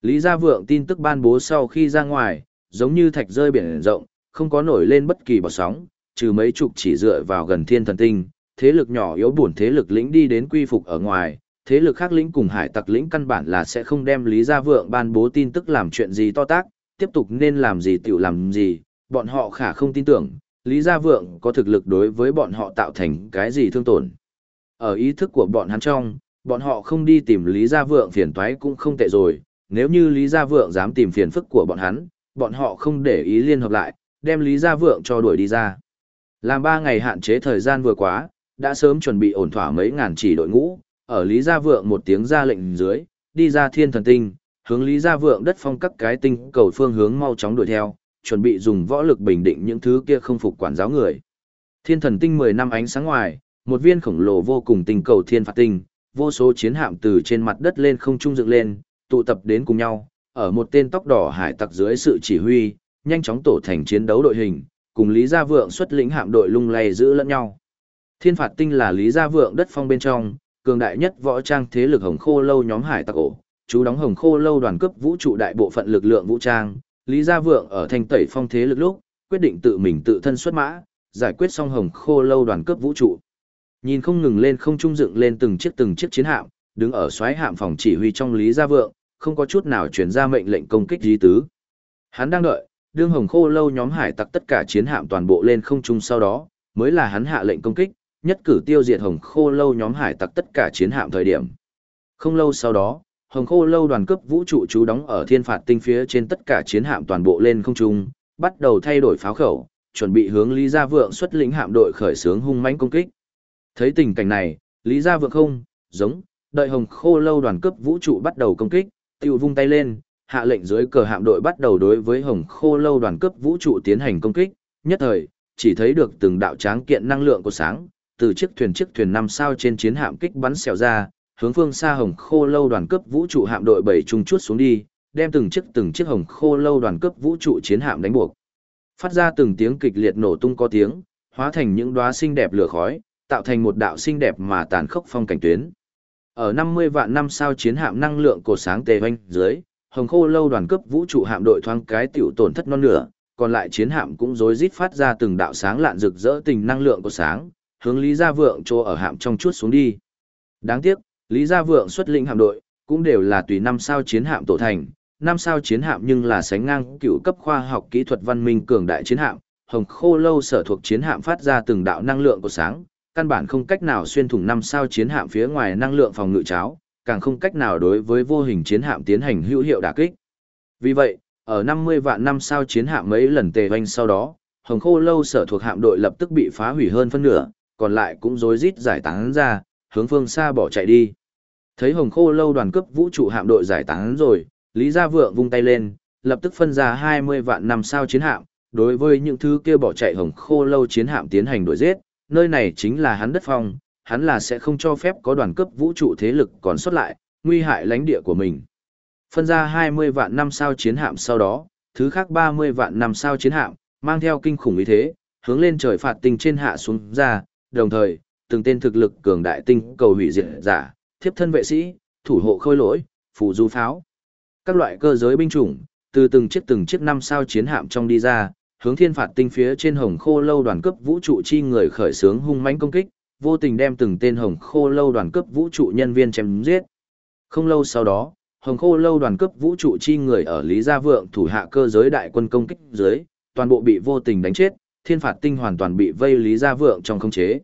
Lý Gia Vượng tin tức ban bố sau khi ra ngoài, giống như thạch rơi biển rộng, không có nổi lên bất kỳ bọt sóng, trừ mấy chục chỉ dựa vào gần thiên thần tinh, thế lực nhỏ yếu buồn thế lực lĩnh đi đến quy phục ở ngoài, thế lực khác lĩnh cùng hải tặc lĩnh căn bản là sẽ không đem Lý Gia Vượng ban bố tin tức làm chuyện gì to tác, tiếp tục nên làm gì tiểu làm gì, bọn họ khả không tin tưởng, Lý Gia Vượng có thực lực đối với bọn họ tạo thành cái gì thương tổn. Ở ý thức của bọn hắn trong, bọn họ không đi tìm Lý Gia Vượng phiền toái cũng không tệ rồi, nếu như Lý Gia Vượng dám tìm phiền phức của bọn hắn, bọn họ không để ý liên hợp lại, đem Lý Gia Vượng cho đuổi đi ra. Làm ba ngày hạn chế thời gian vừa quá, đã sớm chuẩn bị ổn thỏa mấy ngàn chỉ đội ngũ, ở Lý Gia Vượng một tiếng ra lệnh dưới, đi ra thiên thần tinh, hướng Lý Gia Vượng đất phong các cái tinh cầu phương hướng mau chóng đuổi theo, chuẩn bị dùng võ lực bình định những thứ kia không phục quản giáo người. Thiên thần tinh 10 năm ánh sáng ngoài, một viên khổng lồ vô cùng tinh cầu thiên phạt tinh, vô số chiến hạm từ trên mặt đất lên không trung dựng lên, tụ tập đến cùng nhau, ở một tên tóc đỏ hải tặc dưới sự chỉ huy, nhanh chóng tổ thành chiến đấu đội hình, cùng Lý Gia Vượng xuất lĩnh hạm đội lung lay giữ lẫn nhau. Thiên phạt tinh là Lý Gia Vượng đất phong bên trong, cường đại nhất võ trang thế lực hồng khô lâu nhóm hải tặc ổ, chú đóng hồng khô lâu đoàn cấp vũ trụ đại bộ phận lực lượng vũ trang, Lý Gia Vượng ở thành tẩy phong thế lực lúc, quyết định tự mình tự thân xuất mã, giải quyết xong hồng khô lâu đoàn cấp vũ trụ. Nhìn không ngừng lên không trung dựng lên từng chiếc từng chiếc chiến hạm, đứng ở xoáy hạm phòng chỉ huy trong Lý Gia Vượng, không có chút nào truyền ra mệnh lệnh công kích di tứ. Hắn đang đợi, đương hồng khô lâu nhóm hải tặc tất cả chiến hạm toàn bộ lên không trung sau đó, mới là hắn hạ lệnh công kích, nhất cử tiêu diệt hồng khô lâu nhóm hải tặc tất cả chiến hạm thời điểm. Không lâu sau đó, hồng khô lâu đoàn cấp vũ trụ trú đóng ở thiên phạt tinh phía trên tất cả chiến hạm toàn bộ lên không trung, bắt đầu thay đổi pháo khẩu, chuẩn bị hướng Lý Gia Vượng xuất lĩnh hạm đội khởi xướng hung mãnh công kích. Thấy tình cảnh này, Lý Gia Vượng không, giống, đợi hồng khô lâu đoàn cấp vũ trụ bắt đầu công kích, tiêu vung tay lên, hạ lệnh dưới cờ hạm đội bắt đầu đối với hồng khô lâu đoàn cấp vũ trụ tiến hành công kích, nhất thời, chỉ thấy được từng đạo tráng kiện năng lượng của sáng, từ chiếc thuyền chiếc thuyền năm sao trên chiến hạm kích bắn xẻo ra, hướng phương xa hồng khô lâu đoàn cấp vũ trụ hạm đội bảy trung chút xuống đi, đem từng chiếc từng chiếc hồng khô lâu đoàn cấp vũ trụ chiến hạm đánh buộc. Phát ra từng tiếng kịch liệt nổ tung có tiếng, hóa thành những đóa xinh đẹp lửa khói, tạo thành một đạo xinh đẹp mà tàn khốc phong cảnh tuyến. Ở 50 vạn năm sao chiến hạm năng lượng cổ sáng tề hoanh dưới, hồng khô lâu đoàn cấp vũ trụ hạm đội thoáng cái tiểu tổn thất non nửa, còn lại chiến hạm cũng rối rít phát ra từng đạo sáng lạn rực rỡ tình năng lượng của sáng, hướng Lý Gia Vượng chỗ ở hạm trong chuốt xuống đi. Đáng tiếc, Lý Gia Vượng xuất lĩnh hạm đội, cũng đều là tùy năm sao chiến hạm tổ thành, năm sao chiến hạm nhưng là sánh ngang cựu cấp khoa học kỹ thuật văn minh cường đại chiến hạm, hồng khô lâu sở thuộc chiến hạm phát ra từng đạo năng lượng của sáng, căn bản không cách nào xuyên thủng năm sao chiến hạm phía ngoài năng lượng phòng ngự cháo, càng không cách nào đối với vô hình chiến hạm tiến hành hữu hiệu đả kích. Vì vậy, ở 50 vạn năm sao chiến hạm mấy lần tề hoanh sau đó, Hồng Khô lâu sở thuộc hạm đội lập tức bị phá hủy hơn phân nửa, còn lại cũng rối rít giải tán ra, hướng phương xa bỏ chạy đi. Thấy Hồng Khô lâu đoàn cấp vũ trụ hạm đội giải tán rồi, Lý Gia Vượng vung tay lên, lập tức phân ra 20 vạn năm sao chiến hạm, đối với những thứ kia bỏ chạy hồng khô lâu chiến hạm tiến hành đuổi giết, nơi này chính là hắn đất phong, hắn là sẽ không cho phép có đoàn cấp vũ trụ thế lực còn xuất lại, nguy hại lãnh địa của mình. Phân ra 20 vạn năm sao chiến hạm sau đó, thứ khác 30 vạn năm sao chiến hạm, mang theo kinh khủng ý thế, hướng lên trời phạt tình trên hạ xuống ra, đồng thời, từng tên thực lực cường đại tinh cầu hủy diệt giả, thiếp thân vệ sĩ, thủ hộ khôi lỗi, phù du pháo. Các loại cơ giới binh chủng, từ từng chiếc từng chiếc năm sao chiến hạm trong đi ra, hướng thiên phạt tinh phía trên hồng khô lâu đoàn cấp vũ trụ chi người khởi xướng hung mãnh công kích, vô tình đem từng tên hồng khô lâu đoàn cấp vũ trụ nhân viên chém giết. Không lâu sau đó, hồng khô lâu đoàn cấp vũ trụ chi người ở Lý Gia Vượng thủ hạ cơ giới đại quân công kích dưới, toàn bộ bị vô tình đánh chết, thiên phạt tinh hoàn toàn bị vây Lý Gia Vượng trong khống chế.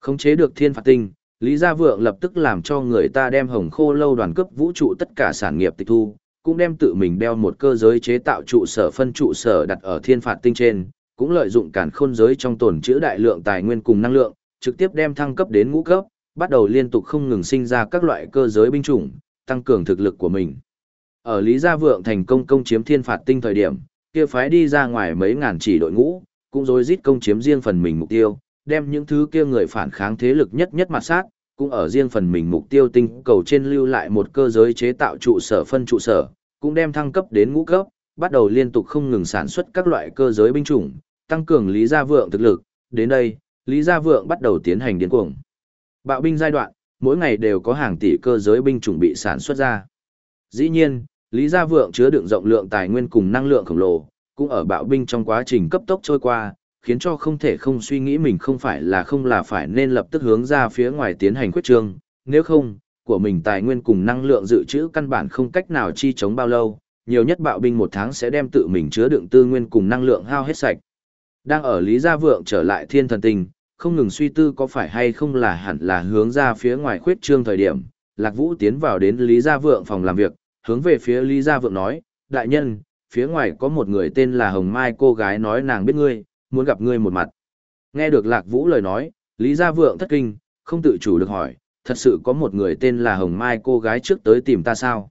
Khống chế được thiên phạt tinh, Lý Gia Vượng lập tức làm cho người ta đem hồng khô lâu đoàn cấp vũ trụ tất cả sản nghiệp tịch thu, cũng đem tự mình đeo một cơ giới chế tạo trụ sở phân trụ sở đặt ở thiên phạt tinh trên, cũng lợi dụng cản khôn giới trong tồn trữ đại lượng tài nguyên cùng năng lượng, trực tiếp đem thăng cấp đến ngũ cấp, bắt đầu liên tục không ngừng sinh ra các loại cơ giới binh chủng, tăng cường thực lực của mình. Ở Lý Gia Vượng thành công công chiếm thiên phạt tinh thời điểm, kia phái đi ra ngoài mấy ngàn chỉ đội ngũ, cũng rối rít công chiếm riêng phần mình mục tiêu, đem những thứ kia người phản kháng thế lực nhất nhất mặt sát, cũng ở riêng phần mình mục tiêu tinh cầu trên lưu lại một cơ giới chế tạo trụ sở phân trụ sở, cũng đem thăng cấp đến ngũ cấp, bắt đầu liên tục không ngừng sản xuất các loại cơ giới binh chủng, tăng cường Lý Gia Vượng thực lực. Đến đây, Lý Gia Vượng bắt đầu tiến hành điên cuồng. Bạo binh giai đoạn, mỗi ngày đều có hàng tỷ cơ giới binh chủng bị sản xuất ra. Dĩ nhiên, Lý Gia Vượng chứa đựng rộng lượng tài nguyên cùng năng lượng khổng lồ, cũng ở bạo binh trong quá trình cấp tốc trôi qua, khiến cho không thể không suy nghĩ mình không phải là không là phải nên lập tức hướng ra phía ngoài tiến hành quyết trương, nếu không, của mình tài nguyên cùng năng lượng dự trữ căn bản không cách nào chi chống bao lâu, nhiều nhất bạo binh một tháng sẽ đem tự mình chứa đựng tư nguyên cùng năng lượng hao hết sạch. Đang ở Lý Gia Vượng trở lại thiên thần tình, không ngừng suy tư có phải hay không là hẳn là hướng ra phía ngoài khuyết trương thời điểm, Lạc Vũ tiến vào đến Lý Gia Vượng phòng làm việc, hướng về phía Lý Gia Vượng nói, đại nhân, phía ngoài có một người tên là Hồng Mai cô gái nói nàng biết ngươi, muốn gặp ngươi một mặt. Nghe được Lạc Vũ lời nói, Lý Gia Vượng thất kinh, không tự chủ được hỏi, thật sự có một người tên là Hồng Mai cô gái trước tới tìm ta sao?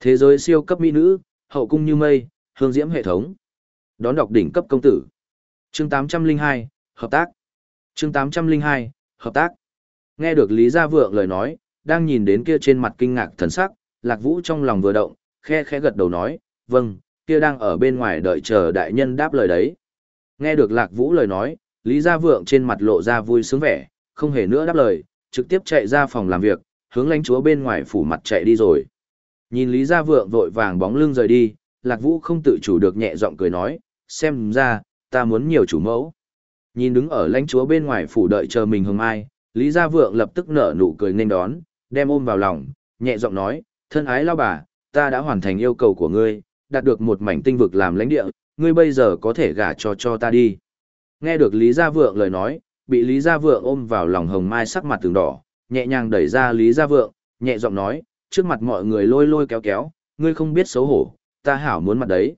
Thế giới siêu cấp mỹ nữ, hậu cung như mây, hương diễm hệ thống. Đón đọc đỉnh cấp công tử. Chương 802, hợp tác. Chương 802, hợp tác. Nghe được Lý Gia Vượng lời nói, đang nhìn đến kia trên mặt kinh ngạc thần sắc, Lạc Vũ trong lòng vừa động, khe khẽ gật đầu nói, vâng, kia đang ở bên ngoài đợi chờ đại nhân đáp lời đấy. Nghe được Lạc Vũ lời nói, Lý Gia Vượng trên mặt lộ ra vui sướng vẻ, không hề nữa đáp lời, trực tiếp chạy ra phòng làm việc, hướng lãnh chúa bên ngoài phủ mặt chạy đi rồi. Nhìn Lý Gia Vượng vội vàng bóng lưng rời đi, Lạc Vũ không tự chủ được nhẹ giọng cười nói, xem ra, ta muốn nhiều chủ mẫu. Nhìn đứng ở lãnh chúa bên ngoài phủ đợi chờ mình hồng ai, Lý Gia Vượng lập tức nở nụ cười nên đón, đem ôm vào lòng, nhẹ giọng nói, thân ái lao bà, ta đã hoàn thành yêu cầu của ngươi, đạt được một mảnh tinh vực làm lãnh địa, ngươi bây giờ có thể gả cho cho ta đi. Nghe được Lý Gia Vượng lời nói, bị Lý Gia Vượng ôm vào lòng hồng mai sắc mặt từng đỏ, nhẹ nhàng đẩy ra Lý Gia Vượng, nhẹ giọng nói, trước mặt mọi người lôi lôi kéo kéo, ngươi không biết xấu hổ, ta hảo muốn mặt đấy.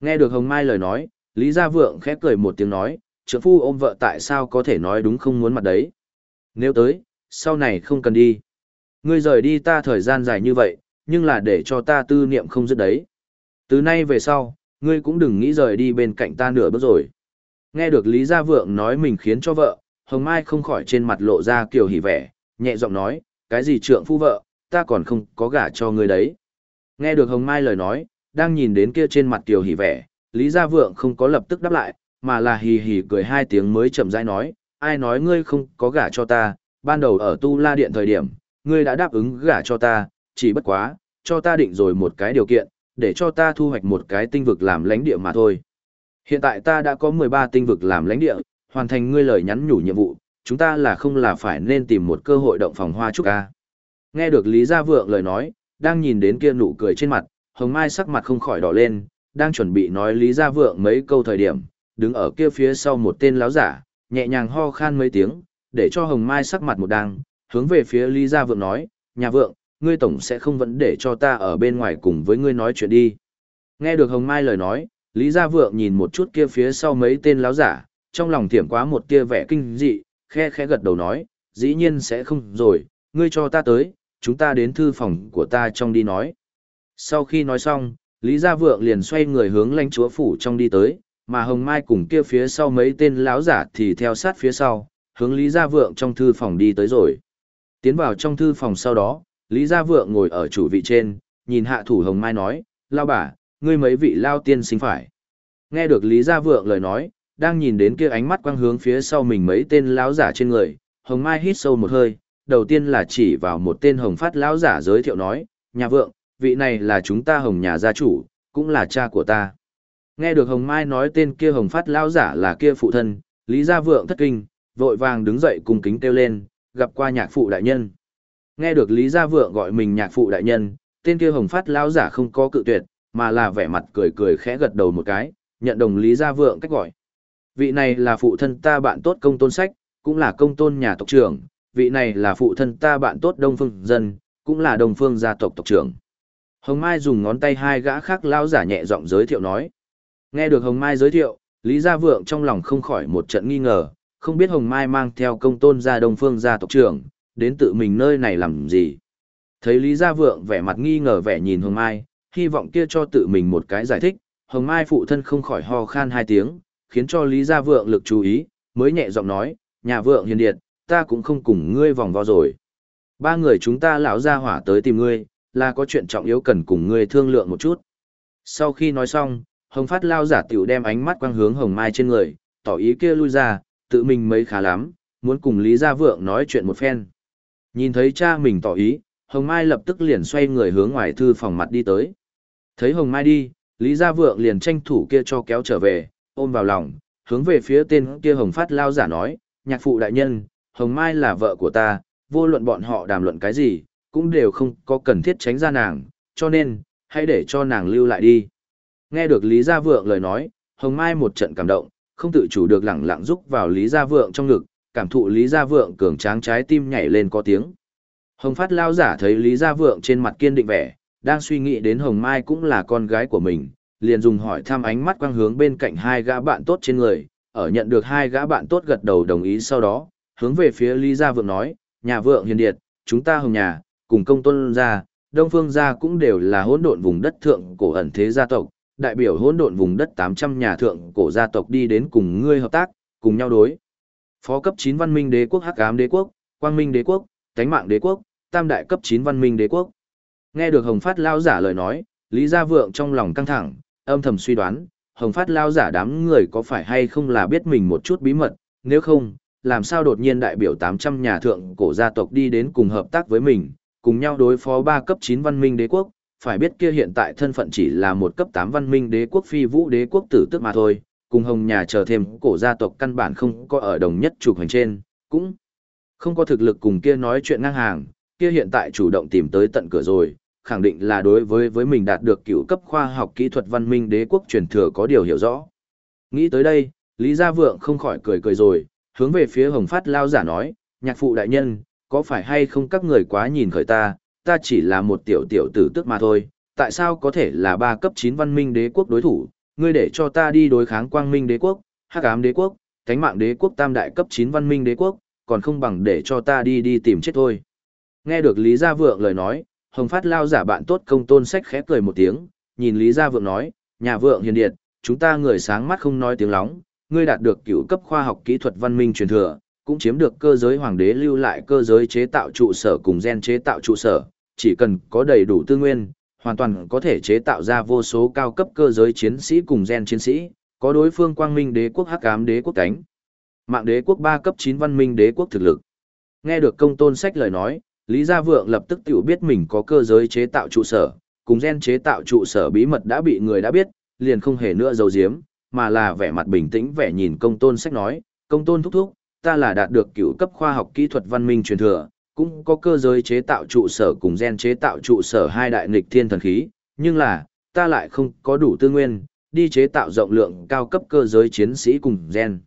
Nghe được hồng mai lời nói, Lý Gia Vượng khẽ cười một tiếng nói, trưởng phu ôm vợ tại sao có thể nói đúng không muốn mặt đấy. Nếu tới, sau này không cần đi. Ngươi rời đi ta thời gian dài như vậy, nhưng là để cho ta tư niệm không dứt đấy. Từ nay về sau, ngươi cũng đừng nghĩ rời đi bên cạnh ta nửa bước rồi. Nghe được Lý Gia Vượng nói mình khiến cho vợ, Hồng Mai không khỏi trên mặt lộ ra kiểu hỉ vẻ, nhẹ giọng nói, cái gì trượng phu vợ, ta còn không có gả cho ngươi đấy. Nghe được Hồng Mai lời nói, đang nhìn đến kia trên mặt kiểu hỉ vẻ, Lý Gia Vượng không có lập tức đáp lại, mà là hì hì cười hai tiếng mới chậm rãi nói, ai nói ngươi không có gả cho ta, ban đầu ở Tu La Điện thời điểm, ngươi đã đáp ứng gả cho ta, chỉ bất quá, cho ta định rồi một cái điều kiện, để cho ta thu hoạch một cái tinh vực làm lãnh địa mà thôi. Hiện tại ta đã có 13 tinh vực làm lãnh địa, hoàn thành ngươi lời nhắn nhủ nhiệm vụ, chúng ta là không là phải nên tìm một cơ hội động phòng hoa trúc ca. Nghe được Lý Gia Vượng lời nói, đang nhìn đến kia nụ cười trên mặt, Hồng Mai sắc mặt không khỏi đỏ lên, đang chuẩn bị nói Lý Gia Vượng mấy câu thời điểm, đứng ở kia phía sau một tên láo giả, nhẹ nhàng ho khan mấy tiếng, để cho Hồng Mai sắc mặt một đằng, hướng về phía Lý Gia Vượng nói, nhà vượng, ngươi tổng sẽ không vẫn để cho ta ở bên ngoài cùng với ngươi nói chuyện đi. Nghe được Hồng Mai lời nói, Lý Gia Vượng nhìn một chút kia phía sau mấy tên láo giả, trong lòng thiểm quá một tia vẻ kinh dị, khe khẽ gật đầu nói, dĩ nhiên sẽ không rồi, ngươi cho ta tới, chúng ta đến thư phòng của ta trong đi nói. Sau khi nói xong, Lý Gia Vượng liền xoay người hướng lãnh chúa phủ trong đi tới, mà Hồng Mai cùng kia phía sau mấy tên láo giả thì theo sát phía sau, hướng Lý Gia Vượng trong thư phòng đi tới rồi. Tiến vào trong thư phòng sau đó, Lý Gia Vượng ngồi ở chủ vị trên, nhìn hạ thủ Hồng Mai nói, lao bà, ngươi mấy vị lao tiên sinh phải. Nghe được Lý Gia Vượng lời nói, đang nhìn đến kia ánh mắt quang hướng phía sau mình mấy tên lão giả trên người, Hồng Mai hít sâu một hơi, đầu tiên là chỉ vào một tên Hồng Phát lão giả giới thiệu nói, nhà vượng, vị này là chúng ta Hồng nhà gia chủ, cũng là cha của ta. Nghe được Hồng Mai nói tên kia Hồng Phát lão giả là kia phụ thân, Lý Gia Vượng thất kinh, vội vàng đứng dậy cùng kính kêu lên, gặp qua nhạc phụ đại nhân. Nghe được Lý Gia Vượng gọi mình nhạc phụ đại nhân, tên kia Hồng Phát lão giả không có cự tuyệt, mà là vẻ mặt cười cười khẽ gật đầu một cái, nhận đồng Lý Gia Vượng cách gọi. Vị này là phụ thân ta bạn tốt công tôn sách, cũng là công tôn nhà tộc trưởng, vị này là phụ thân ta bạn tốt Đông Phương Dân, cũng là Đông Phương gia tộc tộc trưởng. Hồng Mai dùng ngón tay hai gã khác lao giả nhẹ giọng giới thiệu nói. Nghe được Hồng Mai giới thiệu, Lý Gia Vượng trong lòng không khỏi một trận nghi ngờ, không biết Hồng Mai mang theo công tôn gia Đông Phương gia tộc trưởng, đến tự mình nơi này làm gì. Thấy Lý Gia Vượng vẻ mặt nghi ngờ vẻ nhìn Hồng Mai, hy vọng kia cho tự mình một cái giải thích, Hồng Mai phụ thân không khỏi ho khan hai tiếng, khiến cho Lý Gia Vượng lực chú ý, mới nhẹ giọng nói, nhà Vượng hiền điệt, ta cũng không cùng ngươi vòng vo rồi. Ba người chúng ta lão gia hỏa tới tìm ngươi, là có chuyện trọng yếu cần cùng ngươi thương lượng một chút. Sau khi nói xong, Hồng Phát lao giả tiểu đem ánh mắt quang hướng Hồng Mai trên người, tỏ ý kia lui ra, tự mình mấy khá lắm, muốn cùng Lý Gia Vượng nói chuyện một phen. Nhìn thấy cha mình tỏ ý, Hồng Mai lập tức liền xoay người hướng ngoài thư phòng mặt đi tới. Thấy Hồng Mai đi, Lý Gia Vượng liền tranh thủ kia cho kéo trở về, ôm vào lòng, hướng về phía tên kia Hồng Phát lao giả nói, nhạc phụ đại nhân, Hồng Mai là vợ của ta, vô luận bọn họ đàm luận cái gì, cũng đều không có cần thiết tránh ra nàng, cho nên, hãy để cho nàng lưu lại đi. Nghe được Lý Gia Vượng lời nói, Hồng Mai một trận cảm động, không tự chủ được lẳng lặng rúc vào Lý Gia Vượng trong ngực, cảm thụ Lý Gia Vượng cường tráng trái tim nhảy lên có tiếng. Hồng Phát lao giả thấy Lý Gia Vượng trên mặt kiên định vẻ, đang suy nghĩ đến Hồng Mai cũng là con gái của mình, liền dùng hỏi thăm ánh mắt quang hướng bên cạnh hai gã bạn tốt trên người, ở nhận được hai gã bạn tốt gật đầu đồng ý sau đó, hướng về phía Lý Gia Vượng nói, nhà vượng hiền điệt, chúng ta hồng nhà, cùng công tôn gia, đông phương gia cũng đều là hỗn độn vùng đất thượng cổ ẩn thế gia tộc, đại biểu hỗn độn vùng đất 800 nhà thượng cổ gia tộc đi đến cùng ngươi hợp tác, cùng nhau đối. Phó cấp 9 văn minh đế quốc Hắc ám đế quốc, Quang minh đế quốc, Thánh mạng đế quốc, tam đại cấp 9 văn minh đế quốc. Nghe được Hồng Phát lao giả lời nói, Lý Gia Vượng trong lòng căng thẳng, âm thầm suy đoán, Hồng Phát lao giả đám người có phải hay không là biết mình một chút bí mật, nếu không, làm sao đột nhiên đại biểu 800 nhà thượng cổ gia tộc đi đến cùng hợp tác với mình, cùng nhau đối phó ba cấp 9 văn minh đế quốc, phải biết kia hiện tại thân phận chỉ là một cấp 8 văn minh đế quốc phi vũ đế quốc tử tức mà thôi, cùng hồng nhà chờ thêm cổ gia tộc căn bản không có ở đồng nhất trục hành trên, cũng không có thực lực cùng kia nói chuyện ngang hàng, kia hiện tại chủ động tìm tới tận cửa rồi, khẳng định là đối với với mình đạt được cựu cấp khoa học kỹ thuật văn minh đế quốc truyền thừa có điều hiểu rõ. Nghĩ tới đây, Lý Gia Vượng không khỏi cười cười rồi, hướng về phía Hồng Phát lao giả nói, nhạc phụ đại nhân, có phải hay không các người quá nhìn khởi ta, ta chỉ là một tiểu tiểu tử tức mà thôi, tại sao có thể là ba cấp 9 văn minh đế quốc đối thủ, ngươi để cho ta đi đối kháng quang minh đế quốc, hắc ám đế quốc, thánh mạng đế quốc tam đại cấp 9 văn minh đế quốc, còn không bằng để cho ta đi đi tìm chết thôi. Nghe được Lý Gia Vượng lời nói, Hồng Phát lao giả bạn tốt công tôn sách khẽ cười một tiếng, nhìn Lý Gia Vượng nói, nhà vượng hiền điệt, chúng ta người sáng mắt không nói tiếng lóng, ngươi đạt được cựu cấp khoa học kỹ thuật văn minh truyền thừa, cũng chiếm được cơ giới hoàng đế lưu lại cơ giới chế tạo trụ sở cùng gen chế tạo trụ sở, chỉ cần có đầy đủ tư nguyên, hoàn toàn có thể chế tạo ra vô số cao cấp cơ giới chiến sĩ cùng gen chiến sĩ, có đối phương quang minh đế quốc hắc ám đế quốc cánh. Mạng đế quốc 3 cấp 9 văn minh đế quốc thực lực. Nghe được công tôn sách lời nói, Lý Gia Vượng lập tức tiểu biết mình có cơ giới chế tạo trụ sở, cùng gen chế tạo trụ sở bí mật đã bị người đã biết, liền không hề nữa giấu giếm, mà là vẻ mặt bình tĩnh vẻ nhìn công tôn sách nói, công tôn thúc thúc, ta là đạt được cựu cấp khoa học kỹ thuật văn minh truyền thừa, cũng có cơ giới chế tạo trụ sở cùng gen chế tạo trụ sở hai đại nghịch thiên thần khí, nhưng là, ta lại không có đủ tư nguyên, đi chế tạo rộng lượng cao cấp cơ giới chiến sĩ cùng gen.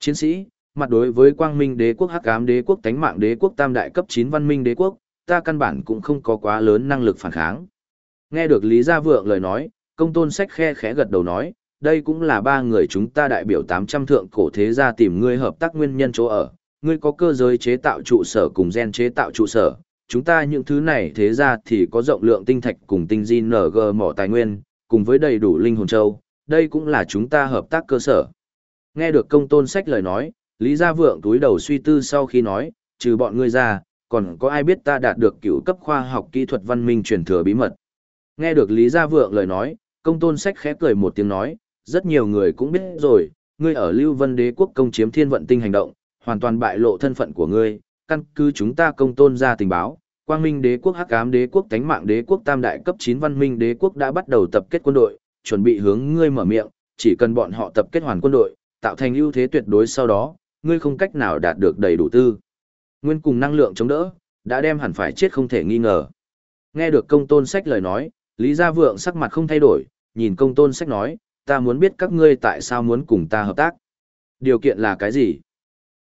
Chiến sĩ, mặt đối với quang minh đế quốc hắc ám đế quốc tánh mạng đế quốc tam đại cấp 9 văn minh đế quốc, ta căn bản cũng không có quá lớn năng lực phản kháng. Nghe được Lý Gia Vượng lời nói, công tôn sách khe khẽ gật đầu nói, đây cũng là ba người chúng ta đại biểu 800 thượng cổ thế gia tìm ngươi hợp tác nguyên nhân chỗ ở, ngươi có cơ giới chế tạo trụ sở cùng gen chế tạo trụ sở, chúng ta những thứ này thế ra thì có rộng lượng tinh thạch cùng tinh di NG mỏ tài nguyên, cùng với đầy đủ linh hồn châu, đây cũng là chúng ta hợp tác cơ sở. Nghe được công tôn sách lời nói, Lý Gia Vượng túi đầu suy tư sau khi nói, trừ bọn ngươi ra, còn có ai biết ta đạt được cựu cấp khoa học kỹ thuật văn minh truyền thừa bí mật. Nghe được Lý Gia Vượng lời nói, công tôn sách khẽ cười một tiếng nói, rất nhiều người cũng biết rồi, ngươi ở Lưu Vân Đế quốc công chiếm thiên vận tinh hành động, hoàn toàn bại lộ thân phận của ngươi, căn cứ chúng ta công tôn ra tình báo, Quang Minh Đế quốc Hắc Ám Đế quốc Tánh Mạng Đế quốc Tam đại cấp 9 Văn Minh Đế quốc đã bắt đầu tập kết quân đội, chuẩn bị hướng ngươi mở miệng, chỉ cần bọn họ tập kết hoàn quân đội, tạo thành ưu thế tuyệt đối sau đó, ngươi không cách nào đạt được đầy đủ tư. Nguyên cùng năng lượng chống đỡ, đã đem hẳn phải chết không thể nghi ngờ. Nghe được công tôn sách lời nói, Lý Gia Vượng sắc mặt không thay đổi, nhìn công tôn sách nói, ta muốn biết các ngươi tại sao muốn cùng ta hợp tác. Điều kiện là cái gì?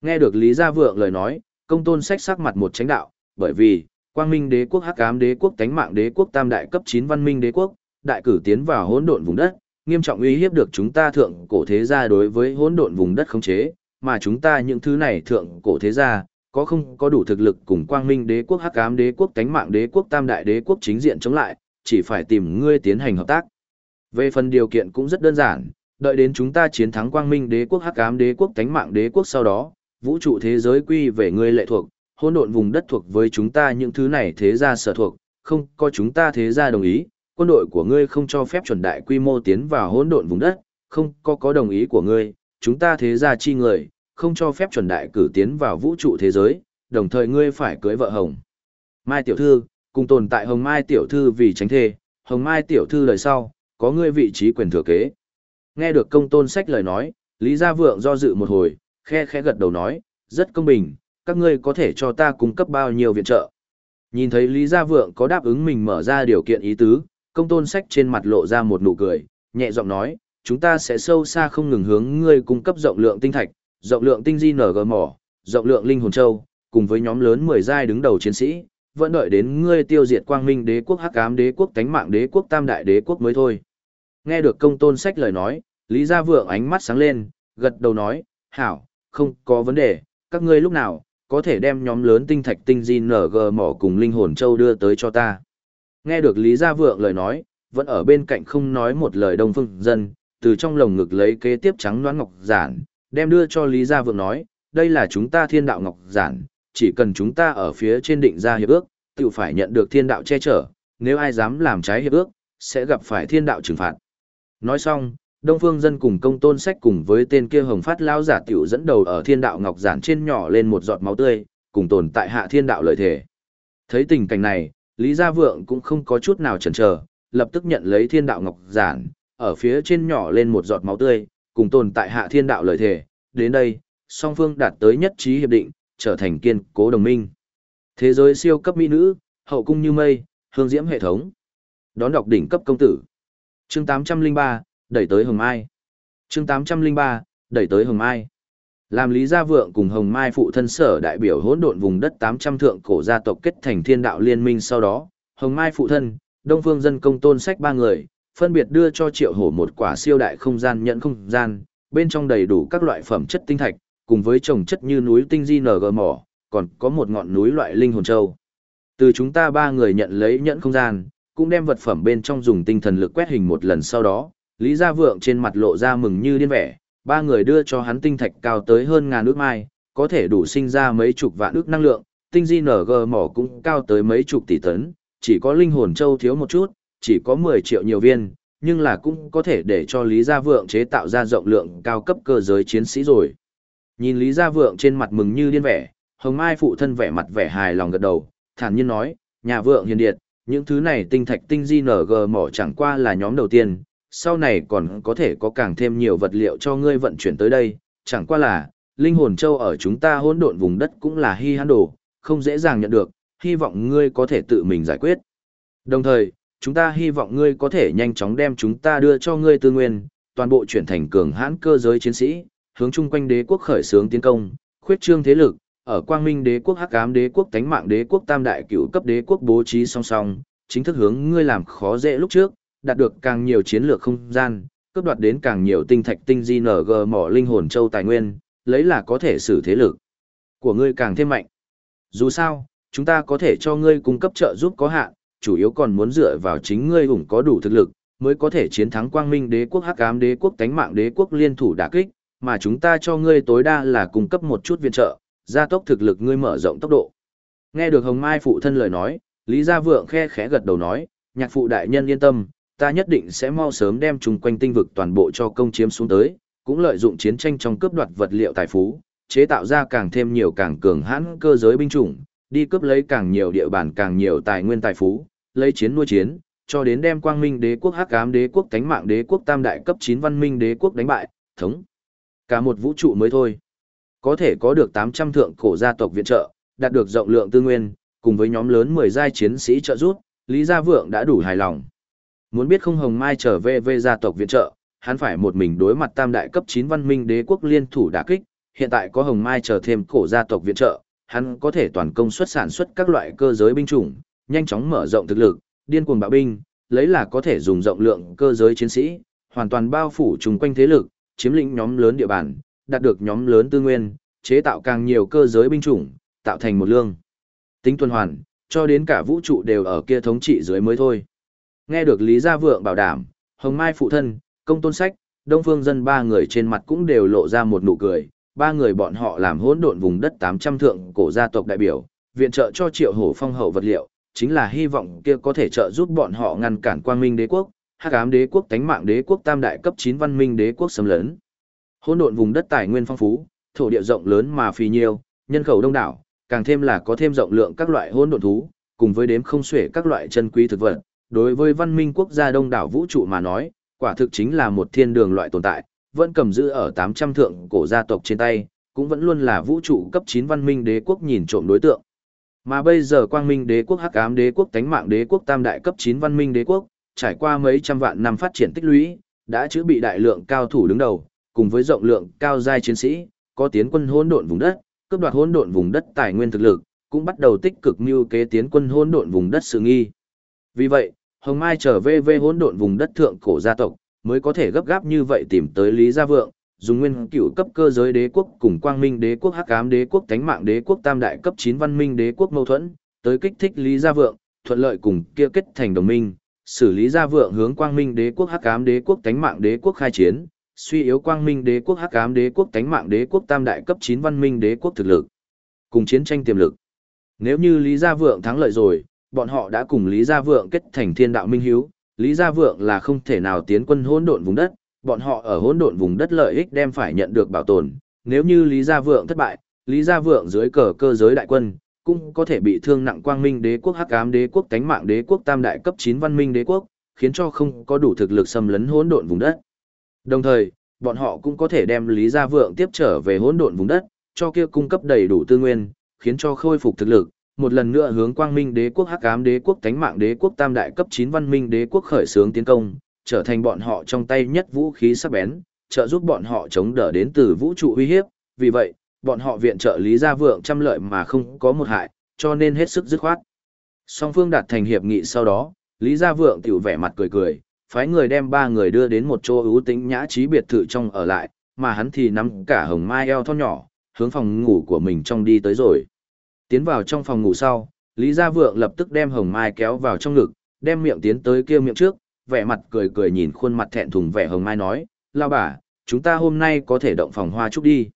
Nghe được Lý Gia Vượng lời nói, công tôn sách sắc mặt một tránh đạo, bởi vì, Quang Minh Đế quốc Hắc Ám Đế quốc Tánh Mạng Đế quốc Tam đại cấp 9 Văn Minh Đế quốc, đại cử tiến vào hỗn độn vùng đất, nghiêm trọng uy hiếp được chúng ta thượng cổ thế gia đối với hỗn độn vùng đất khống chế, mà chúng ta những thứ này thượng cổ thế gia, có không có đủ thực lực cùng Quang Minh Đế quốc Hắc Ám Đế quốc Tánh Mạng Đế quốc Tam đại đế quốc chính diện chống lại, chỉ phải tìm ngươi tiến hành hợp tác. Về phần điều kiện cũng rất đơn giản, đợi đến chúng ta chiến thắng Quang Minh Đế quốc Hắc Ám Đế quốc Tánh Mạng Đế quốc sau đó, vũ trụ thế giới quy về ngươi lệ thuộc, hỗn độn vùng đất thuộc với chúng ta những thứ này thế gia sở thuộc, không có chúng ta thế gia đồng ý, quân đội của ngươi không cho phép chuẩn đại quy mô tiến vào hỗn độn vùng đất, không có có đồng ý của ngươi, chúng ta thế gia chi người, không cho phép chuẩn đại cử tiến vào vũ trụ thế giới, đồng thời ngươi phải cưới vợ Hồng. Mai tiểu thư, cùng tồn tại Hồng Mai tiểu thư vì tránh thề, Hồng Mai tiểu thư lời sau, có ngươi vị trí quyền thừa kế. Nghe được công tôn sách lời nói, Lý Gia Vượng do dự một hồi, khe khẽ gật đầu nói, rất công bình, các ngươi có thể cho ta cung cấp bao nhiêu viện trợ. Nhìn thấy Lý Gia Vượng có đáp ứng mình mở ra điều kiện ý tứ, công tôn sách trên mặt lộ ra một nụ cười, nhẹ giọng nói, chúng ta sẽ sâu xa không ngừng hướng ngươi cung cấp rộng lượng tinh thạch, rộng lượng tinh di nở gờ mỏ, rộng lượng linh hồn châu, cùng với nhóm lớn 10 giai đứng đầu chiến sĩ, vẫn đợi đến ngươi tiêu diệt quang minh đế quốc hắc ám đế quốc tánh mạng đế quốc tam đại đế quốc mới thôi. Nghe được công tôn sách lời nói, Lý Gia Vượng ánh mắt sáng lên, gật đầu nói, hảo, không có vấn đề, các ngươi lúc nào, có thể đem nhóm lớn tinh thạch tinh di nở gờ mỏ cùng linh hồn châu đưa tới cho ta. Nghe được Lý Gia Vượng lời nói, vẫn ở bên cạnh không nói một lời đông phương dân, từ trong lồng ngực lấy kế tiếp trắng đoán ngọc giản, đem đưa cho Lý Gia Vượng nói, đây là chúng ta thiên đạo ngọc giản, chỉ cần chúng ta ở phía trên định ra hiệp ước, tự phải nhận được thiên đạo che chở, nếu ai dám làm trái hiệp ước, sẽ gặp phải thiên đạo trừng phạt. Nói xong, Đông Phương Dân cùng công tôn sách cùng với tên kia hồng phát Lão giả tiểu dẫn đầu ở thiên đạo ngọc giản trên nhỏ lên một giọt máu tươi, cùng tồn tại hạ thiên đạo lợi thể. Thấy tình cảnh này, Lý Gia Vượng cũng không có chút nào chần chờ, lập tức nhận lấy thiên đạo ngọc giản, ở phía trên nhỏ lên một giọt máu tươi, cùng tồn tại hạ thiên đạo lợi thể. Đến đây, song phương đạt tới nhất trí hiệp định, trở thành kiên cố đồng minh. Thế giới siêu cấp mỹ nữ, hậu cung như mây, hương diễm hệ thống. Đón đọc đỉnh cấp công tử. Chương 803, đẩy tới Hồng Mai. Chương 803, đẩy tới Hồng Mai. Làm Lý Gia Vượng cùng Hồng Mai phụ thân sở đại biểu hỗn độn vùng đất 800 thượng cổ gia tộc kết thành thiên đạo liên minh sau đó, Hồng Mai phụ thân, Đông Phương dân công tôn sách ba người, phân biệt đưa cho Triệu Hổ một quả siêu đại không gian nhận không gian, bên trong đầy đủ các loại phẩm chất tinh thạch, cùng với trồng chất như núi tinh di nở gờ mỏ, còn có một ngọn núi loại linh hồn châu. Từ chúng ta ba người nhận lấy nhận không gian, cũng đem vật phẩm bên trong dùng tinh thần lực quét hình một lần sau đó, Lý Gia Vượng trên mặt lộ ra mừng như điên vẻ, ba người đưa cho hắn tinh thạch cao tới hơn ngàn ước mai, có thể đủ sinh ra mấy chục vạn ước năng lượng, tinh di nở gờ mỏ cũng cao tới mấy chục tỷ tấn, chỉ có linh hồn châu thiếu một chút, chỉ có 10 triệu nhiều viên, nhưng là cũng có thể để cho Lý Gia Vượng chế tạo ra rộng lượng cao cấp cơ giới chiến sĩ rồi. Nhìn Lý Gia Vượng trên mặt mừng như điên vẻ, Hồng Mai phụ thân vẻ mặt vẻ hài lòng gật đầu, thản nhiên nói, nhà Vượng hiền điệt, những thứ này tinh thạch tinh di nở gờ mỏ chẳng qua là nhóm đầu tiên, sau này còn có thể có càng thêm nhiều vật liệu cho ngươi vận chuyển tới đây, chẳng qua là, linh hồn châu ở chúng ta hỗn độn vùng đất cũng là hy hãn đồ, không dễ dàng nhận được, hy vọng ngươi có thể tự mình giải quyết. Đồng thời, chúng ta hy vọng ngươi có thể nhanh chóng đem chúng ta đưa cho ngươi tư nguyên, toàn bộ chuyển thành cường hãn cơ giới chiến sĩ, hướng chung quanh đế quốc khởi xướng tiến công, khuyết trương thế lực, ở quang minh đế quốc hắc ám đế quốc tánh mạng đế quốc tam đại cựu cấp đế quốc bố trí song song, chính thức hướng ngươi làm khó dễ lúc trước, đạt được càng nhiều chiến lược không gian, cướp đoạt đến càng nhiều tinh thạch tinh di nở mỏ linh hồn châu tài nguyên, lấy là có thể xử thế lực của ngươi càng thêm mạnh. Dù sao, chúng ta có thể cho ngươi cung cấp trợ giúp có hạn, chủ yếu còn muốn dựa vào chính ngươi ủng có đủ thực lực, mới có thể chiến thắng quang minh đế quốc hắc ám đế quốc tánh mạng đế quốc liên thủ đả kích, mà chúng ta cho ngươi tối đa là cung cấp một chút viện trợ, gia tốc thực lực ngươi mở rộng tốc độ. Nghe được Hồng Mai phụ thân lời nói, Lý Gia Vượng khe khẽ gật đầu nói, nhạc phụ đại nhân yên tâm, ta nhất định sẽ mau sớm đem chung quanh tinh vực toàn bộ cho công chiếm xuống tới, cũng lợi dụng chiến tranh trong cướp đoạt vật liệu tài phú, chế tạo ra càng thêm nhiều càng cường hãn cơ giới binh chủng, đi cướp lấy càng nhiều địa bàn càng nhiều tài nguyên tài phú, lấy chiến nuôi chiến, cho đến đem quang minh đế quốc hắc ám đế quốc tánh mạng đế quốc tam đại cấp 9 văn minh đế quốc đánh bại, thống. Cả một vũ trụ mới thôi. Có thể có được 800 thượng cổ gia tộc viện trợ, đạt được rộng lượng tư nguyên, cùng với nhóm lớn 10 giai chiến sĩ trợ giúp, Lý Gia Vượng đã đủ hài lòng. Muốn biết không Hồng Mai trở về về gia tộc viện trợ, hắn phải một mình đối mặt tam đại cấp 9 văn minh đế quốc liên thủ đả kích, hiện tại có Hồng Mai trở thêm cổ gia tộc viện trợ, hắn có thể toàn công suất sản xuất các loại cơ giới binh chủng, nhanh chóng mở rộng thực lực, điên cuồng bạo binh, lấy là có thể dùng rộng lượng cơ giới chiến sĩ, hoàn toàn bao phủ chung quanh thế lực, chiếm lĩnh nhóm lớn địa bàn, đạt được nhóm lớn tư nguyên, chế tạo càng nhiều cơ giới binh chủng, tạo thành một lương. Tính tuần hoàn, cho đến cả vũ trụ đều ở kia thống trị dưới mới thôi. Nghe được Lý Gia Vượng bảo đảm, Hồng Mai phụ thân, công tôn sách, Đông Phương dân ba người trên mặt cũng đều lộ ra một nụ cười, ba người bọn họ làm hỗn độn vùng đất 800 thượng cổ gia tộc đại biểu, viện trợ cho Triệu Hổ Phong hậu vật liệu, chính là hy vọng kia có thể trợ giúp bọn họ ngăn cản Quang Minh Đế quốc, Hắc Ám Đế quốc, Tánh Mạng Đế quốc tam đại cấp 9 văn minh đế quốc xâm lấn. Hỗn độn vùng đất tài nguyên phong phú, thổ địa rộng lớn mà phì nhiêu, nhân khẩu đông đảo, càng thêm là có thêm rộng lượng các loại hỗn độn thú, cùng với đếm không xuể các loại chân quý thực vật. Đối với văn minh quốc gia đông đảo vũ trụ mà nói, quả thực chính là một thiên đường loại tồn tại, vẫn cầm giữ ở 800 thượng cổ gia tộc trên tay, cũng vẫn luôn là vũ trụ cấp 9 văn minh đế quốc nhìn trộm đối tượng. Mà bây giờ quang minh đế quốc hắc ám đế quốc tánh mạng đế quốc tam đại cấp 9 văn minh đế quốc, trải qua mấy trăm vạn năm phát triển tích lũy, đã chữ bị đại lượng cao thủ đứng đầu, cùng với rộng lượng cao giai chiến sĩ, có tiến quân hỗn độn vùng đất, cướp đoạt hỗn độn vùng đất tài nguyên thực lực, cũng bắt đầu tích cực mưu kế tiến quân hỗn độn vùng đất sự nghi. Vì vậy, Hồng Mai trở về về hỗn độn vùng đất thượng cổ gia tộc, mới có thể gấp gáp như vậy tìm tới Lý Gia Vượng, dùng nguyên cửu cấp cơ giới đế quốc cùng quang minh đế quốc hắc ám đế quốc thánh mạng đế quốc tam đại cấp 9 văn minh đế quốc mâu thuẫn, tới kích thích Lý Gia Vượng, thuận lợi cùng kia kết thành đồng minh, xử Lý Gia Vượng hướng quang minh đế quốc hắc ám đế quốc thánh mạng đế quốc khai chiến, suy yếu quang minh đế quốc hắc ám đế quốc thánh mạng đế quốc tam đại cấp 9 văn minh đế quốc thực lực, cùng chiến tranh tiềm lực. Nếu như Lý Gia Vượng thắng lợi rồi, bọn họ đã cùng Lý Gia Vượng kết thành thiên đạo minh hiếu, Lý Gia Vượng là không thể nào tiến quân hỗn độn vùng đất, bọn họ ở hỗn độn vùng đất lợi ích đem phải nhận được bảo tồn. Nếu như Lý Gia Vượng thất bại, Lý Gia Vượng dưới cờ cơ giới đại quân, cũng có thể bị thương nặng quang minh đế quốc hắc ám đế quốc tánh mạng đế quốc tam đại cấp 9 văn minh đế quốc, khiến cho không có đủ thực lực xâm lấn hỗn độn vùng đất. Đồng thời, bọn họ cũng có thể đem Lý Gia Vượng tiếp trở về hỗn độn vùng đất, cho kia cung cấp đầy đủ tư nguyên, khiến cho khôi phục thực lực, một lần nữa hướng quang minh đế quốc hắc ám đế quốc tánh mạng đế quốc tam đại cấp 9 văn minh đế quốc khởi xướng tiến công, trở thành bọn họ trong tay nhất vũ khí sắc bén, trợ giúp bọn họ chống đỡ đến từ vũ trụ uy hiếp, vì vậy, bọn họ viện trợ Lý Gia Vượng trăm lợi mà không có một hại, cho nên hết sức dứt khoát. Song phương đạt thành hiệp nghị sau đó, Lý Gia Vượng tiểu vẻ mặt cười cười, phái người đem ba người đưa đến một chỗ ưu tĩnh nhã trí biệt thự trong ở lại, mà hắn thì nắm cả hồng mai eo thon nhỏ, hướng phòng ngủ của mình trong đi tới rồi. Tiến vào trong phòng ngủ sau, Lý Gia Vượng lập tức đem hồng mai kéo vào trong ngực, đem miệng tiến tới kia miệng trước, vẻ mặt cười cười nhìn khuôn mặt thẹn thùng vẻ hồng mai nói, lao bà, chúng ta hôm nay có thể động phòng hoa chúc đi.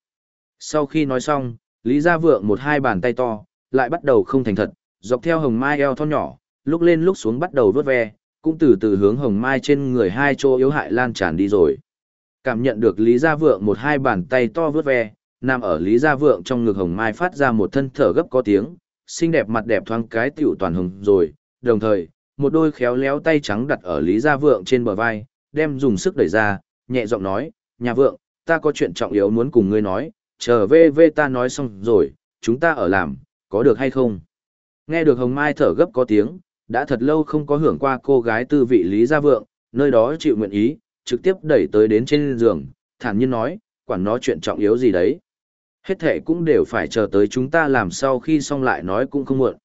Sau khi nói xong, Lý Gia Vượng một hai bàn tay to, lại bắt đầu không thành thật, dọc theo hồng mai eo thon nhỏ, lúc lên lúc xuống bắt đầu vớt ve, cũng từ từ hướng hồng mai trên người hai chỗ yếu hại lan tràn đi rồi. Cảm nhận được Lý Gia Vượng một hai bàn tay to vớt ve, nằm ở Lý Gia Vượng trong ngực hồng mai phát ra một thân thở gấp có tiếng, xinh đẹp mặt đẹp thoáng cái tiểu toàn hồng rồi, đồng thời, một đôi khéo léo tay trắng đặt ở Lý Gia Vượng trên bờ vai, đem dùng sức đẩy ra, nhẹ giọng nói, nhà vượng, ta có chuyện trọng yếu muốn cùng ngươi nói, chờ về về ta nói xong rồi, chúng ta ở làm, có được hay không? Nghe được Hồng Mai thở gấp có tiếng, đã thật lâu không có hưởng qua cô gái tư vị Lý Gia Vượng, nơi đó chịu nguyện ý, trực tiếp đẩy tới đến trên giường, thản nhiên nói, quản nó chuyện trọng yếu gì đấy. Hết thể cũng đều phải chờ tới chúng ta làm sau khi xong lại nói cũng không muộn.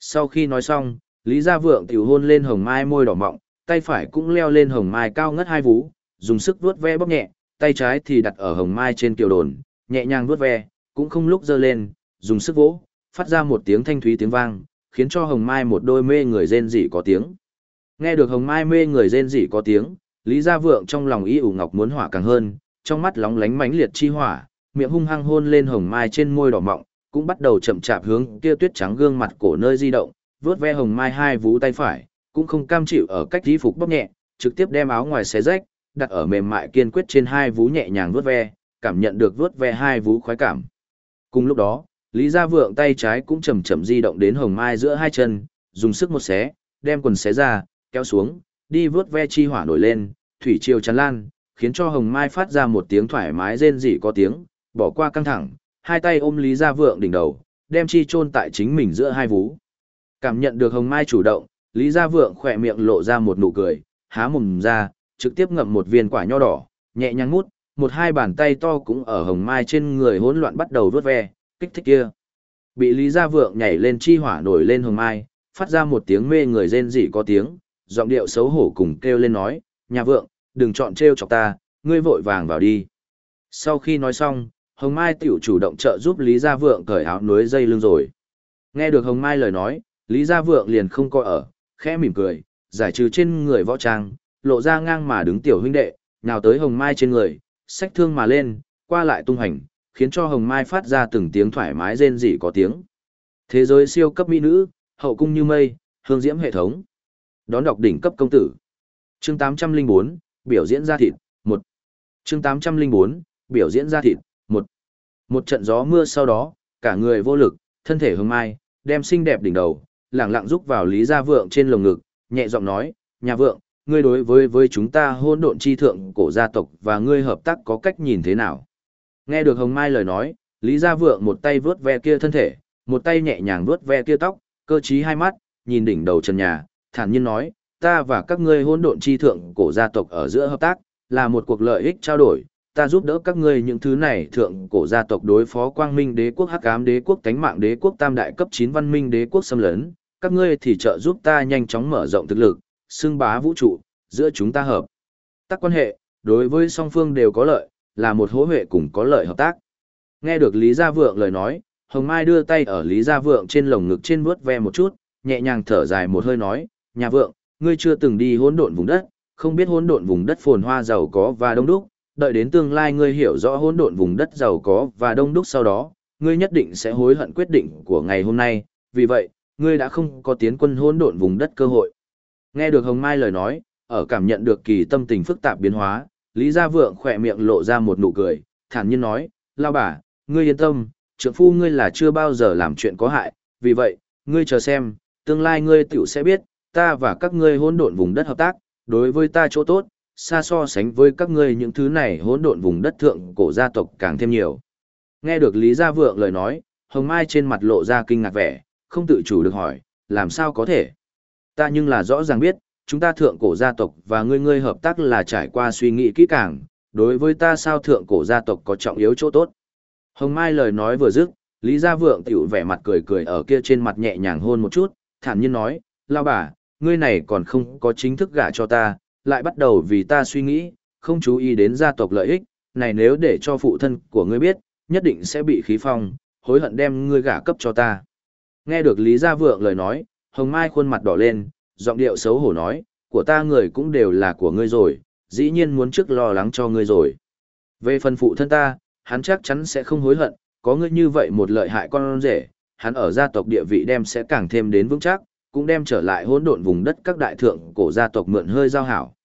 Sau khi nói xong, Lý Gia Vượng tiểu hôn lên hồng mai môi đỏ mọng, tay phải cũng leo lên hồng mai cao ngất hai vú, dùng sức vuốt ve bóp nhẹ, tay trái thì đặt ở hồng mai trên kiều đồn, nhẹ nhàng vuốt ve, cũng không lúc giơ lên, dùng sức vỗ, phát ra một tiếng thanh thúy tiếng vang, khiến cho Hồng Mai một đôi mê người rên rỉ có tiếng. Nghe được Hồng Mai mê người rên rỉ có tiếng, Lý Gia Vượng trong lòng y ủ ngọc muốn hỏa càng hơn, trong mắt lóng lánh mãnh liệt chi hỏa, miệng hung hăng hôn lên Hồng Mai trên môi đỏ mọng, cũng bắt đầu chậm chạp hướng kia tuyết trắng gương mặt cổ nơi di động, vướt ve Hồng Mai hai vú tay phải, cũng không cam chịu ở cách y phục bóp nhẹ, trực tiếp đem áo ngoài xé rách, đặt ở mềm mại kiên quyết trên hai vú nhẹ nhàng vướt ve, cảm nhận được vướt ve hai vú khoái cảm. Cùng lúc đó, Lý Gia Vượng tay trái cũng chậm chậm di động đến Hồng Mai giữa hai chân, dùng sức một xé, đem quần xé ra, kéo xuống, đi vướt ve chi hỏa nổi lên, thủy triều tràn lan, khiến cho Hồng Mai phát ra một tiếng thoải mái rên rỉ có tiếng, bỏ qua căng thẳng, hai tay ôm Lý Gia Vượng đỉnh đầu, đem chi chôn tại chính mình giữa hai vú. Cảm nhận được Hồng Mai chủ động, Lý Gia Vượng khỏe miệng lộ ra một nụ cười, há mồm ra, trực tiếp ngậm một viên quả nho đỏ, nhẹ nhàng mút, một hai bàn tay to cũng ở Hồng Mai trên người hỗn loạn bắt đầu vuốt ve, kích thích kia. Bị Lý Gia Vượng nhảy lên chi hỏa nổi lên Hồng Mai, phát ra một tiếng mê người rên rỉ có tiếng, giọng điệu xấu hổ cùng kêu lên nói, nhà vượng, đừng chọn trêu chọc ta, ngươi vội vàng vào đi. Sau khi nói xong, Hồng Mai tiểu chủ động trợ giúp Lý Gia Vượng cởi áo núi dây lưng rồi. Nghe được Hồng Mai lời nói, Lý Gia Vượng liền không coi ở, khẽ mỉm cười, giải trừ trên người võ trang, lộ ra ngang mà đứng tiểu huynh đệ, nào tới Hồng Mai trên người, sách thương mà lên, qua lại tung hành, khiến cho Hồng Mai phát ra từng tiếng thoải mái rên rỉ có tiếng. Thế giới siêu cấp mỹ nữ, hậu cung như mây, hương diễm hệ thống. Đón đọc đỉnh cấp công tử. Chương 804, biểu diễn ra thịt, 1. Chương 804, biểu diễn ra thịt, một Một trận gió mưa sau đó, cả người vô lực, thân thể hương mai, đem xinh đẹp đỉnh đầu, lẳng lặng rúc vào Lý Gia Vượng trên lồng ngực, nhẹ giọng nói, nhà vượng, ngươi đối với với chúng ta hôn độn chi thượng cổ gia tộc và ngươi hợp tác có cách nhìn thế nào? Nghe được Hồng Mai lời nói, Lý Gia Vượng một tay vướt ve kia thân thể, một tay nhẹ nhàng vướt ve kia tóc, cơ trí hai mắt, nhìn đỉnh đầu trần nhà, thản nhiên nói, ta và các ngươi hôn độn chi thượng cổ gia tộc ở giữa hợp tác, là một cuộc lợi ích trao đổi, ta giúp đỡ các ngươi những thứ này thượng cổ gia tộc đối phó quang minh đế quốc hắc ám đế quốc tánh mạng đế quốc tam đại cấp 9 văn minh đế quốc xâm lấn, các ngươi thì trợ giúp ta nhanh chóng mở rộng thực lực, xưng bá vũ trụ, giữa chúng ta hợp. Tác quan hệ, đối với song phương đều có lợi, là một hối huệ cùng có lợi hợp tác. Nghe được Lý Gia Vượng lời nói, Hồng Mai đưa tay ở Lý Gia Vượng trên lồng ngực trên vuốt ve một chút, nhẹ nhàng thở dài một hơi nói, nhà vượng, ngươi chưa từng đi hỗn độn vùng đất, không biết hỗn độn vùng đất phồn hoa giàu có và đông đúc, đợi đến tương lai ngươi hiểu rõ hỗn độn vùng đất giàu có và đông đúc sau đó, ngươi nhất định sẽ hối hận quyết định của ngày hôm nay, vì vậy, ngươi đã không có tiến quân hỗn độn vùng đất cơ hội. Nghe được Hồng Mai lời nói, ở cảm nhận được kỳ tâm tình phức tạp biến hóa, Lý Gia Vượng khỏe miệng lộ ra một nụ cười, thản nhiên nói, lao bà, ngươi yên tâm, trưởng phu ngươi là chưa bao giờ làm chuyện có hại, vì vậy, ngươi chờ xem, tương lai ngươi tiểu sẽ biết, ta và các ngươi hỗn độn vùng đất hợp tác, đối với ta chỗ tốt, xa so sánh với các ngươi những thứ này hỗn độn vùng đất thượng cổ gia tộc càng thêm nhiều. Nghe được Lý Gia Vượng lời nói, Hồng Mai trên mặt lộ ra kinh ngạc vẻ, không tự chủ được hỏi, làm sao có thể? Ta nhưng là rõ ràng biết, chúng ta thượng cổ gia tộc và ngươi ngươi hợp tác là trải qua suy nghĩ kỹ càng, đối với ta sao thượng cổ gia tộc có trọng yếu chỗ tốt. Hồng Mai lời nói vừa dứt, Lý Gia Vượng tiểu vẻ mặt cười cười ở kia trên mặt nhẹ nhàng hôn một chút, thản nhiên nói, lao bà, ngươi này còn không có chính thức gả cho ta, lại bắt đầu vì ta suy nghĩ, không chú ý đến gia tộc lợi ích, này nếu để cho phụ thân của ngươi biết, nhất định sẽ bị khí phong, hối hận đem ngươi gả cấp cho ta. Nghe được Lý Gia Vượng lời nói, Hồng Mai khuôn mặt đỏ lên, giọng điệu xấu hổ nói, của ta người cũng đều là của ngươi rồi, dĩ nhiên muốn trước lo lắng cho ngươi rồi. Về phần phụ thân ta, hắn chắc chắn sẽ không hối hận, có ngươi như vậy một lợi hại con rể, hắn ở gia tộc địa vị đem sẽ càng thêm đến vững chắc, cũng đem trở lại hỗn độn vùng đất các đại thượng cổ gia tộc mượn hơi giao hảo.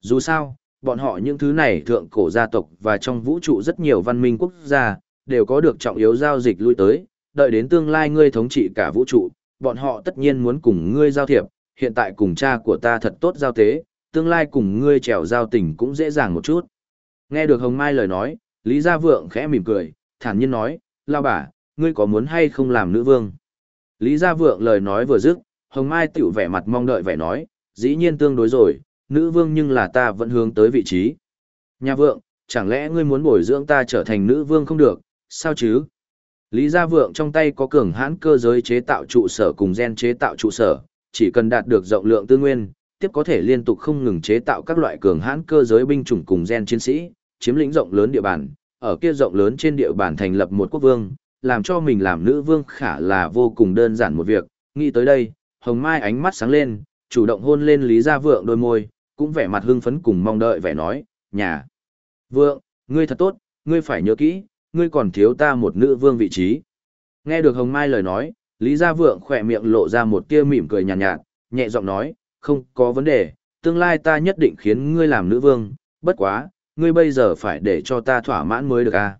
Dù sao, bọn họ những thứ này thượng cổ gia tộc và trong vũ trụ rất nhiều văn minh quốc gia, đều có được trọng yếu giao dịch lui tới, đợi đến tương lai ngươi thống trị cả vũ trụ, bọn họ tất nhiên muốn cùng ngươi giao thiệp, hiện tại cùng cha của ta thật tốt giao tế, tương lai cùng ngươi trèo giao tình cũng dễ dàng một chút. Nghe được Hồng Mai lời nói, Lý Gia Vượng khẽ mỉm cười, thản nhiên nói, lao bà, ngươi có muốn hay không làm nữ vương? Lý Gia Vượng lời nói vừa dứt, Hồng Mai tiểu vẻ mặt mong đợi vẻ nói, dĩ nhiên tương đối rồi, nữ vương nhưng là ta vẫn hướng tới vị trí. Nhà vượng, chẳng lẽ ngươi muốn bồi dưỡng ta trở thành nữ vương không được, sao chứ? Lý Gia Vượng trong tay có cường hãn cơ giới chế tạo trụ sở cùng gen chế tạo trụ sở, chỉ cần đạt được rộng lượng tư nguyên, tiếp có thể liên tục không ngừng chế tạo các loại cường hãn cơ giới binh chủng cùng gen chiến sĩ, chiếm lĩnh rộng lớn địa bàn, ở kia rộng lớn trên địa bàn thành lập một quốc vương, làm cho mình làm nữ vương khả là vô cùng đơn giản một việc. Nghĩ tới đây, Hồng Mai ánh mắt sáng lên, chủ động hôn lên Lý Gia Vượng đôi môi, cũng vẻ mặt hưng phấn cùng mong đợi vẻ nói, nhà. Vượng, ngươi thật tốt, ngươi phải nhớ kỹ, ngươi còn thiếu ta một nữ vương vị trí. Nghe được Hồng Mai lời nói, Lý Gia Vượng khỏe miệng lộ ra một tia mỉm cười nhàn nhạt, nhạt, nhẹ giọng nói, không có vấn đề, tương lai ta nhất định khiến ngươi làm nữ vương, bất quá, ngươi bây giờ phải để cho ta thỏa mãn mới được à.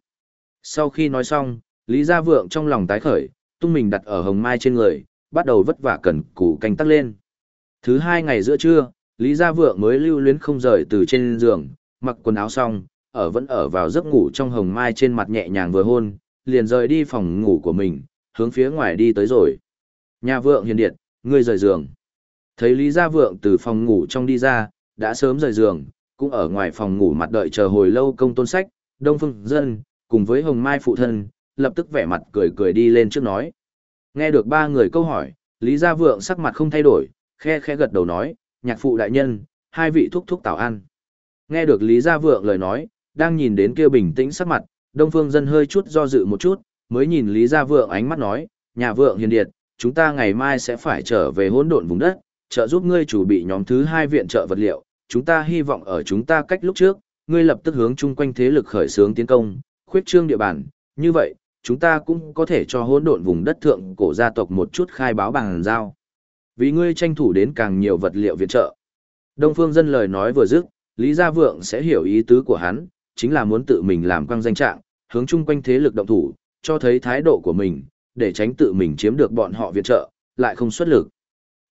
Sau khi nói xong, Lý Gia Vượng trong lòng tái khởi, tung mình đặt ở Hồng Mai trên người, bắt đầu vất vả cần củ canh tắc lên. Thứ hai ngày giữa trưa, Lý Gia Vượng mới lưu luyến không rời từ trên giường, mặc quần áo xong, ở vẫn ở vào giấc ngủ trong hồng mai trên mặt nhẹ nhàng vừa hôn, liền rời đi phòng ngủ của mình, hướng phía ngoài đi tới rồi. Nhà vượng hiền điện, ngươi rời giường. Thấy Lý Gia Vượng từ phòng ngủ trong đi ra, đã sớm rời giường, cũng ở ngoài phòng ngủ mặt đợi chờ hồi lâu công tôn sách, đông phương dân, cùng với hồng mai phụ thân, lập tức vẻ mặt cười cười đi lên trước nói. Nghe được ba người câu hỏi, Lý Gia Vượng sắc mặt không thay đổi, khe khe gật đầu nói, nhạc phụ đại nhân, hai vị thúc thúc tảo ăn. Nghe được Lý Gia Vượng lời nói, đang nhìn đến kia bình tĩnh sắc mặt, Đông Phương Dân hơi chút do dự một chút, mới nhìn Lý Gia Vượng ánh mắt nói, nhà vượng hiền điệt, chúng ta ngày mai sẽ phải trở về hỗn độn vùng đất, trợ giúp ngươi chủ bị nhóm thứ hai viện trợ vật liệu, chúng ta hy vọng ở chúng ta cách lúc trước, ngươi lập tức hướng chung quanh thế lực khởi xướng tiến công, khuyết trương địa bàn, như vậy, chúng ta cũng có thể cho hỗn độn vùng đất thượng cổ gia tộc một chút khai báo bằng giao. Vì ngươi tranh thủ đến càng nhiều vật liệu viện trợ. Đông Phương Dân lời nói vừa dứt, Lý Gia Vượng sẽ hiểu ý tứ của hắn, chính là muốn tự mình làm quang danh trạng, hướng chung quanh thế lực động thủ, cho thấy thái độ của mình, để tránh tự mình chiếm được bọn họ viện trợ, lại không xuất lực.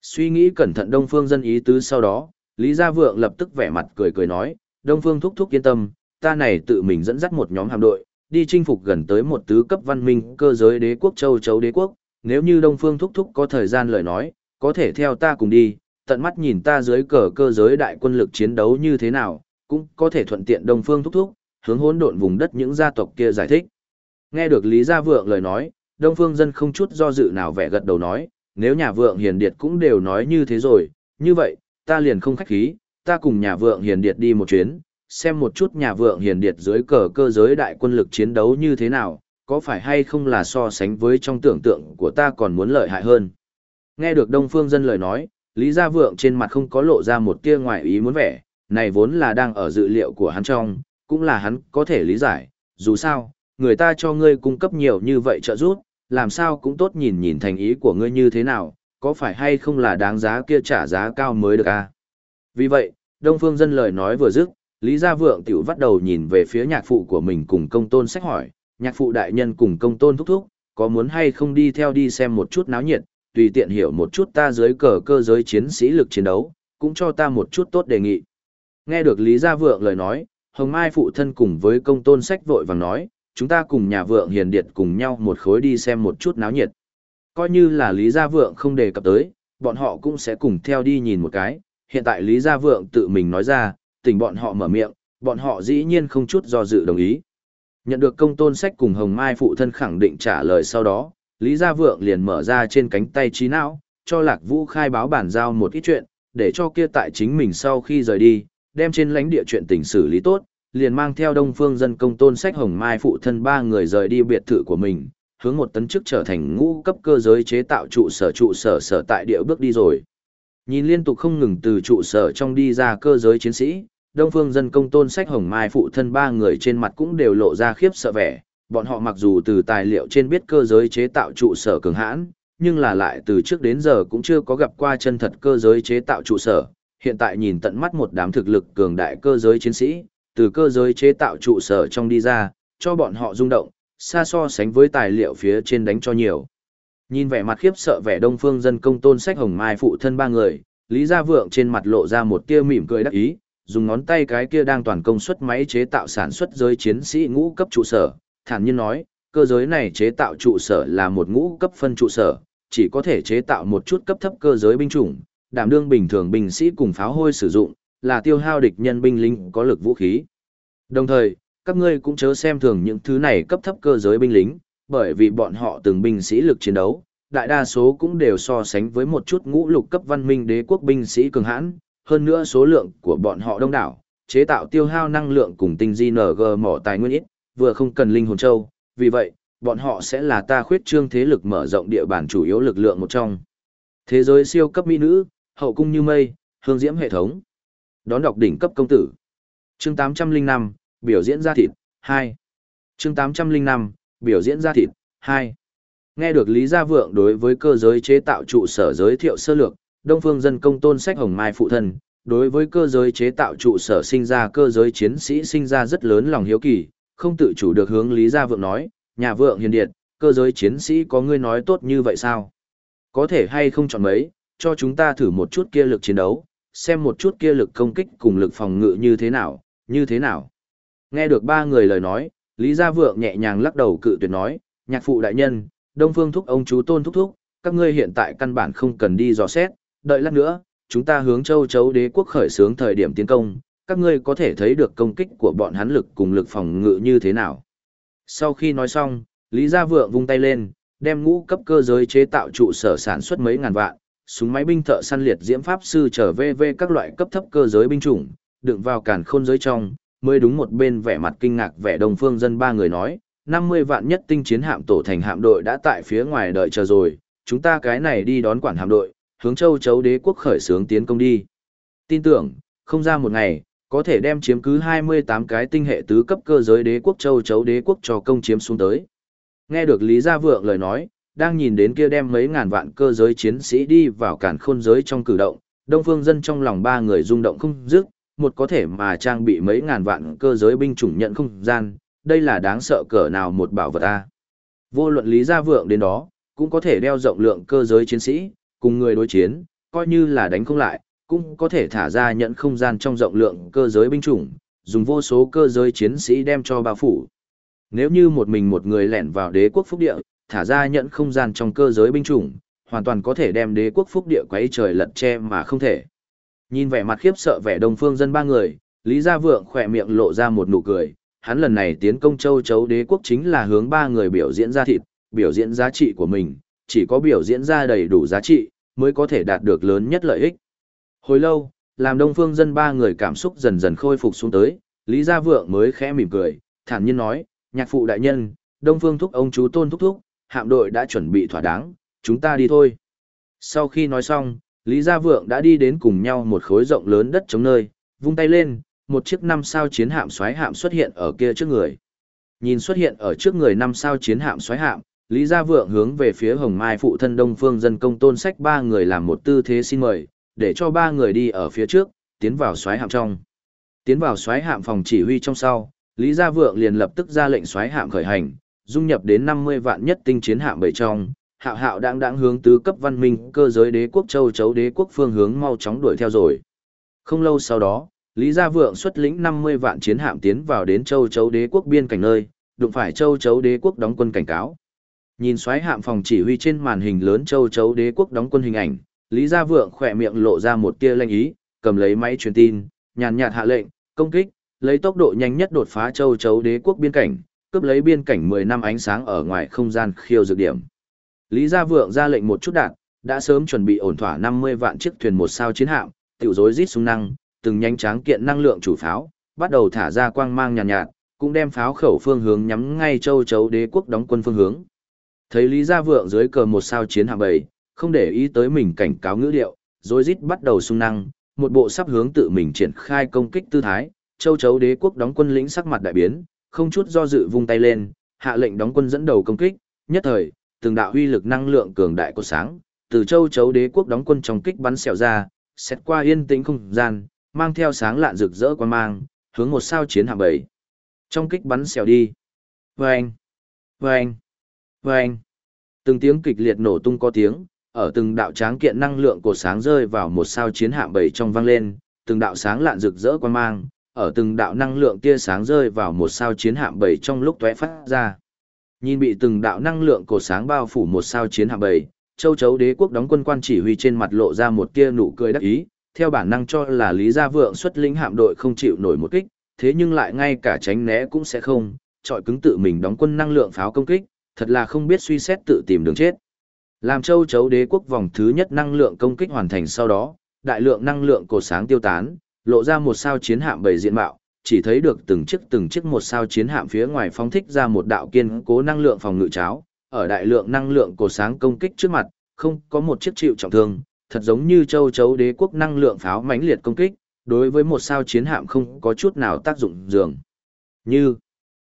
Suy nghĩ cẩn thận Đông Phương dân ý tứ sau đó, Lý Gia Vượng lập tức vẻ mặt cười cười nói, Đông Phương thúc thúc yên tâm, ta này tự mình dẫn dắt một nhóm hạm đội, đi chinh phục gần tới một tứ cấp văn minh cơ giới đế quốc châu chấu đế quốc, nếu như Đông Phương thúc thúc có thời gian lời nói, có thể theo ta cùng đi, tận mắt nhìn ta dưới cờ cơ giới đại quân lực chiến đấu như thế nào, cũng có thể thuận tiện Đông Phương thúc thúc, hướng hỗn độn vùng đất những gia tộc kia giải thích. Nghe được Lý Gia Vượng lời nói, Đông Phương dân không chút do dự nào vẻ gật đầu nói, nếu nhà vượng hiền điệt cũng đều nói như thế rồi, như vậy, ta liền không khách khí, ta cùng nhà vượng hiền điệt đi một chuyến, xem một chút nhà vượng hiền điệt dưới cờ cơ giới đại quân lực chiến đấu như thế nào, có phải hay không là so sánh với trong tưởng tượng của ta còn muốn lợi hại hơn. Nghe được Đông Phương dân lời nói, Lý Gia Vượng trên mặt không có lộ ra một tia ngoài ý muốn vẻ, này vốn là đang ở dự liệu của hắn trong, cũng là hắn có thể lý giải, dù sao, người ta cho ngươi cung cấp nhiều như vậy trợ giúp, làm sao cũng tốt nhìn nhìn thành ý của ngươi như thế nào, có phải hay không là đáng giá kia trả giá cao mới được à? Vì vậy, Đông Phương Dân lời nói vừa dứt, Lý Gia Vượng tiểu bắt đầu nhìn về phía nhạc phụ của mình cùng công tôn sách hỏi, nhạc phụ đại nhân cùng công tôn thúc thúc, có muốn hay không đi theo đi xem một chút náo nhiệt, tùy tiện hiểu một chút ta dưới cờ cơ giới chiến sĩ lực chiến đấu, cũng cho ta một chút tốt đề nghị. Nghe được Lý Gia Vượng lời nói, Hồng Mai phụ thân cùng với công tôn sách vội vàng nói, chúng ta cùng nhà vượng hiền điệt cùng nhau một khối đi xem một chút náo nhiệt. Coi như là Lý Gia Vượng không đề cập tới, bọn họ cũng sẽ cùng theo đi nhìn một cái. Hiện tại Lý Gia Vượng tự mình nói ra, tình bọn họ mở miệng, bọn họ dĩ nhiên không chút do dự đồng ý. Nhận được công tôn sách cùng Hồng Mai phụ thân khẳng định trả lời sau đó, Lý Gia Vượng liền mở ra trên cánh tay trí não, cho Lạc Vũ khai báo bản giao một ít chuyện, để cho kia tại chính mình sau khi rời đi, đem trên lãnh địa chuyện tình xử lý tốt, liền mang theo đông phương dân công tôn sách hồng mai phụ thân ba người rời đi biệt thự của mình, hướng một tấn chức trở thành ngũ cấp cơ giới chế tạo trụ sở trụ sở sở tại địa bước đi rồi. Nhìn liên tục không ngừng từ trụ sở trong đi ra cơ giới chiến sĩ, đông phương dân công tôn sách hồng mai phụ thân ba người trên mặt cũng đều lộ ra khiếp sợ vẻ, bọn họ mặc dù từ tài liệu trên biết cơ giới chế tạo trụ sở cường hãn, nhưng là lại từ trước đến giờ cũng chưa có gặp qua chân thật cơ giới chế tạo trụ sở, hiện tại nhìn tận mắt một đám thực lực cường đại cơ giới chiến sĩ, từ cơ giới chế tạo trụ sở trong đi ra, cho bọn họ rung động, xa so sánh với tài liệu phía trên đánh cho nhiều. Nhìn vẻ mặt khiếp sợ vẻ đông phương dân công tôn sách hồng mai phụ thân ba người, Lý Gia Vượng trên mặt lộ ra một tia mỉm cười đắc ý, dùng ngón tay cái kia đang toàn công suất máy chế tạo sản xuất giới chiến sĩ ngũ cấp trụ sở, thản nhiên nói, cơ giới này chế tạo trụ sở là một ngũ cấp phân trụ sở, chỉ có thể chế tạo một chút cấp thấp cơ giới binh chủng, đảm đương bình thường binh sĩ cùng pháo hôi sử dụng, là tiêu hao địch nhân binh lính có lực vũ khí. Đồng thời, các ngươi cũng chớ xem thường những thứ này cấp thấp cơ giới binh lính, bởi vì bọn họ từng binh sĩ lực chiến đấu, đại đa số cũng đều so sánh với một chút ngũ lục cấp văn minh đế quốc binh sĩ cường hãn, hơn nữa số lượng của bọn họ đông đảo, chế tạo tiêu hao năng lượng cùng tinh di NG mỏ tài nguyên ít, vừa không cần linh hồn châu, vì vậy, bọn họ sẽ là ta khuyết trương thế lực mở rộng địa bàn chủ yếu lực lượng một trong. Thế giới siêu cấp mỹ nữ, hậu cung như mây, hương diễm hệ thống. Đón đọc đỉnh cấp công tử. Chương 805, biểu diễn ra thịt, 2. Chương 805, biểu diễn ra thịt, 2. Nghe được Lý Gia Vượng đối với cơ giới chế tạo trụ sở giới thiệu sơ lược, Đông Phương dân công tôn sách hồng mai phụ thân, đối với cơ giới chế tạo trụ sở sinh ra cơ giới chiến sĩ sinh ra rất lớn lòng hiếu kỳ, không tự chủ được hướng Lý Gia Vượng nói, nhà vượng hiền điện, cơ giới chiến sĩ có ngươi nói tốt như vậy sao? Có thể hay không chọn mấy, cho chúng ta thử một chút kia lực chiến đấu, xem một chút kia lực công kích cùng lực phòng ngự như thế nào, như thế nào. Nghe được ba người lời nói, Lý Gia Vượng nhẹ nhàng lắc đầu cự tuyệt nói, nhạc phụ đại nhân, Đông Phương thúc ông chú tôn thúc thúc, các ngươi hiện tại căn bản không cần đi dò xét, đợi lát nữa, chúng ta hướng châu chấu đế quốc khởi xướng thời điểm tiến công, các ngươi có thể thấy được công kích của bọn hắn lực cùng lực phòng ngự như thế nào. Sau khi nói xong, Lý Gia Vượng vung tay lên, đem ngũ cấp cơ giới chế tạo trụ sở sản xuất mấy ngàn vạn, súng máy binh thợ săn liệt diễm pháp sư trở về về các loại cấp thấp cơ giới binh chủng, đựng vào càn khôn giới trong, mới đúng một bên vẻ mặt kinh ngạc vẻ đồng phương dân ba người nói, 50 vạn nhất tinh chiến hạm tổ thành hạm đội đã tại phía ngoài đợi chờ rồi, chúng ta cái này đi đón quản hạm đội, hướng châu chấu đế quốc khởi xướng tiến công đi. Tin tưởng, không ra một ngày, có thể đem chiếm cứ 28 cái tinh hệ tứ cấp cơ giới đế quốc châu chấu đế quốc cho công chiếm xuống tới. Nghe được Lý Gia Vượng lời nói, đang nhìn đến kia đem mấy ngàn vạn cơ giới chiến sĩ đi vào cản khôn giới trong cử động, Đông Phương dân trong lòng ba người rung động không dứt, một có thể mà trang bị mấy ngàn vạn cơ giới binh chủng nhận không gian, đây là đáng sợ cỡ nào một bảo vật a. Vô luận Lý Gia Vượng đến đó, cũng có thể đeo rộng lượng cơ giới chiến sĩ, cùng người đối chiến, coi như là đánh không lại, cũng có thể thả ra nhận không gian trong rộng lượng cơ giới binh chủng, dùng vô số cơ giới chiến sĩ đem cho bao phủ. Nếu như một mình một người lẻn vào đế quốc phúc địa, thả ra nhận không gian trong cơ giới binh chủng, hoàn toàn có thể đem đế quốc phúc địa quấy trời lật che mà không thể. Nhìn vẻ mặt khiếp sợ vẻ đông phương dân ba người, Lý Gia Vượng khỏe miệng lộ ra một nụ cười, hắn lần này tiến công châu chấu đế quốc chính là hướng ba người biểu diễn ra thịt, biểu diễn giá trị của mình, chỉ có biểu diễn ra đầy đủ giá trị, mới có thể đạt được lớn nhất lợi ích. Hồi lâu, làm đông phương dân ba người cảm xúc dần dần khôi phục xuống tới, Lý Gia Vượng mới khẽ mỉm cười, thản nhiên nói, nhạc phụ đại nhân, đông phương thúc ông chú tôn thúc thúc, hạm đội đã chuẩn bị thỏa đáng, chúng ta đi thôi. Sau khi nói xong, Lý Gia Vượng đã đi đến cùng nhau một khối rộng lớn đất chống nơi, vung tay lên, một chiếc năm sao chiến hạm xoáy hạm xuất hiện ở kia trước người. Nhìn xuất hiện ở trước người năm sao chiến hạm xoáy hạm, Lý Gia Vượng hướng về phía Hồng Mai phụ thân Đông Phương dân công tôn sách ba người làm một tư thế xin mời, để cho ba người đi ở phía trước, tiến vào xoáy hạm trong. Tiến vào xoáy hạm phòng chỉ huy trong sau, Lý Gia Vượng liền lập tức ra lệnh xoáy hạm khởi hành, dung nhập đến 50 vạn nhất tinh chiến hạm bảy trong, hạo hạo đang đang hướng tứ cấp văn minh cơ giới đế quốc châu chấu đế quốc phương hướng mau chóng đuổi theo rồi. Không lâu sau đó, Lý Gia Vượng xuất lĩnh 50 vạn chiến hạm tiến vào đến châu chấu đế quốc biên cảnh nơi, đụng phải châu chấu đế quốc đóng quân cảnh cáo. Nhìn xoáy hạm phòng chỉ huy trên màn hình lớn châu chấu đế quốc đóng quân hình ảnh, Lý Gia Vượng khỏe miệng lộ ra một tia lanh ý, cầm lấy máy truyền tin, nhàn nhạt hạ lệnh, công kích, lấy tốc độ nhanh nhất đột phá châu chấu đế quốc biên cảnh, cướp lấy biên cảnh 10 năm ánh sáng ở ngoài không gian khiêu dược điểm. Lý Gia Vượng ra lệnh một chút đạn, đã sớm chuẩn bị ổn thỏa 50 vạn chiếc thuyền một sao chiến hạm, tiểu rối rít xung năng, từng nhanh tráng kiện năng lượng chủ pháo, bắt đầu thả ra quang mang nhàn nhạt, nhạt, cũng đem pháo khẩu phương hướng nhắm ngay châu chấu đế quốc đóng quân phương hướng. Thấy Lý Gia Vượng dưới cờ một sao chiến hạm bảy không để ý tới mình cảnh cáo ngữ điệu, rối rít bắt đầu sung năng, một bộ sắp hướng tự mình triển khai công kích tư thái, châu chấu đế quốc đóng quân lĩnh sắc mặt đại biến, không chút do dự vung tay lên, hạ lệnh đóng quân dẫn đầu công kích, nhất thời, từng đạo huy lực năng lượng cường đại của sáng, từ châu chấu đế quốc đóng quân trong kích bắn xẹo ra, xét qua yên tĩnh không gian, mang theo sáng lạn rực rỡ quan mang, hướng một sao chiến hạm bảy. Trong kích bắn xẹo đi. Vâng! Vâng! Vâng! Từng tiếng kịch liệt nổ tung có tiếng, ở từng đạo tráng kiện năng lượng cột sáng rơi vào một sao chiến hạm bảy trong vang lên, từng đạo sáng lạn rực rỡ quan mang, ở từng đạo năng lượng tia sáng rơi vào một sao chiến hạm bảy trong lúc tóe phát ra. Nhìn bị từng đạo năng lượng cột sáng bao phủ một sao chiến hạm bảy, châu chấu đế quốc đóng quân quan chỉ huy trên mặt lộ ra một tia nụ cười đắc ý, theo bản năng cho là Lý Gia Vượng xuất lĩnh hạm đội không chịu nổi một kích, thế nhưng lại ngay cả tránh né cũng sẽ không, trọi cứng tự mình đóng quân năng lượng pháo công kích, thật là không biết suy xét tự tìm đường chết. Làm châu chấu đế quốc vòng thứ nhất năng lượng công kích hoàn thành sau đó, đại lượng năng lượng cổ sáng tiêu tán, lộ ra một sao chiến hạm bảy diện mạo, chỉ thấy được từng chiếc từng chiếc một sao chiến hạm phía ngoài phóng thích ra một đạo kiên cố năng lượng phòng ngự cháo, ở đại lượng năng lượng cổ sáng công kích trước mặt, không có một chiếc chịu trọng thương, thật giống như châu chấu đế quốc năng lượng pháo mãnh liệt công kích, đối với một sao chiến hạm không có chút nào tác dụng dường. Như,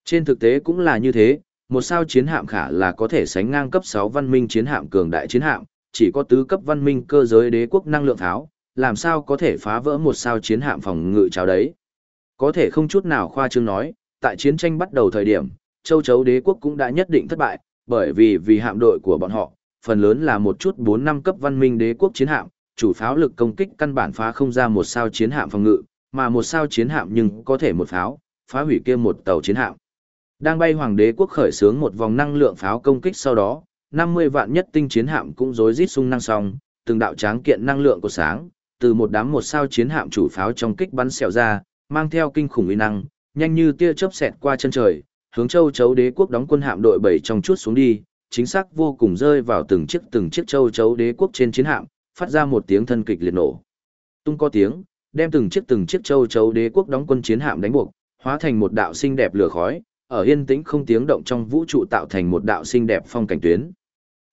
trên thực tế cũng là như thế, một sao chiến hạm khả là có thể sánh ngang cấp 6 văn minh chiến hạm cường đại chiến hạm, chỉ có tứ cấp văn minh cơ giới đế quốc năng lượng tháo. làm sao có thể phá vỡ một sao chiến hạm phòng ngự cháo đấy. Có thể không chút nào khoa trương nói, tại chiến tranh bắt đầu thời điểm, châu chấu đế quốc cũng đã nhất định thất bại, bởi vì vì hạm đội của bọn họ, phần lớn là một chút 4 năm cấp văn minh đế quốc chiến hạm, chủ pháo lực công kích căn bản phá không ra một sao chiến hạm phòng ngự, mà một sao chiến hạm nhưng có thể một pháo, phá hủy kia một tàu chiến hạm. Đang bay hoàng đế quốc khởi xướng một vòng năng lượng pháo công kích sau đó, 50 vạn nhất tinh chiến hạm cũng rối rít sung năng song, từng đạo tráng kiện năng lượng của sáng, từ một đám một sao chiến hạm chủ pháo trong kích bắn xẹo ra, mang theo kinh khủng uy năng, nhanh như tia chớp xẹt qua chân trời, hướng châu chấu đế quốc đóng quân hạm đội bảy trong chút xuống đi, chính xác vô cùng rơi vào từng chiếc từng chiếc châu chấu đế quốc trên chiến hạm, phát ra một tiếng thân kịch liệt nổ. Tung có tiếng, đem từng chiếc từng chiếc châu chấu đế quốc đóng quân chiến hạm đánh buộc, hóa thành một đạo xinh đẹp lửa khói, ở yên tĩnh không tiếng động trong vũ trụ tạo thành một đạo xinh đẹp phong cảnh tuyến.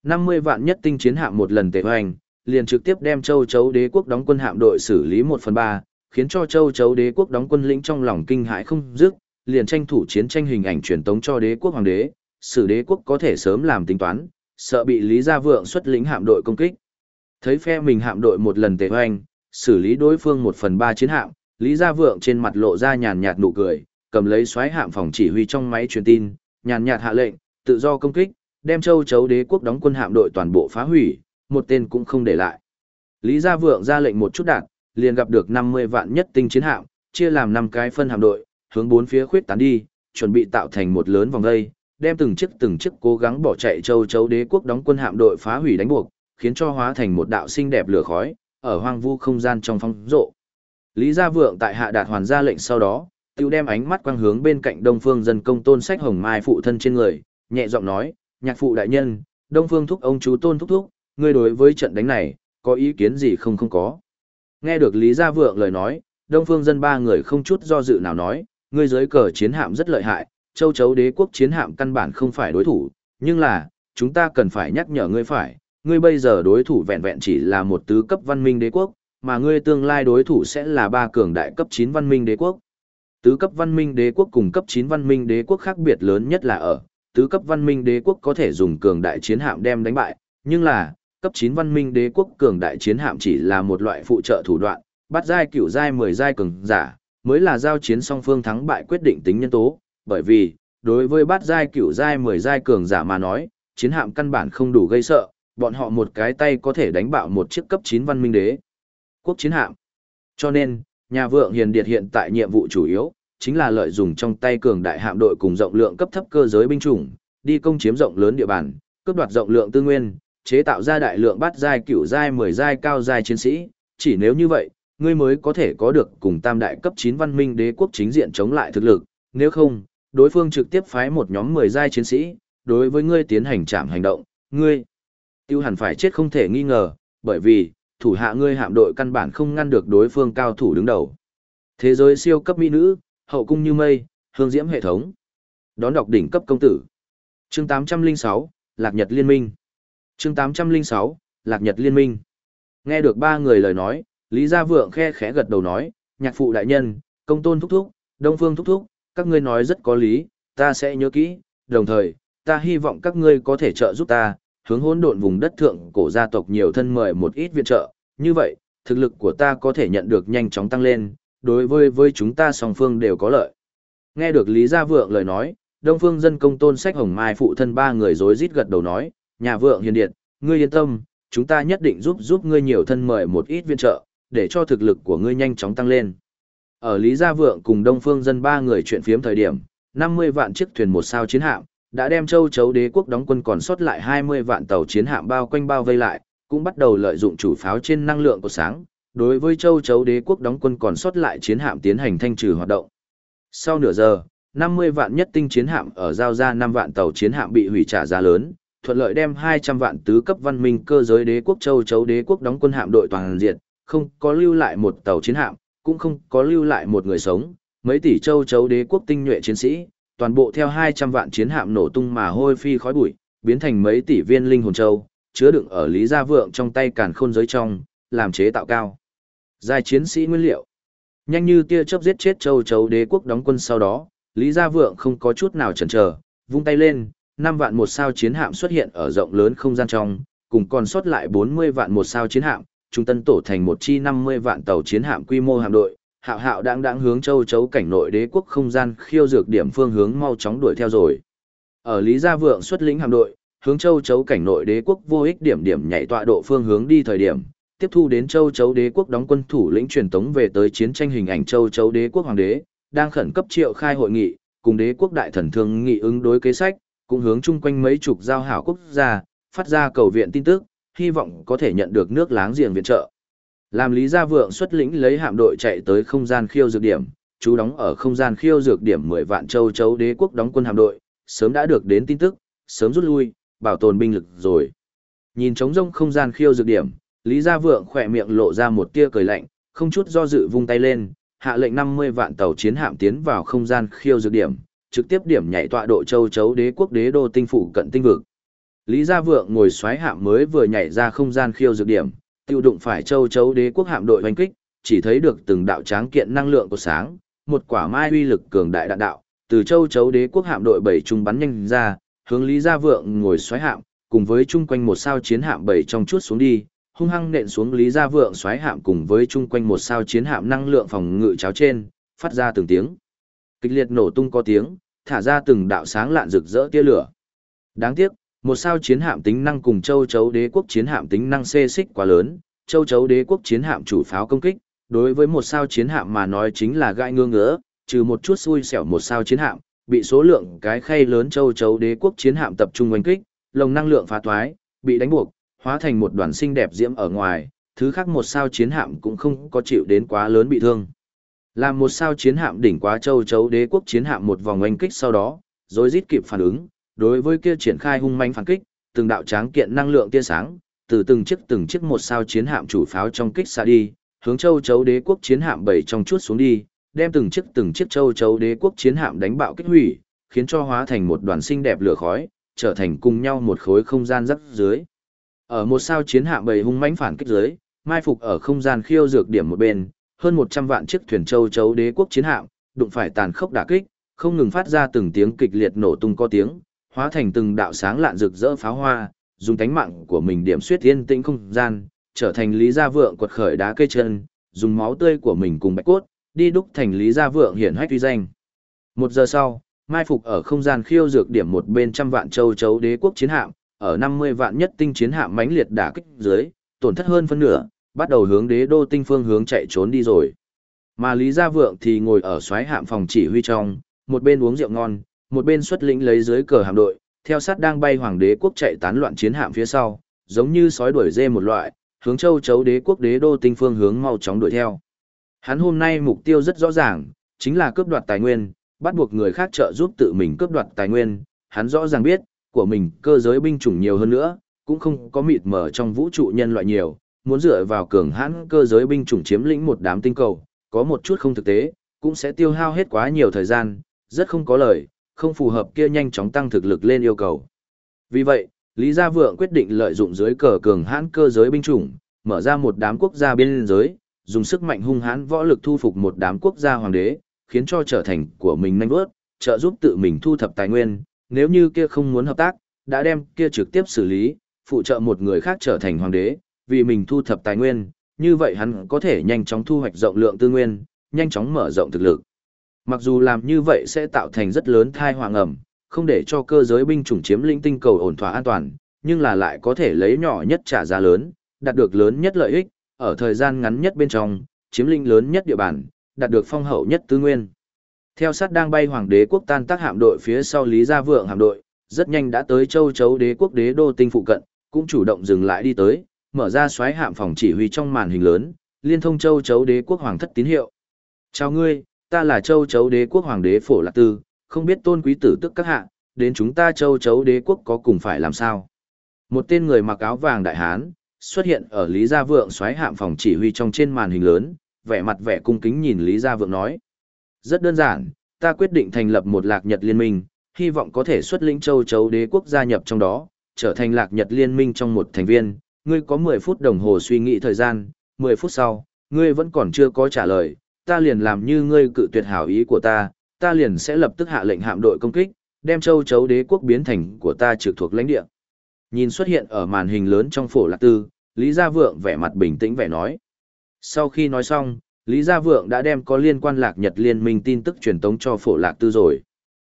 50 vạn nhất tinh chiến hạm một lần tệ hoành, liền trực tiếp đem châu chấu đế quốc đóng quân hạm đội xử lý 1 phần 3, khiến cho châu chấu đế quốc đóng quân lĩnh trong lòng kinh hãi không dứt, liền tranh thủ chiến tranh hình ảnh truyền tống cho đế quốc hoàng đế, sử đế quốc có thể sớm làm tính toán, sợ bị Lý Gia Vượng xuất lĩnh hạm đội công kích. Thấy phe mình hạm đội một lần tệ hoành, xử lý đối phương 1 phần 3 chiến hạm, Lý Gia Vượng trên mặt lộ ra nhàn nhạt nụ cười, cầm lấy xoáy hạm phòng chỉ huy trong máy truyền tin, nhàn nhạt hạ lệnh, tự do công kích, đem châu chấu đế quốc đóng quân hạm đội toàn bộ phá hủy, một tên cũng không để lại. Lý Gia Vượng ra lệnh một chút đạn, liền gặp được 50 vạn nhất tinh chiến hạm, chia làm 5 cái phân hạm đội, hướng bốn phía khuyết tán đi, chuẩn bị tạo thành một lớn vòng dây, đem từng chiếc từng chiếc cố gắng bỏ chạy châu chấu đế quốc đóng quân hạm đội phá hủy đánh buộc, khiến cho hóa thành một đạo xinh đẹp lửa khói, ở hoang vu không gian trong phong rộ. Lý Gia Vượng tại hạ đạt hoàn ra lệnh sau đó, tiêu đem ánh mắt quang hướng bên cạnh Đông Phương dân công tôn sách hồng mai phụ thân trên người, nhẹ giọng nói, nhạc phụ đại nhân, Đông Phương thúc ông chú tôn thúc thúc, ngươi đối với trận đánh này, có ý kiến gì không không có. Nghe được Lý Gia Vượng lời nói, Đông Phương dân ba người không chút do dự nào nói, ngươi dưới cờ chiến hạm rất lợi hại, châu chấu đế quốc chiến hạm căn bản không phải đối thủ, nhưng là, chúng ta cần phải nhắc nhở ngươi phải, ngươi bây giờ đối thủ vẹn vẹn chỉ là một tứ cấp văn minh đế quốc, mà ngươi tương lai đối thủ sẽ là ba cường đại cấp 9 văn minh đế quốc. Tứ cấp văn minh đế quốc cùng cấp 9 văn minh đế quốc khác biệt lớn nhất là ở, tứ cấp văn minh đế quốc có thể dùng cường đại chiến hạm đem đánh bại, nhưng là, cấp 9 văn minh đế quốc cường đại chiến hạm chỉ là một loại phụ trợ thủ đoạn, bắt giai cửu giai 10 giai cường giả, mới là giao chiến song phương thắng bại quyết định tính nhân tố, bởi vì, đối với bắt giai cửu giai 10 giai cường giả mà nói, chiến hạm căn bản không đủ gây sợ, bọn họ một cái tay có thể đánh bạo một chiếc cấp 9 văn minh đế quốc chiến hạm. Cho nên, nhà vượng hiền điệt hiện tại nhiệm vụ chủ yếu, chính là lợi dụng trong tay cường đại hạm đội cùng rộng lượng cấp thấp cơ giới binh chủng, đi công chiếm rộng lớn địa bàn, cướp đoạt rộng lượng tư nguyên, chế tạo ra đại lượng bát giai cửu giai mười giai cao giai chiến sĩ, chỉ nếu như vậy, ngươi mới có thể có được cùng tam đại cấp 9 văn minh đế quốc chính diện chống lại thực lực, nếu không, đối phương trực tiếp phái một nhóm 10 giai chiến sĩ, đối với ngươi tiến hành trảm hành động, ngươi tiêu hẳn phải chết không thể nghi ngờ, bởi vì, thủ hạ ngươi hạm đội căn bản không ngăn được đối phương cao thủ đứng đầu. Thế giới siêu cấp mỹ nữ, hậu cung như mây, hương diễm hệ thống. Đón đọc đỉnh cấp công tử. Chương 806, Lạc Nhật Liên minh. Chương 806, Lạc Nhật Liên minh. Nghe được ba người lời nói, Lý Gia Vượng khe khẽ gật đầu nói, nhạc phụ đại nhân, công tôn thúc thúc, đông phương thúc thúc, các ngươi nói rất có lý, ta sẽ nhớ kỹ, đồng thời, ta hy vọng các ngươi có thể trợ giúp ta, hướng hỗn độn vùng đất thượng cổ gia tộc nhiều thân mời một ít viện trợ, như vậy, thực lực của ta có thể nhận được nhanh chóng tăng lên, đối với với chúng ta song phương đều có lợi. Nghe được Lý Gia Vượng lời nói, Đông Phương dân công tôn sách hồng mai phụ thân ba người rối rít gật đầu nói, nhà vượng hiền điện, ngươi yên tâm, chúng ta nhất định giúp giúp ngươi nhiều thân mời một ít viện trợ, để cho thực lực của ngươi nhanh chóng tăng lên. Ở Lý Gia Vượng cùng Đông Phương dân ba người chuyện phiếm thời điểm, 50 vạn chiếc thuyền một sao chiến hạm, đã đem châu chấu đế quốc đóng quân còn sót lại 20 vạn tàu chiến hạm bao quanh bao vây lại, cũng bắt đầu lợi dụng chủ pháo trên năng lượng của sáng, đối với châu chấu đế quốc đóng quân còn sót lại chiến hạm tiến hành thanh trừ hoạt động. Sau nửa giờ, 50 vạn nhất tinh chiến hạm ở giao ra 5 vạn tàu chiến hạm bị hủy trả giá lớn, thuận lợi đem 200 vạn tứ cấp văn minh cơ giới đế quốc châu chấu đế quốc đóng quân hạm đội toàn diện, không có lưu lại một tàu chiến hạm, cũng không có lưu lại một người sống, mấy tỷ châu chấu đế quốc tinh nhuệ chiến sĩ, toàn bộ theo 200 vạn chiến hạm nổ tung mà hôi phi khói bụi, biến thành mấy tỷ viên linh hồn châu, chứa đựng ở Lý Gia Vượng trong tay càn khôn giới trong, làm chế tạo cao. Giai chiến sĩ nguyên liệu. Nhanh như tia chớp giết chết châu chấu đế quốc đóng quân sau đó, Lý Gia Vượng không có chút nào chần chờ, vung tay lên, 5 vạn một sao chiến hạm xuất hiện ở rộng lớn không gian trong, cùng còn sót lại 40 vạn một sao chiến hạm, trung tân tổ thành một chi 50 vạn tàu chiến hạm quy mô hạm đội, hạo hạo đang đang hướng châu chấu cảnh nội đế quốc không gian khiêu dược điểm phương hướng mau chóng đuổi theo rồi. Ở Lý Gia Vượng xuất lĩnh hạm đội, hướng châu chấu cảnh nội đế quốc vô ích điểm điểm nhảy tọa độ phương hướng đi thời điểm, tiếp thu đến châu chấu đế quốc đóng quân thủ lĩnh truyền tống về tới chiến tranh hình ảnh châu chấu đế quốc hoàng đế, đang khẩn cấp triệu khai hội nghị, cùng đế quốc đại thần thương nghị ứng đối kế sách, cũng hướng chung quanh mấy chục giao hảo quốc gia, phát ra cầu viện tin tức, hy vọng có thể nhận được nước láng giềng viện trợ. Làm Lý Gia Vượng xuất lĩnh lấy hạm đội chạy tới không gian khiêu dược điểm, chú đóng ở không gian khiêu dược điểm 10 vạn châu chấu đế quốc đóng quân hạm đội, sớm đã được đến tin tức, sớm rút lui, bảo tồn binh lực rồi. Nhìn trống rông không gian khiêu dược điểm, Lý Gia Vượng khỏe miệng lộ ra một tia cười lạnh, không chút do dự vung tay lên, hạ lệnh 50 vạn tàu chiến hạm tiến vào không gian khiêu dược điểm, trực tiếp điểm nhảy tọa độ châu chấu đế quốc đế đô tinh phủ cận tinh vực. Lý Gia Vượng ngồi xoáy hạm mới vừa nhảy ra không gian khiêu dược điểm, tiêu đụng phải châu chấu đế quốc hạm đội hoành kích, chỉ thấy được từng đạo tráng kiện năng lượng của sáng, một quả mai uy lực cường đại đạn đạo, từ châu chấu đế quốc hạm đội bảy trung bắn nhanh ra, hướng Lý Gia Vượng ngồi xoáy hạm, cùng với chung quanh một sao chiến hạm bảy trong chút xuống đi, hung hăng nện xuống Lý Gia Vượng xoáy hạm cùng với chung quanh một sao chiến hạm năng lượng phòng ngự cháo trên, phát ra từng tiếng. Kịch liệt nổ tung có tiếng, thả ra từng đạo sáng lạn rực rỡ tia lửa. Đáng tiếc, một sao chiến hạm tính năng cùng châu chấu đế quốc chiến hạm tính năng xê xích quá lớn, châu chấu đế quốc chiến hạm chủ pháo công kích, đối với một sao chiến hạm mà nói chính là gai ngương ngứa, trừ một chút xui xẻo một sao chiến hạm, bị số lượng cái khay lớn châu chấu đế quốc chiến hạm tập trung oanh kích, lồng năng lượng phá toái, bị đánh buộc, hóa thành một đoàn xinh đẹp diễm ở ngoài, thứ khác một sao chiến hạm cũng không có chịu đến quá lớn bị thương. Làm một sao chiến hạm đỉnh quá châu chấu đế quốc chiến hạm một vòng oanh kích sau đó, rồi rít kịp phản ứng, đối với kia triển khai hung manh phản kích, từng đạo tráng kiện năng lượng tia sáng, từ từng chiếc từng chiếc một sao chiến hạm chủ pháo trong kích xa đi, hướng châu chấu đế quốc chiến hạm bảy trong chuốt xuống đi, đem từng chiếc từng chiếc châu chấu đế quốc chiến hạm đánh bạo kích hủy, khiến cho hóa thành một đoàn xinh đẹp lửa khói, trở thành cùng nhau một khối không gian rắc dưới. Ở một sao chiến hạm bảy hung mãnh phản kích dưới, mai phục ở không gian khiêu dược điểm một bên, hơn 100 vạn chiếc thuyền châu chấu đế quốc chiến hạm, đụng phải tàn khốc đả kích, không ngừng phát ra từng tiếng kịch liệt nổ tung có tiếng, hóa thành từng đạo sáng lạn rực rỡ pháo hoa, dùng tánh mạng của mình điểm suyết yên tĩnh không gian, trở thành Lý Gia Vượng quật khởi đá cây chân, dùng máu tươi của mình cùng bạch cốt, đi đúc thành Lý Gia Vượng hiển hách uy danh. Một giờ sau, mai phục ở không gian khiêu dược điểm một bên trăm vạn châu chấu đế quốc chiến hạm, ở 50 vạn nhất tinh chiến hạm mãnh liệt đả kích dưới, tổn thất hơn phân nửa, bắt đầu hướng đế đô tinh phương hướng chạy trốn đi rồi. Mà Lý Gia Vượng thì ngồi ở xoáy hạm phòng chỉ huy trong, một bên uống rượu ngon, một bên xuất lĩnh lấy dưới cờ hạm đội, theo sát đang bay hoàng đế quốc chạy tán loạn chiến hạm phía sau, giống như sói đuổi dê một loại, hướng châu chấu đế quốc đế đô tinh phương hướng mau chóng đuổi theo. Hắn hôm nay mục tiêu rất rõ ràng, chính là cướp đoạt tài nguyên, bắt buộc người khác trợ giúp tự mình cướp đoạt tài nguyên, hắn rõ ràng biết, của mình cơ giới binh chủng nhiều hơn nữa, cũng không có mịt mở trong vũ trụ nhân loại nhiều, muốn dựa vào cường hãn cơ giới binh chủng chiếm lĩnh một đám tinh cầu, có một chút không thực tế, cũng sẽ tiêu hao hết quá nhiều thời gian, rất không có lời, không phù hợp kia nhanh chóng tăng thực lực lên yêu cầu. Vì vậy, Lý Gia Vượng quyết định lợi dụng dưới cờ cường hãn cơ giới binh chủng, mở ra một đám quốc gia biên giới, dùng sức mạnh hung hãn võ lực thu phục một đám quốc gia hoàng đế, khiến cho trở thành của mình nhanh bước, trợ giúp tự mình thu thập tài nguyên, nếu như kia không muốn hợp tác, đã đem kia trực tiếp xử lý, phụ trợ một người khác trở thành hoàng đế, vì mình thu thập tài nguyên, như vậy hắn có thể nhanh chóng thu hoạch rộng lượng tư nguyên, nhanh chóng mở rộng thực lực. Mặc dù làm như vậy sẽ tạo thành rất lớn thai hoàng ẩm, không để cho cơ giới binh chủng chiếm lĩnh tinh cầu ổn thỏa an toàn, nhưng là lại có thể lấy nhỏ nhất trả giá lớn, đạt được lớn nhất lợi ích, ở thời gian ngắn nhất bên trong, chiếm lĩnh lớn nhất địa bàn, đạt được phong hậu nhất tư nguyên. Theo sát đang bay hoàng đế quốc tan tác hạm đội phía sau Lý Gia Vượng hạm đội, rất nhanh đã tới châu chấu đế quốc đế đô tinh phụ cận, cũng chủ động dừng lại đi tới, mở ra xoáy hạm phòng chỉ huy trong màn hình lớn, liên thông châu chấu đế quốc hoàng thất tín hiệu. Chào ngươi, ta là châu chấu đế quốc hoàng đế phổ lạc tư, không biết tôn quý tử tức các hạ, đến chúng ta châu chấu đế quốc có cùng phải làm sao. Một tên người mặc áo vàng đại hán, xuất hiện ở Lý Gia Vượng xoáy hạm phòng chỉ huy trong trên màn hình lớn, vẻ mặt vẻ cung kính nhìn Lý Gia Vượng nói. rất đơn giản, ta quyết định thành lập một lạc nhật liên minh, hy vọng có thể xuất lĩnh châu chấu đế quốc gia nhập trong đó, trở thành lạc nhật liên minh trong một thành viên, ngươi có 10 phút đồng hồ suy nghĩ thời gian, 10 phút sau, ngươi vẫn còn chưa có trả lời, ta liền làm như ngươi cự tuyệt hảo ý của ta, ta liền sẽ lập tức hạ lệnh hạm đội công kích, đem châu chấu đế quốc biến thành của ta trực thuộc lãnh địa. Nhìn xuất hiện ở màn hình lớn trong phổ lạc tư, Lý Gia Vượng vẻ mặt bình tĩnh vẻ nói. Sau khi nói xong, Lý Gia Vượng đã đem có liên quan Lạc Nhật Liên minh tin tức truyền tống cho phổ lạc tư rồi.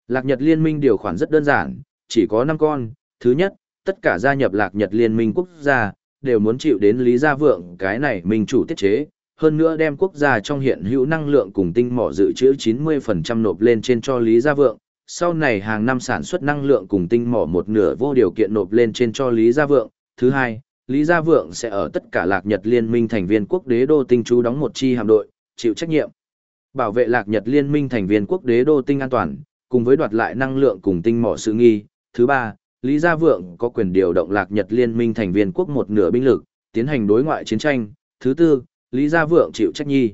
Lạc Nhật Liên minh điều khoản rất đơn giản, chỉ có 5 con. Thứ nhất, tất cả gia nhập Lạc Nhật Liên minh quốc gia, đều muốn chịu đến Lý Gia Vượng cái này mình chủ tiết chế. Hơn nữa đem quốc gia trong hiện hữu năng lượng cùng tinh mỏ dự trữ 90% nộp lên trên cho Lý Gia Vượng. Sau này hàng năm sản xuất năng lượng cùng tinh mỏ một nửa vô điều kiện nộp lên trên cho Lý Gia Vượng. Thứ hai, Lý Gia Vượng sẽ ở tất cả Lạc Nhật Liên minh thành viên quốc đế đô tinh chú đóng một chi hạm đội, chịu trách nhiệm. Bảo vệ Lạc Nhật Liên minh thành viên quốc đế đô tinh an toàn, cùng với đoạt lại năng lượng cùng tinh mỏ sự nghi. Thứ ba, Lý Gia Vượng có quyền điều động Lạc Nhật Liên minh thành viên quốc một nửa binh lực, tiến hành đối ngoại chiến tranh. Thứ tư, Lý Gia Vượng chịu trách nhi.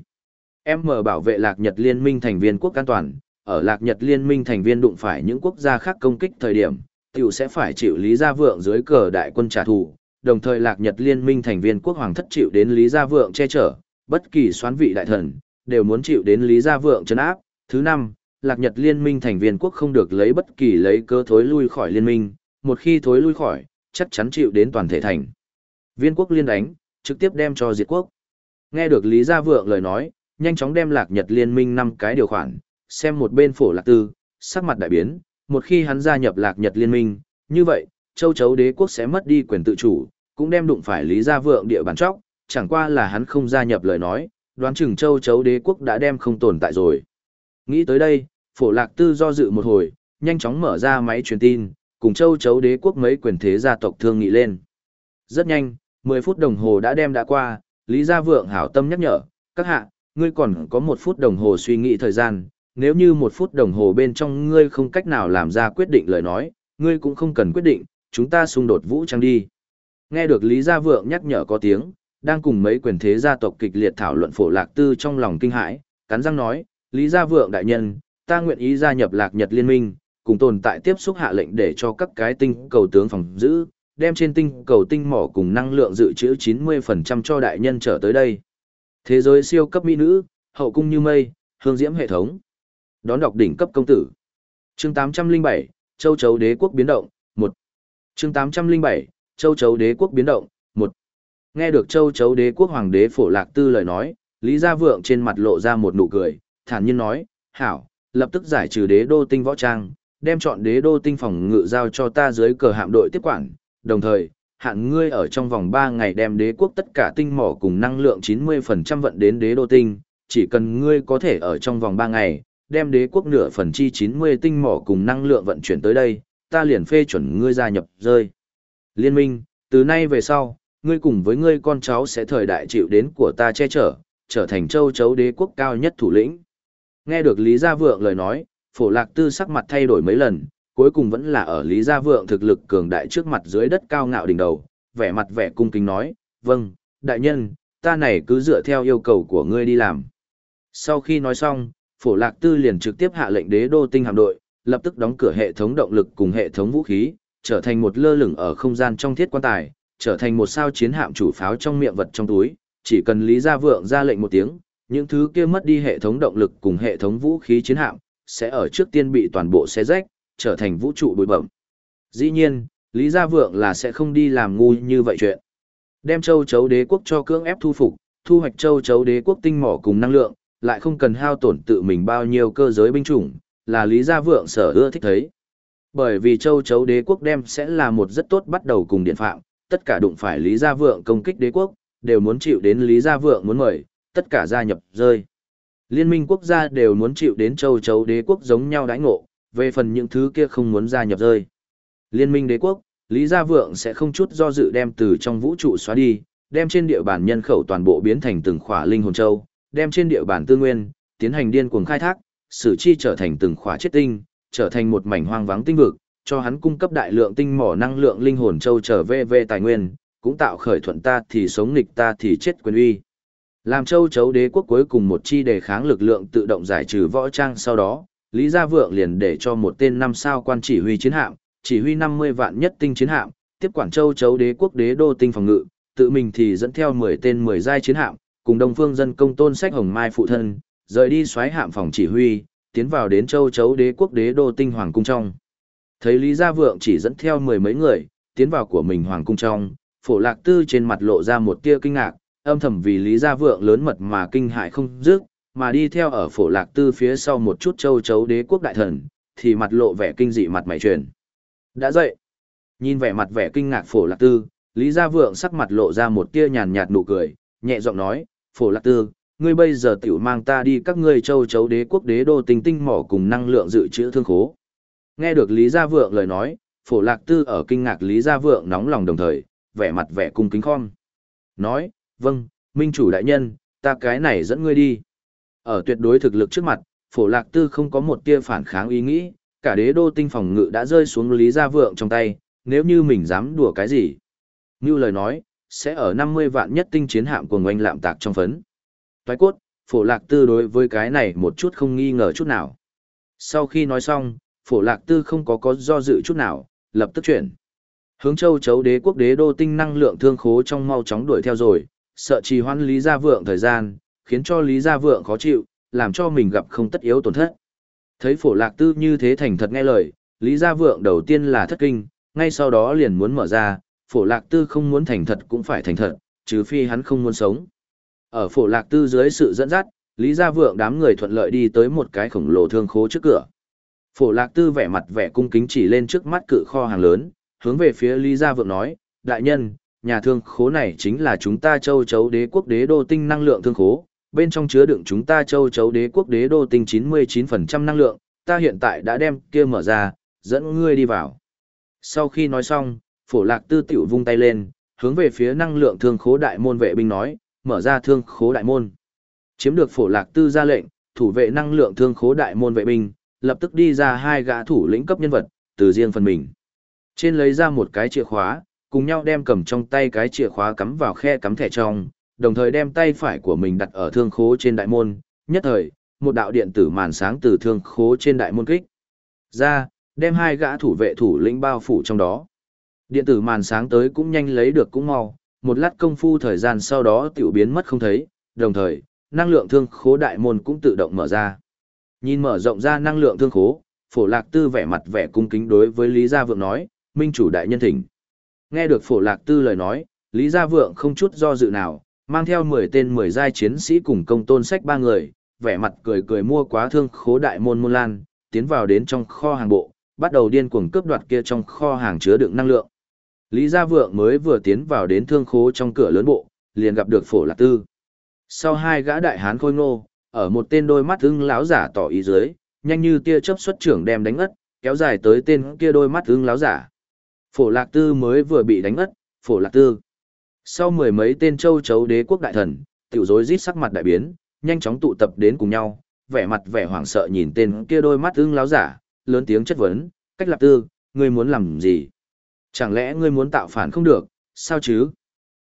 Em mở bảo vệ Lạc Nhật Liên minh thành viên quốc an toàn, ở Lạc Nhật Liên minh thành viên đụng phải những quốc gia khác công kích thời điểm, tiểu sẽ phải chịu Lý Gia Vượng dưới cờ đại quân trả thù, đồng thời Lạc Nhật Liên minh thành viên quốc hoàng thất chịu đến Lý Gia Vượng che chở, bất kỳ soán vị đại thần, đều muốn chịu đến Lý Gia Vượng trấn áp. Thứ năm, Lạc Nhật Liên minh thành viên quốc không được lấy bất kỳ lấy cơ thối lui khỏi liên minh, một khi thối lui khỏi, chắc chắn chịu đến toàn thể thành. Viên quốc liên đánh, trực tiếp đem cho diệt quốc. Nghe được Lý Gia Vượng lời nói, nhanh chóng đem Lạc Nhật Liên minh năm cái điều khoản, xem một bên phổ lạc tư, sắc mặt đại biến, một khi hắn gia nhập Lạc Nhật Liên minh, như vậy, châu chấu đế quốc sẽ mất đi quyền tự chủ, cũng đem đụng phải Lý Gia Vượng địa bàn chóc, chẳng qua là hắn không gia nhập lời nói, đoán chừng châu chấu đế quốc đã đem không tồn tại rồi. Nghĩ tới đây, phổ lạc tư do dự một hồi, nhanh chóng mở ra máy truyền tin, cùng châu chấu đế quốc mấy quyền thế gia tộc thương nghị lên. Rất nhanh, 10 phút đồng hồ đã đem đã qua, Lý Gia Vượng hảo tâm nhắc nhở, các hạ, ngươi còn có một phút đồng hồ suy nghĩ thời gian, nếu như một phút đồng hồ bên trong ngươi không cách nào làm ra quyết định lời nói, ngươi cũng không cần quyết định, chúng ta xung đột vũ trang đi. Nghe được Lý Gia Vượng nhắc nhở có tiếng, đang cùng mấy quyền thế gia tộc kịch liệt thảo luận phổ lạc tư trong lòng kinh hãi, cắn răng nói, Lý Gia Vượng đại nhân, ta nguyện ý gia nhập lạc nhật liên minh, cùng tồn tại tiếp xúc hạ lệnh để cho các cái tinh cầu tướng phòng giữ, đem trên tinh cầu tinh mỏ cùng năng lượng dự trữ 90% cho đại nhân trở tới đây. Thế giới siêu cấp mỹ nữ, hậu cung như mây, hương diễm hệ thống. Đón đọc đỉnh cấp công tử. Chương 807, Châu Chấu Đế quốc biến động, 1. Chương 807, Châu Chấu Đế quốc biến động, 1. Nghe được Châu Chấu Đế quốc hoàng đế phổ lạc tư lời nói, Lý Gia Vượng trên mặt lộ ra một nụ cười, thản nhiên nói, hảo, lập tức giải trừ đế đô tinh võ trang, đem chọn đế đô tinh phòng ngự giao cho ta dưới cờ hạm đội tiếp quản, đồng thời, hạn ngươi ở trong vòng 3 ngày đem đế quốc tất cả tinh mỏ cùng năng lượng 90% vận đến đế đô tinh, chỉ cần ngươi có thể ở trong vòng 3 ngày, đem đế quốc nửa phần chi 90 tinh mỏ cùng năng lượng vận chuyển tới đây, ta liền phê chuẩn ngươi gia nhập rơi. Liên minh, từ nay về sau, ngươi cùng với ngươi con cháu sẽ thời đại chịu đến của ta che chở, trở thành châu chấu đế quốc cao nhất thủ lĩnh. Nghe được Lý Gia Vượng lời nói, phổ lạc tư sắc mặt thay đổi mấy lần, cuối cùng vẫn là ở Lý Gia Vượng thực lực cường đại trước mặt dưới đất cao ngạo đỉnh đầu, vẻ mặt vẻ cung kính nói, vâng, đại nhân, ta này cứ dựa theo yêu cầu của ngươi đi làm. Sau khi nói xong, phổ lạc tư liền trực tiếp hạ lệnh đế đô tinh hạm đội, lập tức đóng cửa hệ thống động lực cùng hệ thống vũ khí, trở thành một lơ lửng ở không gian trong thiết quan tài, trở thành một sao chiến hạm chủ pháo trong miệng vật trong túi, chỉ cần Lý Gia Vượng ra lệnh một tiếng, những thứ kia mất đi hệ thống động lực cùng hệ thống vũ khí chiến hạm, sẽ ở trước tiên bị toàn bộ xé rách, trở thành vũ trụ bụi bẩm. Dĩ nhiên, Lý Gia Vượng là sẽ không đi làm ngu như vậy chuyện. Đem châu chấu đế quốc cho cưỡng ép thu phục, thu hoạch châu chấu đế quốc tinh mỏ cùng năng lượng, lại không cần hao tổn tự mình bao nhiêu cơ giới binh chủng, là Lý Gia Vượng sở ưa thích thấy. Bởi vì châu chấu đế quốc đem sẽ là một rất tốt bắt đầu cùng điện phạm, tất cả đụng phải Lý Gia Vượng công kích đế quốc, đều muốn chịu đến Lý Gia Vượng muốn mời, tất cả gia nhập rơi. Liên minh quốc gia đều muốn chịu đến châu chấu đế quốc giống nhau đãi ngộ, về phần những thứ kia không muốn gia nhập rơi. Liên minh đế quốc, Lý Gia Vượng sẽ không chút do dự đem từ trong vũ trụ xóa đi, đem trên địa bàn nhân khẩu toàn bộ biến thành từng khỏa linh hồn châu, đem trên địa bàn tư nguyên, tiến hành điên cuồng khai thác, sử chi trở thành từng khỏa chết tinh, trở thành một mảnh hoang vắng tinh vực, cho hắn cung cấp đại lượng tinh mỏ năng lượng linh hồn châu trở về về tài nguyên, cũng tạo khởi thuận ta thì sống nghịch ta thì chết quyền uy. Làm châu chấu đế quốc cuối cùng một chi đề kháng lực lượng tự động giải trừ võ trang sau đó, Lý Gia Vượng liền để cho một tên năm sao quan chỉ huy chiến hạm, chỉ huy 50 vạn nhất tinh chiến hạm, tiếp quản châu chấu đế quốc đế đô tinh phòng ngự, tự mình thì dẫn theo 10 tên 10 giai chiến hạm, cùng Đông Phương dân công tôn sách hồng mai phụ thân, rời đi xoáy hạm phòng chỉ huy, tiến vào đến châu chấu đế quốc đế đô tinh hoàng cung trong. Thấy Lý Gia Vượng chỉ dẫn theo mười mấy người, tiến vào của mình hoàng cung trong, phổ lạc tư trên mặt lộ ra một tia kinh ngạc, âm thầm vì Lý Gia Vượng lớn mật mà kinh hại không dứt, mà đi theo ở phổ lạc tư phía sau một chút châu chấu đế quốc đại thần, thì mặt lộ vẻ kinh dị mặt mày truyền. Đã dậy. Nhìn vẻ mặt vẻ kinh ngạc phổ lạc tư, Lý Gia Vượng sắc mặt lộ ra một tia nhàn nhạt nụ cười, nhẹ giọng nói, phổ lạc tư, ngươi bây giờ tiểu mang ta đi các ngươi châu chấu đế quốc đế đô tinh tinh mỏ cùng năng lượng dự trữ thương khố. Nghe được Lý Gia Vượng lời nói, phổ lạc tư ở kinh ngạc Lý Gia Vượng nóng lòng đồng thời, vẻ mặt vẻ cung kính khom. Nói, vâng, minh chủ đại nhân, ta cái này dẫn ngươi đi. Ở tuyệt đối thực lực trước mặt, phổ lạc tư không có một tia phản kháng ý nghĩ, cả đế đô tinh phòng ngự đã rơi xuống Lý Gia Vượng trong tay, nếu như mình dám đùa cái gì. Như lời nói, sẽ ở 50 vạn nhất tinh chiến hạm của ngoanh lạm tạc trong phấn. Toái cốt, phổ lạc tư đối với cái này một chút không nghi ngờ chút nào. Sau khi nói xong, phổ lạc tư không có có do dự chút nào, lập tức chuyển. Hướng châu chấu đế quốc đế đô tinh năng lượng thương khố trong mau chóng đuổi theo rồi, sợ trì hoãn Lý Gia Vượng thời gian, khiến cho Lý Gia Vượng khó chịu, làm cho mình gặp không tất yếu tổn thất. Thấy phổ lạc tư như thế thành thật nghe lời, Lý Gia Vượng đầu tiên là thất kinh, ngay sau đó liền muốn mở ra, phổ lạc tư không muốn thành thật cũng phải thành thật, trừ phi hắn không muốn sống. Ở phổ lạc tư dưới sự dẫn dắt, Lý Gia Vượng đám người thuận lợi đi tới một cái khổng lồ thương khố trước cửa. Phổ lạc tư vẻ mặt vẻ cung kính chỉ lên trước mắt cự kho hàng lớn, hướng về phía Lý Gia Vượng nói, đại nhân, nhà thương khố này chính là chúng ta châu chấu đế quốc đế đô tinh năng lượng thương khố, bên trong chứa đựng chúng ta châu chấu đế quốc đế đô tinh 99% năng lượng, ta hiện tại đã đem kia mở ra, dẫn ngươi đi vào. Sau khi nói xong, phổ lạc tư tiểu vung tay lên, hướng về phía năng lượng thương khố đại môn vệ binh nói, mở ra thương khố đại môn. Chiếm được phổ lạc tư ra lệnh, thủ vệ năng lượng thương khố đại môn vệ binh, lập tức đi ra hai gã thủ lĩnh cấp nhân vật, từ riêng phần mình. Trên lấy ra một cái chìa khóa, cùng nhau đem cầm trong tay cái chìa khóa cắm vào khe cắm thẻ trong, đồng thời đem tay phải của mình đặt ở thương khố trên đại môn, nhất thời, một đạo điện tử màn sáng từ thương khố trên đại môn kích. Ra, đem hai gã thủ vệ thủ lĩnh bao phủ trong đó. Điện tử màn sáng tới cũng nhanh lấy được cũng mau, một lát công phu thời gian sau đó tiểu biến mất không thấy, đồng thời, năng lượng thương khố đại môn cũng tự động mở ra. Nhìn mở rộng ra năng lượng thương khố, phổ lạc tư vẻ mặt vẻ cung kính đối với Lý Gia Vượng nói, minh chủ đại nhân thỉnh. Nghe được phổ lạc tư lời nói, Lý Gia Vượng không chút do dự nào, mang theo 10 tên 10 giai chiến sĩ cùng công tôn sách ba người, vẻ mặt cười cười mua quá thương khố đại môn môn lan, tiến vào đến trong kho hàng bộ, bắt đầu điên cuồng cướp đoạt kia trong kho hàng chứa đựng năng lượng. Lý Gia Vượng mới vừa tiến vào đến thương khố trong cửa lớn bộ, liền gặp được phổ lạc tư. Sau hai gã đại hán khôi ngô, ở một tên đôi mắt ưng láo giả tỏ ý dưới, nhanh như tia chớp xuất trưởng đem đánh ất, kéo dài tới tên kia đôi mắt ưng láo giả. Phổ lạc tư mới vừa bị đánh ất, phổ lạc tư. Sau mười mấy tên châu chấu đế quốc đại thần, tiểu rối rít sắc mặt đại biến, nhanh chóng tụ tập đến cùng nhau, vẻ mặt vẻ hoảng sợ nhìn tên kia đôi mắt ưng láo giả, lớn tiếng chất vấn, cách lạc tư, ngươi muốn làm gì? Chẳng lẽ ngươi muốn tạo phản không được, sao chứ?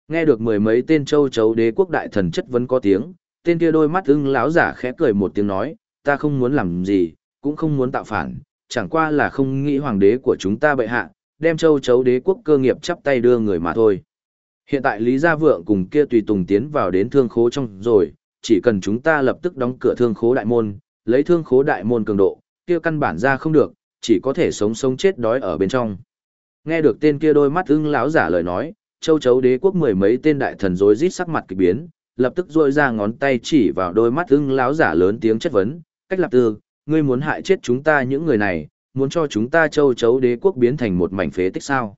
Nghe được mười mấy tên châu chấu đế quốc đại thần chất vấn có tiếng, tên kia đôi mắt ưng láo giả khẽ cười một tiếng nói, ta không muốn làm gì, cũng không muốn tạo phản, chẳng qua là không nghĩ hoàng đế của chúng ta bệ hạ, đem châu chấu đế quốc cơ nghiệp chắp tay đưa người mà thôi. Hiện tại Lý Gia Vượng cùng kia tùy tùng tiến vào đến thương khố trong rồi, chỉ cần chúng ta lập tức đóng cửa thương khố đại môn, lấy thương khố đại môn cường độ, kia căn bản ra không được, chỉ có thể sống sống chết đói ở bên trong. Nghe được tên kia đôi mắt ưng lão giả lời nói, châu chấu đế quốc mười mấy tên đại thần rối rít sắc mặt kỳ biến, lập tức rôi ra ngón tay chỉ vào đôi mắt ưng lão giả lớn tiếng chất vấn, cách lập tư, ngươi muốn hại chết chúng ta những người này, muốn cho chúng ta châu chấu đế quốc biến thành một mảnh phế tích sao.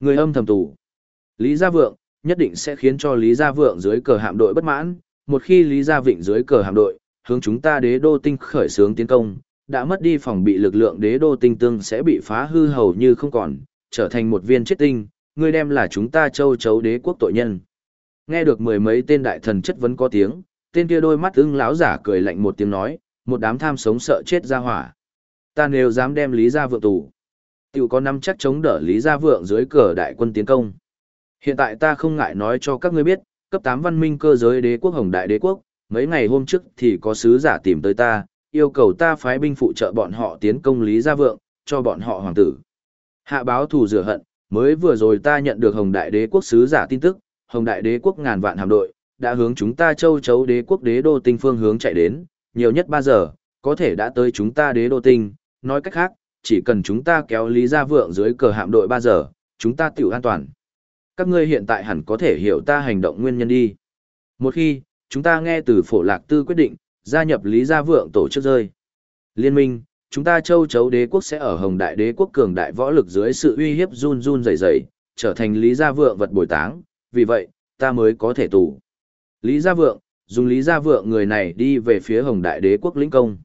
Người âm thầm tù. Lý Gia Vượng, nhất định sẽ khiến cho Lý Gia Vượng dưới cờ hạm đội bất mãn, một khi Lý Gia Vịnh dưới cờ hạm đội, hướng chúng ta đế đô tinh khởi xướng tiến công, đã mất đi phòng bị lực lượng đế đô tinh tương sẽ bị phá hư hầu như không còn, trở thành một viên chết tinh, ngươi đem là chúng ta châu chấu đế quốc tội nhân. Nghe được mười mấy tên đại thần chất vấn có tiếng, tên kia đôi mắt ưng láo giả cười lạnh một tiếng nói, một đám tham sống sợ chết ra hỏa. Ta nếu dám đem Lý Gia Vượng tù, tiểu có năm chắc chống đỡ Lý Gia Vượng dưới cờ đại quân tiến công. Hiện tại ta không ngại nói cho các ngươi biết, Cấp 8 văn minh cơ giới đế quốc Hồng Đại đế quốc, mấy ngày hôm trước thì có sứ giả tìm tới ta, yêu cầu ta phái binh phụ trợ bọn họ tiến công Lý Gia Vượng, cho bọn họ hoàng tử. Hạ báo thù rửa hận, mới vừa rồi ta nhận được Hồng Đại đế quốc sứ giả tin tức, Hồng Đại đế quốc ngàn vạn hạm đội, đã hướng chúng ta châu chấu đế quốc đế đô tinh phương hướng chạy đến, nhiều nhất 3 giờ, có thể đã tới chúng ta đế đô tinh, nói cách khác, chỉ cần chúng ta kéo Lý Gia Vượng dưới cờ hạm đội 3 giờ, chúng ta tiểu an toàn. Các ngươi hiện tại hẳn có thể hiểu ta hành động nguyên nhân đi. Một khi, chúng ta nghe từ phổ lạc tư quyết định, gia nhập Lý Gia Vượng tổ chức rơi. Liên minh, chúng ta châu chấu đế quốc sẽ ở hồng đại đế quốc cường đại võ lực dưới sự uy hiếp run run rẩy rẩy, trở thành Lý Gia Vượng vật bồi táng, vì vậy, ta mới có thể tù. Lý Gia Vượng, dùng Lý Gia Vượng người này đi về phía hồng đại đế quốc lĩnh công.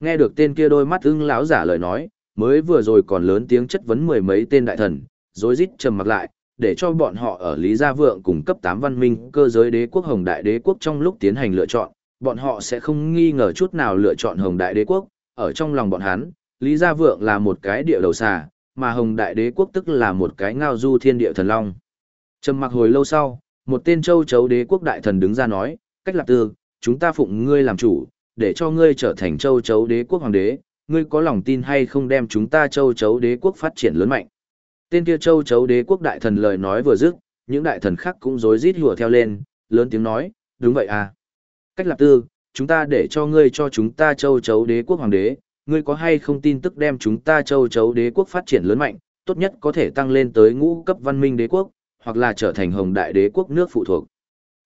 Nghe được tên kia đôi mắt ưng lão giả lời nói, mới vừa rồi còn lớn tiếng chất vấn mười mấy tên đại thần, rối rít trầm mặc lại, để cho bọn họ ở Lý Gia Vượng cùng cấp 8 văn minh cơ giới đế quốc Hồng Đại Đế quốc trong lúc tiến hành lựa chọn, bọn họ sẽ không nghi ngờ chút nào lựa chọn Hồng Đại Đế quốc, ở trong lòng bọn hắn, Lý Gia Vượng là một cái địa đầu xà, mà Hồng Đại Đế quốc tức là một cái ngao du thiên địa thần long. Trầm mặc hồi lâu sau, một tên châu chấu đế quốc đại thần đứng ra nói, cách lập tư, chúng ta phụng ngươi làm chủ, để cho ngươi trở thành châu chấu đế quốc hoàng đế, ngươi có lòng tin hay không đem chúng ta châu chấu đế quốc phát triển lớn mạnh. Tên kia châu chấu đế quốc đại thần lời nói vừa dứt, những đại thần khác cũng rối rít hùa theo lên, lớn tiếng nói, đúng vậy à. Cách lập tư, chúng ta để cho ngươi cho chúng ta châu chấu đế quốc hoàng đế, ngươi có hay không tin tức đem chúng ta châu chấu đế quốc phát triển lớn mạnh, tốt nhất có thể tăng lên tới ngũ cấp văn minh đế quốc, hoặc là trở thành hồng đại đế quốc nước phụ thuộc.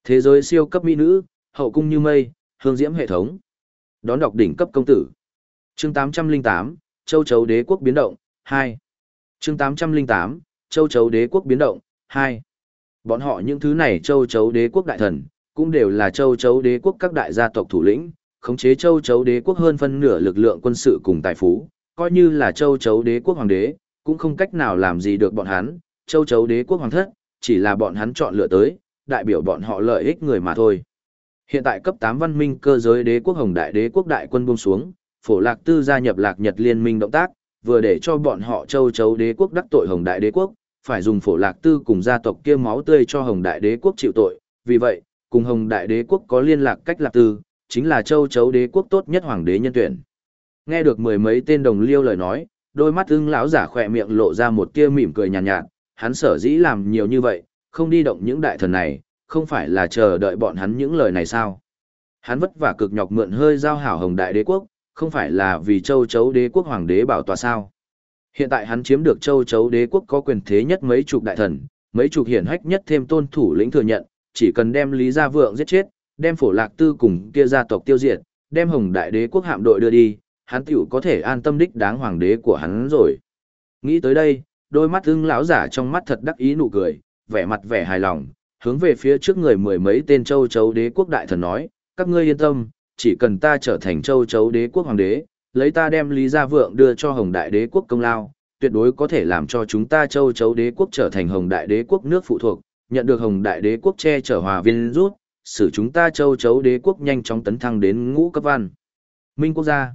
Thế giới siêu cấp mỹ nữ, hậu cung như mây, hương diễm hệ thống. Đón đọc đỉnh cấp công tử. Chương 808, Châu chấu đế quốc biến động, 2 chương 808, châu chấu đế quốc biến động, 2. Bọn họ những thứ này châu chấu đế quốc đại thần, cũng đều là châu chấu đế quốc các đại gia tộc thủ lĩnh, khống chế châu chấu đế quốc hơn phân nửa lực lượng quân sự cùng tài phú, coi như là châu chấu đế quốc hoàng đế, cũng không cách nào làm gì được bọn hắn, châu chấu đế quốc hoàng thất, chỉ là bọn hắn chọn lựa tới, đại biểu bọn họ lợi ích người mà thôi. Hiện tại cấp 8 văn minh cơ giới đế quốc hồng đại đế quốc đại quân buông xuống, phổ lạc tư gia nhập lạc nhật liên minh động tác, vừa để cho bọn họ châu chấu đế quốc đắc tội hồng đại đế quốc, phải dùng phổ lạc tư cùng gia tộc kia máu tươi cho hồng đại đế quốc chịu tội, vì vậy, cùng hồng đại đế quốc có liên lạc cách lạc tư, chính là châu chấu đế quốc tốt nhất hoàng đế nhân tuyển. Nghe được mười mấy tên đồng liêu lời nói, đôi mắt ưng lão giả khỏe miệng lộ ra một tia mỉm cười nhàn nhạt, nhạt, hắn sở dĩ làm nhiều như vậy, không đi động những đại thần này, không phải là chờ đợi bọn hắn những lời này sao? Hắn vất vả cực nhọc mượn hơi giao hảo hồng đại đế quốc, không phải là vì châu chấu đế quốc hoàng đế bảo tòa sao. Hiện tại hắn chiếm được châu chấu đế quốc có quyền thế nhất mấy chục đại thần, mấy chục hiển hách nhất thêm tôn thủ lĩnh thừa nhận, chỉ cần đem Lý Gia Vượng giết chết, đem phổ lạc tư cùng kia gia tộc tiêu diệt, đem hồng đại đế quốc hạm đội đưa đi, hắn tiểu có thể an tâm đích đáng hoàng đế của hắn rồi. Nghĩ tới đây, đôi mắt ưng lão giả trong mắt thật đắc ý nụ cười, vẻ mặt vẻ hài lòng, hướng về phía trước người mười mấy tên châu chấu đế quốc đại thần nói, các ngươi yên tâm, chỉ cần ta trở thành châu chấu đế quốc hoàng đế, lấy ta đem Lý Gia Vượng đưa cho Hồng Đại đế quốc công lao, tuyệt đối có thể làm cho chúng ta châu chấu đế quốc trở thành Hồng Đại đế quốc nước phụ thuộc, nhận được Hồng Đại đế quốc che chở hòa viên rút, xử chúng ta châu chấu đế quốc nhanh chóng tấn thăng đến ngũ cấp văn. Minh quốc gia.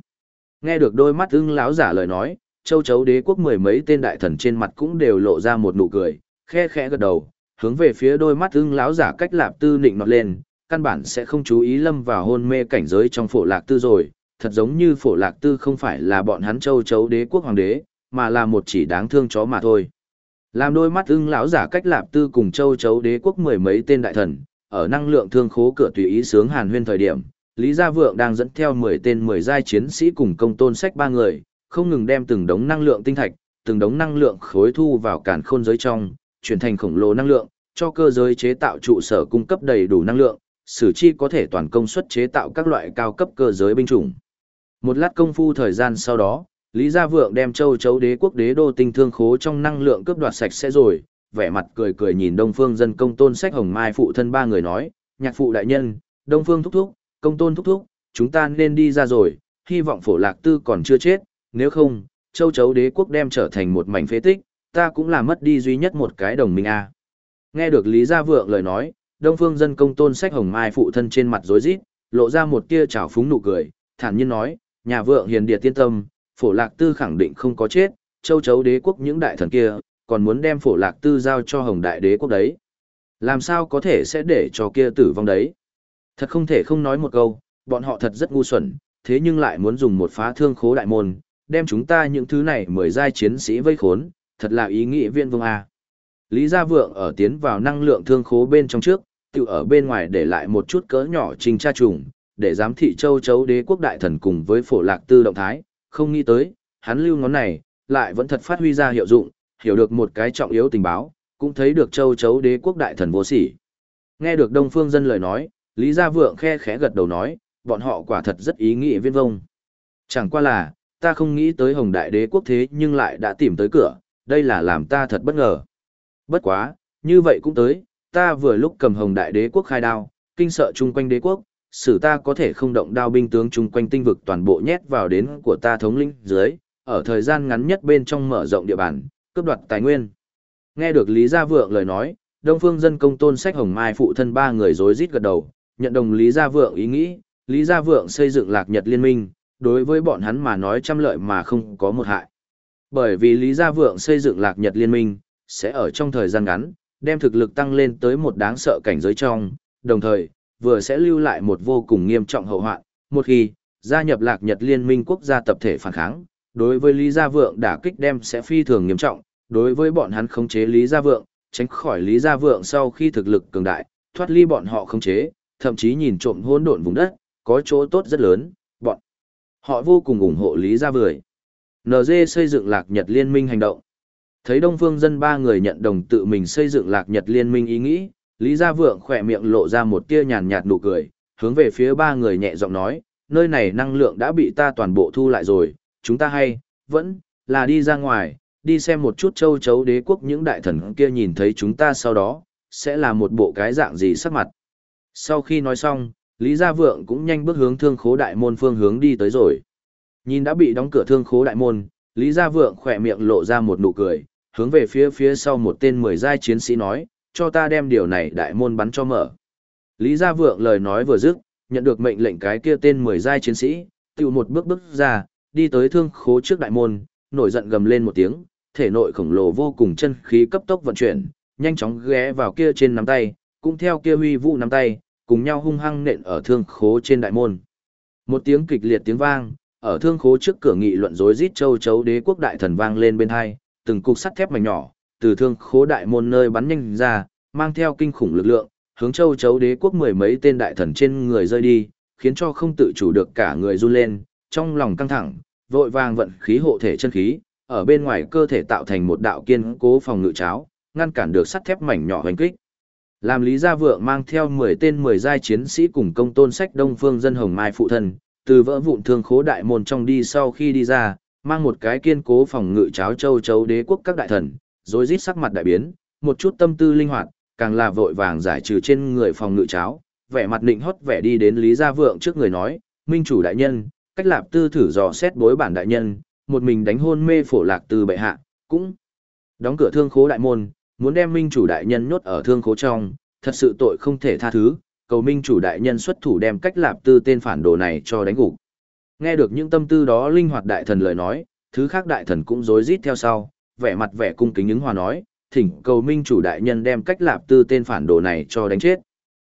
Nghe được đôi mắt ưng lão giả lời nói, châu chấu đế quốc mười mấy tên đại thần trên mặt cũng đều lộ ra một nụ cười, khe khẽ gật đầu, hướng về phía đôi mắt ưng lão giả cách lạp tư nịnh nọt lên, căn bản sẽ không chú ý lâm vào hôn mê cảnh giới trong phổ lạc tư rồi, thật giống như phổ lạc tư không phải là bọn hắn châu chấu đế quốc hoàng đế, mà là một chỉ đáng thương chó mà thôi. Làm đôi mắt ưng lão giả cách lạp tư cùng châu chấu đế quốc mười mấy tên đại thần, ở năng lượng thương khố cửa tùy ý sướng hàn huyên thời điểm, Lý Gia Vượng đang dẫn theo 10 tên 10 giai chiến sĩ cùng công tôn sách ba người, không ngừng đem từng đống năng lượng tinh thạch, từng đống năng lượng khối thu vào càn khôn giới trong, chuyển thành khổng lồ năng lượng, cho cơ giới chế tạo trụ sở cung cấp đầy đủ năng lượng, sử chi có thể toàn công suất chế tạo các loại cao cấp cơ giới binh chủng. Một lát công phu thời gian sau đó, Lý Gia Vượng đem châu chấu đế quốc đế đô tinh thương khố trong năng lượng cướp đoạt sạch sẽ rồi, vẻ mặt cười cười nhìn Đông Phương dân công tôn sách hồng mai phụ thân ba người nói, nhạc phụ đại nhân, Đông Phương thúc thúc, công tôn thúc thúc, chúng ta nên đi ra rồi, hy vọng phổ lạc tư còn chưa chết, nếu không, châu chấu đế quốc đem trở thành một mảnh phế tích, ta cũng là mất đi duy nhất một cái đồng minh a. Nghe được Lý Gia Vượng lời nói, Đông Phương dân công tôn sách hồng mai phụ thân trên mặt rối rít, lộ ra một tia trào phúng nụ cười, thản nhiên nói, nhà vượng hiền điệt tiên tâm, phổ lạc tư khẳng định không có chết, châu chấu đế quốc những đại thần kia, còn muốn đem phổ lạc tư giao cho hồng đại đế quốc đấy. Làm sao có thể sẽ để cho kia tử vong đấy? Thật không thể không nói một câu, bọn họ thật rất ngu xuẩn, thế nhưng lại muốn dùng một phá thương khố đại môn, đem chúng ta những thứ này mời giai chiến sĩ vây khốn, thật là ý nghĩa viên vương A. Lý Gia Vượng ở tiến vào năng lượng thương khố bên trong trước, tự ở bên ngoài để lại một chút cỡ nhỏ trình tra trùng, để giám thị châu chấu đế quốc đại thần cùng với phổ lạc tư động thái, không nghĩ tới, hắn lưu ngón này, lại vẫn thật phát huy ra hiệu dụng, hiểu được một cái trọng yếu tình báo, cũng thấy được châu chấu đế quốc đại thần vô sỉ. Nghe được Đông Phương dân lời nói, Lý Gia Vượng khe khẽ gật đầu nói, bọn họ quả thật rất ý nghĩa viên vông. Chẳng qua là, ta không nghĩ tới Hồng Đại Đế quốc thế nhưng lại đã tìm tới cửa, đây là làm ta thật bất ngờ. Bất quá, như vậy cũng tới, ta vừa lúc cầm Hồng Đại Đế quốc khai đao, kinh sợ chung quanh đế quốc, xử ta có thể không động đao binh tướng chung quanh tinh vực toàn bộ nhét vào đến của ta thống lĩnh dưới, ở thời gian ngắn nhất bên trong mở rộng địa bàn, cướp đoạt tài nguyên. Nghe được Lý Gia Vượng lời nói, Đông Phương dân công tôn sách Hồng Mai phụ thân ba người rối rít gật đầu, nhận đồng Lý Gia Vượng ý nghĩ, Lý Gia Vượng xây dựng lạc nhật liên minh, đối với bọn hắn mà nói trăm lợi mà không có một hại. Bởi vì Lý Gia Vượng xây dựng lạc nhật liên minh, sẽ ở trong thời gian ngắn, đem thực lực tăng lên tới một đáng sợ cảnh giới trong, đồng thời, vừa sẽ lưu lại một vô cùng nghiêm trọng hậu hoạn, một khi gia nhập lạc nhật liên minh quốc gia tập thể phản kháng, đối với Lý Gia Vượng đả kích đem sẽ phi thường nghiêm trọng, đối với bọn hắn khống chế Lý Gia Vượng, tránh khỏi Lý Gia Vượng sau khi thực lực cường đại, thoát ly bọn họ khống chế, thậm chí nhìn trộm hỗn độn vùng đất, có chỗ tốt rất lớn, bọn họ vô cùng ủng hộ Lý Gia Vượng. NG xây dựng lạc nhật liên minh hành động. Thấy Đông Phương dân ba người nhận đồng tự mình xây dựng lạc nhật liên minh ý nghĩ, Lý Gia Vượng khỏe miệng lộ ra một tia nhàn nhạt nụ cười, hướng về phía ba người nhẹ giọng nói, nơi này năng lượng đã bị ta toàn bộ thu lại rồi, chúng ta hay, vẫn, là đi ra ngoài, đi xem một chút châu chấu đế quốc những đại thần kia nhìn thấy chúng ta sau đó, sẽ là một bộ cái dạng gì sắc mặt. Sau khi nói xong, Lý Gia Vượng cũng nhanh bước hướng thương khố đại môn phương hướng đi tới rồi. Nhìn đã bị đóng cửa thương khố đại môn, Lý Gia Vượng khỏe miệng lộ ra một nụ cười, hướng về phía phía sau một tên mười giai chiến sĩ nói, cho ta đem điều này đại môn bắn cho mở. Lý Gia Vượng lời nói vừa dứt, nhận được mệnh lệnh cái kia tên mười giai chiến sĩ, tiểu một bước bước ra, đi tới thương khố trước đại môn, nổi giận gầm lên một tiếng, thể nội khổng lồ vô cùng chân khí cấp tốc vận chuyển, nhanh chóng ghé vào kia trên nắm tay, cũng theo kia huy vũ nắm tay, cùng nhau hung hăng nện ở thương khố trên đại môn. Một tiếng kịch liệt tiếng vang, ở thương khố trước cửa nghị luận rối rít châu chấu đế quốc đại thần vang lên bên hai, từng cục sắt thép mảnh nhỏ, từ thương khố đại môn nơi bắn nhanh ra, mang theo kinh khủng lực lượng, hướng châu chấu đế quốc mười mấy tên đại thần trên người rơi đi, khiến cho không tự chủ được cả người run lên, trong lòng căng thẳng, vội vàng vận khí hộ thể chân khí, ở bên ngoài cơ thể tạo thành một đạo kiên cố phòng ngự cháo, ngăn cản được sắt thép mảnh nhỏ hoành kích. Làm Lý Gia Vượng mang theo 10 tên 10 giai chiến sĩ cùng công tôn sách Đông Phương dân Hồng Mai phụ thân, từ vỡ vụn thương khố đại môn trong đi sau khi đi ra, mang một cái kiên cố phòng ngự cháo châu châu đế quốc các đại thần, rồi rít sắc mặt đại biến, một chút tâm tư linh hoạt, càng là vội vàng giải trừ trên người phòng ngự cháo, vẻ mặt định hót vẻ đi đến Lý Gia Vượng trước người nói, Minh chủ đại nhân, cách lạp tư thử dò xét bối bản đại nhân, một mình đánh hôn mê phổ lạc từ bệ hạ, cũng đóng cửa thương khố đại môn, muốn đem minh chủ đại nhân nhốt ở thương khố trong, thật sự tội không thể tha thứ, cầu minh chủ đại nhân xuất thủ đem cách lạp tư tên phản đồ này cho đánh gục. Nghe được những tâm tư đó linh hoạt đại thần lời nói, thứ khác đại thần cũng rối rít theo sau, vẻ mặt vẻ cung kính ứng hòa nói, thỉnh cầu minh chủ đại nhân đem cách lạp tư tên phản đồ này cho đánh chết.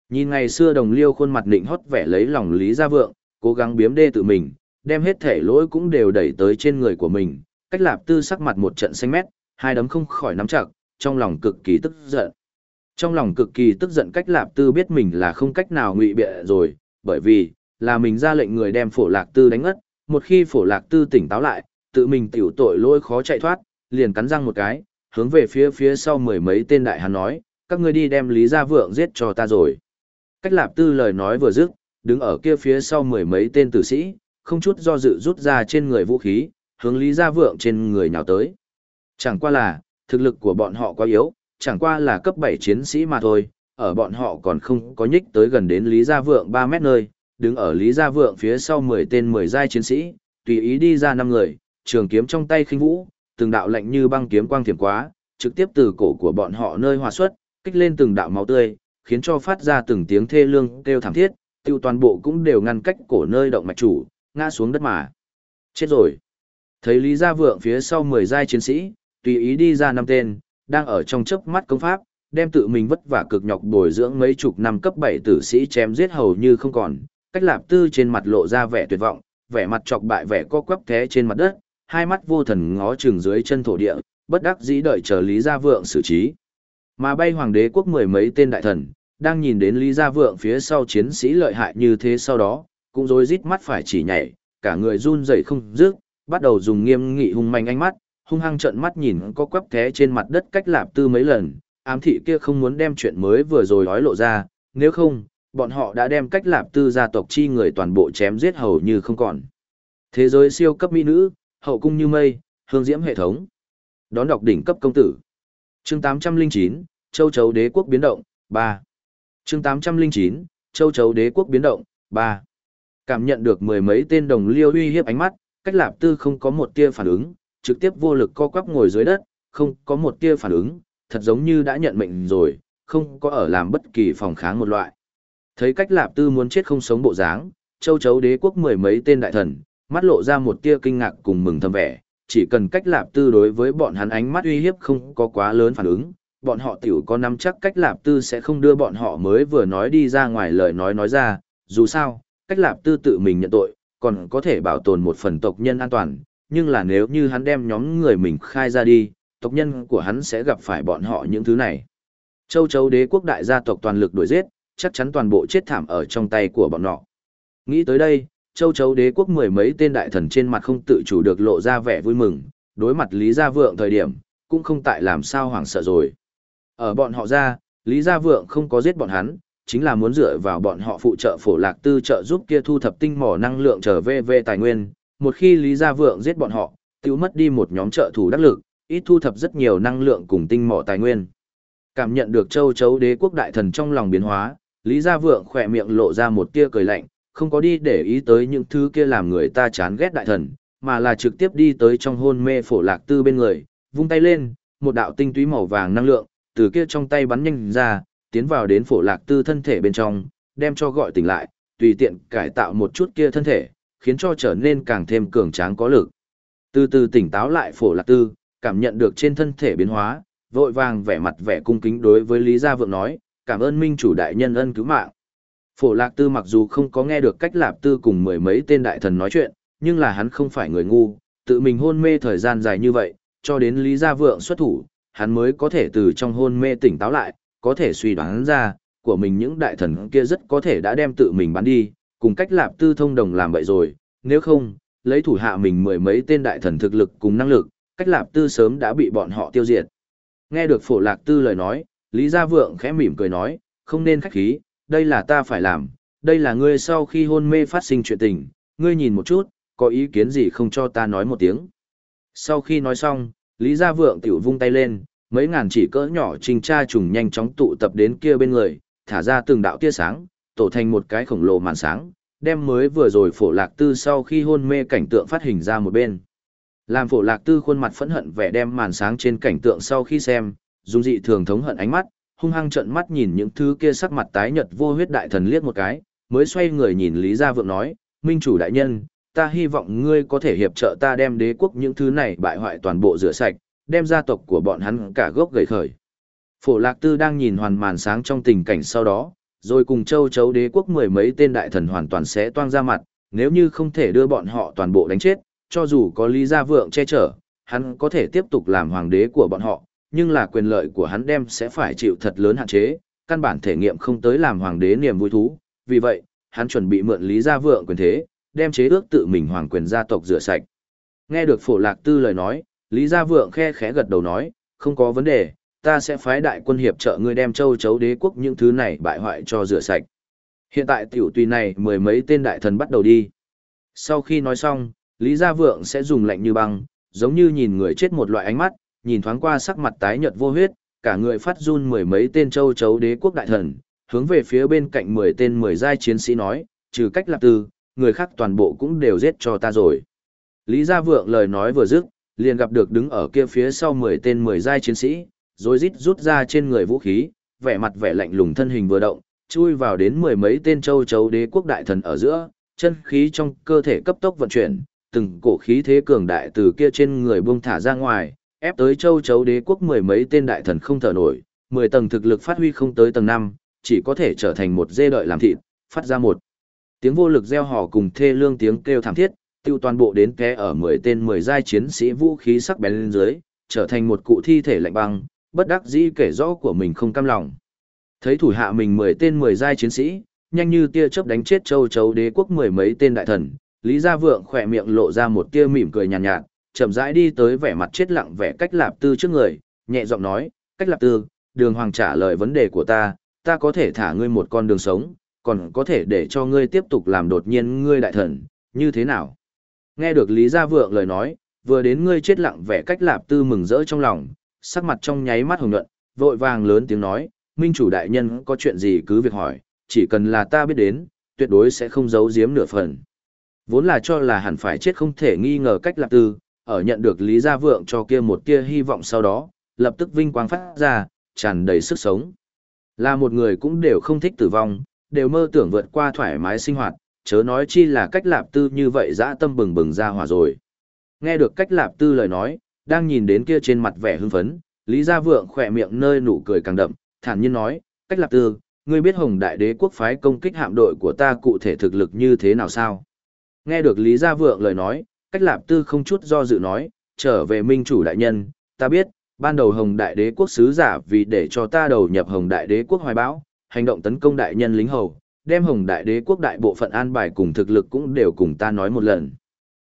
Nhìn ngày xưa đồng liêu khuôn mặt định hót vẻ lấy lòng lý gia vượng, cố gắng biếm đê tự mình, đem hết thể lỗi cũng đều đẩy tới trên người của mình, cách lạp tư sắc mặt một trận xanh mét, hai đấm không khỏi nắm chặt, trong lòng cực kỳ tức giận. Trong lòng cực kỳ tức giận cách lạp tư biết mình là không cách nào ngụy bịa rồi, bởi vì, là mình ra lệnh người đem phổ lạc tư đánh ngất, một khi phổ lạc tư tỉnh táo lại, tự mình tiểu tội lỗi khó chạy thoát, liền cắn răng một cái, hướng về phía phía sau mười mấy tên đại hán nói, các ngươi đi đem Lý Gia Vượng giết cho ta rồi. Cách lạp tư lời nói vừa dứt, đứng ở kia phía sau mười mấy tên tử sĩ, không chút do dự rút ra trên người vũ khí, hướng Lý Gia Vượng trên người nhào tới. Chẳng qua là, thực lực của bọn họ quá yếu, chẳng qua là cấp 7 chiến sĩ mà thôi, ở bọn họ còn không có nhích tới gần đến Lý Gia Vượng 3 mét nơi, đứng ở Lý Gia Vượng phía sau 10 tên 10 giai chiến sĩ, tùy ý đi ra 5 người, trường kiếm trong tay khinh vũ, từng đạo lạnh như băng kiếm quang thiểm quá, trực tiếp từ cổ của bọn họ nơi hòa xuất, kích lên từng đạo máu tươi, khiến cho phát ra từng tiếng thê lương kêu thảm thiết, tiêu toàn bộ cũng đều ngăn cách cổ nơi động mạch chủ, ngã xuống đất mà. Chết rồi. Thấy Lý Gia Vượng phía sau 10 giai chiến sĩ, tùy ý đi ra năm tên, đang ở trong chớp mắt công pháp, đem tự mình vất vả cực nhọc bồi dưỡng mấy chục năm cấp 7 tử sĩ chém giết hầu như không còn. Cách lạp tư trên mặt lộ ra vẻ tuyệt vọng, vẻ mặt chọc bại vẻ co quắp thế trên mặt đất, hai mắt vô thần ngó chừng dưới chân thổ địa, bất đắc dĩ đợi chờ Lý Gia Vượng xử trí. Mà bay hoàng đế quốc mười mấy tên đại thần, đang nhìn đến Lý Gia Vượng phía sau chiến sĩ lợi hại như thế sau đó, cũng rối rít mắt phải chỉ nhảy, cả người run rẩy không dứt, bắt đầu dùng nghiêm nghị hung manh ánh mắt, hung hăng trợn mắt nhìn có quắp thế trên mặt đất cách lạp tư mấy lần, ám thị kia không muốn đem chuyện mới vừa rồi nói lộ ra, nếu không, bọn họ đã đem cách lạp tư gia tộc chi người toàn bộ chém giết hầu như không còn. Thế giới siêu cấp mỹ nữ, hậu cung như mây, hương diễm hệ thống. Đón đọc đỉnh cấp công tử. Chương 809, Châu Chấu Đế quốc biến động, 3. Chương 809, Châu Chấu Đế quốc biến động, 3. Cảm nhận được mười mấy tên đồng liêu uy hiếp ánh mắt, cách lạp tư không có một tia phản ứng, trực tiếp vô lực co quắp ngồi dưới đất, không có một tia phản ứng, thật giống như đã nhận mệnh rồi, không có ở làm bất kỳ phòng kháng một loại. Thấy cách lạp tư muốn chết không sống bộ dáng, châu chấu đế quốc mười mấy tên đại thần, mắt lộ ra một tia kinh ngạc cùng mừng thầm vẻ, chỉ cần cách lạp tư đối với bọn hắn ánh mắt uy hiếp không có quá lớn phản ứng, bọn họ tiểu có nắm chắc cách lạp tư sẽ không đưa bọn họ mới vừa nói đi ra ngoài lời nói nói ra, dù sao, cách lạp tư tự mình nhận tội, còn có thể bảo tồn một phần tộc nhân an toàn, nhưng là nếu như hắn đem nhóm người mình khai ra đi, tộc nhân của hắn sẽ gặp phải bọn họ những thứ này. Châu chấu đế quốc đại gia tộc toàn lực đuổi giết, chắc chắn toàn bộ chết thảm ở trong tay của bọn nọ. Nghĩ tới đây, châu chấu đế quốc mười mấy tên đại thần trên mặt không tự chủ được lộ ra vẻ vui mừng, đối mặt Lý Gia Vượng thời điểm, cũng không tại làm sao hoảng sợ rồi. Ở bọn họ ra, Lý Gia Vượng không có giết bọn hắn, chính là muốn dựa vào bọn họ phụ trợ phổ lạc tư trợ giúp kia thu thập tinh mỏ năng lượng trở về về tài nguyên. Một khi Lý Gia Vượng giết bọn họ, tiêu mất đi một nhóm trợ thủ đắc lực, ít thu thập rất nhiều năng lượng cùng tinh mỏ tài nguyên. Cảm nhận được châu chấu đế quốc đại thần trong lòng biến hóa, Lý Gia Vượng khỏe miệng lộ ra một tia cười lạnh, không có đi để ý tới những thứ kia làm người ta chán ghét đại thần, mà là trực tiếp đi tới trong hôn mê phổ lạc tư bên người, vung tay lên, một đạo tinh túy màu vàng năng lượng, từ kia trong tay bắn nhanh ra, tiến vào đến phổ lạc tư thân thể bên trong, đem cho gọi tỉnh lại, tùy tiện cải tạo một chút kia thân thể, khiến cho trở nên càng thêm cường tráng có lực. Từ từ tỉnh táo lại phổ lạc tư, cảm nhận được trên thân thể biến hóa, vội vàng vẻ mặt vẻ cung kính đối với Lý Gia Vượng nói, cảm ơn minh chủ đại nhân ân cứu mạng. Phổ Lạc Tư mặc dù không có nghe được cách Lạp Tư cùng mười mấy tên đại thần nói chuyện, nhưng là hắn không phải người ngu, tự mình hôn mê thời gian dài như vậy, cho đến Lý Gia Vượng xuất thủ, hắn mới có thể từ trong hôn mê tỉnh táo lại, có thể suy đoán ra, của mình những đại thần kia rất có thể đã đem tự mình bán đi, cùng cách Lạp Tư thông đồng làm vậy rồi, nếu không, lấy thủ hạ mình mười mấy tên đại thần thực lực cùng năng lực, cách Lạp Tư sớm đã bị bọn họ tiêu diệt. Nghe được Phổ Lạc Tư lời nói, Lý Gia Vượng khẽ mỉm cười nói, không nên khách khí, đây là ta phải làm, đây là ngươi sau khi hôn mê phát sinh chuyện tình, ngươi nhìn một chút, có ý kiến gì không cho ta nói một tiếng. Sau khi nói xong, Lý Gia Vượng tiểu vung tay lên, mấy ngàn chỉ cỡ nhỏ trình tra trùng nhanh chóng tụ tập đến kia bên người, thả ra từng đạo tia sáng, tổ thành một cái khổng lồ màn sáng, đem mới vừa rồi phổ lạc tư sau khi hôn mê cảnh tượng phát hình ra một bên. Làm phổ lạc tư khuôn mặt phẫn hận vẻ đem màn sáng trên cảnh tượng sau khi xem, dùng dị thường thống hận ánh mắt, hung hăng trợn mắt nhìn những thứ kia sắc mặt tái nhợt vô huyết đại thần liếc một cái, mới xoay người nhìn Lý Gia Vượng nói, Minh chủ đại nhân, ta hy vọng ngươi có thể hiệp trợ ta đem đế quốc những thứ này bại hoại toàn bộ rửa sạch, đem gia tộc của bọn hắn cả gốc gầy khởi. Phổ Lạc Tư đang nhìn hoàn màn sáng trong tình cảnh sau đó, rồi cùng châu chấu đế quốc mười mấy tên đại thần hoàn toàn sẽ toang ra mặt, nếu như không thể đưa bọn họ toàn bộ đánh chết, cho dù có Lý Gia Vượng che chở, hắn có thể tiếp tục làm hoàng đế của bọn họ, nhưng là quyền lợi của hắn đem sẽ phải chịu thật lớn hạn chế, căn bản thể nghiệm không tới làm hoàng đế niềm vui thú, vì vậy, hắn chuẩn bị mượn Lý Gia Vượng quyền thế, đem chế ước tự mình hoàng quyền gia tộc rửa sạch. Nghe được Phổ Lạc Tư lời nói, Lý Gia Vượng khe khẽ gật đầu nói, không có vấn đề, ta sẽ phái đại quân hiệp trợ ngươi đem châu chấu đế quốc những thứ này bại hoại cho rửa sạch. Hiện tại tiểu tùy này mười mấy tên đại thần bắt đầu đi. Sau khi nói xong, Lý Gia Vượng sẽ dùng lạnh như băng, giống như nhìn người chết một loại ánh mắt, nhìn thoáng qua sắc mặt tái nhợt vô huyết, cả người phát run mười mấy tên châu chấu đế quốc đại thần, hướng về phía bên cạnh mười tên mười giai chiến sĩ nói, trừ cách lập tư, người khác toàn bộ cũng đều giết cho ta rồi. Lý Gia Vượng lời nói vừa dứt, liền gặp được đứng ở kia phía sau mười tên mười giai chiến sĩ, rồi rít rút ra trên người vũ khí, vẻ mặt vẻ lạnh lùng thân hình vừa động, chui vào đến mười mấy tên châu chấu đế quốc đại thần ở giữa, chân khí trong cơ thể cấp tốc vận chuyển, từng cổ khí thế cường đại từ kia trên người buông thả ra ngoài, ép tới châu chấu đế quốc mười mấy tên đại thần không thở nổi, 10 tầng thực lực phát huy không tới tầng 5, chỉ có thể trở thành một dê đợi làm thịt, phát ra một. Tiếng vô lực gieo hò cùng thê lương tiếng kêu thảm thiết, tiêu toàn bộ đến té ở 10 tên 10 giai chiến sĩ vũ khí sắc bén lên dưới, trở thành một cụ thi thể lạnh băng, bất đắc dĩ kể rõ của mình không cam lòng. Thấy thủ hạ mình 10 tên 10 giai chiến sĩ, nhanh như tia chớp đánh chết châu chấu đế quốc mười mấy tên đại thần, Lý Gia Vượng khỏe miệng lộ ra một tia mỉm cười nhàn nhạt, nhạt, chậm rãi đi tới vẻ mặt chết lặng vẻ cách lạp tư trước người, nhẹ giọng nói, cách lạp tư, đường hoàng trả lời vấn đề của ta, ta có thể thả ngươi một con đường sống, còn có thể để cho ngươi tiếp tục làm đột nhiên ngươi đại thần, như thế nào? Nghe được Lý Gia Vượng lời nói, vừa đến ngươi chết lặng vẻ cách lạp tư mừng rỡ trong lòng, sắc mặt trong nháy mắt hồng nhuận, vội vàng lớn tiếng nói, minh chủ đại nhân có chuyện gì cứ việc hỏi, chỉ cần là ta biết đến, tuyệt đối sẽ không giấu giếm nửa phần. Vốn là cho là hẳn phải chết không thể nghi ngờ cách lạp tư, ở nhận được Lý Gia Vượng cho kia một tia hy vọng sau đó, lập tức vinh quang phát ra, tràn đầy sức sống. Là một người cũng đều không thích tử vong, đều mơ tưởng vượt qua thoải mái sinh hoạt, chớ nói chi là cách lạp tư như vậy dã tâm bừng bừng ra hỏa rồi. Nghe được cách lạp tư lời nói, đang nhìn đến kia trên mặt vẻ hưng phấn, Lý Gia Vượng khỏe miệng nơi nụ cười càng đậm, thản nhiên nói, cách lạp tư, ngươi biết Hồng Đại Đế quốc phái công kích hạm đội của ta cụ thể thực lực như thế nào sao? Nghe được Lý Gia Vượng lời nói, cách lạp tư không chút do dự nói, trở về minh chủ đại nhân, ta biết, ban đầu Hồng Đại Đế quốc sứ giả vì để cho ta đầu nhập Hồng Đại Đế quốc hoài bão, hành động tấn công đại nhân lính hầu, đem Hồng Đại Đế quốc đại bộ phận an bài cùng thực lực cũng đều cùng ta nói một lần.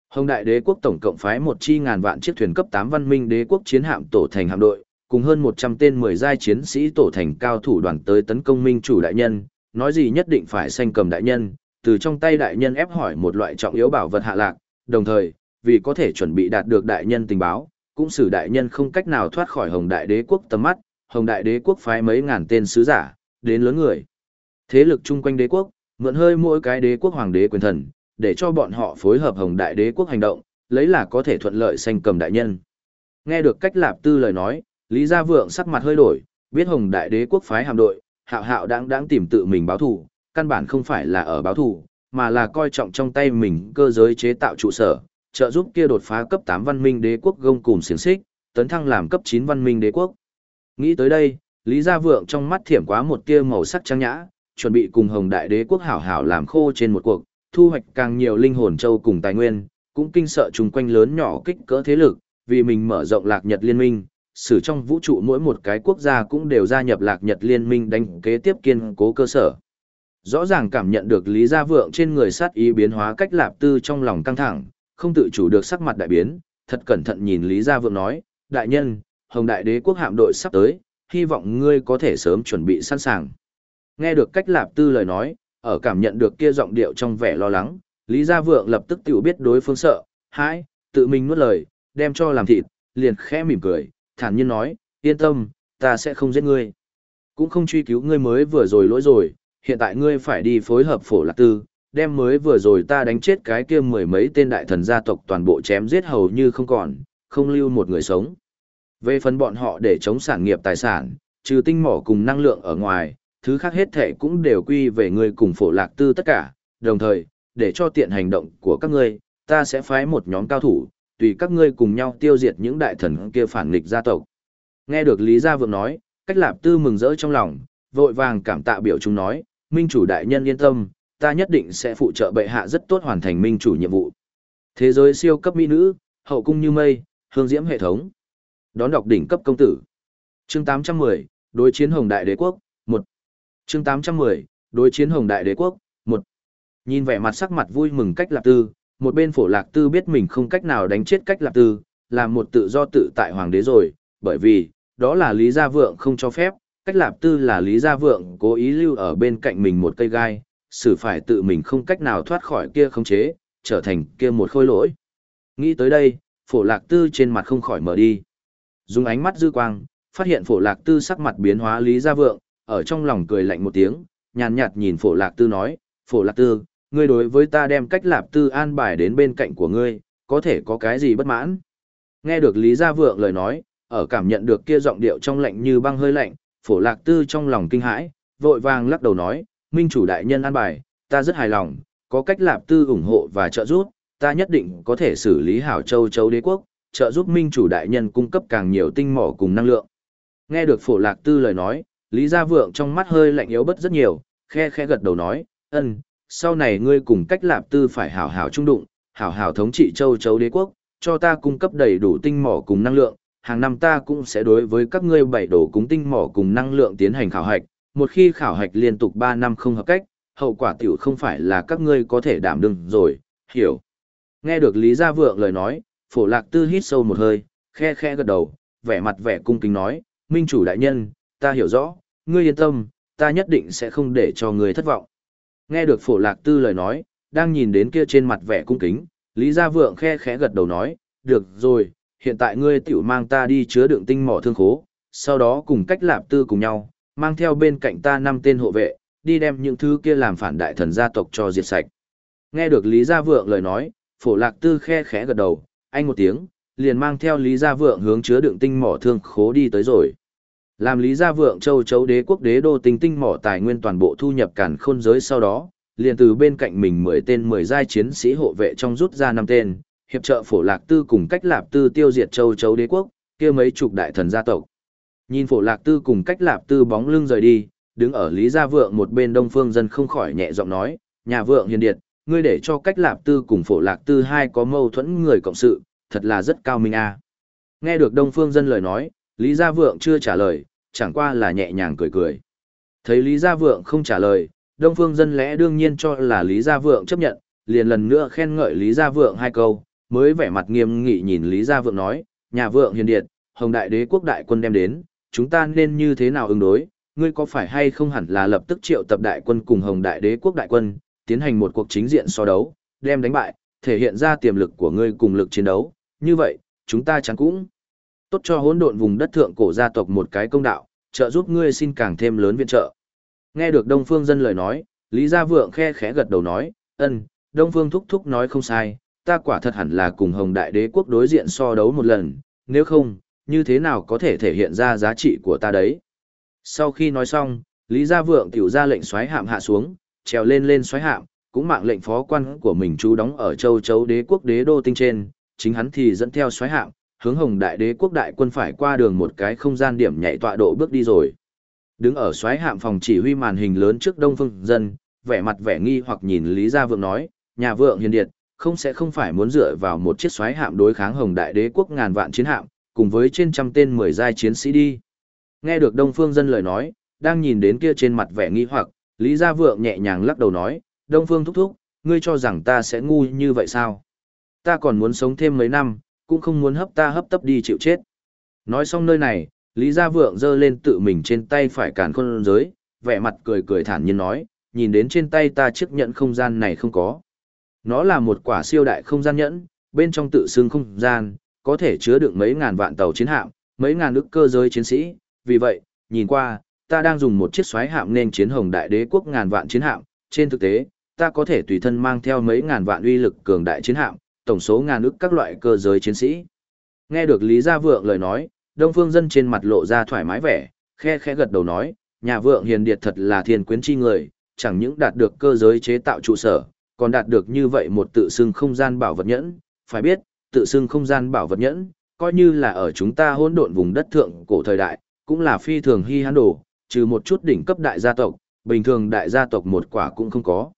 Hồng Đại Đế quốc tổng cộng phái một chi ngàn vạn chiếc thuyền cấp 8 văn minh đế quốc chiến hạm tổ thành hạm đội, cùng hơn 100 tên 10 giai chiến sĩ tổ thành cao thủ đoàn tới tấn công minh chủ đại nhân, nói gì nhất định phải sanh cầm đại nhân, từ trong tay đại nhân ép hỏi một loại trọng yếu bảo vật hạ lạc, đồng thời, vì có thể chuẩn bị đạt được đại nhân tình báo, cũng xử đại nhân không cách nào thoát khỏi Hồng Đại Đế quốc tầm mắt, Hồng Đại Đế quốc phái mấy ngàn tên sứ giả, đến lớn người. Thế lực chung quanh đế quốc, mượn hơi mỗi cái đế quốc hoàng đế quyền thần, để cho bọn họ phối hợp Hồng Đại Đế quốc hành động, lấy là có thể thuận lợi sanh cầm đại nhân. Nghe được cách lạp tư lời nói, Lý Gia Vượng sắc mặt hơi đổi, biết Hồng Đại Đế quốc phái hàm đội, hạo hạo đang đang tìm tự mình báo thù, căn bản không phải là ở báo thù, mà là coi trọng trong tay mình cơ giới chế tạo trụ sở, trợ giúp kia đột phá cấp 8 văn minh đế quốc gông cùng xiềng xích, tấn thăng làm cấp 9 văn minh đế quốc. Nghĩ tới đây, Lý Gia Vượng trong mắt thiểm quá một tia màu sắc trang nhã, chuẩn bị cùng Hồng Đại Đế quốc hảo hảo làm khô trên một cuộc, thu hoạch càng nhiều linh hồn châu cùng tài nguyên, cũng kinh sợ chung quanh lớn nhỏ kích cỡ thế lực, vì mình mở rộng Lạc Nhật liên minh, sử trong vũ trụ mỗi một cái quốc gia cũng đều gia nhập Lạc Nhật liên minh đánh kế tiếp kiên cố cơ sở. Rõ ràng cảm nhận được Lý Gia Vượng trên người sát ý biến hóa cách lạp tư trong lòng căng thẳng, không tự chủ được sắc mặt đại biến, thật cẩn thận nhìn Lý Gia Vượng nói, đại nhân, Hồng Đại Đế quốc hạm đội sắp tới, hy vọng ngươi có thể sớm chuẩn bị sẵn sàng. Nghe được cách lạp tư lời nói, ở cảm nhận được kia giọng điệu trong vẻ lo lắng, Lý Gia Vượng lập tức tiểu biết đối phương sợ, hãi, tự mình nuốt lời, đem cho làm thịt, liền khẽ mỉm cười, thản nhiên nói, yên tâm, ta sẽ không giết ngươi. Cũng không truy cứu ngươi mới vừa rồi lỗi rồi, hiện tại ngươi phải đi phối hợp phổ lạc tư, đem mới vừa rồi ta đánh chết cái kia mười mấy tên đại thần gia tộc toàn bộ chém giết hầu như không còn, không lưu một người sống. Về phần bọn họ để chống sản nghiệp tài sản, trừ tinh mỏ cùng năng lượng ở ngoài, thứ khác hết thể cũng đều quy về ngươi cùng phổ lạc tư tất cả, đồng thời, để cho tiện hành động của các ngươi, ta sẽ phái một nhóm cao thủ, tùy các ngươi cùng nhau tiêu diệt những đại thần kia phản nghịch gia tộc. Nghe được Lý Gia Vượng nói, cách lạp tư mừng rỡ trong lòng, vội vàng cảm tạ biểu chúng nói, minh chủ đại nhân yên tâm, ta nhất định sẽ phụ trợ bệ hạ rất tốt hoàn thành minh chủ nhiệm vụ. Thế giới siêu cấp mỹ nữ, hậu cung như mây, hương diễm hệ thống. Đón đọc đỉnh cấp công tử. Chương 810, đối chiến Hồng Đại Đế quốc, 1. Chương 810, đối chiến Hồng Đại Đế quốc, 1. Nhìn vẻ mặt sắc mặt vui mừng cách lạc tư, một bên phổ lạc tư biết mình không cách nào đánh chết cách lạc tư, làm một tự do tự tại hoàng đế rồi, bởi vì, đó là Lý Gia Vượng không cho phép, cách lạp tư là Lý Gia Vượng cố ý lưu ở bên cạnh mình một cây gai, xử phải tự mình không cách nào thoát khỏi kia khống chế, trở thành kia một khôi lỗi. Nghĩ tới đây, phổ lạc tư trên mặt không khỏi mở đi. Dùng ánh mắt dư quang, phát hiện phổ lạc tư sắc mặt biến hóa Lý Gia Vượng, ở trong lòng cười lạnh một tiếng, nhàn nhạt nhìn phổ lạc tư nói, phổ lạc tư, ngươi đối với ta đem cách lạp tư an bài đến bên cạnh của ngươi, có thể có cái gì bất mãn. Nghe được Lý Gia Vượng lời nói, ở cảm nhận được kia giọng điệu trong lạnh như băng hơi lạnh, phổ lạc tư trong lòng kinh hãi, vội vàng lắc đầu nói, minh chủ đại nhân an bài, ta rất hài lòng, có cách lạp tư ủng hộ và trợ giúp, ta nhất định có thể xử lý hảo châu châu đế quốc, trợ giúp minh chủ đại nhân cung cấp càng nhiều tinh mỏ cùng năng lượng. Nghe được phổ lạc tư lời nói, Lý Gia Vượng trong mắt hơi lạnh yếu bất rất nhiều, khe khe gật đầu nói, ân, sau này ngươi cùng cách lạp tư phải hảo hảo trung đụng, hảo hảo thống trị châu Châu đế quốc, cho ta cung cấp đầy đủ tinh mỏ cùng năng lượng, hàng năm ta cũng sẽ đối với các ngươi bảy đổ cúng tinh mỏ cùng năng lượng tiến hành khảo hạch, một khi khảo hạch liên tục 3 năm không hợp cách, hậu quả tiểu không phải là các ngươi có thể đảm đương rồi, hiểu. Nghe được Lý Gia Vượng lời nói, phổ lạc tư hít sâu một hơi, khe khe gật đầu, vẻ mặt vẻ cung kính nói, Minh chủ đại nhân, ta hiểu rõ, ngươi yên tâm, ta nhất định sẽ không để cho ngươi thất vọng. Nghe được phổ lạc tư lời nói, đang nhìn đến kia trên mặt vẻ cung kính, Lý Gia Vượng khe khẽ gật đầu nói, được rồi, hiện tại ngươi tiểu mang ta đi chứa đựng tinh mỏ thương khố, sau đó cùng cách lạp tư cùng nhau, mang theo bên cạnh ta năm tên hộ vệ, đi đem những thứ kia làm phản đại thần gia tộc cho diệt sạch. Nghe được Lý Gia Vượng lời nói, phổ lạc tư khe khẽ gật đầu, anh một tiếng, liền mang theo Lý Gia Vượng hướng chứa đựng tinh mỏ thương khố đi tới rồi. Làm Lý Gia Vượng châu chấu đế quốc đế đô tinh tinh mỏ tài nguyên toàn bộ thu nhập cản khôn giới sau đó, liền từ bên cạnh mình 10 tên 10 giai chiến sĩ hộ vệ trong rút ra năm tên, hiệp trợ phổ lạc tư cùng cách lạp tư tiêu diệt châu chấu đế quốc, kia mấy chục đại thần gia tộc. Nhìn phổ lạc tư cùng cách lạp tư bóng lưng rời đi, đứng ở Lý Gia Vượng một bên đông phương dân không khỏi nhẹ giọng nói, nhà vượng hiền điệt, ngươi để cho cách lạp tư cùng phổ lạc tư hai có mâu thuẫn người cộng sự, thật là rất cao minh a. Nghe được đông phương dân lời nói, Lý Gia Vượng chưa trả lời, chẳng qua là nhẹ nhàng cười cười. Thấy Lý Gia Vượng không trả lời, Đông Phương dân lẽ đương nhiên cho là Lý Gia Vượng chấp nhận, liền lần nữa khen ngợi Lý Gia Vượng hai câu, mới vẻ mặt nghiêm nghị nhìn Lý Gia Vượng nói, nhà Vượng hiền điện, Hồng Đại Đế quốc đại quân đem đến, chúng ta nên như thế nào ứng đối, ngươi có phải hay không hẳn là lập tức triệu tập đại quân cùng Hồng Đại Đế quốc đại quân, tiến hành một cuộc chính diện so đấu, đem đánh bại, thể hiện ra tiềm lực của ngươi cùng lực chiến đấu, như vậy, chúng ta chẳng cũng tốt cho hỗn độn vùng đất thượng cổ gia tộc một cái công đạo, trợ giúp ngươi xin càng thêm lớn viện trợ. Nghe được Đông Phương dân lời nói, Lý Gia Vượng khe khẽ gật đầu nói, ân, Đông Phương thúc thúc nói không sai, ta quả thật hẳn là cùng Hồng Đại Đế quốc đối diện so đấu một lần, nếu không, như thế nào có thể thể hiện ra giá trị của ta đấy. Sau khi nói xong, Lý Gia Vượng tiểu ra lệnh xoáy hạm hạ xuống, trèo lên lên xoáy hạm, cũng mạng lệnh phó quan của mình chú đóng ở châu chấu đế quốc đế đô tinh trên, chính hắn thì dẫn theo xoáy hạm, hướng hồng đại đế quốc đại quân phải qua đường một cái không gian điểm nhảy tọa độ bước đi rồi. Đứng ở xoáy hạm phòng chỉ huy màn hình lớn trước đông phương dân, vẻ mặt vẻ nghi hoặc nhìn Lý Gia Vượng nói, nhà vượng hiền điệt, không sẽ không phải muốn dựa vào một chiếc xoáy hạm đối kháng hồng đại đế quốc ngàn vạn chiến hạm, cùng với trên trăm tên mười giai chiến sĩ đi. Nghe được đông phương dân lời nói, đang nhìn đến kia trên mặt vẻ nghi hoặc, Lý Gia Vượng nhẹ nhàng lắc đầu nói, đông phương thúc thúc, ngươi cho rằng ta sẽ ngu như vậy sao? Ta còn muốn sống thêm mấy năm, cũng không muốn hấp ta hấp tấp đi chịu chết. Nói xong nơi này, Lý Gia Vượng giơ lên tự mình trên tay phải cản khôn giới, vẻ mặt cười cười thản nhiên nói, nhìn đến trên tay ta chiếc nhẫn không gian này không có. Nó là một quả siêu đại không gian nhẫn, bên trong tự xưng không gian, có thể chứa được mấy ngàn vạn tàu chiến hạm, mấy ngàn ức cơ giới chiến sĩ, vì vậy, nhìn qua, ta đang dùng một chiếc xoáy hạm nên chiến hồng đại đế quốc ngàn vạn chiến hạm, trên thực tế, ta có thể tùy thân mang theo mấy ngàn vạn uy lực cường đại chiến hạm, tổng số ngàn ức các loại cơ giới chiến sĩ. Nghe được Lý Gia Vượng lời nói, Đông Phương Dân trên mặt lộ ra thoải mái vẻ, khe khẽ gật đầu nói, nhà vượng hiền điệt thật là thiên quyến chi người, chẳng những đạt được cơ giới chế tạo trụ sở, còn đạt được như vậy một tự xưng không gian bảo vật nhẫn, phải biết, tự xưng không gian bảo vật nhẫn, coi như là ở chúng ta hỗn độn vùng đất thượng cổ thời đại, cũng là phi thường hy hán đồ, trừ một chút đỉnh cấp đại gia tộc, bình thường đại gia tộc một quả cũng không có.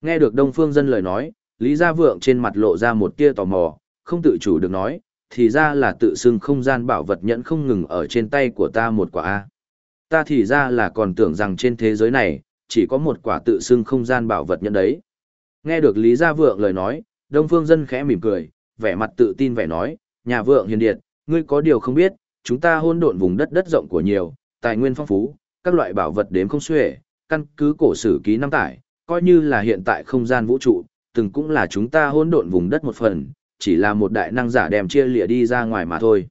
Nghe được Đông Phương Dân lời nói, Lý Gia Vượng trên mặt lộ ra một tia tò mò, không tự chủ được nói, thì ra là tự xưng không gian bảo vật nhẫn không ngừng ở trên tay của ta một quả A. Ta thì ra là còn tưởng rằng trên thế giới này, chỉ có một quả tự xưng không gian bảo vật nhẫn đấy. Nghe được Lý Gia Vượng lời nói, Đông Phương Dân khẽ mỉm cười, vẻ mặt tự tin vẻ nói, nhà vượng hiền điệt, ngươi có điều không biết, chúng ta hôn độn vùng đất đất rộng của nhiều, tài nguyên phong phú, các loại bảo vật đếm không xuể, căn cứ cổ sử ký năm tải, coi như là hiện tại không gian vũ trụ, từng cũng là chúng ta hôn độn vùng đất một phần, chỉ là một đại năng giả đem chia lìa đi ra ngoài mà thôi.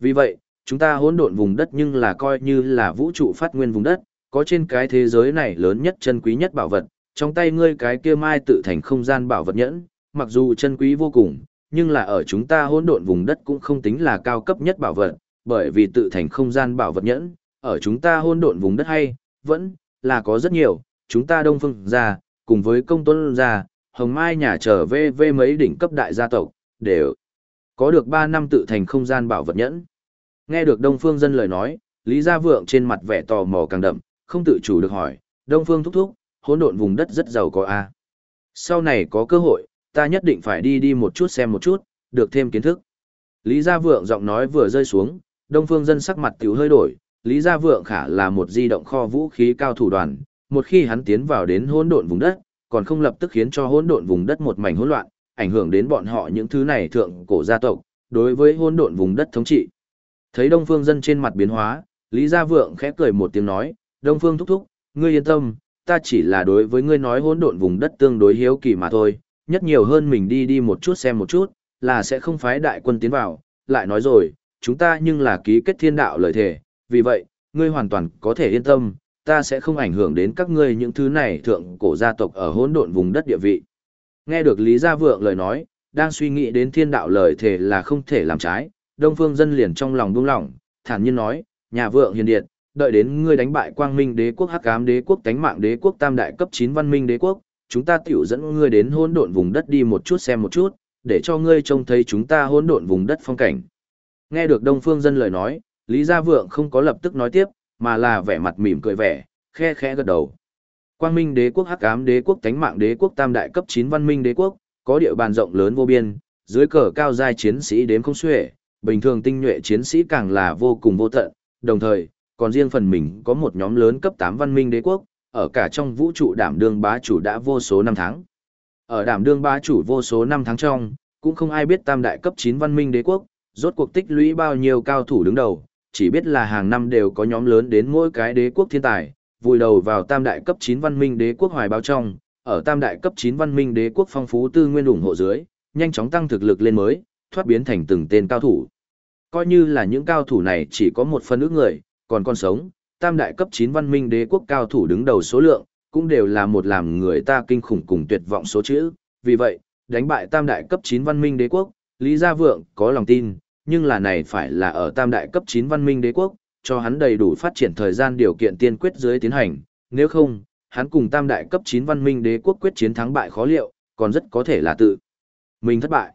Vì vậy, chúng ta hỗn độn vùng đất nhưng là coi như là vũ trụ phát nguyên vùng đất, có trên cái thế giới này lớn nhất chân quý nhất bảo vật, trong tay ngươi cái kia mai tự thành không gian bảo vật nhẫn, mặc dù chân quý vô cùng, nhưng là ở chúng ta hỗn độn vùng đất cũng không tính là cao cấp nhất bảo vật, bởi vì tự thành không gian bảo vật nhẫn, ở chúng ta hỗn độn vùng đất hay, vẫn là có rất nhiều, chúng ta đông phương gia cùng với công tuân gia hồng mai nhà trở về về mấy đỉnh cấp đại gia tộc, đều có được 3 năm tự thành không gian bảo vật nhẫn. Nghe được Đông Phương Dân lời nói, Lý Gia Vượng trên mặt vẻ tò mò càng đậm, không tự chủ được hỏi, Đông Phương thúc thúc, hỗn độn vùng đất rất giàu có a. Sau này có cơ hội, ta nhất định phải đi đi một chút xem một chút, được thêm kiến thức. Lý Gia Vượng giọng nói vừa rơi xuống, Đông Phương dân sắc mặt tiểu hơi đổi, Lý Gia Vượng khả là một di động kho vũ khí cao thủ đoàn, một khi hắn tiến vào đến hỗn độn vùng đất, còn không lập tức khiến cho hỗn độn vùng đất một mảnh hỗn loạn, ảnh hưởng đến bọn họ những thứ này thượng cổ gia tộc, đối với hỗn độn vùng đất thống trị. Thấy Đông Phương dân trên mặt biến hóa, Lý Gia Vượng khẽ cười một tiếng nói, Đông Phương thúc thúc, ngươi yên tâm, ta chỉ là đối với ngươi nói hỗn độn vùng đất tương đối hiếu kỳ mà thôi, nhất nhiều hơn mình đi đi một chút xem một chút, là sẽ không phái đại quân tiến vào, lại nói rồi, chúng ta nhưng là ký kết thiên đạo lời thề, vì vậy, ngươi hoàn toàn có thể yên tâm, ta sẽ không ảnh hưởng đến các ngươi những thứ này thượng cổ gia tộc ở hỗn độn vùng đất địa vị. Nghe được Lý Gia Vượng lời nói, đang suy nghĩ đến thiên đạo lời thề là không thể làm trái, Đông Phương dân liền trong lòng buông lỏng, thản nhiên nói, nhà vượng hiền điện, đợi đến ngươi đánh bại quang minh đế quốc hắc ám đế quốc tánh mạng đế quốc tam đại cấp 9 văn minh đế quốc, chúng ta tiểu dẫn ngươi đến hỗn độn vùng đất đi một chút xem một chút, để cho ngươi trông thấy chúng ta hỗn độn vùng đất phong cảnh. Nghe được Đông Phương dân lời nói, Lý Gia Vượng không có lập tức nói tiếp, mà là vẻ mặt mỉm cười vẻ, khe khẽ gật đầu. Quang Minh Đế quốc Hắc Ám Đế quốc Tánh Mạng Đế quốc Tam đại cấp 9 văn minh đế quốc, có địa bàn rộng lớn vô biên, dưới cờ cao giai chiến sĩ đếm không xuể, bình thường tinh nhuệ chiến sĩ càng là vô cùng vô tận, đồng thời, còn riêng phần mình có một nhóm lớn cấp 8 văn minh đế quốc, ở cả trong vũ trụ đảm đương bá chủ đã vô số năm tháng. Ở đảm đương bá chủ vô số năm tháng trong, cũng không ai biết tam đại cấp 9 văn minh đế quốc, rốt cuộc tích lũy bao nhiêu cao thủ đứng đầu, chỉ biết là hàng năm đều có nhóm lớn đến mỗi cái đế quốc thiên tài, vùi đầu vào tam đại cấp 9 văn minh đế quốc hoài báo trong, ở tam đại cấp 9 văn minh đế quốc phong phú tư nguyên ủng hộ dưới, nhanh chóng tăng thực lực lên mới, thoát biến thành từng tên cao thủ. Coi như là những cao thủ này chỉ có một phần ước người, còn con sống, tam đại cấp 9 văn minh đế quốc cao thủ đứng đầu số lượng, cũng đều là một làm người ta kinh khủng cùng tuyệt vọng số chữ. Vì vậy, đánh bại tam đại cấp 9 văn minh đế quốc, Lý Gia Vượng có lòng tin, nhưng là này phải là ở tam đại cấp 9 văn minh đế quốc, cho hắn đầy đủ phát triển thời gian điều kiện tiên quyết dưới tiến hành, nếu không, hắn cùng tam đại cấp 9 văn minh đế quốc quyết chiến thắng bại khó liệu, còn rất có thể là tự mình thất bại.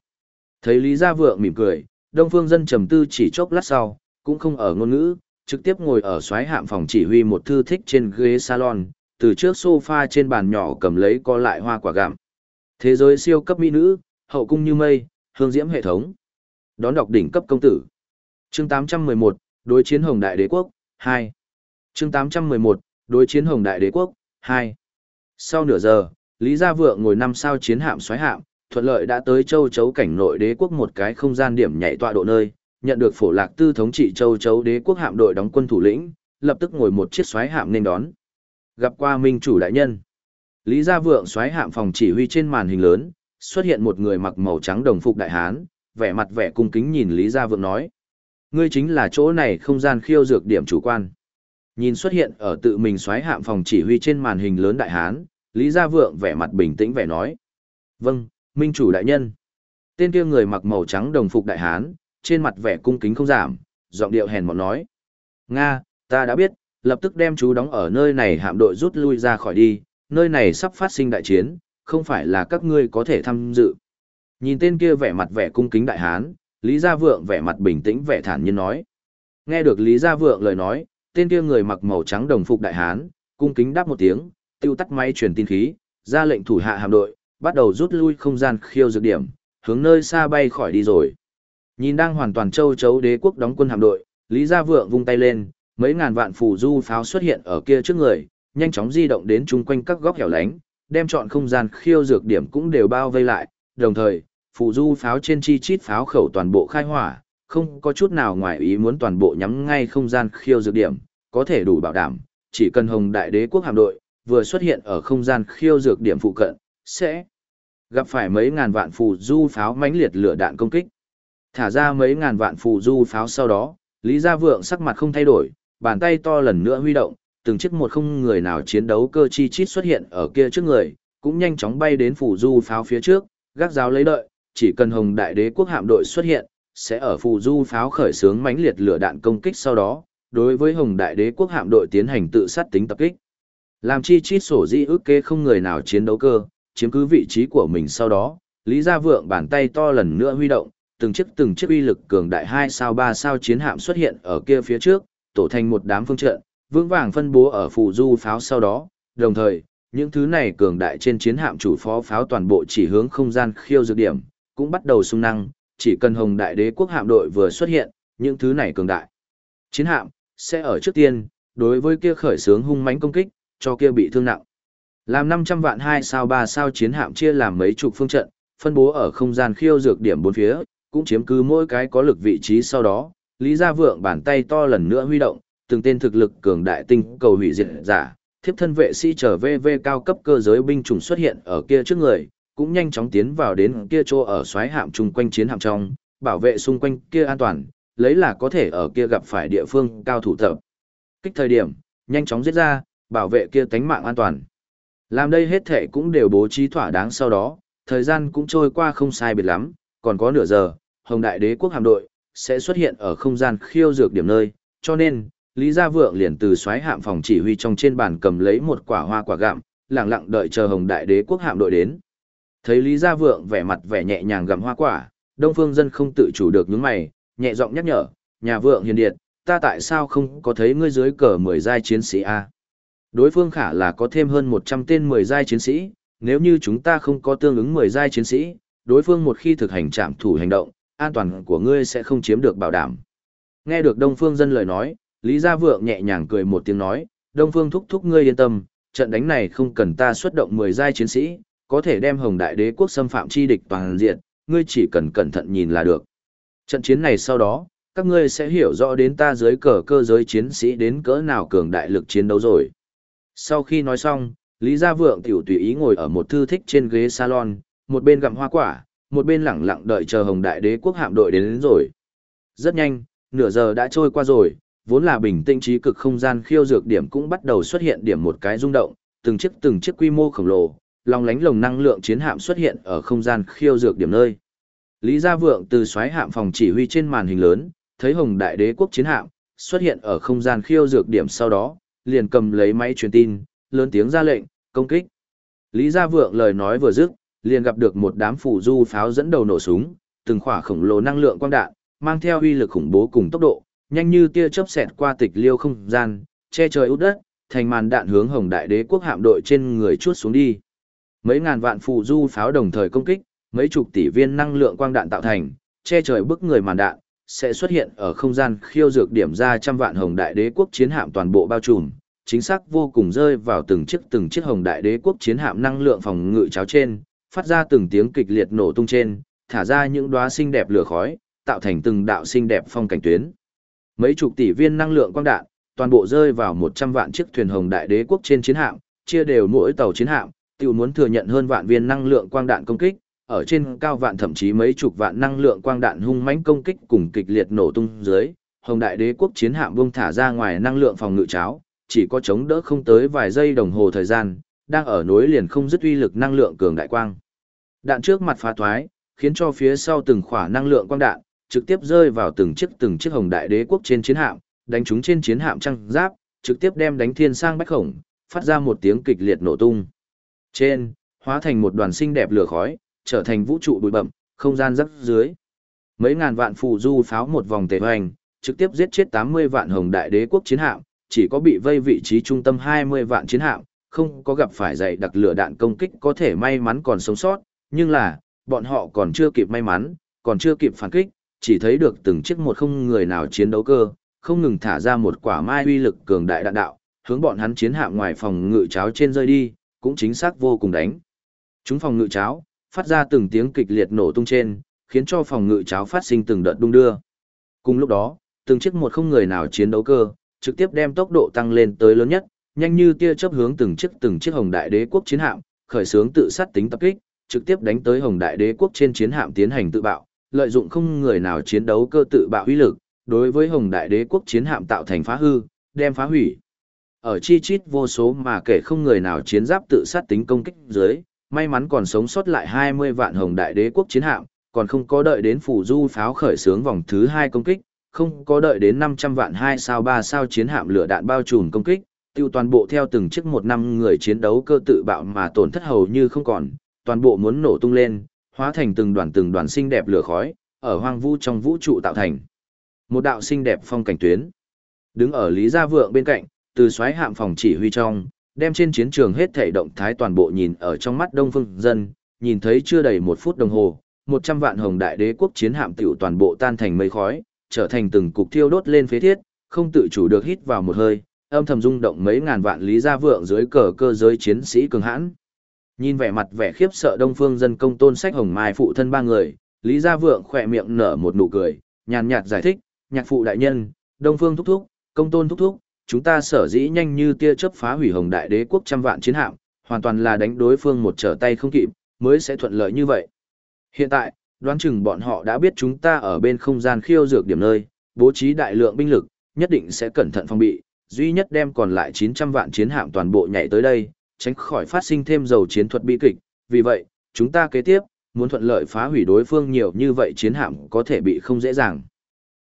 Thấy Lý Gia Vượng mỉm cười, Đông Phương Dân trầm tư chỉ chốc lát sau, cũng không ở ngôn ngữ, trực tiếp ngồi ở xoáy hạm phòng chỉ huy một thư thích trên ghế salon, từ trước sofa trên bàn nhỏ cầm lấy co lại hoa quả gặm. Thế giới siêu cấp mỹ nữ, hậu cung như mây, hương diễm hệ thống. Đón đọc đỉnh cấp công tử. Chương 811, đối chiến Hồng Đại Đế quốc 2. Chương 811, đối chiến Hồng Đại Đế quốc 2. Sau nửa giờ, Lý Gia Vượng ngồi năm sao chiến hạm xoáy hạm, thuận lợi đã tới châu chấu cảnh nội đế quốc một cái không gian điểm nhảy tọa độ nơi, nhận được phổ lạc tư thống trị châu chấu đế quốc hạm đội đóng quân thủ lĩnh, lập tức ngồi một chiếc xoáy hạm nên đón. Gặp qua minh chủ đại nhân. Lý Gia Vượng xoáy hạm phòng chỉ huy trên màn hình lớn, xuất hiện một người mặc màu trắng đồng phục đại hán, vẻ mặt vẻ cung kính nhìn Lý Gia Vượng nói. Ngươi chính là chỗ này không gian khiêu dược điểm chủ quan. Nhìn xuất hiện ở tự mình xoáy hạm phòng chỉ huy trên màn hình lớn đại hán, Lý Gia Vượng vẻ mặt bình tĩnh vẻ nói. Vâng, minh chủ đại nhân. Tên kia người mặc màu trắng đồng phục đại hán, trên mặt vẻ cung kính không giảm, giọng điệu hèn mọn nói. Nga, ta đã biết, lập tức đem chú đóng ở nơi này hạm đội rút lui ra khỏi đi, nơi này sắp phát sinh đại chiến, không phải là các ngươi có thể tham dự. Nhìn tên kia vẻ mặt vẻ cung kính đại hán, Lý Gia Vượng vẻ mặt bình tĩnh vẻ thản nhiên nói. Nghe được Lý Gia Vượng lời nói, tên kia người mặc màu trắng đồng phục đại hán, cung kính đáp một tiếng, tiêu tắt máy truyền tin khí, ra lệnh thủ hạ hạm đội, bắt đầu rút lui không gian khiêu dược điểm, hướng nơi xa bay khỏi đi rồi. Nhìn đang hoàn toàn châu chấu đế quốc đóng quân hạm đội, Lý Gia Vượng vung tay lên, mấy ngàn vạn phù du pháo xuất hiện ở kia trước người, nhanh chóng di động đến chung quanh các góc hẻo lánh, đem chọn không gian khiêu dược điểm cũng đều bao vây lại, đồng thời, phù du pháo trên chi chít pháo khẩu toàn bộ khai hỏa, không có chút nào ngoài ý muốn toàn bộ nhắm ngay không gian khiêu dược điểm, có thể đủ bảo đảm, chỉ cần Hồng Đại Đế quốc hạm đội vừa xuất hiện ở không gian khiêu dược điểm phụ cận, sẽ gặp phải mấy ngàn vạn phù du pháo mãnh liệt lửa đạn công kích. Thả ra mấy ngàn vạn phù du pháo sau đó, Lý Gia Vượng sắc mặt không thay đổi, bàn tay to lần nữa huy động, từng chiếc một không người nào chiến đấu cơ chi chít xuất hiện ở kia trước người, cũng nhanh chóng bay đến phù du pháo phía trước, gác giáo lấy đợi, chỉ cần Hồng Đại Đế quốc hạm đội xuất hiện, sẽ ở phù du pháo khởi xướng mãnh liệt lửa đạn công kích sau đó, đối với Hồng Đại Đế quốc hạm đội tiến hành tự sát tính tập kích. Làm chi chít sổ di ước kê không người nào chiến đấu cơ, chiếm cứ vị trí của mình sau đó, Lý Gia Vượng bàn tay to lần nữa huy động, từng chiếc từng chiếc uy lực cường đại hai sao ba sao chiến hạm xuất hiện ở kia phía trước, tổ thành một đám phương trận, vững vàng phân bố ở phù du pháo sau đó, đồng thời, những thứ này cường đại trên chiến hạm chủ phó pháo toàn bộ chỉ hướng không gian khiêu dược điểm, cũng bắt đầu sung năng, chỉ cần Hồng Đại Đế quốc hạm đội vừa xuất hiện, những thứ này cường đại. Chiến hạm sẽ ở trước tiên, đối với kia khởi sướng hung mãnh công kích, cho kia bị thương nặng. Làm 500 vạn 2 sao 3 sao chiến hạm chia làm mấy chục phương trận, phân bố ở không gian khiêu dược điểm bốn phía, cũng chiếm cứ mỗi cái có lực vị trí sau đó, Lý Gia Vượng bàn tay to lần nữa huy động, từng tên thực lực cường đại tinh cầu hủy diệt giả, thiếp thân vệ sĩ trở về về cao cấp cơ giới binh chủng xuất hiện ở kia trước người, cũng nhanh chóng tiến vào đến kia chỗ ở xoáy hạm chung quanh chiến hạm trong, bảo vệ xung quanh kia an toàn, lấy là có thể ở kia gặp phải địa phương cao thủ tập. Kích thời điểm, nhanh chóng giết ra, bảo vệ kia tánh mạng an toàn. Làm đây hết thể cũng đều bố trí thỏa đáng sau đó, thời gian cũng trôi qua không sai biệt lắm, còn có nửa giờ, Hồng Đại Đế quốc hạm đội sẽ xuất hiện ở không gian khiêu dược điểm nơi, cho nên, Lý Gia Vượng liền từ xoáy hạm phòng chỉ huy trong trên bàn cầm lấy một quả hoa quả gặm, lặng lặng đợi chờ Hồng Đại Đế quốc hạm đội đến. Thấy Lý Gia Vượng vẻ mặt vẻ nhẹ nhàng gặm hoa quả, Đông Phương Dân không tự chủ được nhướng mày, nhẹ giọng nhắc nhở, "Nhà Vượng hiền điệt, ta tại sao không có thấy ngươi dưới cờ mười giai chiến sĩ a?" Đối phương khả là có thêm hơn một trăm tên mười giai chiến sĩ, nếu như chúng ta không có tương ứng mười giai chiến sĩ, đối phương một khi thực hành trạm thủ hành động, an toàn của ngươi sẽ không chiếm được bảo đảm. Nghe được Đông Phương Dân lời nói, Lý Gia Vượng nhẹ nhàng cười một tiếng nói, Đông Phương thúc thúc ngươi yên tâm, trận đánh này không cần ta xuất động 10 giai chiến sĩ, có thể đem Hồng Đại Đế quốc xâm phạm chi địch toàn diện, ngươi chỉ cần cẩn thận nhìn là được. Trận chiến này sau đó, các ngươi sẽ hiểu rõ đến ta dưới cờ cơ giới chiến sĩ đến cỡ nào cường đại lực chiến đấu rồi. Sau khi nói xong, Lý Gia Vượng tiểu tùy ý ngồi ở một thư thích trên ghế salon, một bên gặm hoa quả, một bên lẳng lặng đợi chờ Hồng Đại Đế quốc hạm đội đến, đến rồi. Rất nhanh, nửa giờ đã trôi qua rồi, vốn là bình tĩnh trí cực không gian khiêu dược điểm cũng bắt đầu xuất hiện điểm một cái rung động, từng chiếc từng chiếc quy mô khổng lồ, long lánh lồng năng lượng chiến hạm xuất hiện ở không gian khiêu dược điểm nơi. Lý Gia Vượng từ xoáy hạm phòng chỉ huy trên màn hình lớn, thấy Hồng Đại Đế quốc chiến hạm xuất hiện ở không gian khiêu dược điểm sau đó, liền cầm lấy máy truyền tin, lớn tiếng ra lệnh, công kích. Lý Gia Vượng lời nói vừa dứt, liền gặp được một đám phủ du pháo dẫn đầu nổ súng, từng khỏa khổng lồ năng lượng quang đạn, mang theo uy lực khủng bố cùng tốc độ, nhanh như tia chớp xẹt qua tịch liêu không gian, che trời út đất, thành màn đạn hướng Hồng Đại Đế quốc hạm đội trên người chuốt xuống đi. Mấy ngàn vạn phù du pháo đồng thời công kích, mấy chục tỷ viên năng lượng quang đạn tạo thành, che trời bức người màn đạn, sẽ xuất hiện ở không gian khiêu dược điểm ra trăm vạn Hồng Đại Đế quốc chiến hạm toàn bộ bao trùm, chính xác vô cùng rơi vào từng chiếc từng chiếc Hồng Đại Đế quốc chiến hạm năng lượng phòng ngự cháo trên, phát ra từng tiếng kịch liệt nổ tung trên, thả ra những đóa xinh đẹp lửa khói, tạo thành từng đạo xinh đẹp phong cảnh tuyến. Mấy chục tỷ viên năng lượng quang đạn, toàn bộ rơi vào 100 vạn chiếc thuyền hồng đại đế quốc trên chiến hạm, chia đều mỗi tàu chiến hạm, tiểu muốn thừa nhận hơn vạn viên năng lượng quang đạn công kích, ở trên cao vạn thậm chí mấy chục vạn năng lượng quang đạn hung mãnh công kích cùng kịch liệt nổ tung dưới, hồng đại đế quốc chiến hạm bung thả ra ngoài năng lượng phòng ngự cháo, chỉ có chống đỡ không tới vài giây đồng hồ thời gian, đang ở nối liền không dứt uy lực năng lượng cường đại quang. Đạn trước mặt phá thoái, khiến cho phía sau từng khỏa năng lượng quang đạn, trực tiếp rơi vào từng chiếc từng chiếc hồng đại đế quốc trên chiến hạm, đánh chúng trên chiến hạm trăng giáp, trực tiếp đem đánh thiên sang bách khổng, phát ra một tiếng kịch liệt nổ tung. Trên, hóa thành một đoàn xinh đẹp lửa khói, trở thành vũ trụ bụi bậm, không gian rắc dưới. Mấy ngàn vạn phù du pháo một vòng tề hoành, trực tiếp giết chết 80 vạn hồng đại đế quốc chiến hạm, chỉ có bị vây vị trí trung tâm 20 vạn chiến hạm, không có gặp phải dày đặc lửa đạn công kích có thể may mắn còn sống sót, nhưng là, bọn họ còn chưa kịp may mắn, còn chưa kịp phản kích, chỉ thấy được từng chiếc một không người nào chiến đấu cơ, không ngừng thả ra một quả mai uy lực cường đại đạn đạo, hướng bọn hắn chiến hạm ngoài phòng ngự cháo trên rơi đi, cũng chính xác vô cùng đánh. Chúng phòng ngự cháo, phát ra từng tiếng kịch liệt nổ tung trên, khiến cho phòng ngự cháo phát sinh từng đợt đung đưa. Cùng lúc đó, từng chiếc một không người nào chiến đấu cơ, trực tiếp đem tốc độ tăng lên tới lớn nhất, nhanh như tia chớp hướng từng chiếc từng chiếc hồng đại đế quốc chiến hạm, khởi xướng tự sát tính tập kích, trực tiếp đánh tới hồng đại đế quốc trên chiến hạm tiến hành tự bạo, lợi dụng không người nào chiến đấu cơ tự bạo uy lực, đối với Hồng Đại Đế quốc chiến hạm tạo thành phá hư, đem phá hủy. Ở chi chít vô số mà kể không người nào chiến giáp tự sát tính công kích dưới, may mắn còn sống sót lại 20 vạn Hồng Đại Đế quốc chiến hạm, còn không có đợi đến phủ du pháo khởi xướng vòng thứ 2 công kích, không có đợi đến 500 vạn 2 sao 3 sao chiến hạm lửa đạn bao trùm công kích, tiêu toàn bộ theo từng chiếc một năm người chiến đấu cơ tự bạo mà tổn thất hầu như không còn, toàn bộ muốn nổ tung lên, hóa thành từng đoàn từng đoàn xinh đẹp lửa khói, ở hoang vu trong vũ trụ tạo thành. Một đạo xinh đẹp phong cảnh tuyến. Đứng ở Lý Gia Vượng bên cạnh, từ xoáy hạm phòng chỉ huy trong, đem trên chiến trường hết thể động thái toàn bộ nhìn ở trong mắt Đông Phương dân, nhìn thấy chưa đầy một phút đồng hồ, một trăm vạn hồng đại đế quốc chiến hạm tiểu toàn bộ tan thành mây khói, trở thành từng cục thiêu đốt lên phế thiết, không tự chủ được hít vào một hơi, âm thầm rung động mấy ngàn vạn lý gia vượng dưới cờ cơ giới chiến sĩ cường hãn. Nhìn vẻ mặt vẻ khiếp sợ Đông Phương dân công tôn sách hồng mai phụ thân ba người, Lý Gia Vượng khỏe miệng nở một nụ cười, nhàn nhạt giải thích, nhạc phụ đại nhân, Đông Phương thúc thúc, công tôn thúc thúc, chúng ta sở dĩ nhanh như tia chớp phá hủy hồng đại đế quốc trăm vạn chiến hạm, hoàn toàn là đánh đối phương một trở tay không kịp, mới sẽ thuận lợi như vậy. Hiện tại, đoán chừng bọn họ đã biết chúng ta ở bên không gian khiêu dược điểm nơi, bố trí đại lượng binh lực, nhất định sẽ cẩn thận phòng bị, duy nhất đem còn lại 900 vạn chiến hạm toàn bộ nhảy tới đây, tránh khỏi phát sinh thêm dầu chiến thuật bi kịch, vì vậy, chúng ta kế tiếp, muốn thuận lợi phá hủy đối phương nhiều như vậy chiến hạm có thể bị không dễ dàng.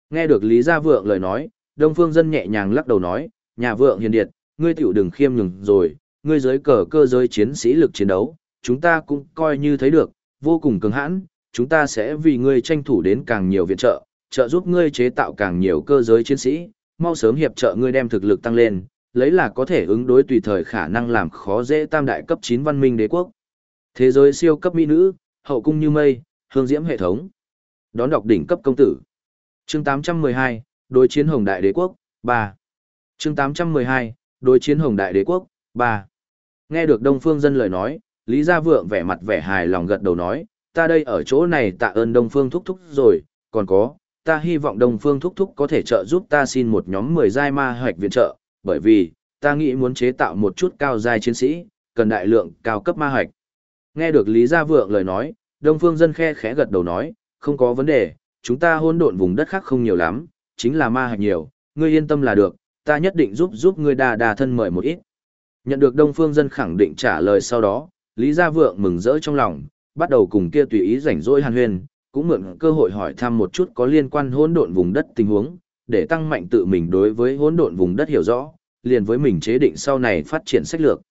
Nghe được Lý Gia Vượng lời nói, Đông Phương Dân nhẹ nhàng lắc đầu nói, nhà Vượng hiền điệt, ngươi tiểu đừng khiêm nhường rồi, ngươi giới cờ cơ giới chiến sĩ lực chiến đấu, chúng ta cũng coi như thấy được, vô cùng cứng hãn, chúng ta sẽ vì ngươi tranh thủ đến càng nhiều viện trợ, trợ giúp ngươi chế tạo càng nhiều cơ giới chiến sĩ, mau sớm hiệp trợ ngươi đem thực lực tăng lên, lấy là có thể ứng đối tùy thời khả năng làm khó dễ tam đại cấp 9 văn minh đế quốc. Thế giới siêu cấp mỹ nữ, hậu cung như mây, hương diễm hệ thống. Đón đọc đỉnh cấp công tử. Chương 812, đối chiến hồng đại đế quốc, 3. Chương 812, đối chiến hồng đại đế quốc, 3. Nghe được Đông Phương dân lời nói, Lý Gia Vượng vẻ mặt vẻ hài lòng gật đầu nói, ta đây ở chỗ này tạ ơn Đông Phương thúc thúc rồi, còn có, ta hy vọng Đông Phương thúc thúc có thể trợ giúp ta xin một nhóm 10 giai ma hoạch viện trợ, bởi vì, ta nghĩ muốn chế tạo một chút cao giai chiến sĩ, cần đại lượng cao cấp ma hạch Nghe được Lý Gia Vượng lời nói, Đông Phương dân khe khẽ gật đầu nói, không có vấn đề, chúng ta hôn độn vùng đất khác không nhiều lắm, chính là ma hạch nhiều, ngươi yên tâm là được, ta nhất định giúp giúp ngươi đà đà thân mời một ít. Nhận được Đông Phương dân khẳng định trả lời sau đó, Lý Gia Vượng mừng rỡ trong lòng, bắt đầu cùng kia tùy ý rảnh rỗi hàn huyên cũng mượn cơ hội hỏi thăm một chút có liên quan hỗn độn vùng đất tình huống, để tăng mạnh tự mình đối với hỗn độn vùng đất hiểu rõ, liền với mình chế định sau này phát triển sách lược.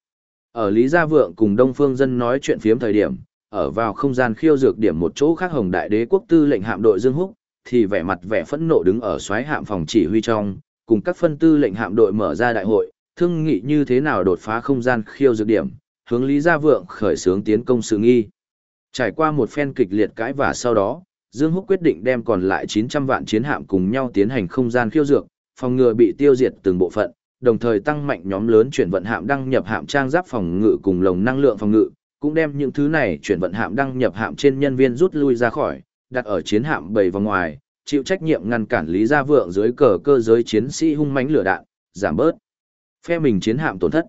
Ở Lý Gia Vượng cùng Đông Phương Dân nói chuyện phiếm thời điểm, ở vào không gian khiêu dược điểm một chỗ khác Hồng Đại Đế quốc tư lệnh hạm đội Dương Húc, thì vẻ mặt vẻ phẫn nộ đứng ở xoáy hạm phòng chỉ huy trong, cùng các phân tư lệnh hạm đội mở ra đại hội, thương nghị như thế nào đột phá không gian khiêu dược điểm, hướng Lý Gia Vượng khởi xướng tiến công sự nghi. Trải qua một phen kịch liệt cãi và sau đó, Dương Húc quyết định đem còn lại 900 vạn chiến hạm cùng nhau tiến hành không gian khiêu dược, phòng ngừa bị tiêu diệt từng bộ phận, đồng thời tăng mạnh nhóm lớn chuyển vận hạm đăng nhập hạm trang giáp phòng ngự cùng lồng năng lượng phòng ngự, cũng đem những thứ này chuyển vận hạm đăng nhập hạm trên nhân viên rút lui ra khỏi, đặt ở chiến hạm bầy vào ngoài, chịu trách nhiệm ngăn cản Lý Gia Vượng dưới cờ cơ giới chiến sĩ hung mãnh lửa đạn, giảm bớt phe mình chiến hạm tổn thất.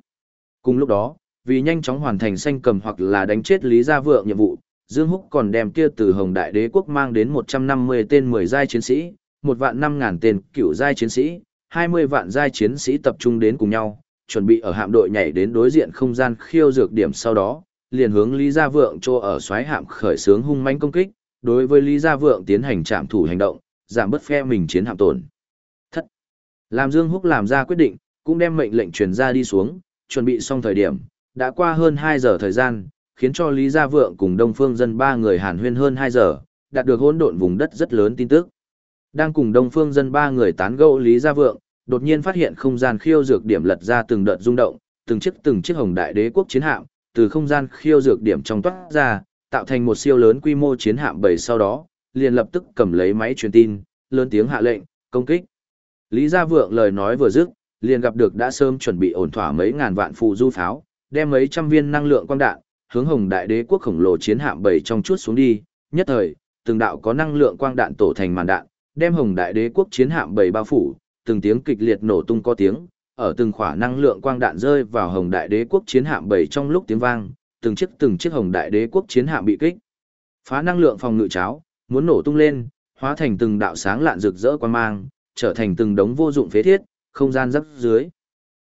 Cùng lúc đó, vì nhanh chóng hoàn thành xanh cầm hoặc là đánh chết Lý Gia Vượng nhiệm vụ, Dương Húc còn đem kia từ Hồng Đại Đế quốc mang đến 150 tên 10 giai chiến sĩ, một vạn 5000 tên cựu giai chiến sĩ, 20 vạn giai chiến sĩ tập trung đến cùng nhau, chuẩn bị ở hạm đội nhảy đến đối diện không gian khiêu dược điểm sau đó, liền hướng Lý Gia Vượng cho ở xoáy hạm khởi xướng hung mãnh công kích, đối với Lý Gia Vượng tiến hành trạm thủ hành động, giảm bớt phe mình chiến hạm tổn. Thất. Làm Dương Húc làm ra quyết định, cũng đem mệnh lệnh truyền ra đi xuống, chuẩn bị xong thời điểm, đã qua hơn 2 giờ thời gian, khiến cho Lý Gia Vượng cùng Đông Phương dân ba người hàn huyên hơn 2 giờ, đạt được hỗn độn vùng đất rất lớn tin tức. Đang cùng Đông Phương dân ba người tán gẫu Lý Gia Vượng, đột nhiên phát hiện không gian khiêu dược điểm lật ra từng đợt rung động, từng chiếc từng chiếc hồng đại đế quốc chiến hạm, từ không gian khiêu dược điểm trong toát ra, tạo thành một siêu lớn quy mô chiến hạm bảy sau đó, liền lập tức cầm lấy máy truyền tin, lớn tiếng hạ lệnh, công kích. Lý Gia Vượng lời nói vừa dứt, liền gặp được đã sớm chuẩn bị ổn thỏa mấy ngàn vạn phù du pháo, đem mấy trăm viên năng lượng quang đạn, hướng Hồng Đại Đế quốc khổng lồ chiến hạm bảy trong chuốt xuống đi, nhất thời, từng đạo có năng lượng quang đạn tổ thành màn đạn, đem Hồng Đại Đế quốc chiến hạm bảy bao phủ, từng tiếng kịch liệt nổ tung có tiếng, ở từng khỏa năng lượng quang đạn rơi vào Hồng Đại Đế quốc chiến hạm bảy trong lúc tiếng vang, từng chiếc từng chiếc Hồng Đại Đế quốc chiến hạm bị kích. Phá năng lượng phòng ngự cháo, muốn nổ tung lên, hóa thành từng đạo sáng lạn rực rỡ quang mang, trở thành từng đống vô dụng phế thiết, không gian rắc dưới.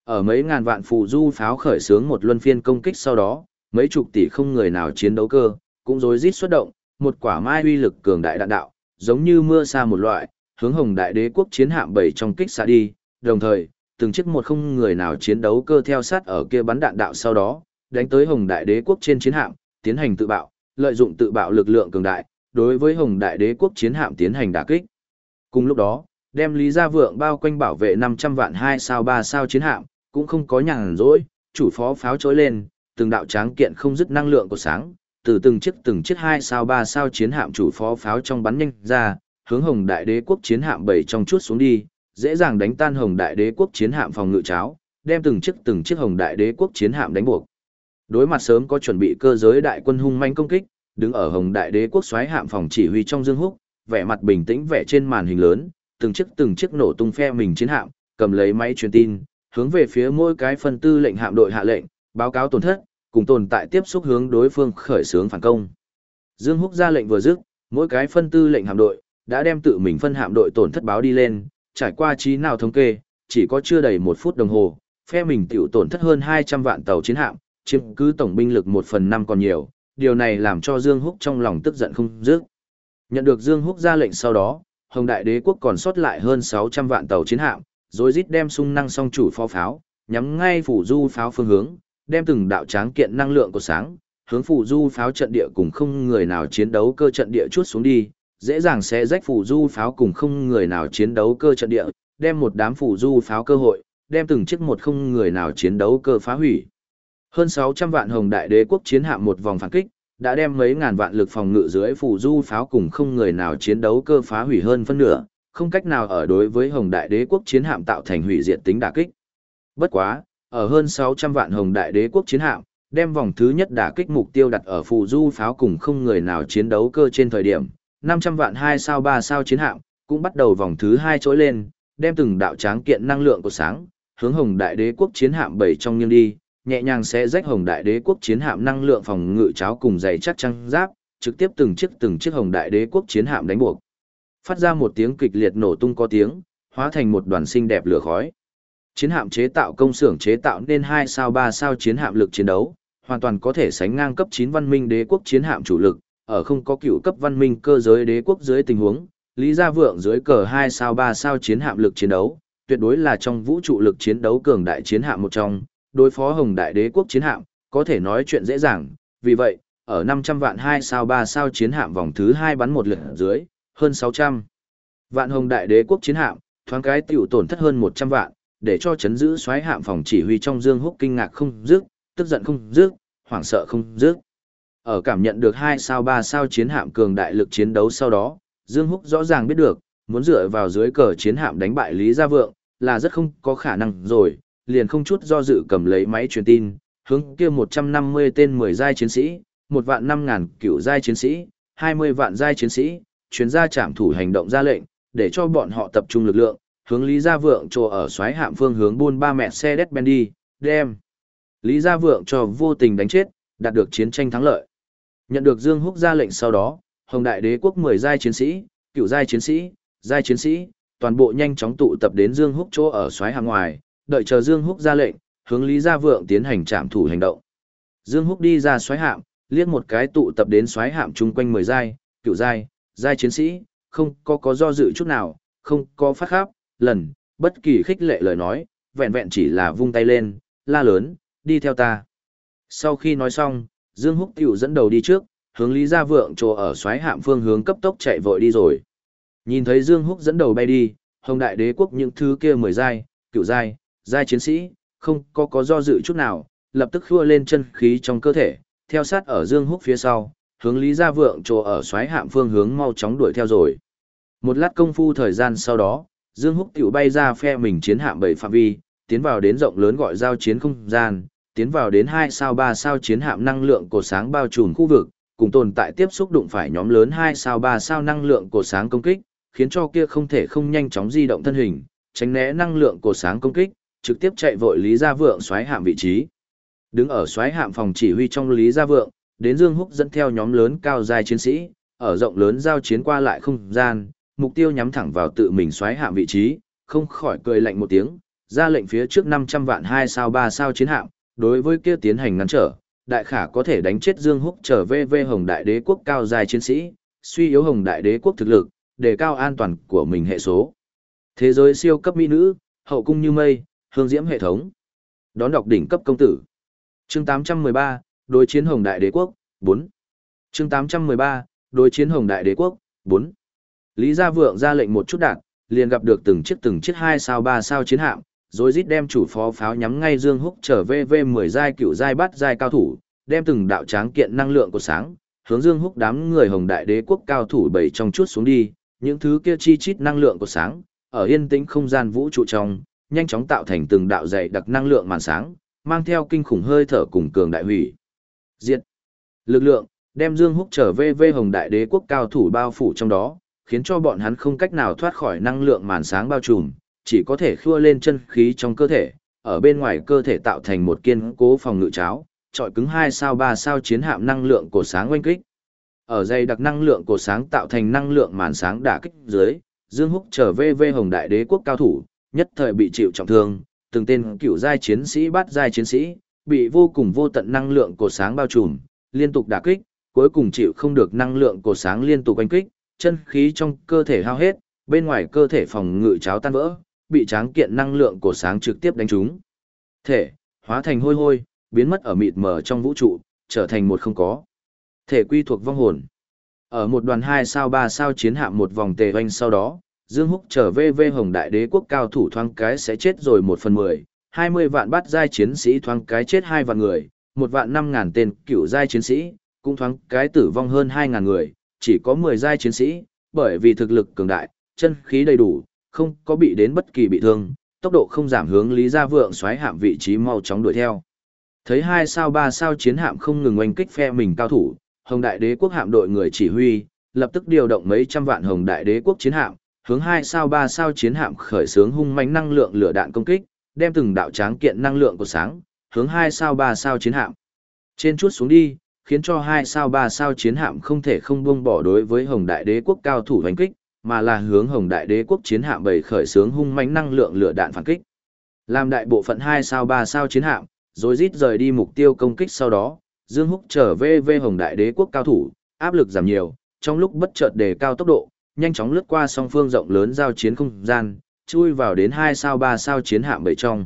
Ở mấy ngàn vạn phù du pháo khởi sướng một luân phiên công kích sau đó, mấy chục tỷ không người nào chiến đấu cơ, cũng rối rít xuất động, một quả mai uy lực cường đại đạn đạo, giống như mưa sa một loại, hướng hồng đại đế quốc chiến hạm bảy trong kích xạ đi, đồng thời, từng chiếc một không người nào chiến đấu cơ theo sát ở kia bắn đạn đạo sau đó, đánh tới hồng đại đế quốc trên chiến hạm, tiến hành tự bạo, lợi dụng tự bạo lực lượng cường đại, đối với hồng đại đế quốc chiến hạm tiến hành đả kích. Cùng lúc đó, đem Lý Gia Vượng bao quanh bảo vệ 500 vạn hai sao ba sao chiến hạm, cũng không có nhàn rỗi, chủ phó pháo trối lên, từng đạo tráng kiện không dứt năng lượng của sáng, từ từng chiếc từng chiếc hai sao ba sao chiến hạm chủ phó pháo trong bắn nhanh ra, hướng Hồng Đại Đế quốc chiến hạm bảy trong chuốt xuống đi, dễ dàng đánh tan Hồng Đại Đế quốc chiến hạm phòng ngự cháo, đem từng chiếc từng chiếc Hồng Đại Đế quốc chiến hạm đánh buộc. Đối mặt sớm có chuẩn bị cơ giới đại quân hung manh công kích, đứng ở Hồng Đại Đế quốc xoáy hạm phòng chỉ huy trong dương húc, vẻ mặt bình tĩnh vẻ trên màn hình lớn, từng chiếc từng chiếc nổ tung phe mình chiến hạm, cầm lấy máy truyền tin, hướng về phía mỗi cái phân tư lệnh hạm đội hạ lệnh, báo cáo tổn thất, cùng tồn tại tiếp xúc hướng đối phương khởi xướng phản công. Dương Húc ra lệnh vừa dứt, mỗi cái phân tư lệnh hạm đội đã đem tự mình phân hạm đội tổn thất báo đi lên, trải qua trí nào thống kê, chỉ có chưa đầy một phút đồng hồ, phe mình tiểu tổn thất hơn 200 vạn tàu chiến hạm, chiếm cứ tổng binh lực 1 phần 5 còn nhiều, điều này làm cho Dương Húc trong lòng tức giận không dứt. Nhận được Dương Húc ra lệnh sau đó, Hồng Đại Đế quốc còn sót lại hơn 600 vạn tàu chiến hạm, rồi rít đem sung năng song chủ phó pháo, nhắm ngay phủ du pháo phương hướng, đem từng đạo tráng kiện năng lượng của sáng, hướng phủ du pháo trận địa cùng không người nào chiến đấu cơ trận địa chuốt xuống đi, dễ dàng sẽ rách phủ du pháo cùng không người nào chiến đấu cơ trận địa, đem một đám phủ du pháo cơ hội, đem từng chiếc một không người nào chiến đấu cơ phá hủy. Hơn 600 vạn hồng đại đế quốc chiến hạm một vòng phản kích, đã đem mấy ngàn vạn lực phòng ngự dưới phủ du pháo cùng không người nào chiến đấu cơ phá hủy hơn phân nửa, không cách nào ở đối với hồng đại đế quốc chiến hạm tạo thành hủy diệt tính đả kích. Bất quá, ở hơn 600 vạn hồng đại đế quốc chiến hạm, đem vòng thứ nhất đả kích mục tiêu đặt ở phù du pháo cùng không người nào chiến đấu cơ trên thời điểm, 500 vạn 2 sao 3 sao chiến hạm, cũng bắt đầu vòng thứ hai trỗi lên, đem từng đạo tráng kiện năng lượng của sáng, hướng hồng đại đế quốc chiến hạm bảy trong nghiêng đi, nhẹ nhàng sẽ rách hồng đại đế quốc chiến hạm năng lượng phòng ngự cháo cùng dày chắc trăng giáp, trực tiếp từng chiếc từng chiếc hồng đại đế quốc chiến hạm đánh buộc. Phát ra một tiếng kịch liệt nổ tung có tiếng, hóa thành một đoàn xinh đẹp lửa khói. Chiến hạm chế tạo công xưởng chế tạo nên 2 sao 3 sao chiến hạm lực chiến đấu, hoàn toàn có thể sánh ngang cấp 9 văn minh đế quốc chiến hạm chủ lực, ở không có cựu cấp văn minh cơ giới đế quốc dưới tình huống, Lý Gia Vượng dưới cờ 2 sao 3 sao chiến hạm lực chiến đấu, tuyệt đối là trong vũ trụ lực chiến đấu cường đại chiến hạm một trong, đối phó Hồng Đại Đế quốc chiến hạm, có thể nói chuyện dễ dàng, vì vậy, ở 500 vạn 2 sao 3 sao chiến hạm vòng thứ 2 bắn một lượt dưới, hơn 600. Vạn Hồng Đại Đế quốc chiến hạm, thoáng cái tiểu tổn thất hơn 100 vạn, để cho chấn giữ xoáy hạm phòng chỉ huy trong Dương Húc kinh ngạc không dứt, tức giận không dứt, hoảng sợ không dứt. Ở cảm nhận được hai sao ba sao chiến hạm cường đại lực chiến đấu sau đó, Dương Húc rõ ràng biết được, muốn dựa vào dưới cờ chiến hạm đánh bại Lý Gia Vượng, là rất không có khả năng rồi, liền không chút do dự cầm lấy máy truyền tin, hướng kia 150 tên 10 giai chiến sĩ, một vạn 5 ngàn cựu giai chiến sĩ, 20 vạn giai chiến sĩ, chuyến ra trạm thủ hành động ra lệnh, để cho bọn họ tập trung lực lượng, hướng Lý Gia Vượng trồ ở xoáy hạm phương hướng buôn ba mẹ xe đét ben đi, đem. Lý Gia Vượng cho vô tình đánh chết, đạt được chiến tranh thắng lợi. Nhận được Dương Húc ra lệnh sau đó, Hồng Đại Đế quốc 10 giai chiến sĩ, cựu giai chiến sĩ, giai chiến sĩ, toàn bộ nhanh chóng tụ tập đến Dương Húc chỗ ở xoáy hạm ngoài, đợi chờ Dương Húc ra lệnh, hướng Lý Gia Vượng tiến hành trạm thủ hành động. Dương Húc đi ra xoáy hạm, liếc một cái tụ tập đến xoáy hạm chung quanh 10 giai, cựu giai, giai chiến sĩ, không có có do dự chút nào, không có phát khắp, lần, bất kỳ khích lệ lời nói, vẹn vẹn chỉ là vung tay lên, la lớn, đi theo ta. Sau khi nói xong, Dương Húc tiểu dẫn đầu đi trước, hướng Lý Gia Vượng trồ ở xoáy hạm phương hướng cấp tốc chạy vội đi rồi. Nhìn thấy Dương Húc dẫn đầu bay đi, Hồng Đại Đế quốc những thứ kia mười giai, cựu giai, giai chiến sĩ, không có có do dự chút nào, lập tức khua lên chân khí trong cơ thể, theo sát ở Dương Húc phía sau, hướng Lý Gia Vượng trồ ở xoáy hạm phương hướng mau chóng đuổi theo rồi. Một lát công phu thời gian sau đó, Dương Húc tiểu bay ra phe mình chiến hạm bảy phạm vi, tiến vào đến rộng lớn gọi giao chiến không gian, tiến vào đến hai sao ba sao chiến hạm năng lượng cột sáng bao trùm khu vực, cùng tồn tại tiếp xúc đụng phải nhóm lớn hai sao ba sao năng lượng cột sáng công kích, khiến cho kia không thể không nhanh chóng di động thân hình, tránh né năng lượng cột sáng công kích, trực tiếp chạy vội Lý Gia Vượng xoáy hạm vị trí. Đứng ở xoáy hạm phòng chỉ huy trong Lý Gia Vượng, đến Dương Húc dẫn theo nhóm lớn cao dài chiến sĩ, ở rộng lớn giao chiến qua lại không gian, mục tiêu nhắm thẳng vào tự mình xoáy hạm vị trí, không khỏi cười lạnh một tiếng, ra lệnh phía trước 500 vạn 2 sao 3 sao chiến hạm, đối với kia tiến hành ngăn trở, đại khả có thể đánh chết Dương Húc trở về về Hồng Đại Đế quốc cao dài chiến sĩ, suy yếu Hồng Đại Đế quốc thực lực, đề cao an toàn của mình hệ số. Thế giới siêu cấp mỹ nữ, hậu cung như mây, hương diễm hệ thống. Đón đọc đỉnh cấp công tử. Chương 813, đối chiến Hồng Đại Đế quốc, 4. Chương 813, đối chiến Hồng Đại Đế quốc, 4. Lý Gia Vượng ra lệnh một chút đạn, liền gặp được từng chiếc từng chiếc hai sao ba sao chiến hạm, rồi rít đem chủ phó pháo nhắm ngay Dương Húc trở về V10 giai cựu giai bắt giai cao thủ, đem từng đạo tráng kiện năng lượng của sáng, hướng Dương Húc đám người Hồng Đại Đế quốc cao thủ bảy trong chút xuống đi, những thứ kia chi chít năng lượng của sáng, ở yên tĩnh không gian vũ trụ trong, nhanh chóng tạo thành từng đạo dày đặc năng lượng màn sáng, mang theo kinh khủng hơi thở cùng cường đại hủy. Diệt. Lực lượng, đem Dương Húc trở về V Hồng Đại Đế quốc cao thủ bao phủ trong đó, khiến cho bọn hắn không cách nào thoát khỏi năng lượng màn sáng bao trùm, chỉ có thể khua lên chân khí trong cơ thể, ở bên ngoài cơ thể tạo thành một kiên cố phòng ngự cháo, trọi cứng hai sao ba sao chiến hạm năng lượng của sáng oanh kích. Ở dây đặc năng lượng của sáng tạo thành năng lượng màn sáng đả kích dưới, Dương Húc trở về về Hồng Đại Đế quốc cao thủ, nhất thời bị chịu trọng thương, từng tên cựu giai chiến sĩ bắt giai chiến sĩ, bị vô cùng vô tận năng lượng của sáng bao trùm, liên tục đả kích, cuối cùng chịu không được năng lượng của sáng liên tục oanh kích, chân khí trong cơ thể hao hết, bên ngoài cơ thể phòng ngự cháo tan vỡ, bị tráng kiện năng lượng của sáng trực tiếp đánh trúng. Thể, hóa thành hôi hôi, biến mất ở mịt mờ trong vũ trụ, trở thành một không có. Thể quy thuộc vong hồn. Ở một đoàn 2 sao 3 sao chiến hạm một vòng tề hoanh sau đó, Dương Húc trở về về Hồng Đại Đế quốc cao thủ thoáng cái sẽ chết rồi 1 phần 10, 20 vạn bắt giai chiến sĩ thoáng cái chết 2 vạn người, 1 vạn 5 ngàn tên cựu giai chiến sĩ, cũng thoáng cái tử vong hơn 2 ngàn người, chỉ có 10 giai chiến sĩ, bởi vì thực lực cường đại, chân khí đầy đủ, không có bị đến bất kỳ bị thương, tốc độ không giảm hướng Lý Gia Vượng xoáy hạm vị trí mau chóng đuổi theo. Thấy hai sao ba sao chiến hạm không ngừng oanh kích phe mình cao thủ, Hồng Đại Đế quốc hạm đội người chỉ huy, lập tức điều động mấy trăm vạn Hồng Đại Đế quốc chiến hạm, hướng hai sao ba sao chiến hạm khởi xướng hung mãnh năng lượng lửa đạn công kích, đem từng đạo tráng kiện năng lượng của sáng, hướng hai sao ba sao chiến hạm. Trên chút xuống đi, khiến cho hai sao ba sao chiến hạm không thể không buông bỏ đối với Hồng Đại Đế quốc cao thủ hành kích, mà là hướng Hồng Đại Đế quốc chiến hạm bày khởi xướng hung mãnh năng lượng lửa đạn phản kích. Làm đại bộ phận hai sao ba sao chiến hạm, rồi rít rời đi mục tiêu công kích sau đó, Dương Húc trở về về Hồng Đại Đế quốc cao thủ, áp lực giảm nhiều, trong lúc bất chợt đề cao tốc độ, nhanh chóng lướt qua song phương rộng lớn giao chiến không gian, chui vào đến hai sao ba sao chiến hạm bảy trong.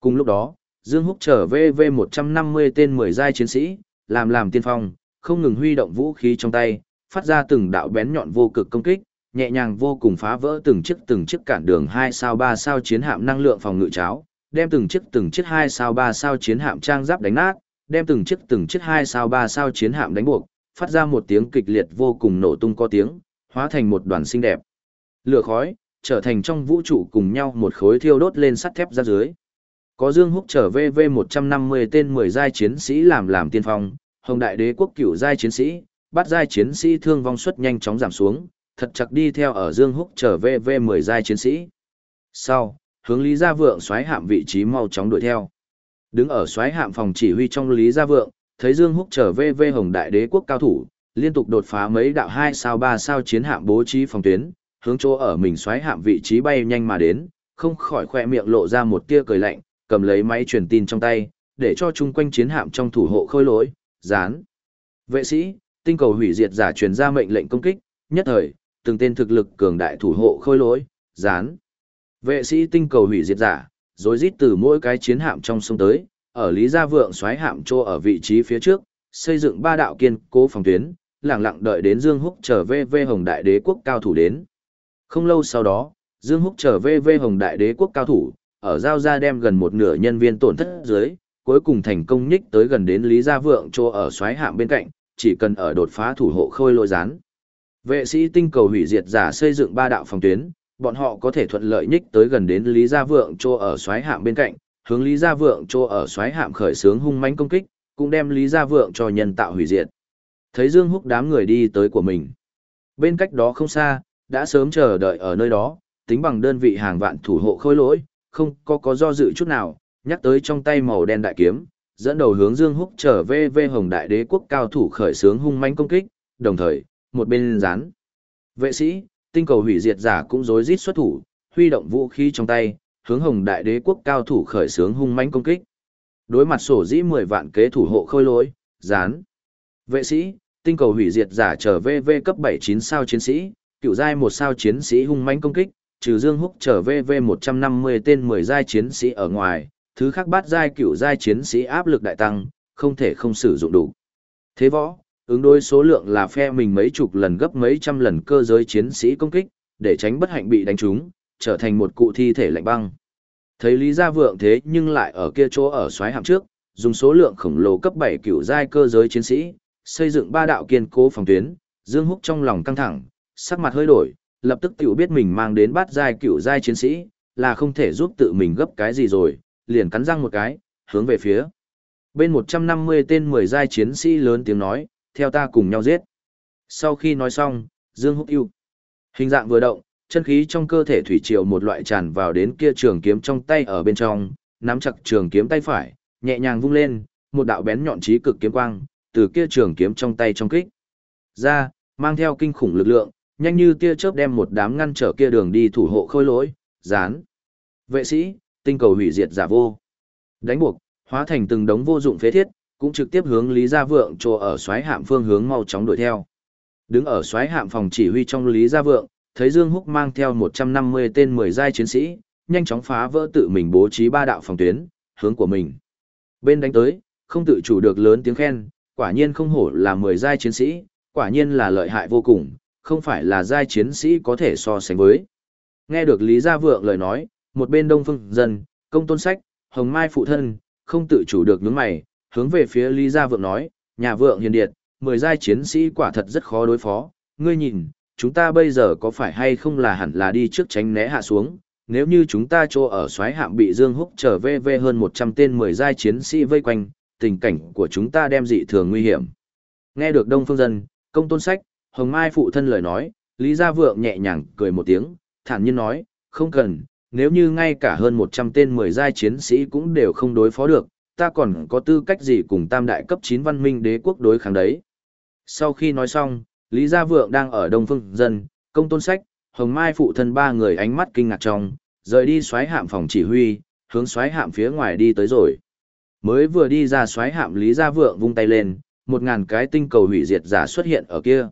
Cùng lúc đó, Dương Húc trở về về 150 tên 10 giai chiến sĩ, làm làm tiên phong, không ngừng huy động vũ khí trong tay, phát ra từng đạo bén nhọn vô cực công kích, nhẹ nhàng vô cùng phá vỡ từng chiếc từng chiếc cản đường 2 sao 3 sao chiến hạm năng lượng phòng ngự cháo, đem từng chiếc từng chiếc 2 sao 3 sao chiến hạm trang giáp đánh nát, đem từng chiếc từng chiếc 2 sao 3 sao chiến hạm đánh buộc, phát ra một tiếng kịch liệt vô cùng nổ tung có tiếng, hóa thành một đoàn xinh đẹp. Lửa khói, trở thành trong vũ trụ cùng nhau một khối thiêu đốt lên sắt thép ra dưới. Có Dương Húc trở về V150 tên 10 giai chiến sĩ làm làm tiên phong, Hồng Đại Đế quốc cửu giai chiến sĩ, bắt giai chiến sĩ thương vong suất nhanh chóng giảm xuống, thật chặt đi theo ở Dương Húc trở về V10 giai chiến sĩ. Sau, hướng Lý Gia Vượng xoáy hạm vị trí mau chóng đuổi theo. Đứng ở xoáy hạm phòng chỉ huy trong Lý Gia Vượng, thấy Dương Húc trở về V Hồng Đại Đế quốc cao thủ, liên tục đột phá mấy đạo 2 sao 3 sao chiến hạm bố trí phòng tuyến, hướng chỗ ở mình xoáy hạm vị trí bay nhanh mà đến, không khỏi khỏe miệng lộ ra một tia cười lạnh, cầm lấy máy truyền tin trong tay, để cho chung quanh chiến hạm trong thủ hộ khôi lỗi, dán. Vệ sĩ, tinh cầu hủy diệt giả truyền ra mệnh lệnh công kích, nhất thời, từng tên thực lực cường đại thủ hộ khôi lỗi, dán. Vệ sĩ tinh cầu hủy diệt giả, rối rít từ mỗi cái chiến hạm trong sông tới, ở Lý Gia Vượng xoáy hạm trô ở vị trí phía trước, xây dựng ba đạo kiên cố phòng tuyến, lặng lặng đợi đến Dương Húc trở về về Hồng Đại Đế quốc cao thủ đến. Không lâu sau đó, Dương Húc trở về về Hồng Đại Đế quốc cao thủ, ở giao ra đem gần một nửa nhân viên tổn thất dưới, cuối cùng thành công nhích tới gần đến Lý Gia Vượng chỗ ở xoáy hạm bên cạnh, chỉ cần ở đột phá thủ hộ khôi lôi rán. Vệ sĩ tinh cầu hủy diệt giả xây dựng ba đạo phòng tuyến, bọn họ có thể thuận lợi nhích tới gần đến Lý Gia Vượng chỗ ở xoáy hạm bên cạnh, hướng Lý Gia Vượng chỗ ở xoáy hạm khởi sướng hung mãnh công kích, cũng đem Lý Gia Vượng cho nhân tạo hủy diệt. Thấy Dương Húc đám người đi tới của mình. Bên cách đó không xa, đã sớm chờ đợi ở nơi đó, tính bằng đơn vị hàng vạn thủ hộ khôi lỗi, không có có do dự chút nào, nhắc tới trong tay màu đen đại kiếm, dẫn đầu hướng Dương Húc trở về về Hồng Đại Đế quốc cao thủ khởi sướng hung mãnh công kích, đồng thời, một bên rán. Vệ sĩ, tinh cầu hủy diệt giả cũng rối rít xuất thủ, huy động vũ khí trong tay, hướng Hồng Đại Đế quốc cao thủ khởi sướng hung mãnh công kích. Đối mặt sổ dĩ 10 vạn kế thủ hộ khôi lỗi, rán. Vệ sĩ, tinh cầu hủy diệt giả trở về về cấp 79 sao chiến sĩ, cựu giai một sao chiến sĩ hung mãnh công kích, trừ Dương Húc trở về về 150 tên 10 giai chiến sĩ ở ngoài, thứ khác bát giai cựu giai chiến sĩ áp lực đại tăng, không thể không sử dụng đủ. Thế võ, ứng đối số lượng là phe mình mấy chục lần gấp mấy trăm lần cơ giới chiến sĩ công kích, để tránh bất hạnh bị đánh trúng, trở thành một cụ thi thể lạnh băng. Thấy Lý Gia Vượng thế nhưng lại ở kia chỗ ở xoáy hạm trước, dùng số lượng khổng lồ cấp 7 cựu giai cơ giới chiến sĩ, xây dựng ba đạo kiên cố phòng tuyến, Dương Húc trong lòng căng thẳng, sắc mặt hơi đổi, lập tức tiểu biết mình mang đến bát giai cựu giai chiến sĩ, là không thể giúp tự mình gấp cái gì rồi, liền cắn răng một cái, hướng về phía. Bên 150 tên 10 giai chiến sĩ lớn tiếng nói, theo ta cùng nhau giết. Sau khi nói xong, Dương Húc yêu. Hình dạng vừa động, chân khí trong cơ thể thủy triều một loại tràn vào đến kia trường kiếm trong tay ở bên trong, nắm chặt trường kiếm tay phải, nhẹ nhàng vung lên, một đạo bén nhọn chí cực kiếm quang, từ kia trường kiếm trong tay trong kích. Ra, mang theo kinh khủng lực lượng, nhanh như tia chớp đem một đám ngăn trở kia đường đi thủ hộ khôi lỗi, dán. Vệ sĩ, tinh cầu hủy diệt giả vô. Đánh buộc, hóa thành từng đống vô dụng phế thiết, cũng trực tiếp hướng Lý Gia Vượng trồ ở xoáy hạm phương hướng mau chóng đuổi theo. Đứng ở xoáy hạm phòng chỉ huy trong Lý Gia Vượng, thấy Dương Húc mang theo 150 tên 10 giai chiến sĩ, nhanh chóng phá vỡ tự mình bố trí ba đạo phòng tuyến, hướng của mình. Bên đánh tới, không tự chủ được lớn tiếng khen, quả nhiên không hổ là 10 giai chiến sĩ, quả nhiên là lợi hại vô cùng, không phải là giai chiến sĩ có thể so sánh với. Nghe được Lý Gia Vượng lời nói, một bên đông phương dân, công tôn sách, hồng mai phụ thân, không tự chủ được nhướng mày, hướng về phía Lý Gia Vượng nói, nhà vượng hiền điệt, 10 giai chiến sĩ quả thật rất khó đối phó, ngươi nhìn, chúng ta bây giờ có phải hay không là hẳn là đi trước tránh né hạ xuống, nếu như chúng ta chỗ ở xoáy hạm bị Dương Húc trở về về hơn 100 tên 10 giai chiến sĩ vây quanh, tình cảnh của chúng ta đem dị thường nguy hiểm. Nghe được Đông Phương Dân, công tôn sách, Hồng Mai phụ thân lời nói, Lý Gia Vượng nhẹ nhàng cười một tiếng, thản nhiên nói, không cần, nếu như ngay cả hơn 100 tên 10 giai chiến sĩ cũng đều không đối phó được, ta còn có tư cách gì cùng tam đại cấp 9 văn minh đế quốc đối kháng đấy. Sau khi nói xong, Lý Gia Vượng đang ở Đông Phương Dân, công tôn sách, Hồng Mai phụ thân ba người ánh mắt kinh ngạc trong, rời đi xoáy hạm phòng chỉ huy, hướng xoáy hạm phía ngoài đi tới rồi. Mới vừa đi ra xoáy hạm Lý Gia Vượng vung tay lên, một ngàn cái tinh cầu hủy diệt giả xuất hiện ở kia.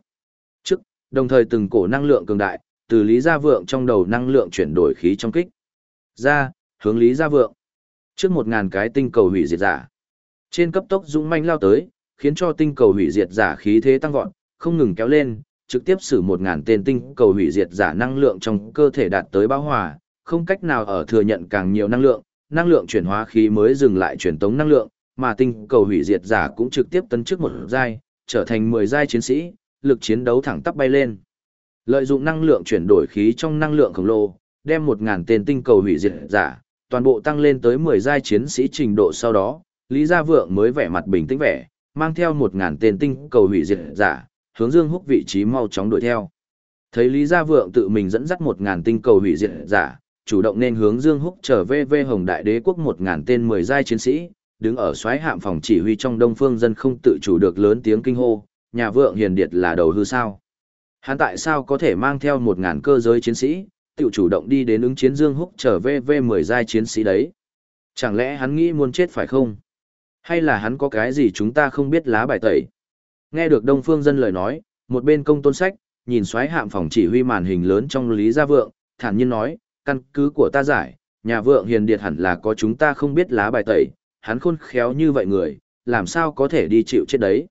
Đồng thời từng cổ năng lượng cường đại, từ Lý Gia Vượng trong đầu năng lượng chuyển đổi khí trong kích. Ra, hướng Lý Gia Vượng. Trước một ngàn cái tinh cầu hủy diệt giả. Trên cấp tốc dũng manh lao tới, khiến cho tinh cầu hủy diệt giả khí thế tăng vọt, không ngừng kéo lên, trực tiếp xử một ngàn tên tinh cầu hủy diệt giả năng lượng trong cơ thể đạt tới bão hòa, không cách nào ở thừa nhận càng nhiều năng lượng, năng lượng chuyển hóa khí mới dừng lại chuyển tống năng lượng, mà tinh cầu hủy diệt giả cũng trực tiếp tấn trước một giai, trở thành 10 giai chiến sĩ, lực chiến đấu thẳng tắp bay lên. Lợi dụng năng lượng chuyển đổi khí trong năng lượng khổng lồ, đem 1000 tên tinh cầu hủy diệt giả, toàn bộ tăng lên tới 10 giai chiến sĩ trình độ sau đó, Lý Gia Vượng mới vẻ mặt bình tĩnh vẻ, mang theo 1000 tên tinh cầu hủy diệt giả, hướng Dương Húc vị trí mau chóng đuổi theo. Thấy Lý Gia Vượng tự mình dẫn dắt 1000 tinh cầu hủy diệt giả, chủ động nên hướng Dương Húc trở về về Hồng Đại Đế quốc 1000 tên 10 giai chiến sĩ, đứng ở xoáy hạm phòng chỉ huy trong Đông Phương dân không tự chủ được lớn tiếng kinh hô, nhà vượng hiền điệt là đầu hư sao? Hắn tại sao có thể mang theo 1000 cơ giới chiến sĩ, tự chủ động đi đến ứng chiến Dương Húc trở về V10 giai chiến sĩ đấy? Chẳng lẽ hắn nghĩ muốn chết phải không? Hay là hắn có cái gì chúng ta không biết lá bài tẩy? Nghe được Đông Phương dân lời nói, một bên công tôn sách, nhìn xoáy hạm phòng chỉ huy màn hình lớn trong Lý Gia Vượng, thản nhiên nói, căn cứ của ta giải, nhà vượng hiền điệt hẳn là có chúng ta không biết lá bài tẩy, hắn khôn khéo như vậy người, làm sao có thể đi chịu chết đấy.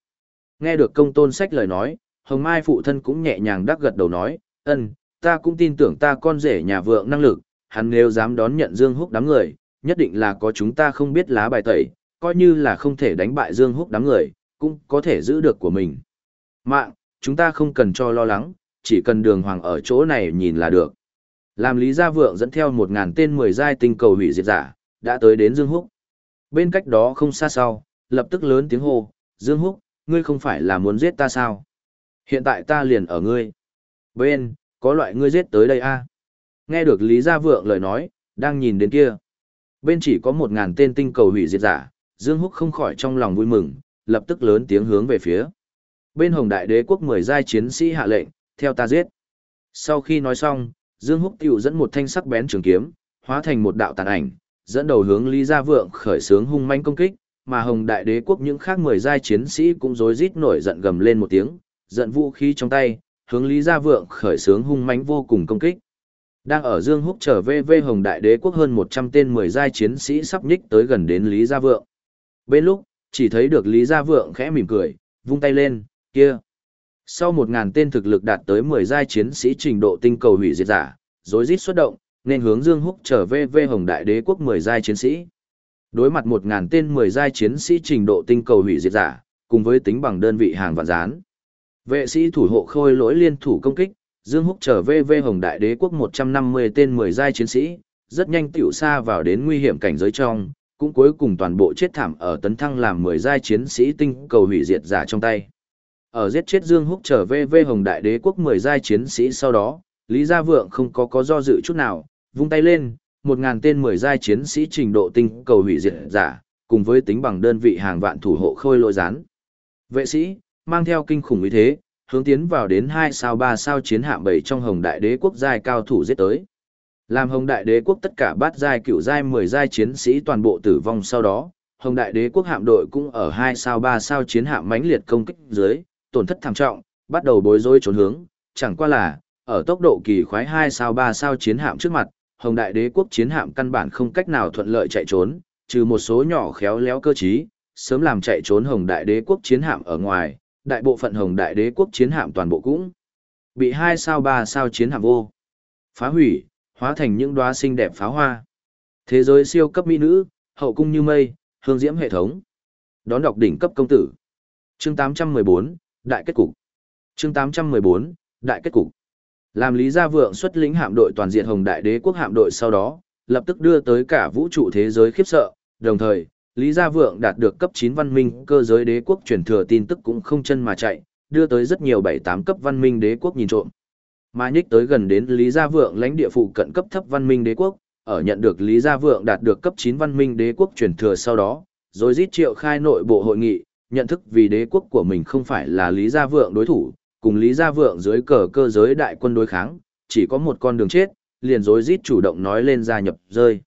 Nghe được công tôn sách lời nói, Hồng Mai phụ thân cũng nhẹ nhàng đắc gật đầu nói, ân, ta cũng tin tưởng ta con rể nhà vượng năng lực, hắn nếu dám đón nhận Dương Húc đám người, nhất định là có chúng ta không biết lá bài tẩy, coi như là không thể đánh bại Dương Húc đám người, cũng có thể giữ được của mình. Mạng, chúng ta không cần cho lo lắng, chỉ cần đường hoàng ở chỗ này nhìn là được. Làm Lý Gia Vượng dẫn theo một ngàn tên mười giai tinh cầu hủy diệt giả, đã tới đến Dương Húc. Bên cách đó không xa sau, lập tức lớn tiếng hô, Dương Húc, ngươi không phải là muốn giết ta sao? Hiện tại ta liền ở ngươi. Bên, có loại ngươi giết tới đây a Nghe được Lý Gia Vượng lời nói, đang nhìn đến kia. Bên chỉ có một ngàn tên tinh cầu hủy diệt giả, Dương Húc không khỏi trong lòng vui mừng, lập tức lớn tiếng hướng về phía. Bên Hồng Đại Đế quốc mười giai chiến sĩ hạ lệnh, theo ta giết. Sau khi nói xong, Dương Húc tiểu dẫn một thanh sắc bén trường kiếm, hóa thành một đạo tàn ảnh, dẫn đầu hướng Lý Gia Vượng khởi sướng hung manh công kích, mà Hồng Đại Đế quốc những khác mười giai chiến sĩ cũng rối rít nổi giận gầm lên một tiếng, giận vũ khí trong tay, hướng Lý Gia Vượng khởi xướng hung mãnh vô cùng công kích. Đang ở Dương Húc trở về về Hồng Đại Đế quốc hơn 100 tên mười giai chiến sĩ sắp nhích tới gần đến Lý Gia Vượng. Bên lúc, chỉ thấy được Lý Gia Vượng khẽ mỉm cười, vung tay lên, kia. Sau 1000 tên thực lực đạt tới 10 giai chiến sĩ trình độ tinh cầu hủy diệt giả, rối rít xuất động, nên hướng Dương Húc trở về về Hồng Đại Đế quốc 10 giai chiến sĩ. Đối mặt một ngàn tên 10 giai chiến sĩ trình độ tinh cầu hủy diệt giả, cùng với tính bằng đơn vị hàng vạn gián. Vệ sĩ thủ hộ khôi lỗi liên thủ công kích, Dương Húc trở về về Hồng Đại Đế quốc 150 tên 10 giai chiến sĩ, rất nhanh tiểu xa vào đến nguy hiểm cảnh giới trong, cũng cuối cùng toàn bộ chết thảm ở tấn thăng làm 10 giai chiến sĩ tinh cầu hủy diệt giả trong tay. Ở giết chết Dương Húc trở về về Hồng Đại Đế quốc 10 giai chiến sĩ sau đó, Lý Gia Vượng không có có do dự chút nào, vung tay lên, một ngàn tên 10 giai chiến sĩ trình độ tinh cầu hủy diệt giả, cùng với tính bằng đơn vị hàng vạn thủ hộ khôi lỗi rán. Vệ sĩ, mang theo kinh khủng ý thế, hướng tiến vào đến hai sao ba sao chiến hạm bảy trong Hồng Đại Đế quốc giai cao thủ giết tới. Làm Hồng Đại Đế quốc tất cả bát giai cựu giai 10 giai chiến sĩ toàn bộ tử vong sau đó, Hồng Đại Đế quốc hạm đội cũng ở hai sao ba sao chiến hạm mãnh liệt công kích dưới, tổn thất thảm trọng, bắt đầu bối rối trốn hướng, chẳng qua là, ở tốc độ kỳ khoái hai sao ba sao chiến hạm trước mặt, Hồng Đại Đế quốc chiến hạm căn bản không cách nào thuận lợi chạy trốn, trừ một số nhỏ khéo léo cơ trí, sớm làm chạy trốn Hồng Đại Đế quốc chiến hạm ở ngoài, đại bộ phận Hồng Đại Đế quốc chiến hạm toàn bộ cũng bị hai sao ba sao chiến hạm vô phá hủy, hóa thành những đóa xinh đẹp pháo hoa. Thế giới siêu cấp mỹ nữ, hậu cung như mây, hương diễm hệ thống. Đón đọc đỉnh cấp công tử. Chương 814, đại kết cục. Chương 814, đại kết cục. Làm Lý Gia Vượng xuất lĩnh hạm đội toàn diện Hồng Đại Đế quốc hạm đội sau đó, lập tức đưa tới cả vũ trụ thế giới khiếp sợ, đồng thời, Lý Gia Vượng đạt được cấp 9 văn minh cơ giới đế quốc truyền thừa tin tức cũng không chân mà chạy, đưa tới rất nhiều 7-8 cấp văn minh đế quốc nhìn trộm. Mà nhích tới gần đến Lý Gia Vượng lãnh địa phụ cận cấp thấp văn minh đế quốc, ở nhận được Lý Gia Vượng đạt được cấp 9 văn minh đế quốc truyền thừa sau đó, rồi giết triệu khai nội bộ hội nghị, nhận thức vì đế quốc của mình không phải là Lý Gia Vượng đối thủ, cùng Lý Gia Vượng dưới cờ cơ giới đại quân đối kháng, chỉ có một con đường chết, liền rối rít chủ động nói lên gia nhập rơi.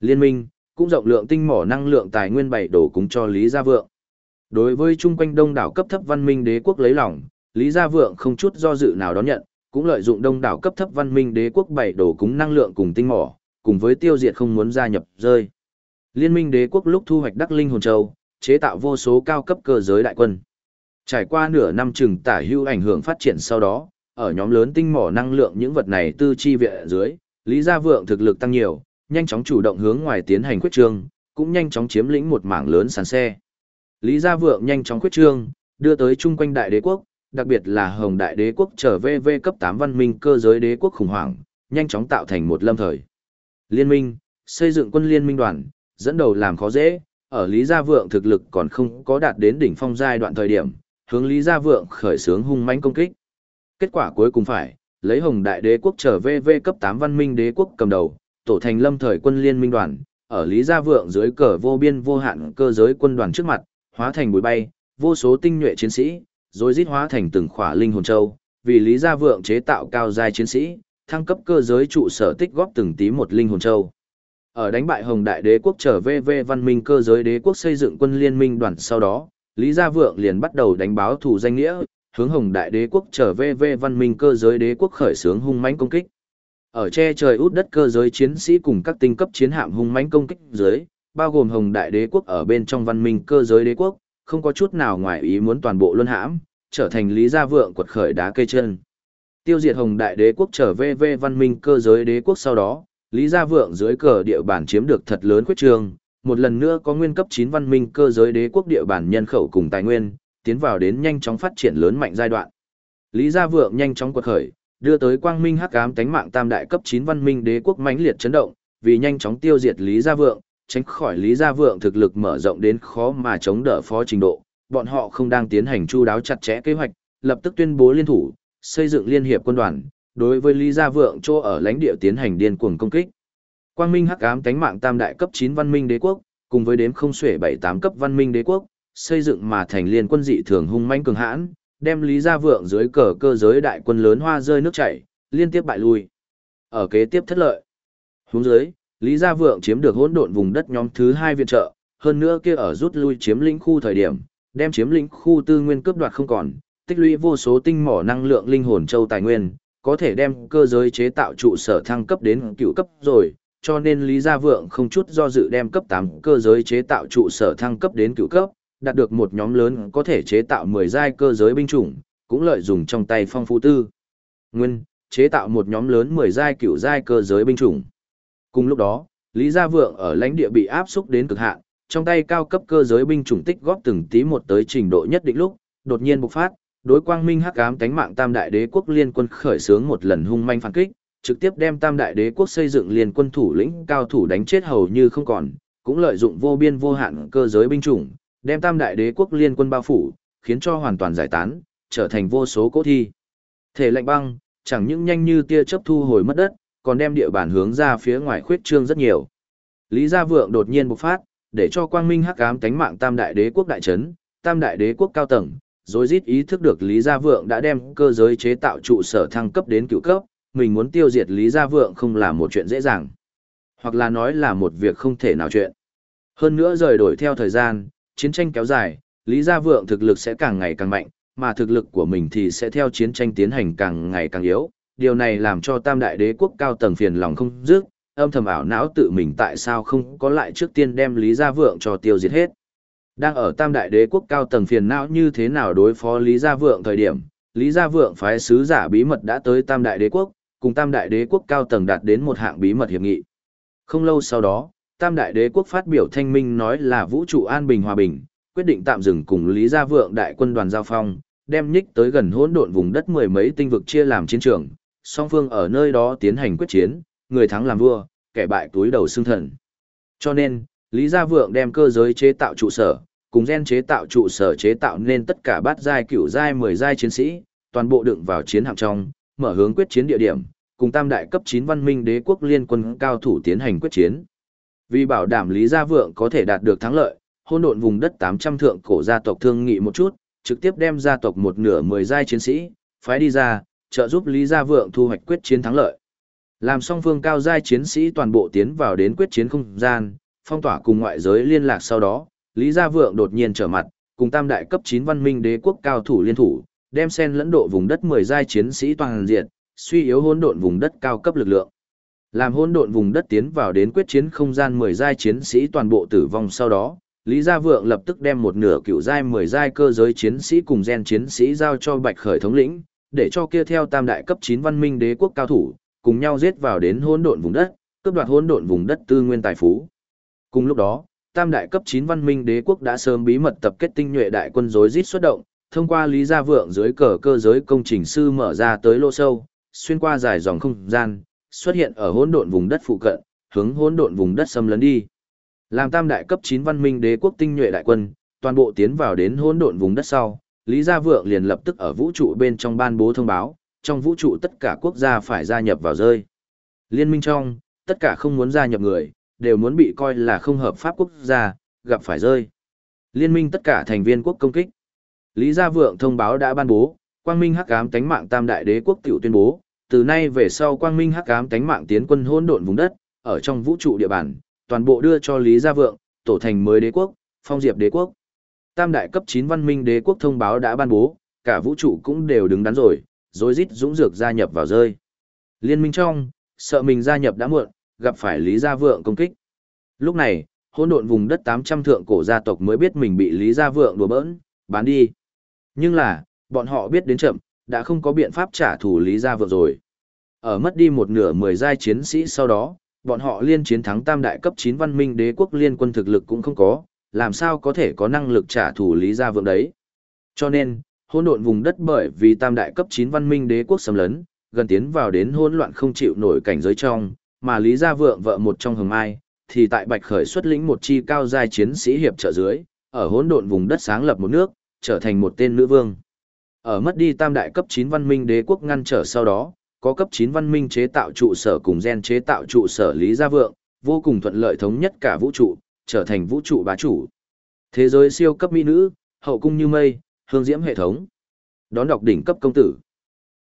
Liên minh, cũng rộng lượng tinh mỏ năng lượng tài nguyên bảy đổ cúng cho Lý Gia Vượng. Đối với chung quanh đông đảo cấp thấp văn minh đế quốc lấy lòng, Lý Gia Vượng không chút do dự nào đón nhận, cũng lợi dụng đông đảo cấp thấp văn minh đế quốc bảy đổ cúng năng lượng cùng tinh mỏ, cùng với tiêu diệt không muốn gia nhập rơi. Liên minh đế quốc lúc thu hoạch đắc linh hồn châu, chế tạo vô số cao cấp cơ giới đại quân. Trải qua nửa năm chừng tả hưu ảnh hưởng phát triển sau đó, ở nhóm lớn tinh mỏ năng lượng những vật này tư chi viện dưới, Lý Gia Vượng thực lực tăng nhiều, nhanh chóng chủ động hướng ngoài tiến hành quyết trương, cũng nhanh chóng chiếm lĩnh một mảng lớn sàn xe. Lý Gia Vượng nhanh chóng quyết trương, đưa tới chung quanh đại đế quốc, đặc biệt là Hồng Đại Đế quốc trở về về cấp 8 văn minh cơ giới đế quốc khủng hoảng, nhanh chóng tạo thành một lâm thời. Liên minh, xây dựng quân liên minh đoàn, dẫn đầu làm khó dễ, ở Lý Gia Vượng thực lực còn không có đạt đến đỉnh phong giai đoạn thời điểm, hướng Lý Gia Vượng khởi xướng hung mãnh công kích. Kết quả cuối cùng phải, lấy Hồng Đại Đế quốc trở về V cấp 8 văn minh đế quốc cầm đầu, tổ thành lâm thời quân liên minh đoàn, ở Lý Gia Vượng dưới cờ vô biên vô hạn cơ giới quân đoàn trước mặt, hóa thành bụi bay, vô số tinh nhuệ chiến sĩ, rồi rít hóa thành từng khỏa linh hồn châu, vì Lý Gia Vượng chế tạo cao giai chiến sĩ, thăng cấp cơ giới trụ sở tích góp từng tí một linh hồn châu. Ở đánh bại Hồng Đại Đế quốc trở về về văn minh cơ giới đế quốc xây dựng quân liên minh đoàn sau đó, Lý Gia Vượng liền bắt đầu đánh báo thủ danh nghĩa, hướng Hồng Đại Đế quốc trở về về văn minh cơ giới đế quốc khởi xướng hung mãnh công kích. Ở che trời út đất cơ giới chiến sĩ cùng các tinh cấp chiến hạm hung mãnh công kích dưới, bao gồm Hồng Đại Đế quốc ở bên trong văn minh cơ giới đế quốc, không có chút nào ngoài ý muốn toàn bộ luân hãm, trở thành Lý Gia Vượng quật khởi đá cây chân. Tiêu diệt Hồng Đại Đế quốc trở về về văn minh cơ giới đế quốc sau đó, Lý Gia Vượng dưới cờ địa bàn chiếm được thật lớn quyết trường, một lần nữa có nguyên cấp 9 văn minh cơ giới đế quốc địa bàn nhân khẩu cùng tài nguyên, tiến vào đến nhanh chóng phát triển lớn mạnh giai đoạn. Lý Gia Vượng nhanh chóng quật khởi, đưa tới quang minh hắc ám tánh mạng tam đại cấp 9 văn minh đế quốc mãnh liệt chấn động, vì nhanh chóng tiêu diệt Lý Gia Vượng, tránh khỏi Lý Gia Vượng thực lực mở rộng đến khó mà chống đỡ phó trình độ, bọn họ không đang tiến hành chu đáo chặt chẽ kế hoạch, lập tức tuyên bố liên thủ, xây dựng liên hiệp quân đoàn, đối với Lý Gia Vượng chỗ ở lãnh địa tiến hành điên cuồng công kích. Quang Minh Hắc ám tánh mạng tam đại cấp 9 văn minh đế quốc, cùng với đếm không xuể 7-8 cấp văn minh đế quốc, xây dựng mà thành liên quân dị thường hung manh cường hãn, đem Lý Gia Vượng dưới cờ cơ giới đại quân lớn hoa rơi nước chảy, liên tiếp bại lui. Ở kế tiếp thất lợi. Hướng dưới, Lý Gia Vượng chiếm được hỗn độn vùng đất nhóm thứ 2 viện trợ, hơn nữa kia ở rút lui chiếm lĩnh khu thời điểm, đem chiếm lĩnh khu tư nguyên cướp đoạt không còn, tích lũy vô số tinh mỏ năng lượng linh hồn châu tài nguyên, có thể đem cơ giới chế tạo trụ sở thăng cấp đến cựu cấp rồi, cho nên Lý Gia Vượng không chút do dự đem cấp 8 cơ giới chế tạo trụ sở thăng cấp đến cựu cấp, đạt được một nhóm lớn có thể chế tạo 10 giai cơ giới binh chủng, cũng lợi dụng trong tay phong phú tư. Nguyên, chế tạo một nhóm lớn 10 giai cửu giai cơ giới binh chủng. Cùng lúc đó, Lý Gia Vượng ở lãnh địa bị áp xúc đến cực hạn, trong tay cao cấp cơ giới binh chủng tích góp từng tí một tới trình độ nhất định lúc, đột nhiên bộc phát, đối quang minh hắc ám cánh mạng tam đại đế quốc liên quân khởi xướng một lần hung manh phản kích, trực tiếp đem tam đại đế quốc xây dựng liên quân thủ lĩnh cao thủ đánh chết hầu như không còn, cũng lợi dụng vô biên vô hạn cơ giới binh chủng, đem tam đại đế quốc liên quân bao phủ, khiến cho hoàn toàn giải tán, trở thành vô số cỗ thi. Thể lạnh băng, chẳng những nhanh như tia chớp thu hồi mất đất, còn đem địa bàn hướng ra phía ngoài khuyết trương rất nhiều. Lý Gia Vượng đột nhiên bộc phát, để cho quang minh hắc ám cánh mạng tam đại đế quốc đại trấn, tam đại đế quốc cao tầng, rồi rít ý thức được Lý Gia Vượng đã đem cơ giới chế tạo trụ sở thăng cấp đến cựu cấp, mình muốn tiêu diệt Lý Gia Vượng không là một chuyện dễ dàng. Hoặc là nói là một việc không thể nào chuyện. Hơn nữa rời đổi theo thời gian, chiến tranh kéo dài, Lý Gia Vượng thực lực sẽ càng ngày càng mạnh, mà thực lực của mình thì sẽ theo chiến tranh tiến hành càng ngày càng yếu. Điều này làm cho tam đại đế quốc cao tầng phiền lòng không dứt, âm thầm ảo não tự mình tại sao không có lại trước tiên đem Lý Gia Vượng cho tiêu diệt hết. Đang ở tam đại đế quốc cao tầng phiền não như thế nào đối phó Lý Gia Vượng thời điểm, Lý Gia Vượng phái sứ giả bí mật đã tới tam đại đế quốc, cùng tam đại đế quốc cao tầng đạt đến một hạng bí mật hiệp nghị. Không lâu sau đó, tam đại đế quốc phát biểu thanh minh nói là vũ trụ an bình hòa bình, quyết định tạm dừng cùng Lý Gia Vượng đại quân đoàn giao phong, đem nhích tới gần hỗn độn vùng đất mười mấy tinh vực chia làm chiến trường, song phương ở nơi đó tiến hành quyết chiến, người thắng làm vua, kẻ bại túi đầu xương thần. Cho nên, Lý Gia Vượng đem cơ giới chế tạo trụ sở, cùng gen chế tạo trụ sở chế tạo nên tất cả bát giai cửu giai mười giai chiến sĩ, toàn bộ đựng vào chiến hạm trong, mở hướng quyết chiến địa điểm, cùng tam đại cấp 9 văn minh đế quốc liên quân cao thủ tiến hành quyết chiến. Vì bảo đảm Lý Gia Vượng có thể đạt được thắng lợi, hôn độn vùng đất 800 thượng cổ gia tộc thương nghị một chút, trực tiếp đem gia tộc một nửa 10 giai chiến sĩ, phái đi ra, trợ giúp Lý Gia Vượng thu hoạch quyết chiến thắng lợi. Làm song phương cao giai chiến sĩ toàn bộ tiến vào đến quyết chiến không gian, phong tỏa cùng ngoại giới liên lạc sau đó, Lý Gia Vượng đột nhiên trở mặt, cùng tam đại cấp 9 văn minh đế quốc cao thủ liên thủ, đem sen lẫn độ vùng đất 10 giai chiến sĩ toàn diện, suy yếu hỗn độn vùng đất cao cấp lực lượng. Làm hỗn độn vùng đất tiến vào đến quyết chiến không gian 10 giai chiến sĩ toàn bộ tử vong sau đó, Lý Gia Vượng lập tức đem một nửa cựu giai 10 giai cơ giới chiến sĩ cùng gen chiến sĩ giao cho Bạch Khởi thống lĩnh, để cho kia theo tam đại cấp 9 văn minh đế quốc cao thủ, cùng nhau giết vào đến hỗn độn vùng đất, cướp đoạt hỗn độn vùng đất tư nguyên tài phú. Cùng lúc đó, tam đại cấp 9 văn minh đế quốc đã sớm bí mật tập kết tinh nhuệ đại quân rối rít xuất động, thông qua Lý Gia Vượng dưới cờ cơ giới công trình sư mở ra tới lô sâu, xuyên qua dài dòng không gian, xuất hiện ở hỗn độn vùng đất phụ cận, hướng hỗn độn vùng đất xâm lấn đi. Làm tam đại cấp 9 văn minh đế quốc tinh nhuệ đại quân, toàn bộ tiến vào đến hỗn độn vùng đất sau, Lý Gia Vượng liền lập tức ở vũ trụ bên trong ban bố thông báo, trong vũ trụ tất cả quốc gia phải gia nhập vào rơi. Liên minh trong, tất cả không muốn gia nhập người, đều muốn bị coi là không hợp pháp quốc gia, gặp phải rơi. Liên minh tất cả thành viên quốc công kích. Lý Gia Vượng thông báo đã ban bố, Quang Minh Hắc Ám Tánh Mạng Tam Đại Đế quốc tiểu tuyên bố, từ nay về sau Quang Minh Hắc Ám Tánh Mạng tiến quân hỗn độn vùng đất, ở trong vũ trụ địa bàn, toàn bộ đưa cho Lý Gia Vượng, tổ thành mới đế quốc, phong diệp đế quốc. Tam đại cấp 9 văn minh đế quốc thông báo đã ban bố, cả vũ trụ cũng đều đứng đắn rồi, rồi rít dũng dược gia nhập vào rơi. Liên minh trong, sợ mình gia nhập đã muộn, gặp phải Lý Gia Vượng công kích. Lúc này, hỗn độn vùng đất 800 thượng cổ gia tộc mới biết mình bị Lý Gia Vượng đùa bỡn, bán đi. Nhưng là, bọn họ biết đến chậm, đã không có biện pháp trả thù Lý Gia Vượng rồi. Ở mất đi một nửa mười giai chiến sĩ sau đó, bọn họ liên chiến thắng tam đại cấp 9 văn minh đế quốc liên quân thực lực cũng không có, làm sao có thể có năng lực trả thù Lý Gia Vượng đấy. Cho nên, hỗn độn vùng đất bởi vì tam đại cấp 9 văn minh đế quốc xâm lấn, gần tiến vào đến hỗn loạn không chịu nổi cảnh giới trong, mà Lý Gia Vượng vợ một trong hồng ai, thì tại Bạch Khởi xuất lĩnh một chi cao giai chiến sĩ hiệp trợ dưới, ở hỗn độn vùng đất sáng lập một nước, trở thành một tên nữ vương. Ở mất đi tam đại cấp 9 văn minh đế quốc ngăn trở sau đó, có cấp 9 văn minh chế tạo trụ sở cùng gen chế tạo trụ sở Lý Gia Vượng, vô cùng thuận lợi thống nhất cả vũ trụ, trở thành vũ trụ bá chủ. Thế giới siêu cấp mỹ nữ, hậu cung như mây, hương diễm hệ thống. Đón đọc đỉnh cấp công tử.